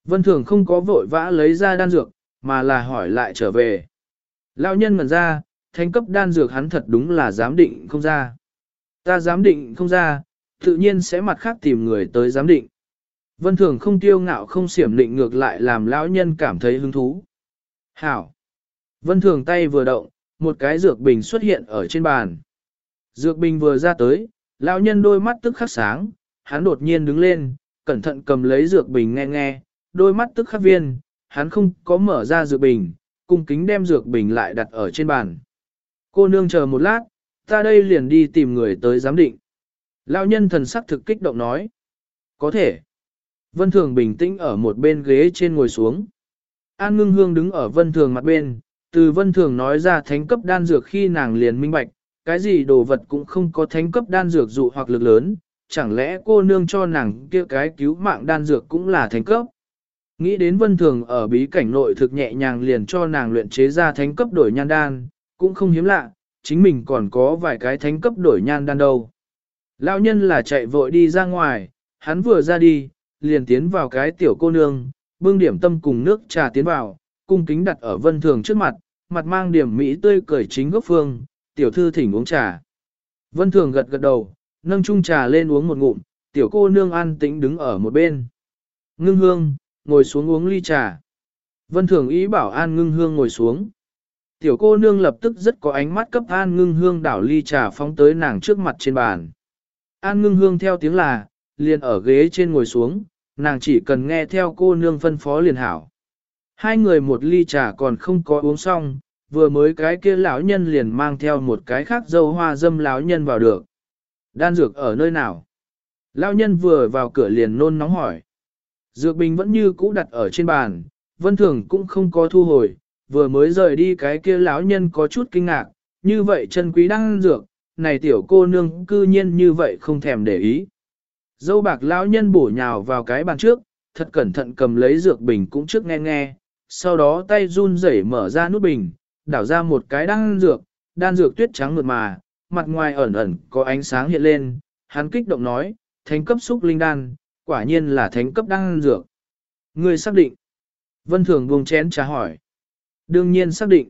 Vân Thường không có vội vã lấy ra đan dược, mà là hỏi lại trở về. Lão nhân ngẩn ra, thánh cấp đan dược hắn thật đúng là giám định không ra. Ta giám định không ra, tự nhiên sẽ mặt khác tìm người tới giám định. Vân Thường không tiêu ngạo không xiểm định ngược lại làm lão nhân cảm thấy hứng thú. Hảo! Vân Thường tay vừa động, một cái dược bình xuất hiện ở trên bàn. Dược bình vừa ra tới, lão nhân đôi mắt tức khắc sáng, hắn đột nhiên đứng lên, cẩn thận cầm lấy dược bình nghe nghe, đôi mắt tức khắc viên, hắn không có mở ra dược bình, cung kính đem dược bình lại đặt ở trên bàn. Cô nương chờ một lát, ta đây liền đi tìm người tới giám định. Lão nhân thần sắc thực kích động nói. Có thể. Vân Thường bình tĩnh ở một bên ghế trên ngồi xuống. An ngưng hương đứng ở Vân Thường mặt bên, từ Vân Thường nói ra thánh cấp đan dược khi nàng liền minh bạch, cái gì đồ vật cũng không có thánh cấp đan dược dụ hoặc lực lớn, chẳng lẽ cô nương cho nàng kia cái cứu mạng đan dược cũng là thánh cấp. Nghĩ đến Vân Thường ở bí cảnh nội thực nhẹ nhàng liền cho nàng luyện chế ra thánh cấp đổi nhan đan, cũng không hiếm lạ, chính mình còn có vài cái thánh cấp đổi nhan đan đâu. Lão nhân là chạy vội đi ra ngoài, hắn vừa ra đi, liền tiến vào cái tiểu cô nương, bưng điểm tâm cùng nước trà tiến vào, cung kính đặt ở vân thường trước mặt, mặt mang điểm mỹ tươi cười chính gốc phương, tiểu thư thỉnh uống trà. Vân thường gật gật đầu, nâng chung trà lên uống một ngụm, tiểu cô nương an tĩnh đứng ở một bên. Ngưng hương, ngồi xuống uống ly trà. Vân thường ý bảo an ngưng hương ngồi xuống. Tiểu cô nương lập tức rất có ánh mắt cấp an ngưng hương đảo ly trà phóng tới nàng trước mặt trên bàn. An ngưng hương theo tiếng là, liền ở ghế trên ngồi xuống, nàng chỉ cần nghe theo cô nương phân phó liền hảo. Hai người một ly trà còn không có uống xong, vừa mới cái kia lão nhân liền mang theo một cái khác dâu hoa dâm lão nhân vào được. Đan dược ở nơi nào? Lão nhân vừa vào cửa liền nôn nóng hỏi. Dược bình vẫn như cũ đặt ở trên bàn, vân thường cũng không có thu hồi, vừa mới rời đi cái kia lão nhân có chút kinh ngạc, như vậy chân quý đang dược, này tiểu cô nương cư nhiên như vậy không thèm để ý. Dâu bạc lão nhân bổ nhào vào cái bàn trước, thật cẩn thận cầm lấy dược bình cũng trước nghe nghe, sau đó tay run rẩy mở ra nút bình, đảo ra một cái đan dược, đan dược tuyết trắng mượt mà, mặt ngoài ẩn ẩn có ánh sáng hiện lên, hắn kích động nói, thánh cấp xúc linh đan, quả nhiên là thánh cấp đan dược. Người xác định. Vân Thường buông chén trà hỏi. Đương nhiên xác định.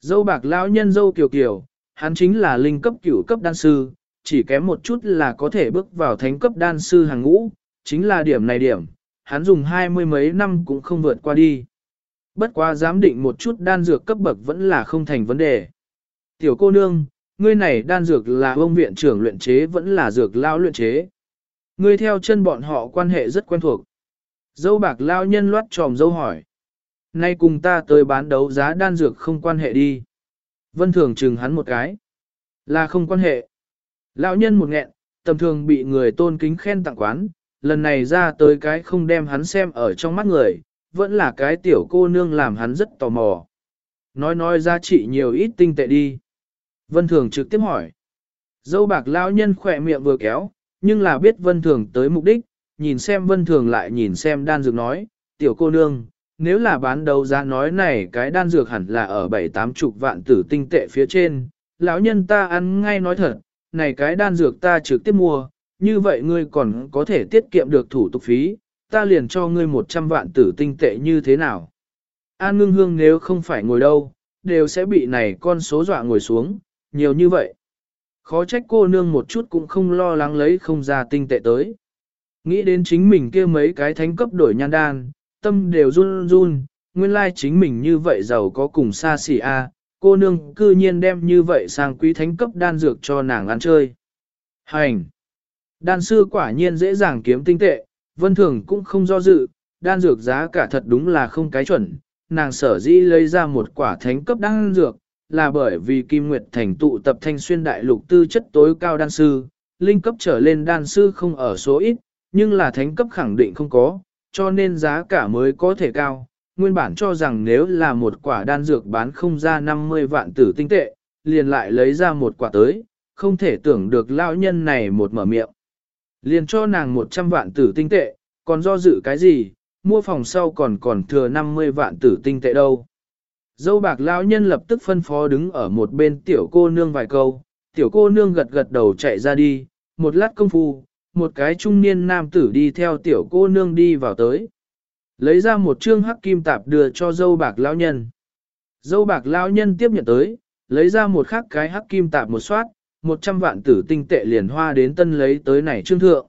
Dâu bạc lão nhân dâu kiều kiều, hắn chính là linh cấp cửu cấp đan sư, chỉ kém một chút là có thể bước vào thánh cấp đan sư hàng ngũ, chính là điểm này điểm, hắn dùng hai mươi mấy năm cũng không vượt qua đi. Bất quá giám định một chút đan dược cấp bậc vẫn là không thành vấn đề. Tiểu cô nương, ngươi này đan dược là ông viện trưởng luyện chế vẫn là dược lao luyện chế. Ngươi theo chân bọn họ quan hệ rất quen thuộc. Dâu bạc lao nhân loát tròm dâu hỏi. Nay cùng ta tới bán đấu giá đan dược không quan hệ đi. Vân thường chừng hắn một cái. Là không quan hệ. Lão nhân một nghẹn, tầm thường bị người tôn kính khen tặng quán, lần này ra tới cái không đem hắn xem ở trong mắt người, vẫn là cái tiểu cô nương làm hắn rất tò mò. Nói nói giá trị nhiều ít tinh tệ đi. Vân Thường trực tiếp hỏi. Dâu bạc lão nhân khỏe miệng vừa kéo, nhưng là biết Vân Thường tới mục đích, nhìn xem Vân Thường lại nhìn xem đan dược nói, tiểu cô nương, nếu là bán đấu giá nói này cái đan dược hẳn là ở bảy tám chục vạn tử tinh tệ phía trên, lão nhân ta ăn ngay nói thật, này cái đan dược ta trực tiếp mua, như vậy ngươi còn có thể tiết kiệm được thủ tục phí, ta liền cho ngươi 100 vạn tử tinh tệ như thế nào. An ngưng hương nếu không phải ngồi đâu, đều sẽ bị này con số dọa ngồi xuống, nhiều như vậy. Khó trách cô nương một chút cũng không lo lắng lấy không ra tinh tệ tới. Nghĩ đến chính mình kia mấy cái thánh cấp đổi nhan đan, tâm đều run run, nguyên lai chính mình như vậy giàu có cùng xa xỉ a, cô nương cư nhiên đem như vậy sang quý thánh cấp đan dược cho nàng ăn chơi. Hành! Đan sư quả nhiên dễ dàng kiếm tinh tệ, vân thường cũng không do dự, đan dược giá cả thật đúng là không cái chuẩn, nàng sở dĩ lấy ra một quả thánh cấp đan dược, là bởi vì Kim Nguyệt thành tụ tập thanh xuyên đại lục tư chất tối cao đan sư, linh cấp trở lên đan sư không ở số ít, nhưng là thánh cấp khẳng định không có, cho nên giá cả mới có thể cao, nguyên bản cho rằng nếu là một quả đan dược bán không ra 50 vạn tử tinh tệ, liền lại lấy ra một quả tới, không thể tưởng được lão nhân này một mở miệng. Liền cho nàng 100 vạn tử tinh tệ, còn do dự cái gì, mua phòng sau còn còn thừa 50 vạn tử tinh tệ đâu. Dâu bạc lão nhân lập tức phân phó đứng ở một bên tiểu cô nương vài câu, tiểu cô nương gật gật đầu chạy ra đi, một lát công phu, một cái trung niên nam tử đi theo tiểu cô nương đi vào tới. Lấy ra một trương hắc kim tạp đưa cho dâu bạc lão nhân. Dâu bạc lão nhân tiếp nhận tới, lấy ra một khắc cái hắc kim tạp một soát, một trăm vạn tử tinh tệ liền hoa đến tân lấy tới này trương thượng.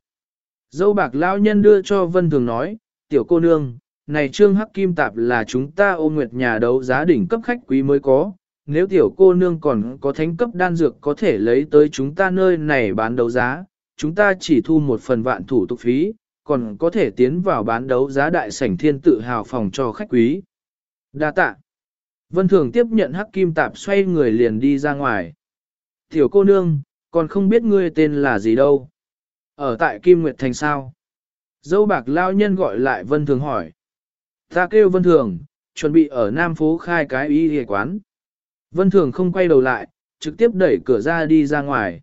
Dâu bạc lão nhân đưa cho Vân Thường nói, tiểu cô nương, này trương hắc kim tạp là chúng ta ôm nguyệt nhà đấu giá đỉnh cấp khách quý mới có, nếu tiểu cô nương còn có thánh cấp đan dược có thể lấy tới chúng ta nơi này bán đấu giá, chúng ta chỉ thu một phần vạn thủ tục phí, còn có thể tiến vào bán đấu giá đại sảnh thiên tự hào phòng cho khách quý. Đa tạ. Vân Thường tiếp nhận hắc kim tạp xoay người liền đi ra ngoài. Tiểu cô nương, còn không biết ngươi tên là gì đâu. Ở tại Kim Nguyệt Thành sao? Dâu bạc lao nhân gọi lại Vân Thường hỏi. Ta kêu Vân Thường, chuẩn bị ở Nam Phố khai cái y hề quán. Vân Thường không quay đầu lại, trực tiếp đẩy cửa ra đi ra ngoài.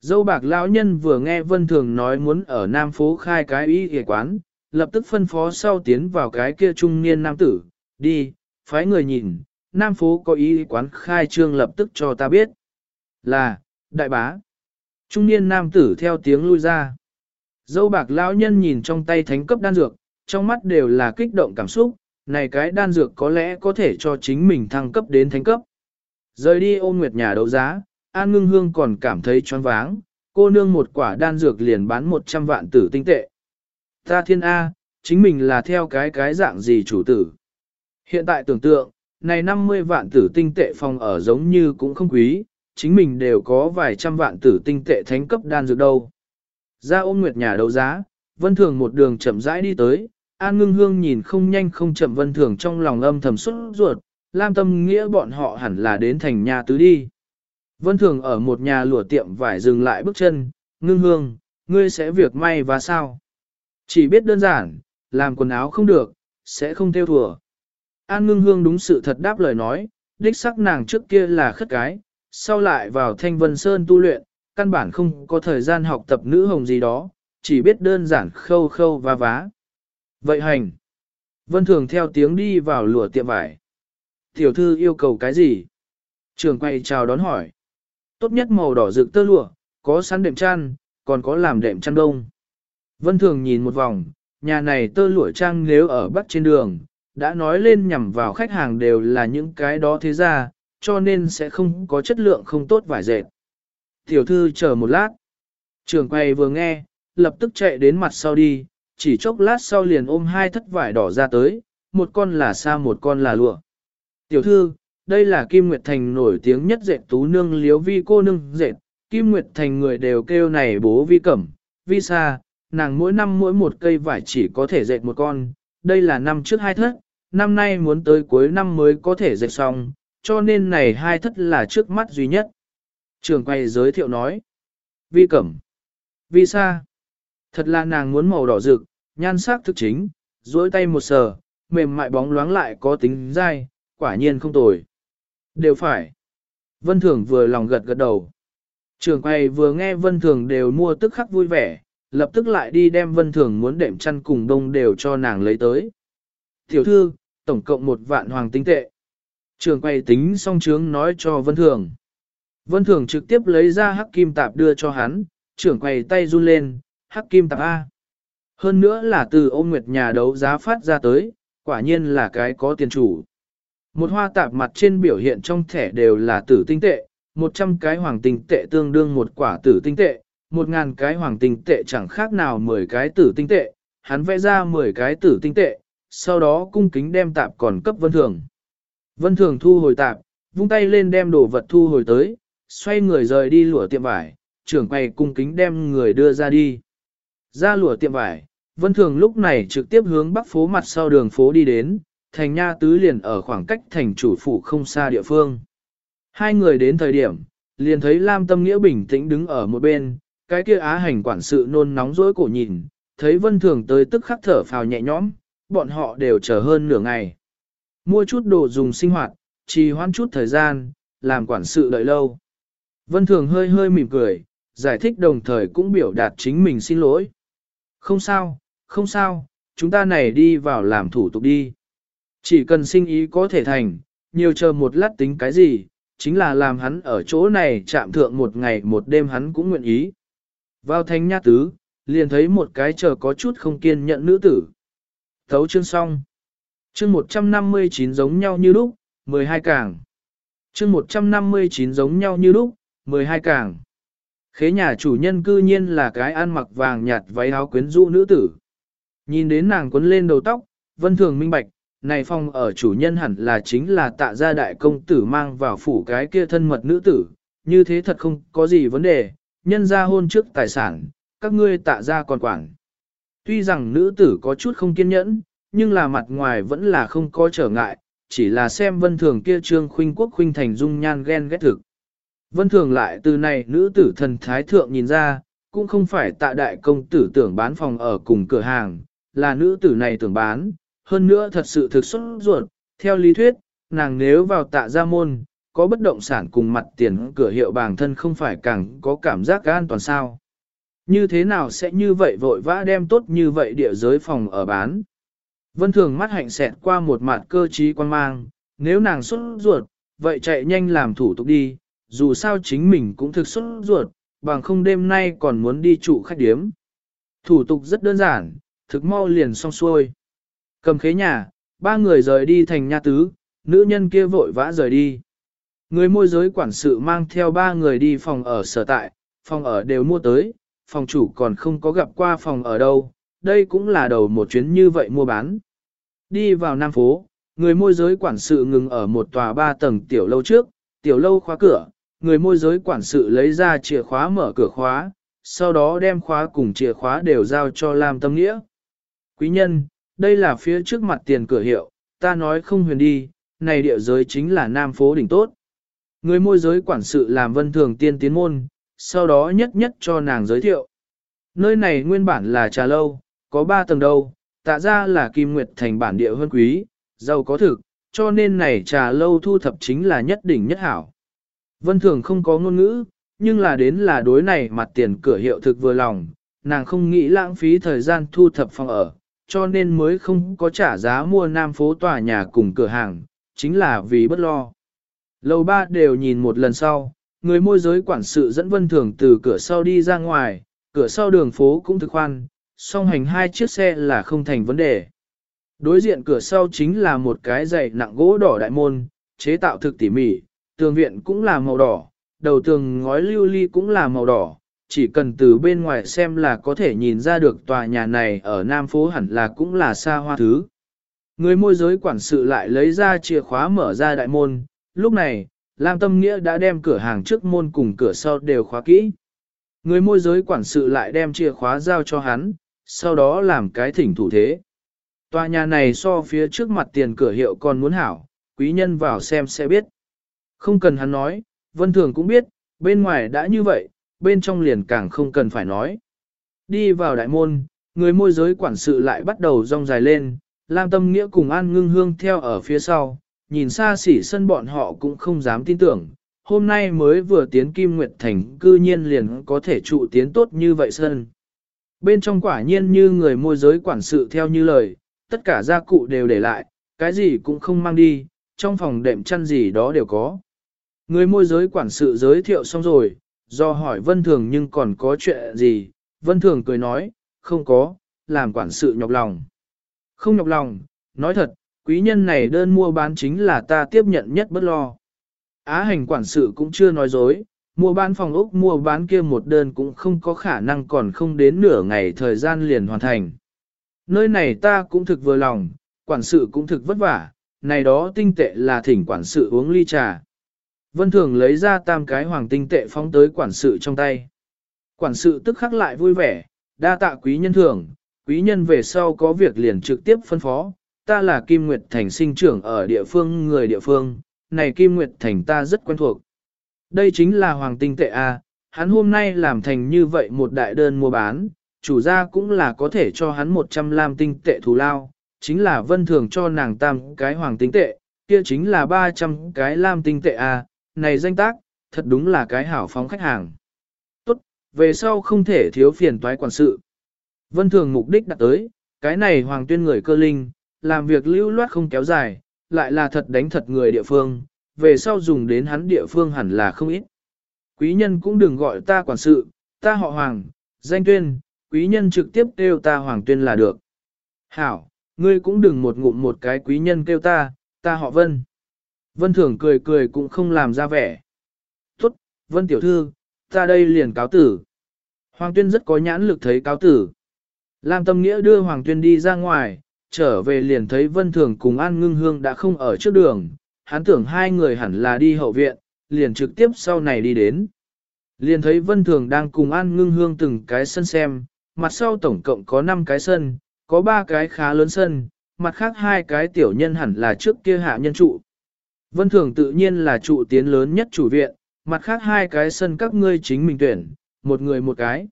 Dâu bạc lão nhân vừa nghe Vân Thường nói muốn ở Nam Phố khai cái y hề quán, lập tức phân phó sau tiến vào cái kia trung niên nam tử, đi, phái người nhìn, Nam Phố có y quán khai trương lập tức cho ta biết. Là, đại bá. Trung niên nam tử theo tiếng lui ra. Dâu bạc lão nhân nhìn trong tay thánh cấp đan dược, trong mắt đều là kích động cảm xúc, này cái đan dược có lẽ có thể cho chính mình thăng cấp đến thánh cấp. Rời đi ôn nguyệt nhà đấu giá, An Ngưng Hương còn cảm thấy choáng váng, cô nương một quả đan dược liền bán 100 vạn tử tinh tệ. Ta thiên A, chính mình là theo cái cái dạng gì chủ tử. Hiện tại tưởng tượng, này 50 vạn tử tinh tệ phòng ở giống như cũng không quý, chính mình đều có vài trăm vạn tử tinh tệ thánh cấp đan dược đâu. Ra ôm nguyệt nhà đấu giá, vân thường một đường chậm rãi đi tới, an ngưng hương nhìn không nhanh không chậm vân thường trong lòng âm thầm xuất ruột, lam tâm nghĩa bọn họ hẳn là đến thành nhà tứ đi. Vân thường ở một nhà lụa tiệm vải dừng lại bước chân, ngưng hương, ngươi sẽ việc may và sao? Chỉ biết đơn giản, làm quần áo không được, sẽ không theo thùa. An ngưng hương đúng sự thật đáp lời nói, đích sắc nàng trước kia là khất cái, sau lại vào Thanh Vân Sơn tu luyện, căn bản không có thời gian học tập nữ hồng gì đó, chỉ biết đơn giản khâu khâu và vá. Vậy hành. Vân Thường theo tiếng đi vào lùa tiệm vải. Tiểu thư yêu cầu cái gì? Trường quay chào đón hỏi. Tốt nhất màu đỏ rực tơ lụa, có sắn đệm chăn, còn có làm đệm chăn đông. Vân Thường nhìn một vòng, nhà này tơ lụa trang nếu ở bắc trên đường, đã nói lên nhằm vào khách hàng đều là những cái đó thế ra, cho nên sẽ không có chất lượng không tốt vải dệt. Tiểu thư chờ một lát. Trường quay vừa nghe, lập tức chạy đến mặt sau đi, chỉ chốc lát sau liền ôm hai thất vải đỏ ra tới, một con là sa một con là lụa. Tiểu thư, đây là Kim Nguyệt Thành nổi tiếng nhất dệt tú nương liếu vi cô nương dệt, Kim Nguyệt Thành người đều kêu này bố vi cẩm, vi sa, nàng mỗi năm mỗi một cây vải chỉ có thể dệt một con, đây là năm trước hai thất, năm nay muốn tới cuối năm mới có thể dệt xong, cho nên này hai thất là trước mắt duy nhất. Trường quay giới thiệu nói. Vi cẩm. Vi sa. Thật là nàng muốn màu đỏ rực, nhan sắc thực chính, duỗi tay một sờ, mềm mại bóng loáng lại có tính dai, quả nhiên không tồi. Đều phải. Vân Thường vừa lòng gật gật đầu. Trường quay vừa nghe Vân Thường đều mua tức khắc vui vẻ, lập tức lại đi đem Vân Thường muốn đệm chăn cùng đông đều cho nàng lấy tới. Tiểu thư, tổng cộng một vạn hoàng tinh tệ. Trường quay tính xong chướng nói cho Vân Thường. Vân Thường trực tiếp lấy ra hắc kim tạp đưa cho hắn, trưởng quay tay run lên, hắc kim tạp A. Hơn nữa là từ ôm nguyệt nhà đấu giá phát ra tới, quả nhiên là cái có tiền chủ. Một hoa tạp mặt trên biểu hiện trong thẻ đều là tử tinh tệ, 100 cái hoàng tinh tệ tương đương một quả tử tinh tệ, 1.000 cái hoàng tinh tệ chẳng khác nào 10 cái tử tinh tệ, hắn vẽ ra 10 cái tử tinh tệ, sau đó cung kính đem tạp còn cấp vân thường. Vân Thường thu hồi tạp, vung tay lên đem đồ vật thu hồi tới, xoay người rời đi lụa tiệm vải, trưởng quay cung kính đem người đưa ra đi. Ra lụa tiệm vải, Vân Thường lúc này trực tiếp hướng bắc phố mặt sau đường phố đi đến, thành nha tứ liền ở khoảng cách thành chủ phủ không xa địa phương. Hai người đến thời điểm, liền thấy Lam Tâm Nghĩa bình tĩnh đứng ở một bên, cái kia á hành quản sự nôn nóng dối cổ nhìn, thấy Vân Thường tới tức khắc thở phào nhẹ nhõm, bọn họ đều chờ hơn nửa ngày. Mua chút đồ dùng sinh hoạt, trì hoãn chút thời gian, làm quản sự đợi lâu. Vân Thường hơi hơi mỉm cười, giải thích đồng thời cũng biểu đạt chính mình xin lỗi. Không sao, không sao, chúng ta này đi vào làm thủ tục đi. Chỉ cần sinh ý có thể thành, nhiều chờ một lát tính cái gì, chính là làm hắn ở chỗ này chạm thượng một ngày một đêm hắn cũng nguyện ý. Vào thanh nhát tứ, liền thấy một cái chờ có chút không kiên nhận nữ tử. Thấu chương xong. Chương 159 giống nhau như lúc, 12 càng. Chương 159 giống nhau như lúc, 12 càng. Khế nhà chủ nhân cư nhiên là cái ăn mặc vàng nhạt váy áo quyến rũ nữ tử. Nhìn đến nàng quấn lên đầu tóc, vân thường minh bạch, này phong ở chủ nhân hẳn là chính là tạ gia đại công tử mang vào phủ cái kia thân mật nữ tử, như thế thật không có gì vấn đề, nhân ra hôn trước tài sản, các ngươi tạ gia còn quản. Tuy rằng nữ tử có chút không kiên nhẫn, nhưng là mặt ngoài vẫn là không có trở ngại, chỉ là xem vân thường kia trương khuynh quốc khuynh thành dung nhan ghen ghét thực. Vân thường lại từ này nữ tử thần thái thượng nhìn ra, cũng không phải tạ đại công tử tưởng bán phòng ở cùng cửa hàng, là nữ tử này tưởng bán, hơn nữa thật sự thực xuất ruột, theo lý thuyết, nàng nếu vào tạ gia môn, có bất động sản cùng mặt tiền cửa hiệu bản thân không phải càng có cảm giác an toàn sao. Như thế nào sẽ như vậy vội vã đem tốt như vậy địa giới phòng ở bán. Vân thường mắt hạnh xẹt qua một mặt cơ trí quan mang, nếu nàng xuất ruột, vậy chạy nhanh làm thủ tục đi, dù sao chính mình cũng thực xuất ruột, bằng không đêm nay còn muốn đi trụ khách điếm. Thủ tục rất đơn giản, thực mau liền xong xuôi. Cầm khế nhà, ba người rời đi thành nha tứ, nữ nhân kia vội vã rời đi. Người môi giới quản sự mang theo ba người đi phòng ở sở tại, phòng ở đều mua tới, phòng chủ còn không có gặp qua phòng ở đâu, đây cũng là đầu một chuyến như vậy mua bán. Đi vào Nam phố, người môi giới quản sự ngừng ở một tòa ba tầng tiểu lâu trước, tiểu lâu khóa cửa, người môi giới quản sự lấy ra chìa khóa mở cửa khóa, sau đó đem khóa cùng chìa khóa đều giao cho Lam Tâm Nghĩa. Quý nhân, đây là phía trước mặt tiền cửa hiệu, ta nói không huyền đi, này địa giới chính là Nam phố đỉnh tốt. Người môi giới quản sự làm vân thường tiên tiến môn, sau đó nhất nhất cho nàng giới thiệu. Nơi này nguyên bản là trà lâu, có ba tầng đâu, tạ ra là kim nguyệt thành bản địa hơn quý, giàu có thực, cho nên này trà lâu thu thập chính là nhất đỉnh nhất hảo. Vân thường không có ngôn ngữ, nhưng là đến là đối này mặt tiền cửa hiệu thực vừa lòng, nàng không nghĩ lãng phí thời gian thu thập phòng ở, cho nên mới không có trả giá mua nam phố tòa nhà cùng cửa hàng, chính là vì bất lo. Lầu ba đều nhìn một lần sau, người môi giới quản sự dẫn vân thường từ cửa sau đi ra ngoài, cửa sau đường phố cũng thực khoan, song hành hai chiếc xe là không thành vấn đề. Đối diện cửa sau chính là một cái dày nặng gỗ đỏ đại môn, chế tạo thực tỉ mỉ, tường viện cũng là màu đỏ, đầu tường ngói lưu ly cũng là màu đỏ, chỉ cần từ bên ngoài xem là có thể nhìn ra được tòa nhà này ở Nam phố hẳn là cũng là xa hoa thứ. Người môi giới quản sự lại lấy ra chìa khóa mở ra đại môn, lúc này, Lam Tâm Nghĩa đã đem cửa hàng trước môn cùng cửa sau đều khóa kỹ. Người môi giới quản sự lại đem chìa khóa giao cho hắn, sau đó làm cái thỉnh thủ thế. Tòa nhà này so phía trước mặt tiền cửa hiệu còn muốn hảo, quý nhân vào xem sẽ biết. Không cần hắn nói, Vân Thường cũng biết, bên ngoài đã như vậy, bên trong liền càng không cần phải nói. Đi vào đại môn, người môi giới quản sự lại bắt đầu rong dài lên, Lam Tâm Nghĩa cùng An Ngưng Hương theo ở phía sau, nhìn xa xỉ sân bọn họ cũng không dám tin tưởng, hôm nay mới vừa tiến Kim Nguyệt Thành cư nhiên liền có thể trụ tiến tốt như vậy sân. Bên trong quả nhiên như người môi giới quản sự theo như lời, tất cả gia cụ đều để lại, cái gì cũng không mang đi, trong phòng đệm chăn gì đó đều có. Người môi giới quản sự giới thiệu xong rồi, do hỏi Vân Thường nhưng còn có chuyện gì, Vân Thường cười nói, không có, làm quản sự nhọc lòng. Không nhọc lòng, nói thật, quý nhân này đơn mua bán chính là ta tiếp nhận nhất bất lo. Á hành quản sự cũng chưa nói dối, mua bán phòng ốc mua bán kia một đơn cũng không có khả năng còn không đến nửa ngày thời gian liền hoàn thành. Nơi này ta cũng thực vừa lòng, quản sự cũng thực vất vả, này đó tinh tệ là thỉnh quản sự uống ly trà. Vân Thường lấy ra tam cái hoàng tinh tệ phóng tới quản sự trong tay. Quản sự tức khắc lại vui vẻ, đa tạ quý nhân thường, quý nhân về sau có việc liền trực tiếp phân phó, ta là Kim Nguyệt Thành sinh trưởng ở địa phương người địa phương, này Kim Nguyệt Thành ta rất quen thuộc. Đây chính là hoàng tinh tệ A, hắn hôm nay làm thành như vậy một đại đơn mua bán, chủ gia cũng là có thể cho hắn 100 lam tinh tệ thù lao, chính là vân thường cho nàng tam cái hoàng tinh tệ, kia chính là 300 cái lam tinh tệ A, này danh tác, thật đúng là cái hảo phóng khách hàng. Tốt, về sau không thể thiếu phiền toái quản sự. Vân thường mục đích đặt tới, cái này hoàng tuyên người cơ linh, làm việc lưu loát không kéo dài, lại là thật đánh thật người địa phương, về sau dùng đến hắn địa phương hẳn là không ít. Quý nhân cũng đừng gọi ta quản sự, ta họ hoàng, danh tuyên, quý nhân trực tiếp kêu ta hoàng tuyên là được. Hảo, ngươi cũng đừng một ngụm một cái quý nhân kêu ta, ta họ Vân. Vân Thường cười cười cũng không làm ra vẻ. Tốt, Vân Tiểu Thư, ta đây liền cáo tử. Hoàng Tuyên rất có nhãn lực thấy cáo tử. Lam Tâm Nghĩa đưa Hoàng Tuyên đi ra ngoài, trở về liền thấy Vân Thường cùng An Ngưng Hương đã không ở trước đường. Hắn tưởng hai người hẳn là đi hậu viện, liền trực tiếp sau này đi đến. Liền thấy Vân Thường đang cùng An Ngưng Hương từng cái sân xem, mặt sau tổng cộng có 5 cái sân, có 3 cái khá lớn sân, mặt khác hai cái tiểu nhân hẳn là trước kia hạ nhân trụ. Vân Thường tự nhiên là trụ tiến lớn nhất chủ viện, mặt khác hai cái sân các ngươi chính mình tuyển, một người một cái.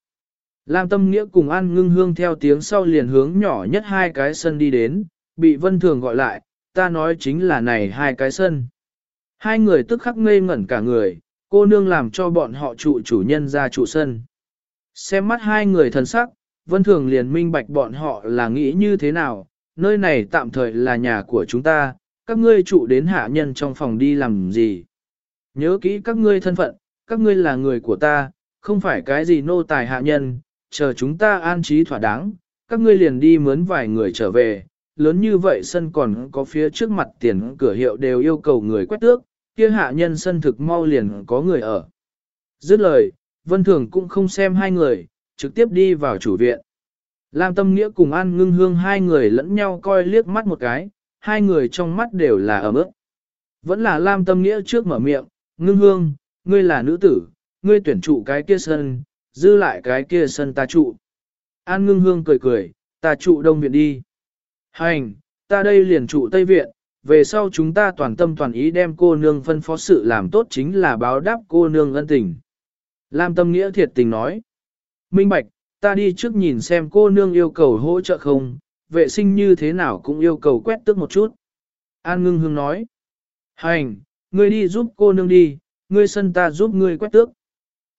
Lam Tâm Nghĩa cùng An Ngưng Hương theo tiếng sau liền hướng nhỏ nhất hai cái sân đi đến, bị Vân Thường gọi lại, ta nói chính là này hai cái sân. Hai người tức khắc ngây ngẩn cả người, cô nương làm cho bọn họ trụ chủ nhân ra trụ sân. Xem mắt hai người thần sắc, Vân Thường liền minh bạch bọn họ là nghĩ như thế nào, nơi này tạm thời là nhà của chúng ta, các ngươi trụ đến hạ nhân trong phòng đi làm gì. Nhớ kỹ các ngươi thân phận, các ngươi là người của ta, không phải cái gì nô tài hạ nhân, chờ chúng ta an trí thỏa đáng, các ngươi liền đi mướn vài người trở về, lớn như vậy sân còn có phía trước mặt tiền cửa hiệu đều yêu cầu người quét tước, kia hạ nhân sân thực mau liền có người ở. Dứt lời, Vân Thường cũng không xem hai người, trực tiếp đi vào chủ viện. Lam Tâm Nghĩa cùng An Ngưng Hương hai người lẫn nhau coi liếc mắt một cái, hai người trong mắt đều là ấm ức. Vẫn là Lam Tâm Nghĩa trước mở miệng, Ngưng Hương, ngươi là nữ tử, ngươi tuyển trụ cái kia sân, dư lại cái kia sân ta trụ. An Ngưng Hương cười cười, ta trụ đông viện đi. Hành, ta đây liền trụ tây viện, về sau chúng ta toàn tâm toàn ý đem cô nương phân phó sự làm tốt chính là báo đáp cô nương ân tình. Lam Tâm Nghĩa thiệt tình nói. Minh Bạch, ta đi trước nhìn xem cô nương yêu cầu hỗ trợ không, vệ sinh như thế nào cũng yêu cầu quét tước một chút. An ngưng hương nói. Hành, ngươi đi giúp cô nương đi, ngươi sân ta giúp ngươi quét tước.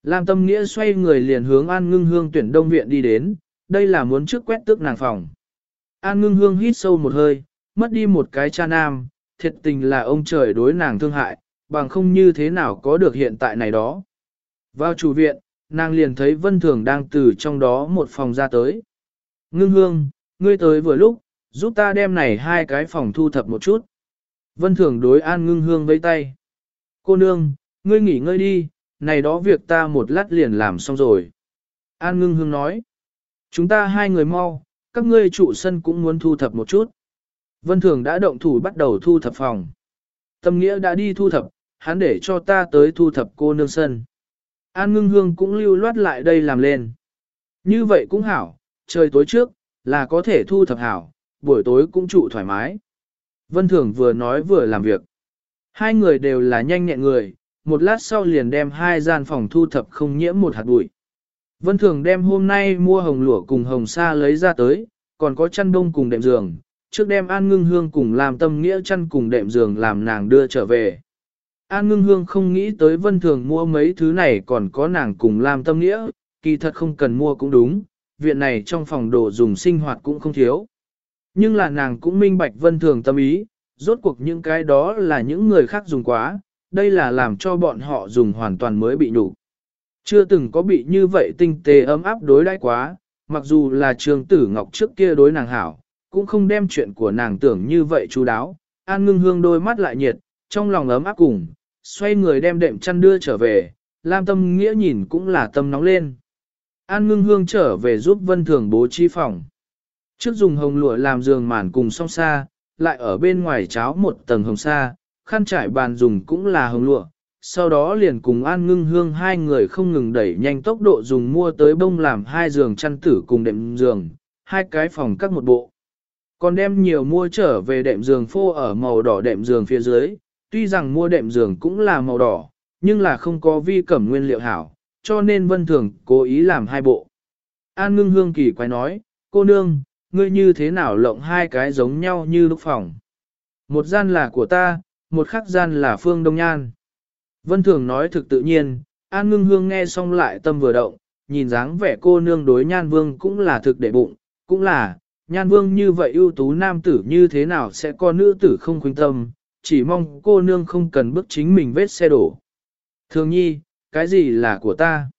Lam Tâm Nghĩa xoay người liền hướng An ngưng hương tuyển đông viện đi đến, đây là muốn trước quét tước nàng phòng. An ngưng hương hít sâu một hơi, mất đi một cái cha nam, thiệt tình là ông trời đối nàng thương hại, bằng không như thế nào có được hiện tại này đó. Vào chủ viện, nàng liền thấy Vân Thường đang từ trong đó một phòng ra tới. Ngưng hương, ngươi tới vừa lúc, giúp ta đem này hai cái phòng thu thập một chút. Vân Thường đối an ngưng hương với tay. Cô nương, ngươi nghỉ ngơi đi, này đó việc ta một lát liền làm xong rồi. An ngưng hương nói. Chúng ta hai người mau, các ngươi trụ sân cũng muốn thu thập một chút. Vân Thường đã động thủ bắt đầu thu thập phòng. Tâm nghĩa đã đi thu thập, hắn để cho ta tới thu thập cô nương sân. An ngưng hương cũng lưu loát lại đây làm lên. Như vậy cũng hảo, trời tối trước, là có thể thu thập hảo, buổi tối cũng trụ thoải mái. Vân Thường vừa nói vừa làm việc. Hai người đều là nhanh nhẹn người, một lát sau liền đem hai gian phòng thu thập không nhiễm một hạt bụi. Vân Thường đem hôm nay mua hồng lụa cùng hồng sa lấy ra tới, còn có chăn đông cùng đệm giường, trước đem An Ngưng Hương cùng làm tâm nghĩa chăn cùng đệm giường làm nàng đưa trở về. An ngưng hương không nghĩ tới vân thường mua mấy thứ này còn có nàng cùng làm tâm nghĩa, kỳ thật không cần mua cũng đúng, viện này trong phòng đồ dùng sinh hoạt cũng không thiếu. Nhưng là nàng cũng minh bạch vân thường tâm ý, rốt cuộc những cái đó là những người khác dùng quá, đây là làm cho bọn họ dùng hoàn toàn mới bị nhục. Chưa từng có bị như vậy tinh tế ấm áp đối đãi quá, mặc dù là trường tử ngọc trước kia đối nàng hảo, cũng không đem chuyện của nàng tưởng như vậy chú đáo. An ngưng hương đôi mắt lại nhiệt, trong lòng ấm áp cùng, xoay người đem đệm chăn đưa trở về, Lam Tâm Nghĩa nhìn cũng là tâm nóng lên. An ngưng hương trở về giúp Vân Thường bố trí phòng. Trước dùng hồng lụa làm giường màn cùng song xa, lại ở bên ngoài cháo một tầng hồng sa, khăn trải bàn dùng cũng là hồng lụa. Sau đó liền cùng An ngưng hương hai người không ngừng đẩy nhanh tốc độ dùng mua tới bông làm hai giường chăn tử cùng đệm giường, hai cái phòng các một bộ. Còn đem nhiều mua trở về đệm giường phô ở màu đỏ đệm giường phía dưới, tuy rằng mua đệm giường cũng là màu đỏ, nhưng là không có vi cẩm nguyên liệu hảo, cho nên vân thường cố ý làm hai bộ. An ngưng hương kỳ quái nói, cô nương, ngươi như thế nào lộng hai cái giống nhau như lúc phòng. Một gian là của ta, một khắc gian là phương đông nhan. Vân thường nói thực tự nhiên, an ngưng hương nghe xong lại tâm vừa động, nhìn dáng vẻ cô nương đối nhan vương cũng là thực để bụng, cũng là, nhan vương như vậy ưu tú nam tử như thế nào sẽ có nữ tử không khuyên tâm, chỉ mong cô nương không cần bước chính mình vết xe đổ. Thường nhi, cái gì là của ta?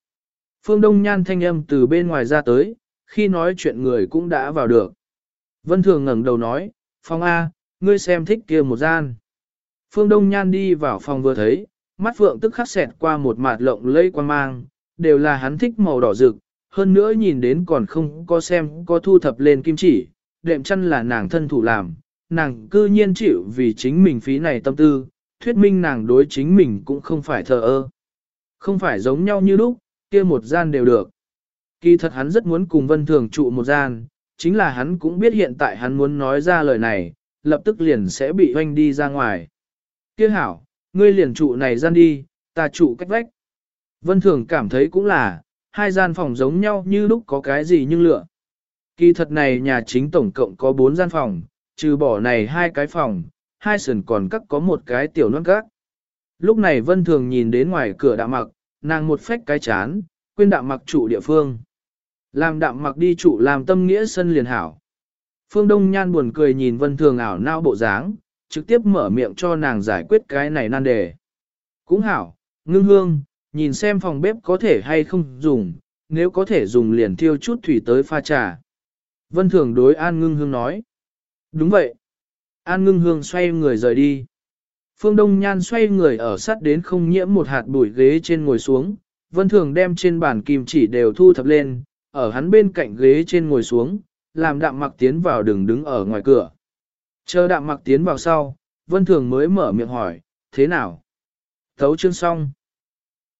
Phương Đông Nhan thanh âm từ bên ngoài ra tới, khi nói chuyện người cũng đã vào được. Vân Thường ngẩng đầu nói, Phong A, ngươi xem thích kia một gian. Phương Đông Nhan đi vào phòng vừa thấy, mắt phượng tức khắc xẹt qua một mạt lộng lây quan mang, đều là hắn thích màu đỏ rực, hơn nữa nhìn đến còn không có xem có thu thập lên kim chỉ, đệm chăn là nàng thân thủ làm, nàng cư nhiên chịu vì chính mình phí này tâm tư, thuyết minh nàng đối chính mình cũng không phải thờ ơ. Không phải giống nhau như lúc, kia một gian đều được. Kỳ thật hắn rất muốn cùng vân thường trụ một gian, chính là hắn cũng biết hiện tại hắn muốn nói ra lời này, lập tức liền sẽ bị hoanh đi ra ngoài. Kia hảo, ngươi liền trụ này gian đi, ta trụ cách vách. Vân thường cảm thấy cũng là, hai gian phòng giống nhau như lúc có cái gì nhưng lựa. Kỳ thật này nhà chính tổng cộng có bốn gian phòng, trừ bỏ này hai cái phòng, hai sườn còn cắt có một cái tiểu non gác. Lúc này Vân Thường nhìn đến ngoài cửa đạm mặc, nàng một phách cái chán, quên đạm mặc trụ địa phương. Làm đạm mặc đi trụ làm tâm nghĩa sân liền hảo. Phương Đông Nhan buồn cười nhìn Vân Thường ảo nao bộ dáng, trực tiếp mở miệng cho nàng giải quyết cái này nan đề. Cũng hảo, ngưng hương, nhìn xem phòng bếp có thể hay không dùng, nếu có thể dùng liền thiêu chút thủy tới pha trà. Vân Thường đối An Ngưng Hương nói. Đúng vậy. An Ngưng Hương xoay người rời đi. Phương Đông Nhan xoay người ở sát đến không nhiễm một hạt bụi ghế trên ngồi xuống. Vân Thường đem trên bàn kim chỉ đều thu thập lên, ở hắn bên cạnh ghế trên ngồi xuống, làm đạm mặc tiến vào đường đứng ở ngoài cửa. Chờ đạm mặc tiến vào sau, Vân Thường mới mở miệng hỏi, thế nào? Thấu chương xong.